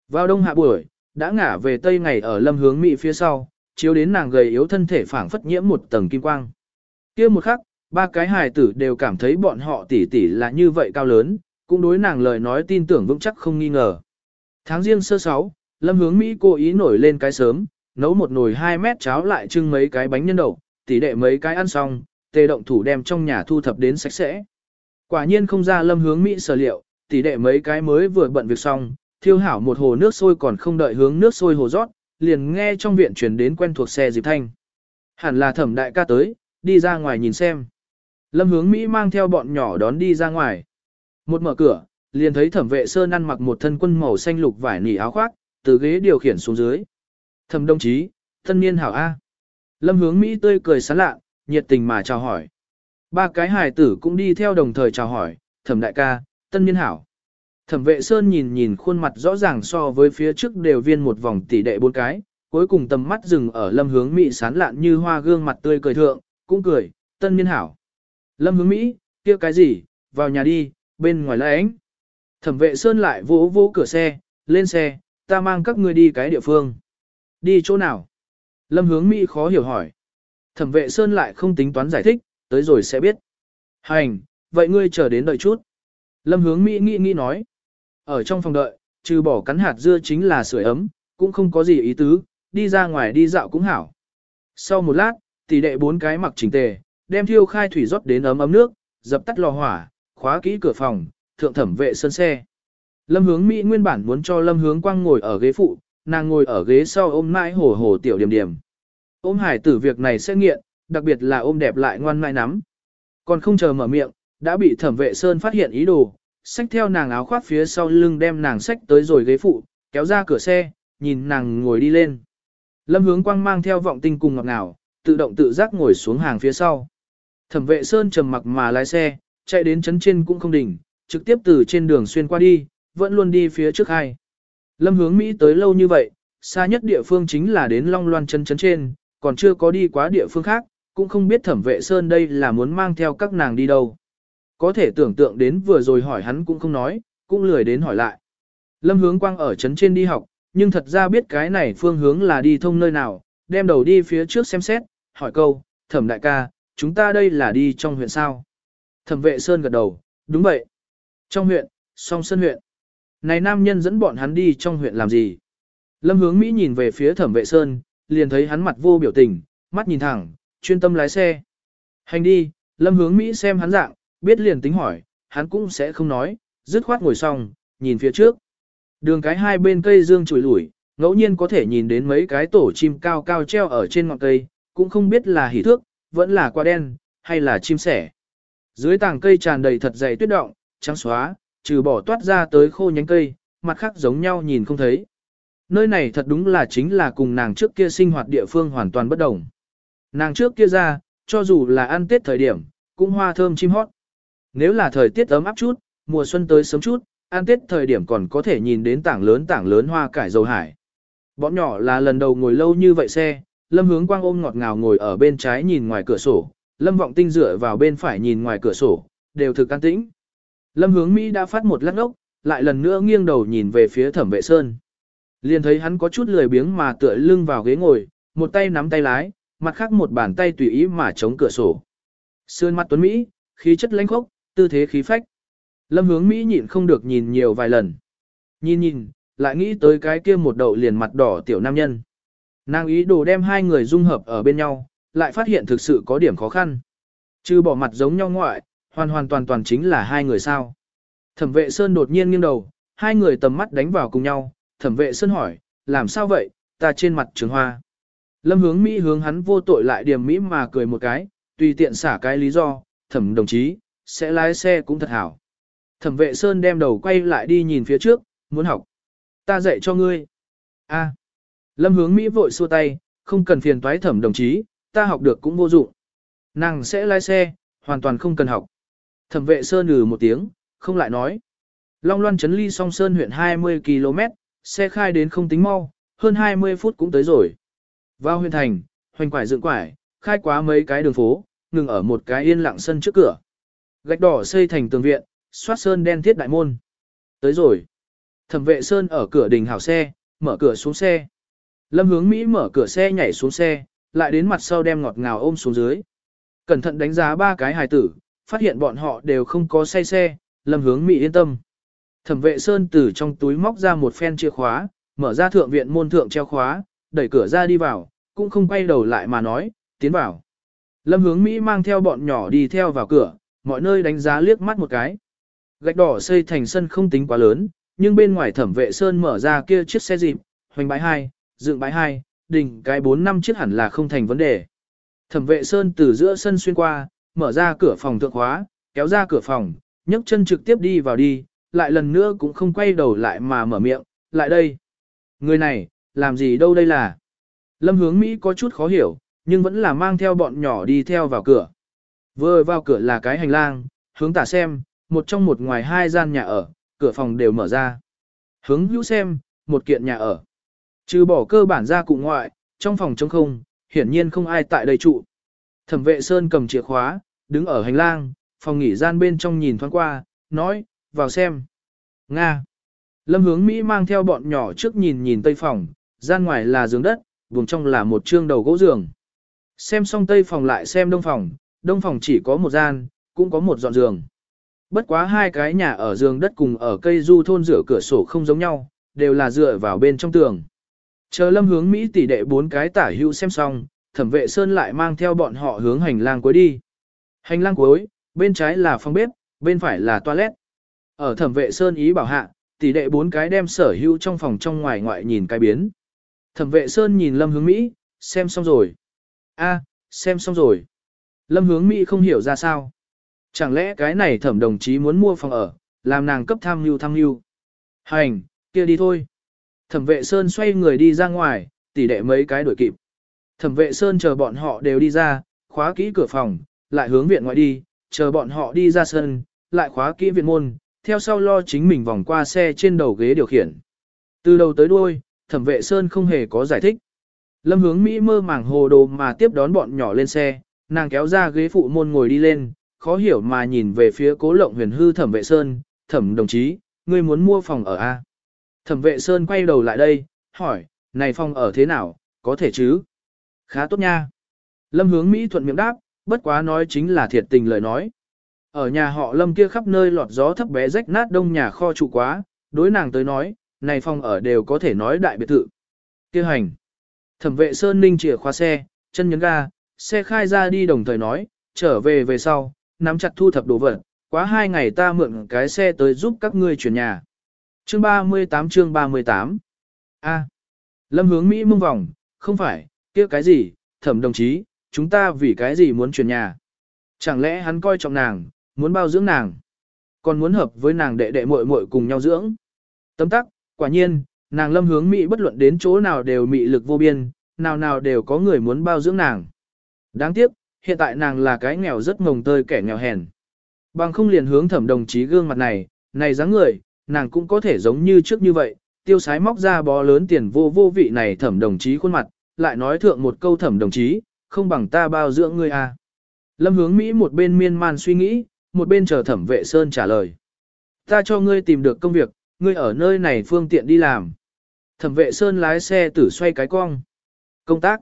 Vào đông hạ buổi, đã ngả về tây ngày ở Lâm hướng Mỹ phía sau, chiếu đến nàng gầy yếu thân thể phảng phất nhiễm một tầng kim quang. kia một khắc, ba cái hài tử đều cảm thấy bọn họ tỷ tỷ là như vậy cao lớn, cũng đối nàng lời nói tin tưởng vững chắc không nghi ngờ. Tháng riêng sơ sáu, Lâm hướng Mỹ cố ý nổi lên cái sớm, nấu một nồi 2 mét cháo lại trưng mấy cái bánh nhân đậu, tỷ đệ mấy cái ăn xong, tề động thủ đem trong nhà thu thập đến sạch sẽ. Quả nhiên không ra lâm hướng Mỹ sở liệu, tỷ đệ mấy cái mới vừa bận việc xong, thiêu hảo một hồ nước sôi còn không đợi hướng nước sôi hồ rót, liền nghe trong viện truyền đến quen thuộc xe dịp thanh. Hẳn là thẩm đại ca tới, đi ra ngoài nhìn xem. Lâm hướng Mỹ mang theo bọn nhỏ đón đi ra ngoài. Một mở cửa, liền thấy thẩm vệ sơn ăn mặc một thân quân màu xanh lục vải nỉ áo khoác, từ ghế điều khiển xuống dưới. thầm đồng chí, thân niên hảo A. Lâm hướng Mỹ tươi cười sán lạ, nhiệt tình mà chào hỏi. Ba cái hài tử cũng đi theo đồng thời chào hỏi, thẩm đại ca, tân niên hảo. Thẩm vệ sơn nhìn nhìn khuôn mặt rõ ràng so với phía trước đều viên một vòng tỷ đệ bốn cái, cuối cùng tầm mắt dừng ở lâm hướng Mỹ sán lạn như hoa gương mặt tươi cười thượng, cũng cười, tân niên hảo. Lâm hướng Mỹ, kia cái gì, vào nhà đi, bên ngoài là ánh. Thẩm vệ sơn lại vỗ vỗ cửa xe, lên xe, ta mang các ngươi đi cái địa phương. Đi chỗ nào? Lâm hướng Mỹ khó hiểu hỏi. Thẩm vệ sơn lại không tính toán giải thích, tới rồi sẽ biết. Hành, vậy ngươi chờ đến đợi chút. Lâm hướng Mỹ nghĩ nghĩ nói. Ở trong phòng đợi, trừ bỏ cắn hạt dưa chính là sưởi ấm, cũng không có gì ý tứ, đi ra ngoài đi dạo cũng hảo. Sau một lát, tỷ đệ bốn cái mặc chỉnh tề, đem thiêu khai thủy rót đến ấm ấm nước, dập tắt lò hỏa, khóa kỹ cửa phòng, thượng thẩm vệ sơn xe. Lâm hướng Mỹ nguyên bản muốn cho Lâm hướng quang ngồi ở ghế phụ, nàng ngồi ở ghế sau ôm mãi hổ hổ tiểu điểm điểm. Ôm hải tử việc này sẽ nghiện, đặc biệt là ôm đẹp lại ngoan mãi nắm. Còn không chờ mở miệng, đã bị thẩm vệ sơn phát hiện ý đồ, xách theo nàng áo khoác phía sau lưng đem nàng xách tới rồi ghế phụ, kéo ra cửa xe, nhìn nàng ngồi đi lên. Lâm hướng quang mang theo vọng tinh cùng ngọt ngào, tự động tự giác ngồi xuống hàng phía sau. Thẩm vệ sơn trầm mặc mà lái xe, chạy đến chấn trên cũng không đỉnh, trực tiếp từ trên đường xuyên qua đi, vẫn luôn đi phía trước hai. Lâm hướng Mỹ tới lâu như vậy, xa nhất địa phương chính là đến Long Loan chân chấn trên, còn chưa có đi quá địa phương khác, cũng không biết thẩm vệ sơn đây là muốn mang theo các nàng đi đâu. Có thể tưởng tượng đến vừa rồi hỏi hắn cũng không nói, cũng lười đến hỏi lại. Lâm hướng quang ở chấn trên đi học, nhưng thật ra biết cái này phương hướng là đi thông nơi nào, đem đầu đi phía trước xem xét, hỏi câu, thẩm đại ca, chúng ta đây là đi trong huyện sao? Thẩm vệ sơn gật đầu, đúng vậy. Trong huyện, song sơn huyện. Này nam nhân dẫn bọn hắn đi trong huyện làm gì? Lâm hướng Mỹ nhìn về phía thẩm vệ sơn, liền thấy hắn mặt vô biểu tình, mắt nhìn thẳng, chuyên tâm lái xe. Hành đi, lâm hướng Mỹ xem hắn dạng, biết liền tính hỏi, hắn cũng sẽ không nói, dứt khoát ngồi xong, nhìn phía trước. Đường cái hai bên cây dương chùi lủi, ngẫu nhiên có thể nhìn đến mấy cái tổ chim cao cao treo ở trên ngọn cây, cũng không biết là hỉ thước, vẫn là qua đen, hay là chim sẻ. Dưới tảng cây tràn đầy thật dày tuyết động, trắng xóa, trừ bỏ toát ra tới khô nhánh cây, mặt khác giống nhau nhìn không thấy. Nơi này thật đúng là chính là cùng nàng trước kia sinh hoạt địa phương hoàn toàn bất đồng. Nàng trước kia ra, cho dù là ăn tết thời điểm, cũng hoa thơm chim hót. Nếu là thời tiết ấm áp chút, mùa xuân tới sớm chút, ăn tết thời điểm còn có thể nhìn đến tảng lớn tảng lớn hoa cải dầu hải. Bọn nhỏ là lần đầu ngồi lâu như vậy xe, Lâm hướng quang ôm ngọt ngào ngồi ở bên trái nhìn ngoài cửa sổ, Lâm vọng tinh dựa vào bên phải nhìn ngoài cửa sổ, đều thực an tĩnh. Lâm hướng Mỹ đã phát một lắc ốc, lại lần nữa nghiêng đầu nhìn về phía thẩm vệ sơn. Liền thấy hắn có chút lười biếng mà tựa lưng vào ghế ngồi, một tay nắm tay lái, mặt khác một bàn tay tùy ý mà chống cửa sổ. Sơn mắt tuấn Mỹ, khí chất lãnh khốc, tư thế khí phách. Lâm hướng Mỹ nhịn không được nhìn nhiều vài lần. Nhìn nhìn, lại nghĩ tới cái kia một đậu liền mặt đỏ tiểu nam nhân. Nàng ý đồ đem hai người dung hợp ở bên nhau, lại phát hiện thực sự có điểm khó khăn. Chứ bỏ mặt giống nhau ngoại, hoàn hoàn toàn toàn chính là hai người sao. Thẩm vệ Sơn đột nhiên nghiêng đầu, hai người tầm mắt đánh vào cùng nhau, thẩm vệ Sơn hỏi, làm sao vậy, ta trên mặt trường hoa. Lâm hướng Mỹ hướng hắn vô tội lại điểm Mỹ mà cười một cái, tùy tiện xả cái lý do, thẩm đồng chí, sẽ lái xe cũng thật hảo. Thẩm vệ Sơn đem đầu quay lại đi nhìn phía trước, muốn học. Ta dạy cho ngươi. A. Lâm hướng Mỹ vội xua tay, không cần phiền toái thẩm đồng chí, ta học được cũng vô dụng. Nàng sẽ lái xe, hoàn toàn không cần học. Thẩm vệ Sơn ừ một tiếng, không lại nói. Long Loan chấn ly song Sơn huyện 20 km, xe khai đến không tính mau, hơn 20 phút cũng tới rồi. Vào huyện thành, hoành quải dựng quải, khai quá mấy cái đường phố, ngừng ở một cái yên lặng sân trước cửa. Gạch đỏ xây thành tường viện, xoát sơn đen thiết đại môn. Tới rồi. Thẩm vệ sơn ở cửa đình hảo xe, mở cửa xuống xe. Lâm hướng Mỹ mở cửa xe nhảy xuống xe, lại đến mặt sau đem ngọt ngào ôm xuống dưới. Cẩn thận đánh giá ba cái hài tử, phát hiện bọn họ đều không có say xe, lâm hướng Mỹ yên tâm. Thẩm vệ sơn từ trong túi móc ra một phen chìa khóa, mở ra thượng viện môn thượng treo khóa, đẩy cửa ra đi vào, cũng không quay đầu lại mà nói, tiến vào. Lâm hướng Mỹ mang theo bọn nhỏ đi theo vào cửa, mọi nơi đánh giá liếc mắt một cái. Gạch đỏ xây thành sân không tính quá lớn, nhưng bên ngoài thẩm vệ sơn mở ra kia chiếc xe dịp, hoành bãi hai, dựng bãi hai, đỉnh cái 4 năm chiếc hẳn là không thành vấn đề. Thẩm vệ sơn từ giữa sân xuyên qua, mở ra cửa phòng thượng khóa, kéo ra cửa phòng, nhấc chân trực tiếp đi vào đi, lại lần nữa cũng không quay đầu lại mà mở miệng, lại đây. Người này, làm gì đâu đây là? Lâm hướng Mỹ có chút khó hiểu, nhưng vẫn là mang theo bọn nhỏ đi theo vào cửa. Vừa vào cửa là cái hành lang, hướng tả xem, một trong một ngoài hai gian nhà ở, cửa phòng đều mở ra. Hướng hữu xem, một kiện nhà ở. Trừ bỏ cơ bản ra cụ ngoại, trong phòng trống không, hiển nhiên không ai tại đây trụ. Thẩm vệ Sơn cầm chìa khóa, đứng ở hành lang, phòng nghỉ gian bên trong nhìn thoáng qua, nói, vào xem. Nga. Lâm hướng Mỹ mang theo bọn nhỏ trước nhìn nhìn tây phòng, gian ngoài là giường đất, vùng trong là một trương đầu gỗ giường. Xem xong tây phòng lại xem đông phòng, đông phòng chỉ có một gian, cũng có một dọn giường. Bất quá hai cái nhà ở giường đất cùng ở cây du thôn rửa cửa sổ không giống nhau, đều là dựa vào bên trong tường. Chờ lâm hướng Mỹ tỷ đệ bốn cái tả hữu xem xong, thẩm vệ sơn lại mang theo bọn họ hướng hành lang cuối đi. Hành lang cuối, bên trái là phòng bếp, bên phải là toilet. Ở thẩm vệ sơn ý bảo hạ, tỷ đệ bốn cái đem sở hữu trong phòng trong ngoài ngoại nhìn cái biến. Thẩm vệ sơn nhìn lâm hướng Mỹ, xem xong rồi. a xem xong rồi. Lâm hướng Mỹ không hiểu ra sao. Chẳng lẽ cái này thẩm đồng chí muốn mua phòng ở, làm nàng cấp tham mưu tham mưu. Hành, kia đi thôi. Thẩm vệ Sơn xoay người đi ra ngoài, tỷ đệ mấy cái đuổi kịp. Thẩm vệ Sơn chờ bọn họ đều đi ra, khóa kỹ cửa phòng, lại hướng viện ngoại đi, chờ bọn họ đi ra sân, lại khóa kỹ viện môn, theo sau lo chính mình vòng qua xe trên đầu ghế điều khiển. Từ đầu tới đuôi, thẩm vệ Sơn không hề có giải thích. Lâm hướng Mỹ mơ màng hồ đồ mà tiếp đón bọn nhỏ lên xe, nàng kéo ra ghế phụ môn ngồi đi lên, khó hiểu mà nhìn về phía cố lộng huyền hư thẩm vệ Sơn, thẩm đồng chí, ngươi muốn mua phòng ở A. Thẩm vệ Sơn quay đầu lại đây, hỏi, này phòng ở thế nào, có thể chứ? Khá tốt nha. Lâm hướng Mỹ thuận miệng đáp, bất quá nói chính là thiệt tình lời nói. Ở nhà họ Lâm kia khắp nơi lọt gió thấp bé rách nát đông nhà kho trụ quá, đối nàng tới nói, này phòng ở đều có thể nói đại biệt thự. Kêu hành. Thẩm vệ Sơn ninh chìa khóa xe, chân nhấn ga, xe khai ra đi đồng thời nói, trở về về sau, nắm chặt thu thập đồ vật, quá hai ngày ta mượn cái xe tới giúp các ngươi chuyển nhà. Chương 38 chương 38 A. Lâm hướng Mỹ mông vòng, không phải, kia cái gì, thẩm đồng chí, chúng ta vì cái gì muốn chuyển nhà. Chẳng lẽ hắn coi trọng nàng, muốn bao dưỡng nàng, còn muốn hợp với nàng đệ đệ muội muội cùng nhau dưỡng. Tấm tắc, quả nhiên, nàng lâm hướng Mỹ bất luận đến chỗ nào đều mị lực vô biên, nào nào đều có người muốn bao dưỡng nàng. Đáng tiếc, hiện tại nàng là cái nghèo rất mồng tơi kẻ nghèo hèn. Bằng không liền hướng thẩm đồng chí gương mặt này, này dáng người, nàng cũng có thể giống như trước như vậy, tiêu sái móc ra bó lớn tiền vô vô vị này thẩm đồng chí khuôn mặt, lại nói thượng một câu thẩm đồng chí, không bằng ta bao dưỡng ngươi à. Lâm hướng Mỹ một bên miên man suy nghĩ, một bên chờ thẩm vệ Sơn trả lời. Ta cho ngươi tìm được công việc, ngươi ở nơi này phương tiện đi làm. Thẩm vệ Sơn lái xe tử xoay cái cong. Công tác.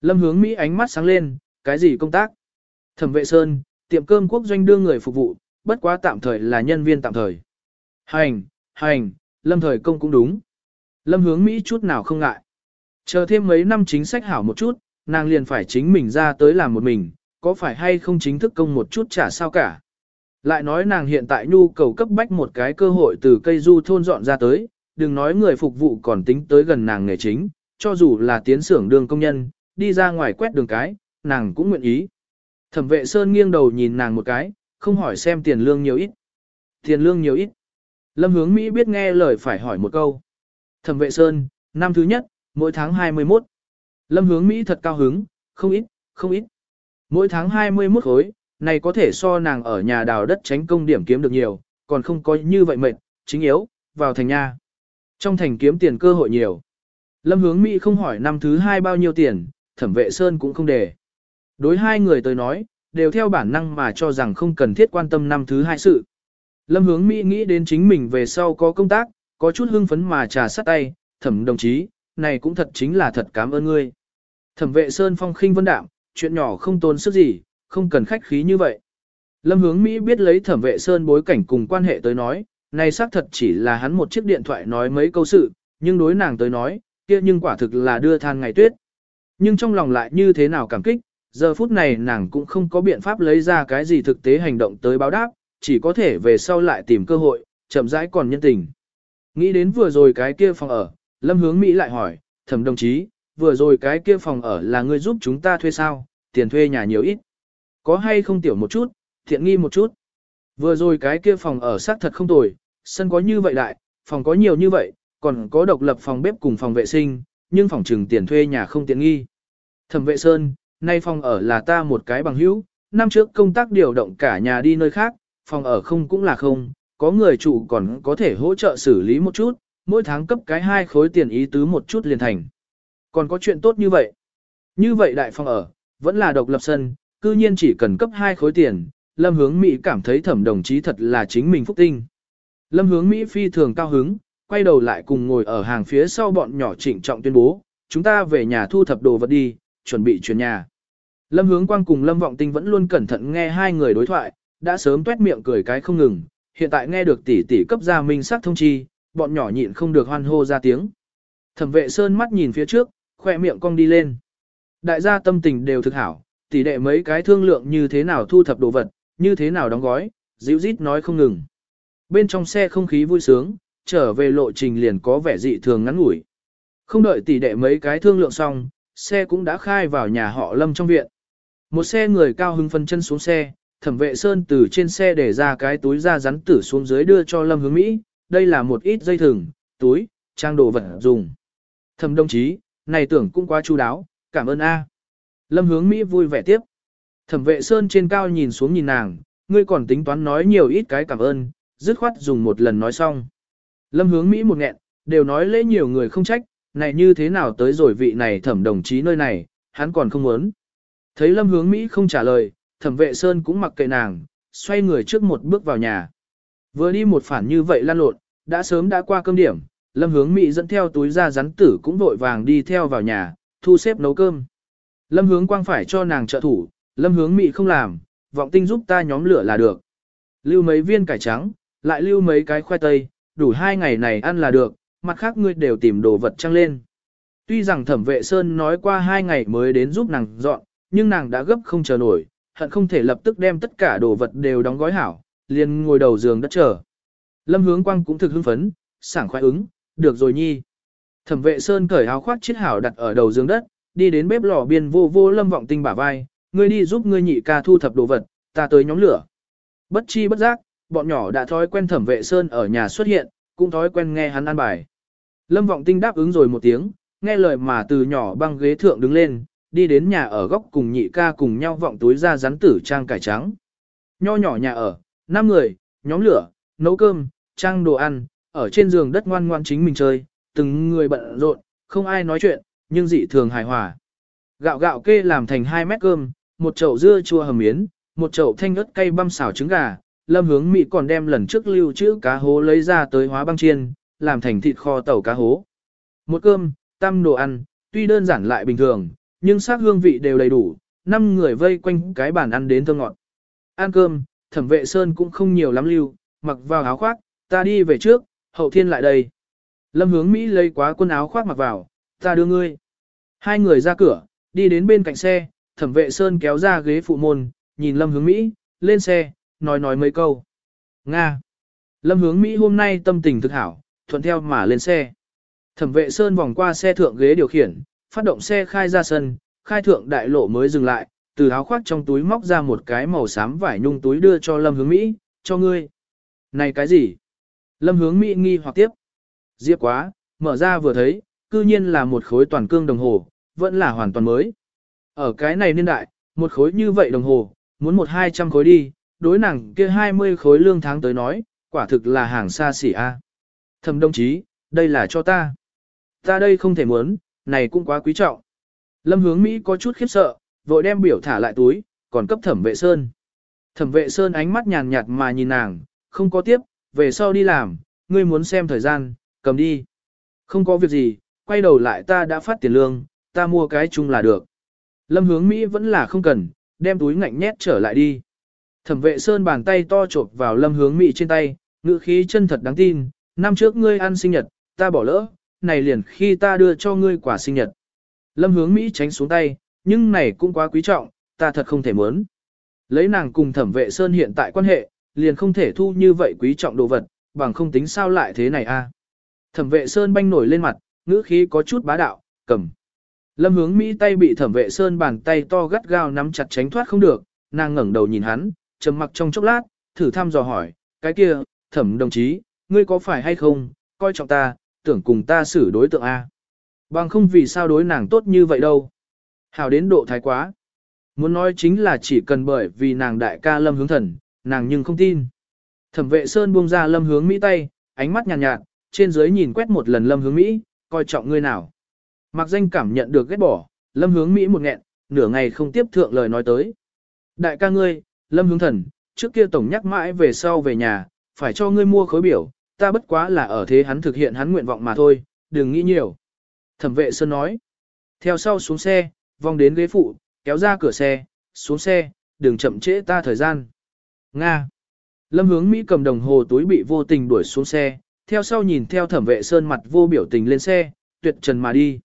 Lâm hướng Mỹ ánh mắt sáng lên, cái gì công tác? Thẩm vệ Sơn, tiệm cơm quốc doanh đưa người phục vụ, bất quá tạm thời là nhân viên tạm thời. Hành, hành, lâm thời công cũng đúng. Lâm hướng Mỹ chút nào không ngại. Chờ thêm mấy năm chính sách hảo một chút, nàng liền phải chính mình ra tới làm một mình, có phải hay không chính thức công một chút chả sao cả. Lại nói nàng hiện tại nhu cầu cấp bách một cái cơ hội từ cây du thôn dọn ra tới, đừng nói người phục vụ còn tính tới gần nàng nghề chính, cho dù là tiến xưởng đường công nhân, đi ra ngoài quét đường cái, nàng cũng nguyện ý. Thẩm vệ Sơn nghiêng đầu nhìn nàng một cái, không hỏi xem tiền lương nhiều ít. Tiền lương nhiều ít. Lâm hướng Mỹ biết nghe lời phải hỏi một câu. Thẩm vệ Sơn, năm thứ nhất, mỗi tháng 21. Lâm hướng Mỹ thật cao hứng, không ít, không ít. Mỗi tháng 21 khối, này có thể so nàng ở nhà đào đất tránh công điểm kiếm được nhiều, còn không có như vậy mệt, chính yếu, vào thành nha. Trong thành kiếm tiền cơ hội nhiều. Lâm hướng Mỹ không hỏi năm thứ hai bao nhiêu tiền, thẩm vệ Sơn cũng không để. Đối hai người tới nói, đều theo bản năng mà cho rằng không cần thiết quan tâm năm thứ hai sự. Lâm hướng Mỹ nghĩ đến chính mình về sau có công tác, có chút hưng phấn mà trà sắt tay, thẩm đồng chí, này cũng thật chính là thật cảm ơn ngươi. Thẩm vệ Sơn phong khinh vân đạm, chuyện nhỏ không tốn sức gì, không cần khách khí như vậy. Lâm hướng Mỹ biết lấy thẩm vệ Sơn bối cảnh cùng quan hệ tới nói, này xác thật chỉ là hắn một chiếc điện thoại nói mấy câu sự, nhưng đối nàng tới nói, kia nhưng quả thực là đưa than ngày tuyết. Nhưng trong lòng lại như thế nào cảm kích, giờ phút này nàng cũng không có biện pháp lấy ra cái gì thực tế hành động tới báo đáp, chỉ có thể về sau lại tìm cơ hội, chậm rãi còn nhân tình. Nghĩ đến vừa rồi cái kia phòng ở, Lâm Hướng Mỹ lại hỏi, thẩm đồng chí, vừa rồi cái kia phòng ở là ngươi giúp chúng ta thuê sao, tiền thuê nhà nhiều ít. Có hay không tiểu một chút, thiện nghi một chút. Vừa rồi cái kia phòng ở xác thật không tồi, sân có như vậy đại, phòng có nhiều như vậy, còn có độc lập phòng bếp cùng phòng vệ sinh, nhưng phòng trừng tiền thuê nhà không tiện nghi. Thẩm vệ Sơn, nay phòng ở là ta một cái bằng hữu, năm trước công tác điều động cả nhà đi nơi khác, phòng ở không cũng là không, có người chủ còn có thể hỗ trợ xử lý một chút, mỗi tháng cấp cái hai khối tiền ý tứ một chút liền thành. Còn có chuyện tốt như vậy. Như vậy đại phòng ở, vẫn là độc lập sân, cư nhiên chỉ cần cấp hai khối tiền, Lâm Hướng Mỹ cảm thấy thẩm đồng chí thật là chính mình phúc tinh. Lâm Hướng Mỹ phi thường cao hứng, quay đầu lại cùng ngồi ở hàng phía sau bọn nhỏ trịnh trọng tuyên bố, chúng ta về nhà thu thập đồ vật đi, chuẩn bị chuyển nhà. Lâm Hướng Quang cùng Lâm Vọng Tinh vẫn luôn cẩn thận nghe hai người đối thoại, đã sớm tuét miệng cười cái không ngừng, hiện tại nghe được tỷ tỷ cấp ra minh sắc thông chi, bọn nhỏ nhịn không được hoan hô ra tiếng. Thẩm vệ sơn mắt nhìn phía trước, khoe miệng cong đi lên. Đại gia tâm tình đều thực hảo, tỷ đệ mấy cái thương lượng như thế nào thu thập đồ vật, như thế nào đóng gói, dịu rít nói không ngừng. Bên trong xe không khí vui sướng, trở về lộ trình liền có vẻ dị thường ngắn ngủi. Không đợi tỷ đệ mấy cái thương lượng xong, xe cũng đã khai vào nhà họ Lâm trong viện. Một xe người cao hưng phân chân xuống xe, thẩm vệ sơn từ trên xe để ra cái túi da rắn tử xuống dưới đưa cho Lâm hướng Mỹ, đây là một ít dây thừng, túi, trang đồ vật dùng. Thẩm đồng chí, này tưởng cũng quá chu đáo, cảm ơn A. Lâm hướng Mỹ vui vẻ tiếp. Thẩm vệ sơn trên cao nhìn xuống nhìn nàng, ngươi còn tính toán nói nhiều ít cái cảm ơn, dứt khoát dùng một lần nói xong. Lâm hướng Mỹ một nghẹn, đều nói lễ nhiều người không trách, này như thế nào tới rồi vị này thẩm đồng chí nơi này, hắn còn không muốn. Thấy lâm hướng Mỹ không trả lời, thẩm vệ Sơn cũng mặc kệ nàng, xoay người trước một bước vào nhà. Vừa đi một phản như vậy lan lộn, đã sớm đã qua cơm điểm, lâm hướng Mỹ dẫn theo túi ra rắn tử cũng vội vàng đi theo vào nhà, thu xếp nấu cơm. Lâm hướng quang phải cho nàng trợ thủ, lâm hướng Mỹ không làm, vọng tinh giúp ta nhóm lửa là được. Lưu mấy viên cải trắng, lại lưu mấy cái khoai tây, đủ hai ngày này ăn là được, mặt khác ngươi đều tìm đồ vật trăng lên. Tuy rằng thẩm vệ Sơn nói qua hai ngày mới đến giúp nàng dọn, nhưng nàng đã gấp không chờ nổi, hận không thể lập tức đem tất cả đồ vật đều đóng gói hảo, liền ngồi đầu giường đất chờ. Lâm hướng quang cũng thực hưng phấn, sảng khoái ứng, được rồi nhi. Thẩm vệ Sơn cởi áo khoác chiếc hảo đặt ở đầu giường đất, đi đến bếp lò biên vô vô lâm vọng tinh bả vai, ngươi đi giúp ngươi nhị ca thu thập đồ vật, ta tới nhóm lửa. Bất chi bất giác, bọn nhỏ đã thói quen thẩm vệ Sơn ở nhà xuất hiện, cũng thói quen nghe hắn ăn bài. Lâm vọng tinh đáp ứng rồi một tiếng, nghe lời mà từ nhỏ băng ghế thượng đứng lên, đi đến nhà ở góc cùng nhị ca cùng nhau vọng túi ra rắn tử trang cải trắng. Nho nhỏ nhà ở, năm người, nhóm lửa, nấu cơm, trang đồ ăn, ở trên giường đất ngoan ngoan chính mình chơi, từng người bận rộn, không ai nói chuyện, nhưng dị thường hài hòa. Gạo gạo kê làm thành 2 mét cơm, một chậu dưa chua hầm miến, một chậu thanh ớt cay băm xào trứng gà, lâm hướng mỹ còn đem lần trước lưu trữ cá hố lấy ra tới hóa băng chiên, làm thành thịt kho tàu cá hố. Một cơm, tam đồ ăn, tuy đơn giản lại bình thường, nhưng sắc hương vị đều đầy đủ, năm người vây quanh cái bàn ăn đến thơm ngọt. Ăn cơm, thẩm vệ sơn cũng không nhiều lắm lưu, mặc vào áo khoác, ta đi về trước, hậu thiên lại đây. Lâm hướng Mỹ lấy quá quần áo khoác mặc vào, ta đưa ngươi. Hai người ra cửa, đi đến bên cạnh xe, thẩm vệ sơn kéo ra ghế phụ môn, nhìn Lâm hướng Mỹ, lên xe, nói nói mấy câu. Nga. Lâm hướng Mỹ hôm nay tâm tình thực hảo, thuận theo mà lên xe. Thẩm vệ sơn vòng qua xe thượng ghế điều khiển, phát động xe khai ra sân, khai thượng đại lộ mới dừng lại, từ áo khoác trong túi móc ra một cái màu xám vải nhung túi đưa cho Lâm hướng Mỹ, cho ngươi. Này cái gì? Lâm hướng Mỹ nghi hoặc tiếp. Diệp quá, mở ra vừa thấy, cư nhiên là một khối toàn cương đồng hồ, vẫn là hoàn toàn mới. Ở cái này niên đại, một khối như vậy đồng hồ, muốn một hai trăm khối đi, đối nàng kia hai mươi khối lương tháng tới nói, quả thực là hàng xa xỉ a. Thầm đồng chí, đây là cho ta. Ta đây không thể muốn, này cũng quá quý trọng. Lâm hướng Mỹ có chút khiếp sợ, vội đem biểu thả lại túi, còn cấp thẩm vệ sơn. Thẩm vệ sơn ánh mắt nhàn nhạt mà nhìn nàng, không có tiếp, về sau đi làm, ngươi muốn xem thời gian, cầm đi. Không có việc gì, quay đầu lại ta đã phát tiền lương, ta mua cái chung là được. Lâm hướng Mỹ vẫn là không cần, đem túi ngạnh nhét trở lại đi. Thẩm vệ sơn bàn tay to chộp vào lâm hướng Mỹ trên tay, ngữ khí chân thật đáng tin, năm trước ngươi ăn sinh nhật, ta bỏ lỡ, này liền khi ta đưa cho ngươi quả sinh nhật. Lâm hướng Mỹ tránh xuống tay, nhưng này cũng quá quý trọng, ta thật không thể muốn. Lấy nàng cùng thẩm vệ sơn hiện tại quan hệ, liền không thể thu như vậy quý trọng đồ vật, bằng không tính sao lại thế này a. Thẩm vệ sơn banh nổi lên mặt, ngữ khí có chút bá đạo, cầm. Lâm hướng Mỹ tay bị thẩm vệ sơn bàn tay to gắt gao nắm chặt tránh thoát không được, nàng ngẩng đầu nhìn hắn, trầm mặc trong chốc lát, thử thăm dò hỏi, cái kia, thẩm đồng chí, ngươi có phải hay không, coi trọng ta, tưởng cùng ta xử đối tượng A. Bằng không vì sao đối nàng tốt như vậy đâu. Hảo đến độ thái quá. Muốn nói chính là chỉ cần bởi vì nàng đại ca lâm hướng thần, nàng nhưng không tin. Thẩm vệ Sơn buông ra lâm hướng Mỹ tay, ánh mắt nhàn nhạt, nhạt, trên dưới nhìn quét một lần lâm hướng Mỹ, coi trọng ngươi nào. Mặc danh cảm nhận được ghét bỏ, lâm hướng Mỹ một nghẹn, nửa ngày không tiếp thượng lời nói tới. Đại ca ngươi, lâm hướng thần, trước kia tổng nhắc mãi về sau về nhà, phải cho ngươi mua khối biểu, ta bất quá là ở thế hắn thực hiện hắn nguyện vọng mà thôi, đừng nghĩ nhiều. Thẩm vệ Sơn nói. Theo sau xuống xe, vòng đến ghế phụ, kéo ra cửa xe, xuống xe, đừng chậm trễ ta thời gian. Nga. Lâm hướng Mỹ cầm đồng hồ túi bị vô tình đuổi xuống xe, theo sau nhìn theo thẩm vệ sơn mặt vô biểu tình lên xe, tuyệt trần mà đi.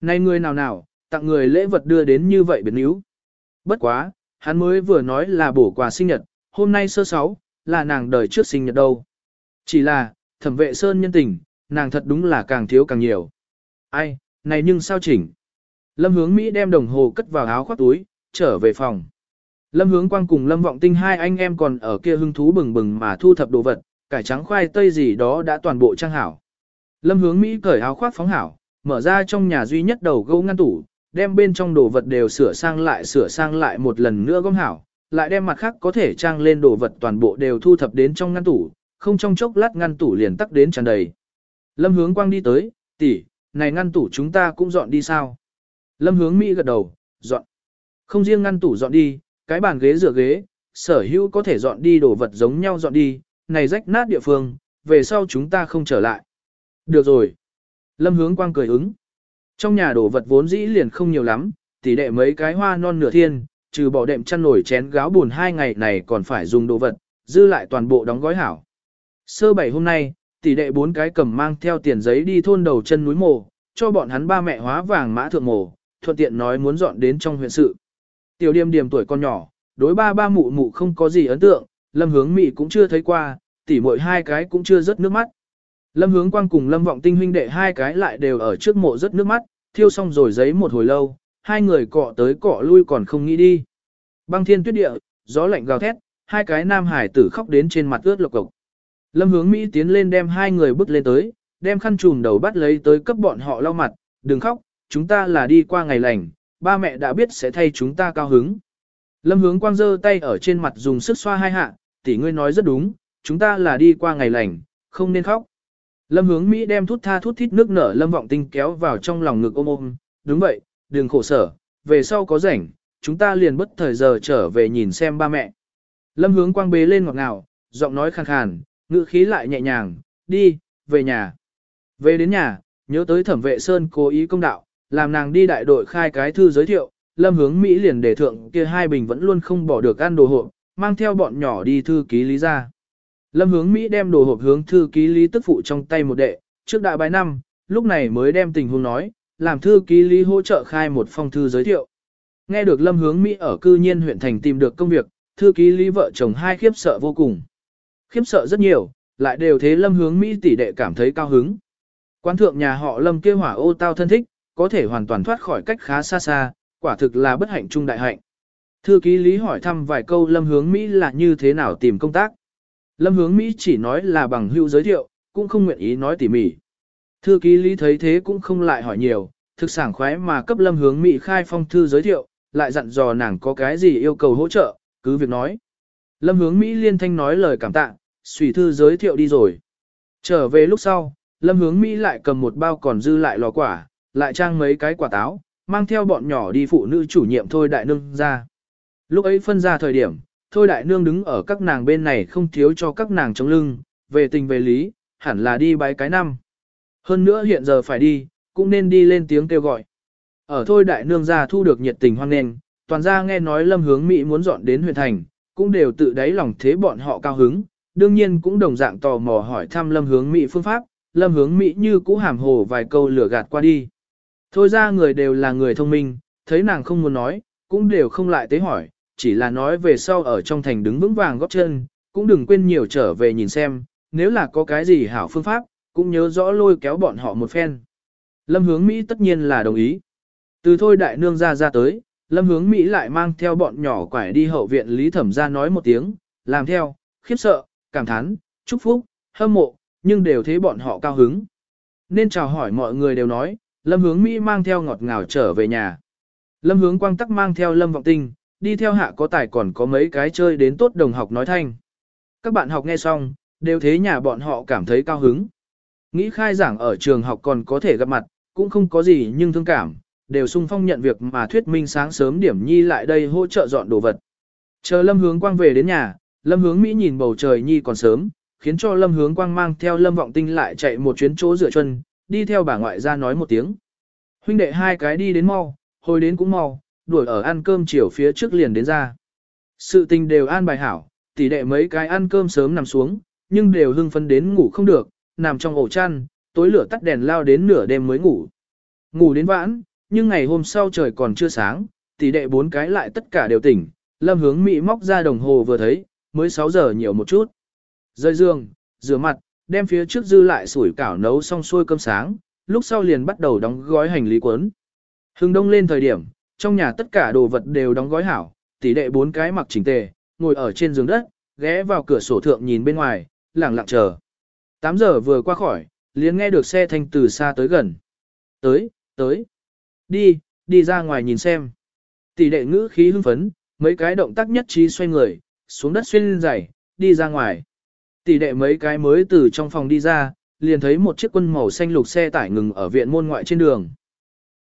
Này người nào nào, tặng người lễ vật đưa đến như vậy biến yếu. Bất quá, hắn mới vừa nói là bổ quà sinh nhật, hôm nay sơ sáu, là nàng đời trước sinh nhật đâu. Chỉ là, thẩm vệ sơn nhân tình, nàng thật đúng là càng thiếu càng nhiều. Ai, này nhưng sao chỉnh? Lâm hướng Mỹ đem đồng hồ cất vào áo khoác túi, trở về phòng. Lâm hướng quang cùng Lâm vọng tinh hai anh em còn ở kia hưng thú bừng bừng mà thu thập đồ vật, cải trắng khoai tây gì đó đã toàn bộ trang hảo. Lâm hướng Mỹ cởi áo khoác phóng hảo, mở ra trong nhà duy nhất đầu gấu ngăn tủ, đem bên trong đồ vật đều sửa sang lại sửa sang lại một lần nữa gom hảo, lại đem mặt khác có thể trang lên đồ vật toàn bộ đều thu thập đến trong ngăn tủ, không trong chốc lát ngăn tủ liền tắc đến tràn đầy. Lâm hướng quang đi tới, tỷ, này ngăn tủ chúng ta cũng dọn đi sao? Lâm hướng Mỹ gật đầu, dọn. Không riêng ngăn tủ dọn đi, cái bàn ghế rửa ghế, sở hữu có thể dọn đi đồ vật giống nhau dọn đi, này rách nát địa phương, về sau chúng ta không trở lại. Được rồi. Lâm hướng quang cười ứng. Trong nhà đồ vật vốn dĩ liền không nhiều lắm, tỷ đệ mấy cái hoa non nửa thiên, trừ bỏ đệm chăn nổi chén gáo buồn hai ngày này còn phải dùng đồ vật, dư lại toàn bộ đóng gói hảo. Sơ bảy hôm nay, tỷ đệ bốn cái cầm mang theo tiền giấy đi thôn đầu chân núi mồ, cho bọn hắn ba mẹ hóa vàng mã thượng mồ, thuận tiện nói muốn dọn đến trong huyện sự. Tiểu điềm điềm tuổi con nhỏ, đối ba ba mụ mụ không có gì ấn tượng, lâm hướng mị cũng chưa thấy qua, tỉ muội hai cái cũng chưa rớt nước mắt. Lâm hướng quang cùng lâm vọng tinh huynh đệ hai cái lại đều ở trước mộ rớt nước mắt, thiêu xong rồi giấy một hồi lâu, hai người cọ tới cọ lui còn không nghĩ đi. Băng thiên tuyết địa, gió lạnh gào thét, hai cái nam hải tử khóc đến trên mặt ướt lộc cộc. Lâm hướng Mỹ tiến lên đem hai người bước lên tới, đem khăn trùm đầu bắt lấy tới cấp bọn họ lau mặt, đừng khóc, chúng ta là đi qua ngày lành, ba mẹ đã biết sẽ thay chúng ta cao hứng. Lâm hướng quang giơ tay ở trên mặt dùng sức xoa hai hạ, tỷ ngươi nói rất đúng, chúng ta là đi qua ngày lành, không nên khóc. Lâm hướng Mỹ đem thút tha thút thít nước nở lâm vọng tinh kéo vào trong lòng ngực ôm ôm, đúng vậy, đừng khổ sở, về sau có rảnh, chúng ta liền bất thời giờ trở về nhìn xem ba mẹ. Lâm hướng quang bế lên ngọt ngào, giọng nói khàn khàn, ngữ khí lại nhẹ nhàng, đi, về nhà. Về đến nhà, nhớ tới thẩm vệ sơn cố ý công đạo, làm nàng đi đại đội khai cái thư giới thiệu, lâm hướng Mỹ liền đề thượng kia hai bình vẫn luôn không bỏ được ăn đồ hộp, mang theo bọn nhỏ đi thư ký lý ra. Lâm hướng Mỹ đem đồ hộp hướng thư ký lý tức phụ trong tay một đệ, trước đại bái năm, lúc này mới đem tình huống nói, làm thư ký lý hỗ trợ khai một phong thư giới thiệu. Nghe được lâm hướng Mỹ ở cư nhiên huyện thành tìm được công việc, thư ký lý vợ chồng hai khiếp sợ vô cùng. Khiếp sợ rất nhiều, lại đều thế lâm hướng Mỹ tỷ đệ cảm thấy cao hứng. Quan thượng nhà họ lâm kia hỏa ô tao thân thích, có thể hoàn toàn thoát khỏi cách khá xa xa, quả thực là bất hạnh trung đại hạnh. Thư ký lý hỏi thăm vài câu lâm hướng Mỹ là như thế nào tìm công tác. Lâm hướng Mỹ chỉ nói là bằng hữu giới thiệu, cũng không nguyện ý nói tỉ mỉ. Thư ký lý thấy thế cũng không lại hỏi nhiều, thực sản khoái mà cấp lâm hướng Mỹ khai phong thư giới thiệu, lại dặn dò nàng có cái gì yêu cầu hỗ trợ, cứ việc nói. Lâm hướng Mỹ liên thanh nói lời cảm tạ, suy thư giới thiệu đi rồi. Trở về lúc sau, Lâm hướng Mỹ lại cầm một bao còn dư lại lò quả, lại trang mấy cái quả táo, mang theo bọn nhỏ đi phụ nữ chủ nhiệm thôi đại nương ra. Lúc ấy phân ra thời điểm, thôi đại nương đứng ở các nàng bên này không thiếu cho các nàng chống lưng, về tình về lý, hẳn là đi bái cái năm. Hơn nữa hiện giờ phải đi, cũng nên đi lên tiếng kêu gọi. Ở thôi đại nương ra thu được nhiệt tình hoan nghênh, toàn gia nghe nói lâm hướng Mỹ muốn dọn đến huyện thành, cũng đều tự đáy lòng thế bọn họ cao hứng, đương nhiên cũng đồng dạng tò mò hỏi thăm lâm hướng Mỹ phương pháp, lâm hướng Mỹ như cũ hàm hồ vài câu lửa gạt qua đi. Thôi ra người đều là người thông minh, thấy nàng không muốn nói, cũng đều không lại tế hỏi, chỉ là nói về sau ở trong thành đứng vững vàng góp chân, cũng đừng quên nhiều trở về nhìn xem, nếu là có cái gì hảo phương pháp, cũng nhớ rõ lôi kéo bọn họ một phen. Lâm hướng Mỹ tất nhiên là đồng ý. Từ thôi đại nương ra ra tới, lâm hướng Mỹ lại mang theo bọn nhỏ quải đi hậu viện Lý Thẩm ra nói một tiếng, làm theo, khiếp sợ, cảm thán, chúc phúc, hâm mộ, nhưng đều thấy bọn họ cao hứng. Nên chào hỏi mọi người đều nói, lâm hướng Mỹ mang theo ngọt ngào trở về nhà. Lâm hướng quang tắc mang theo lâm vọng tinh, đi theo hạ có tài còn có mấy cái chơi đến tốt đồng học nói thanh. Các bạn học nghe xong, đều thế nhà bọn họ cảm thấy cao hứng. Nghĩ khai giảng ở trường học còn có thể gặp mặt, cũng không có gì nhưng thương cảm, đều sung phong nhận việc mà thuyết minh sáng sớm điểm nhi lại đây hỗ trợ dọn đồ vật. Chờ Lâm Hướng Quang về đến nhà, Lâm Hướng Mỹ nhìn bầu trời nhi còn sớm, khiến cho Lâm Hướng Quang mang theo Lâm Vọng Tinh lại chạy một chuyến chỗ rửa chân, đi theo bà ngoại ra nói một tiếng. Huynh đệ hai cái đi đến mau, hồi đến cũng mau, đuổi ở ăn cơm chiều phía trước liền đến ra. Sự tình đều an bài hảo, tỷ đệ mấy cái ăn cơm sớm nằm xuống, nhưng đều hưng phấn đến ngủ không được, nằm trong ổ chăn, tối lửa tắt đèn lao đến nửa đêm mới ngủ. Ngủ đến vãn, nhưng ngày hôm sau trời còn chưa sáng, tỷ đệ bốn cái lại tất cả đều tỉnh, lâm hướng Mỹ móc ra đồng hồ vừa thấy, mới 6 giờ nhiều một chút. Rơi giường, rửa mặt, đem phía trước dư lại sủi cảo nấu xong xuôi cơm sáng, lúc sau liền bắt đầu đóng gói hành lý cuốn. Hưng đông lên thời điểm, trong nhà tất cả đồ vật đều đóng gói hảo, tỷ đệ bốn cái mặc chỉnh tề, ngồi ở trên giường đất, ghé vào cửa sổ thượng nhìn bên ngoài, lặng lặng chờ. 8 giờ vừa qua khỏi, liền nghe được xe thanh từ xa tới gần. Tới, tới. Đi, đi ra ngoài nhìn xem. Tỷ đệ ngữ khí hưng phấn, mấy cái động tác nhất trí xoay người, xuống đất xuyên giày, đi ra ngoài. Tỷ đệ mấy cái mới từ trong phòng đi ra, liền thấy một chiếc quân màu xanh lục xe tải ngừng ở viện môn ngoại trên đường.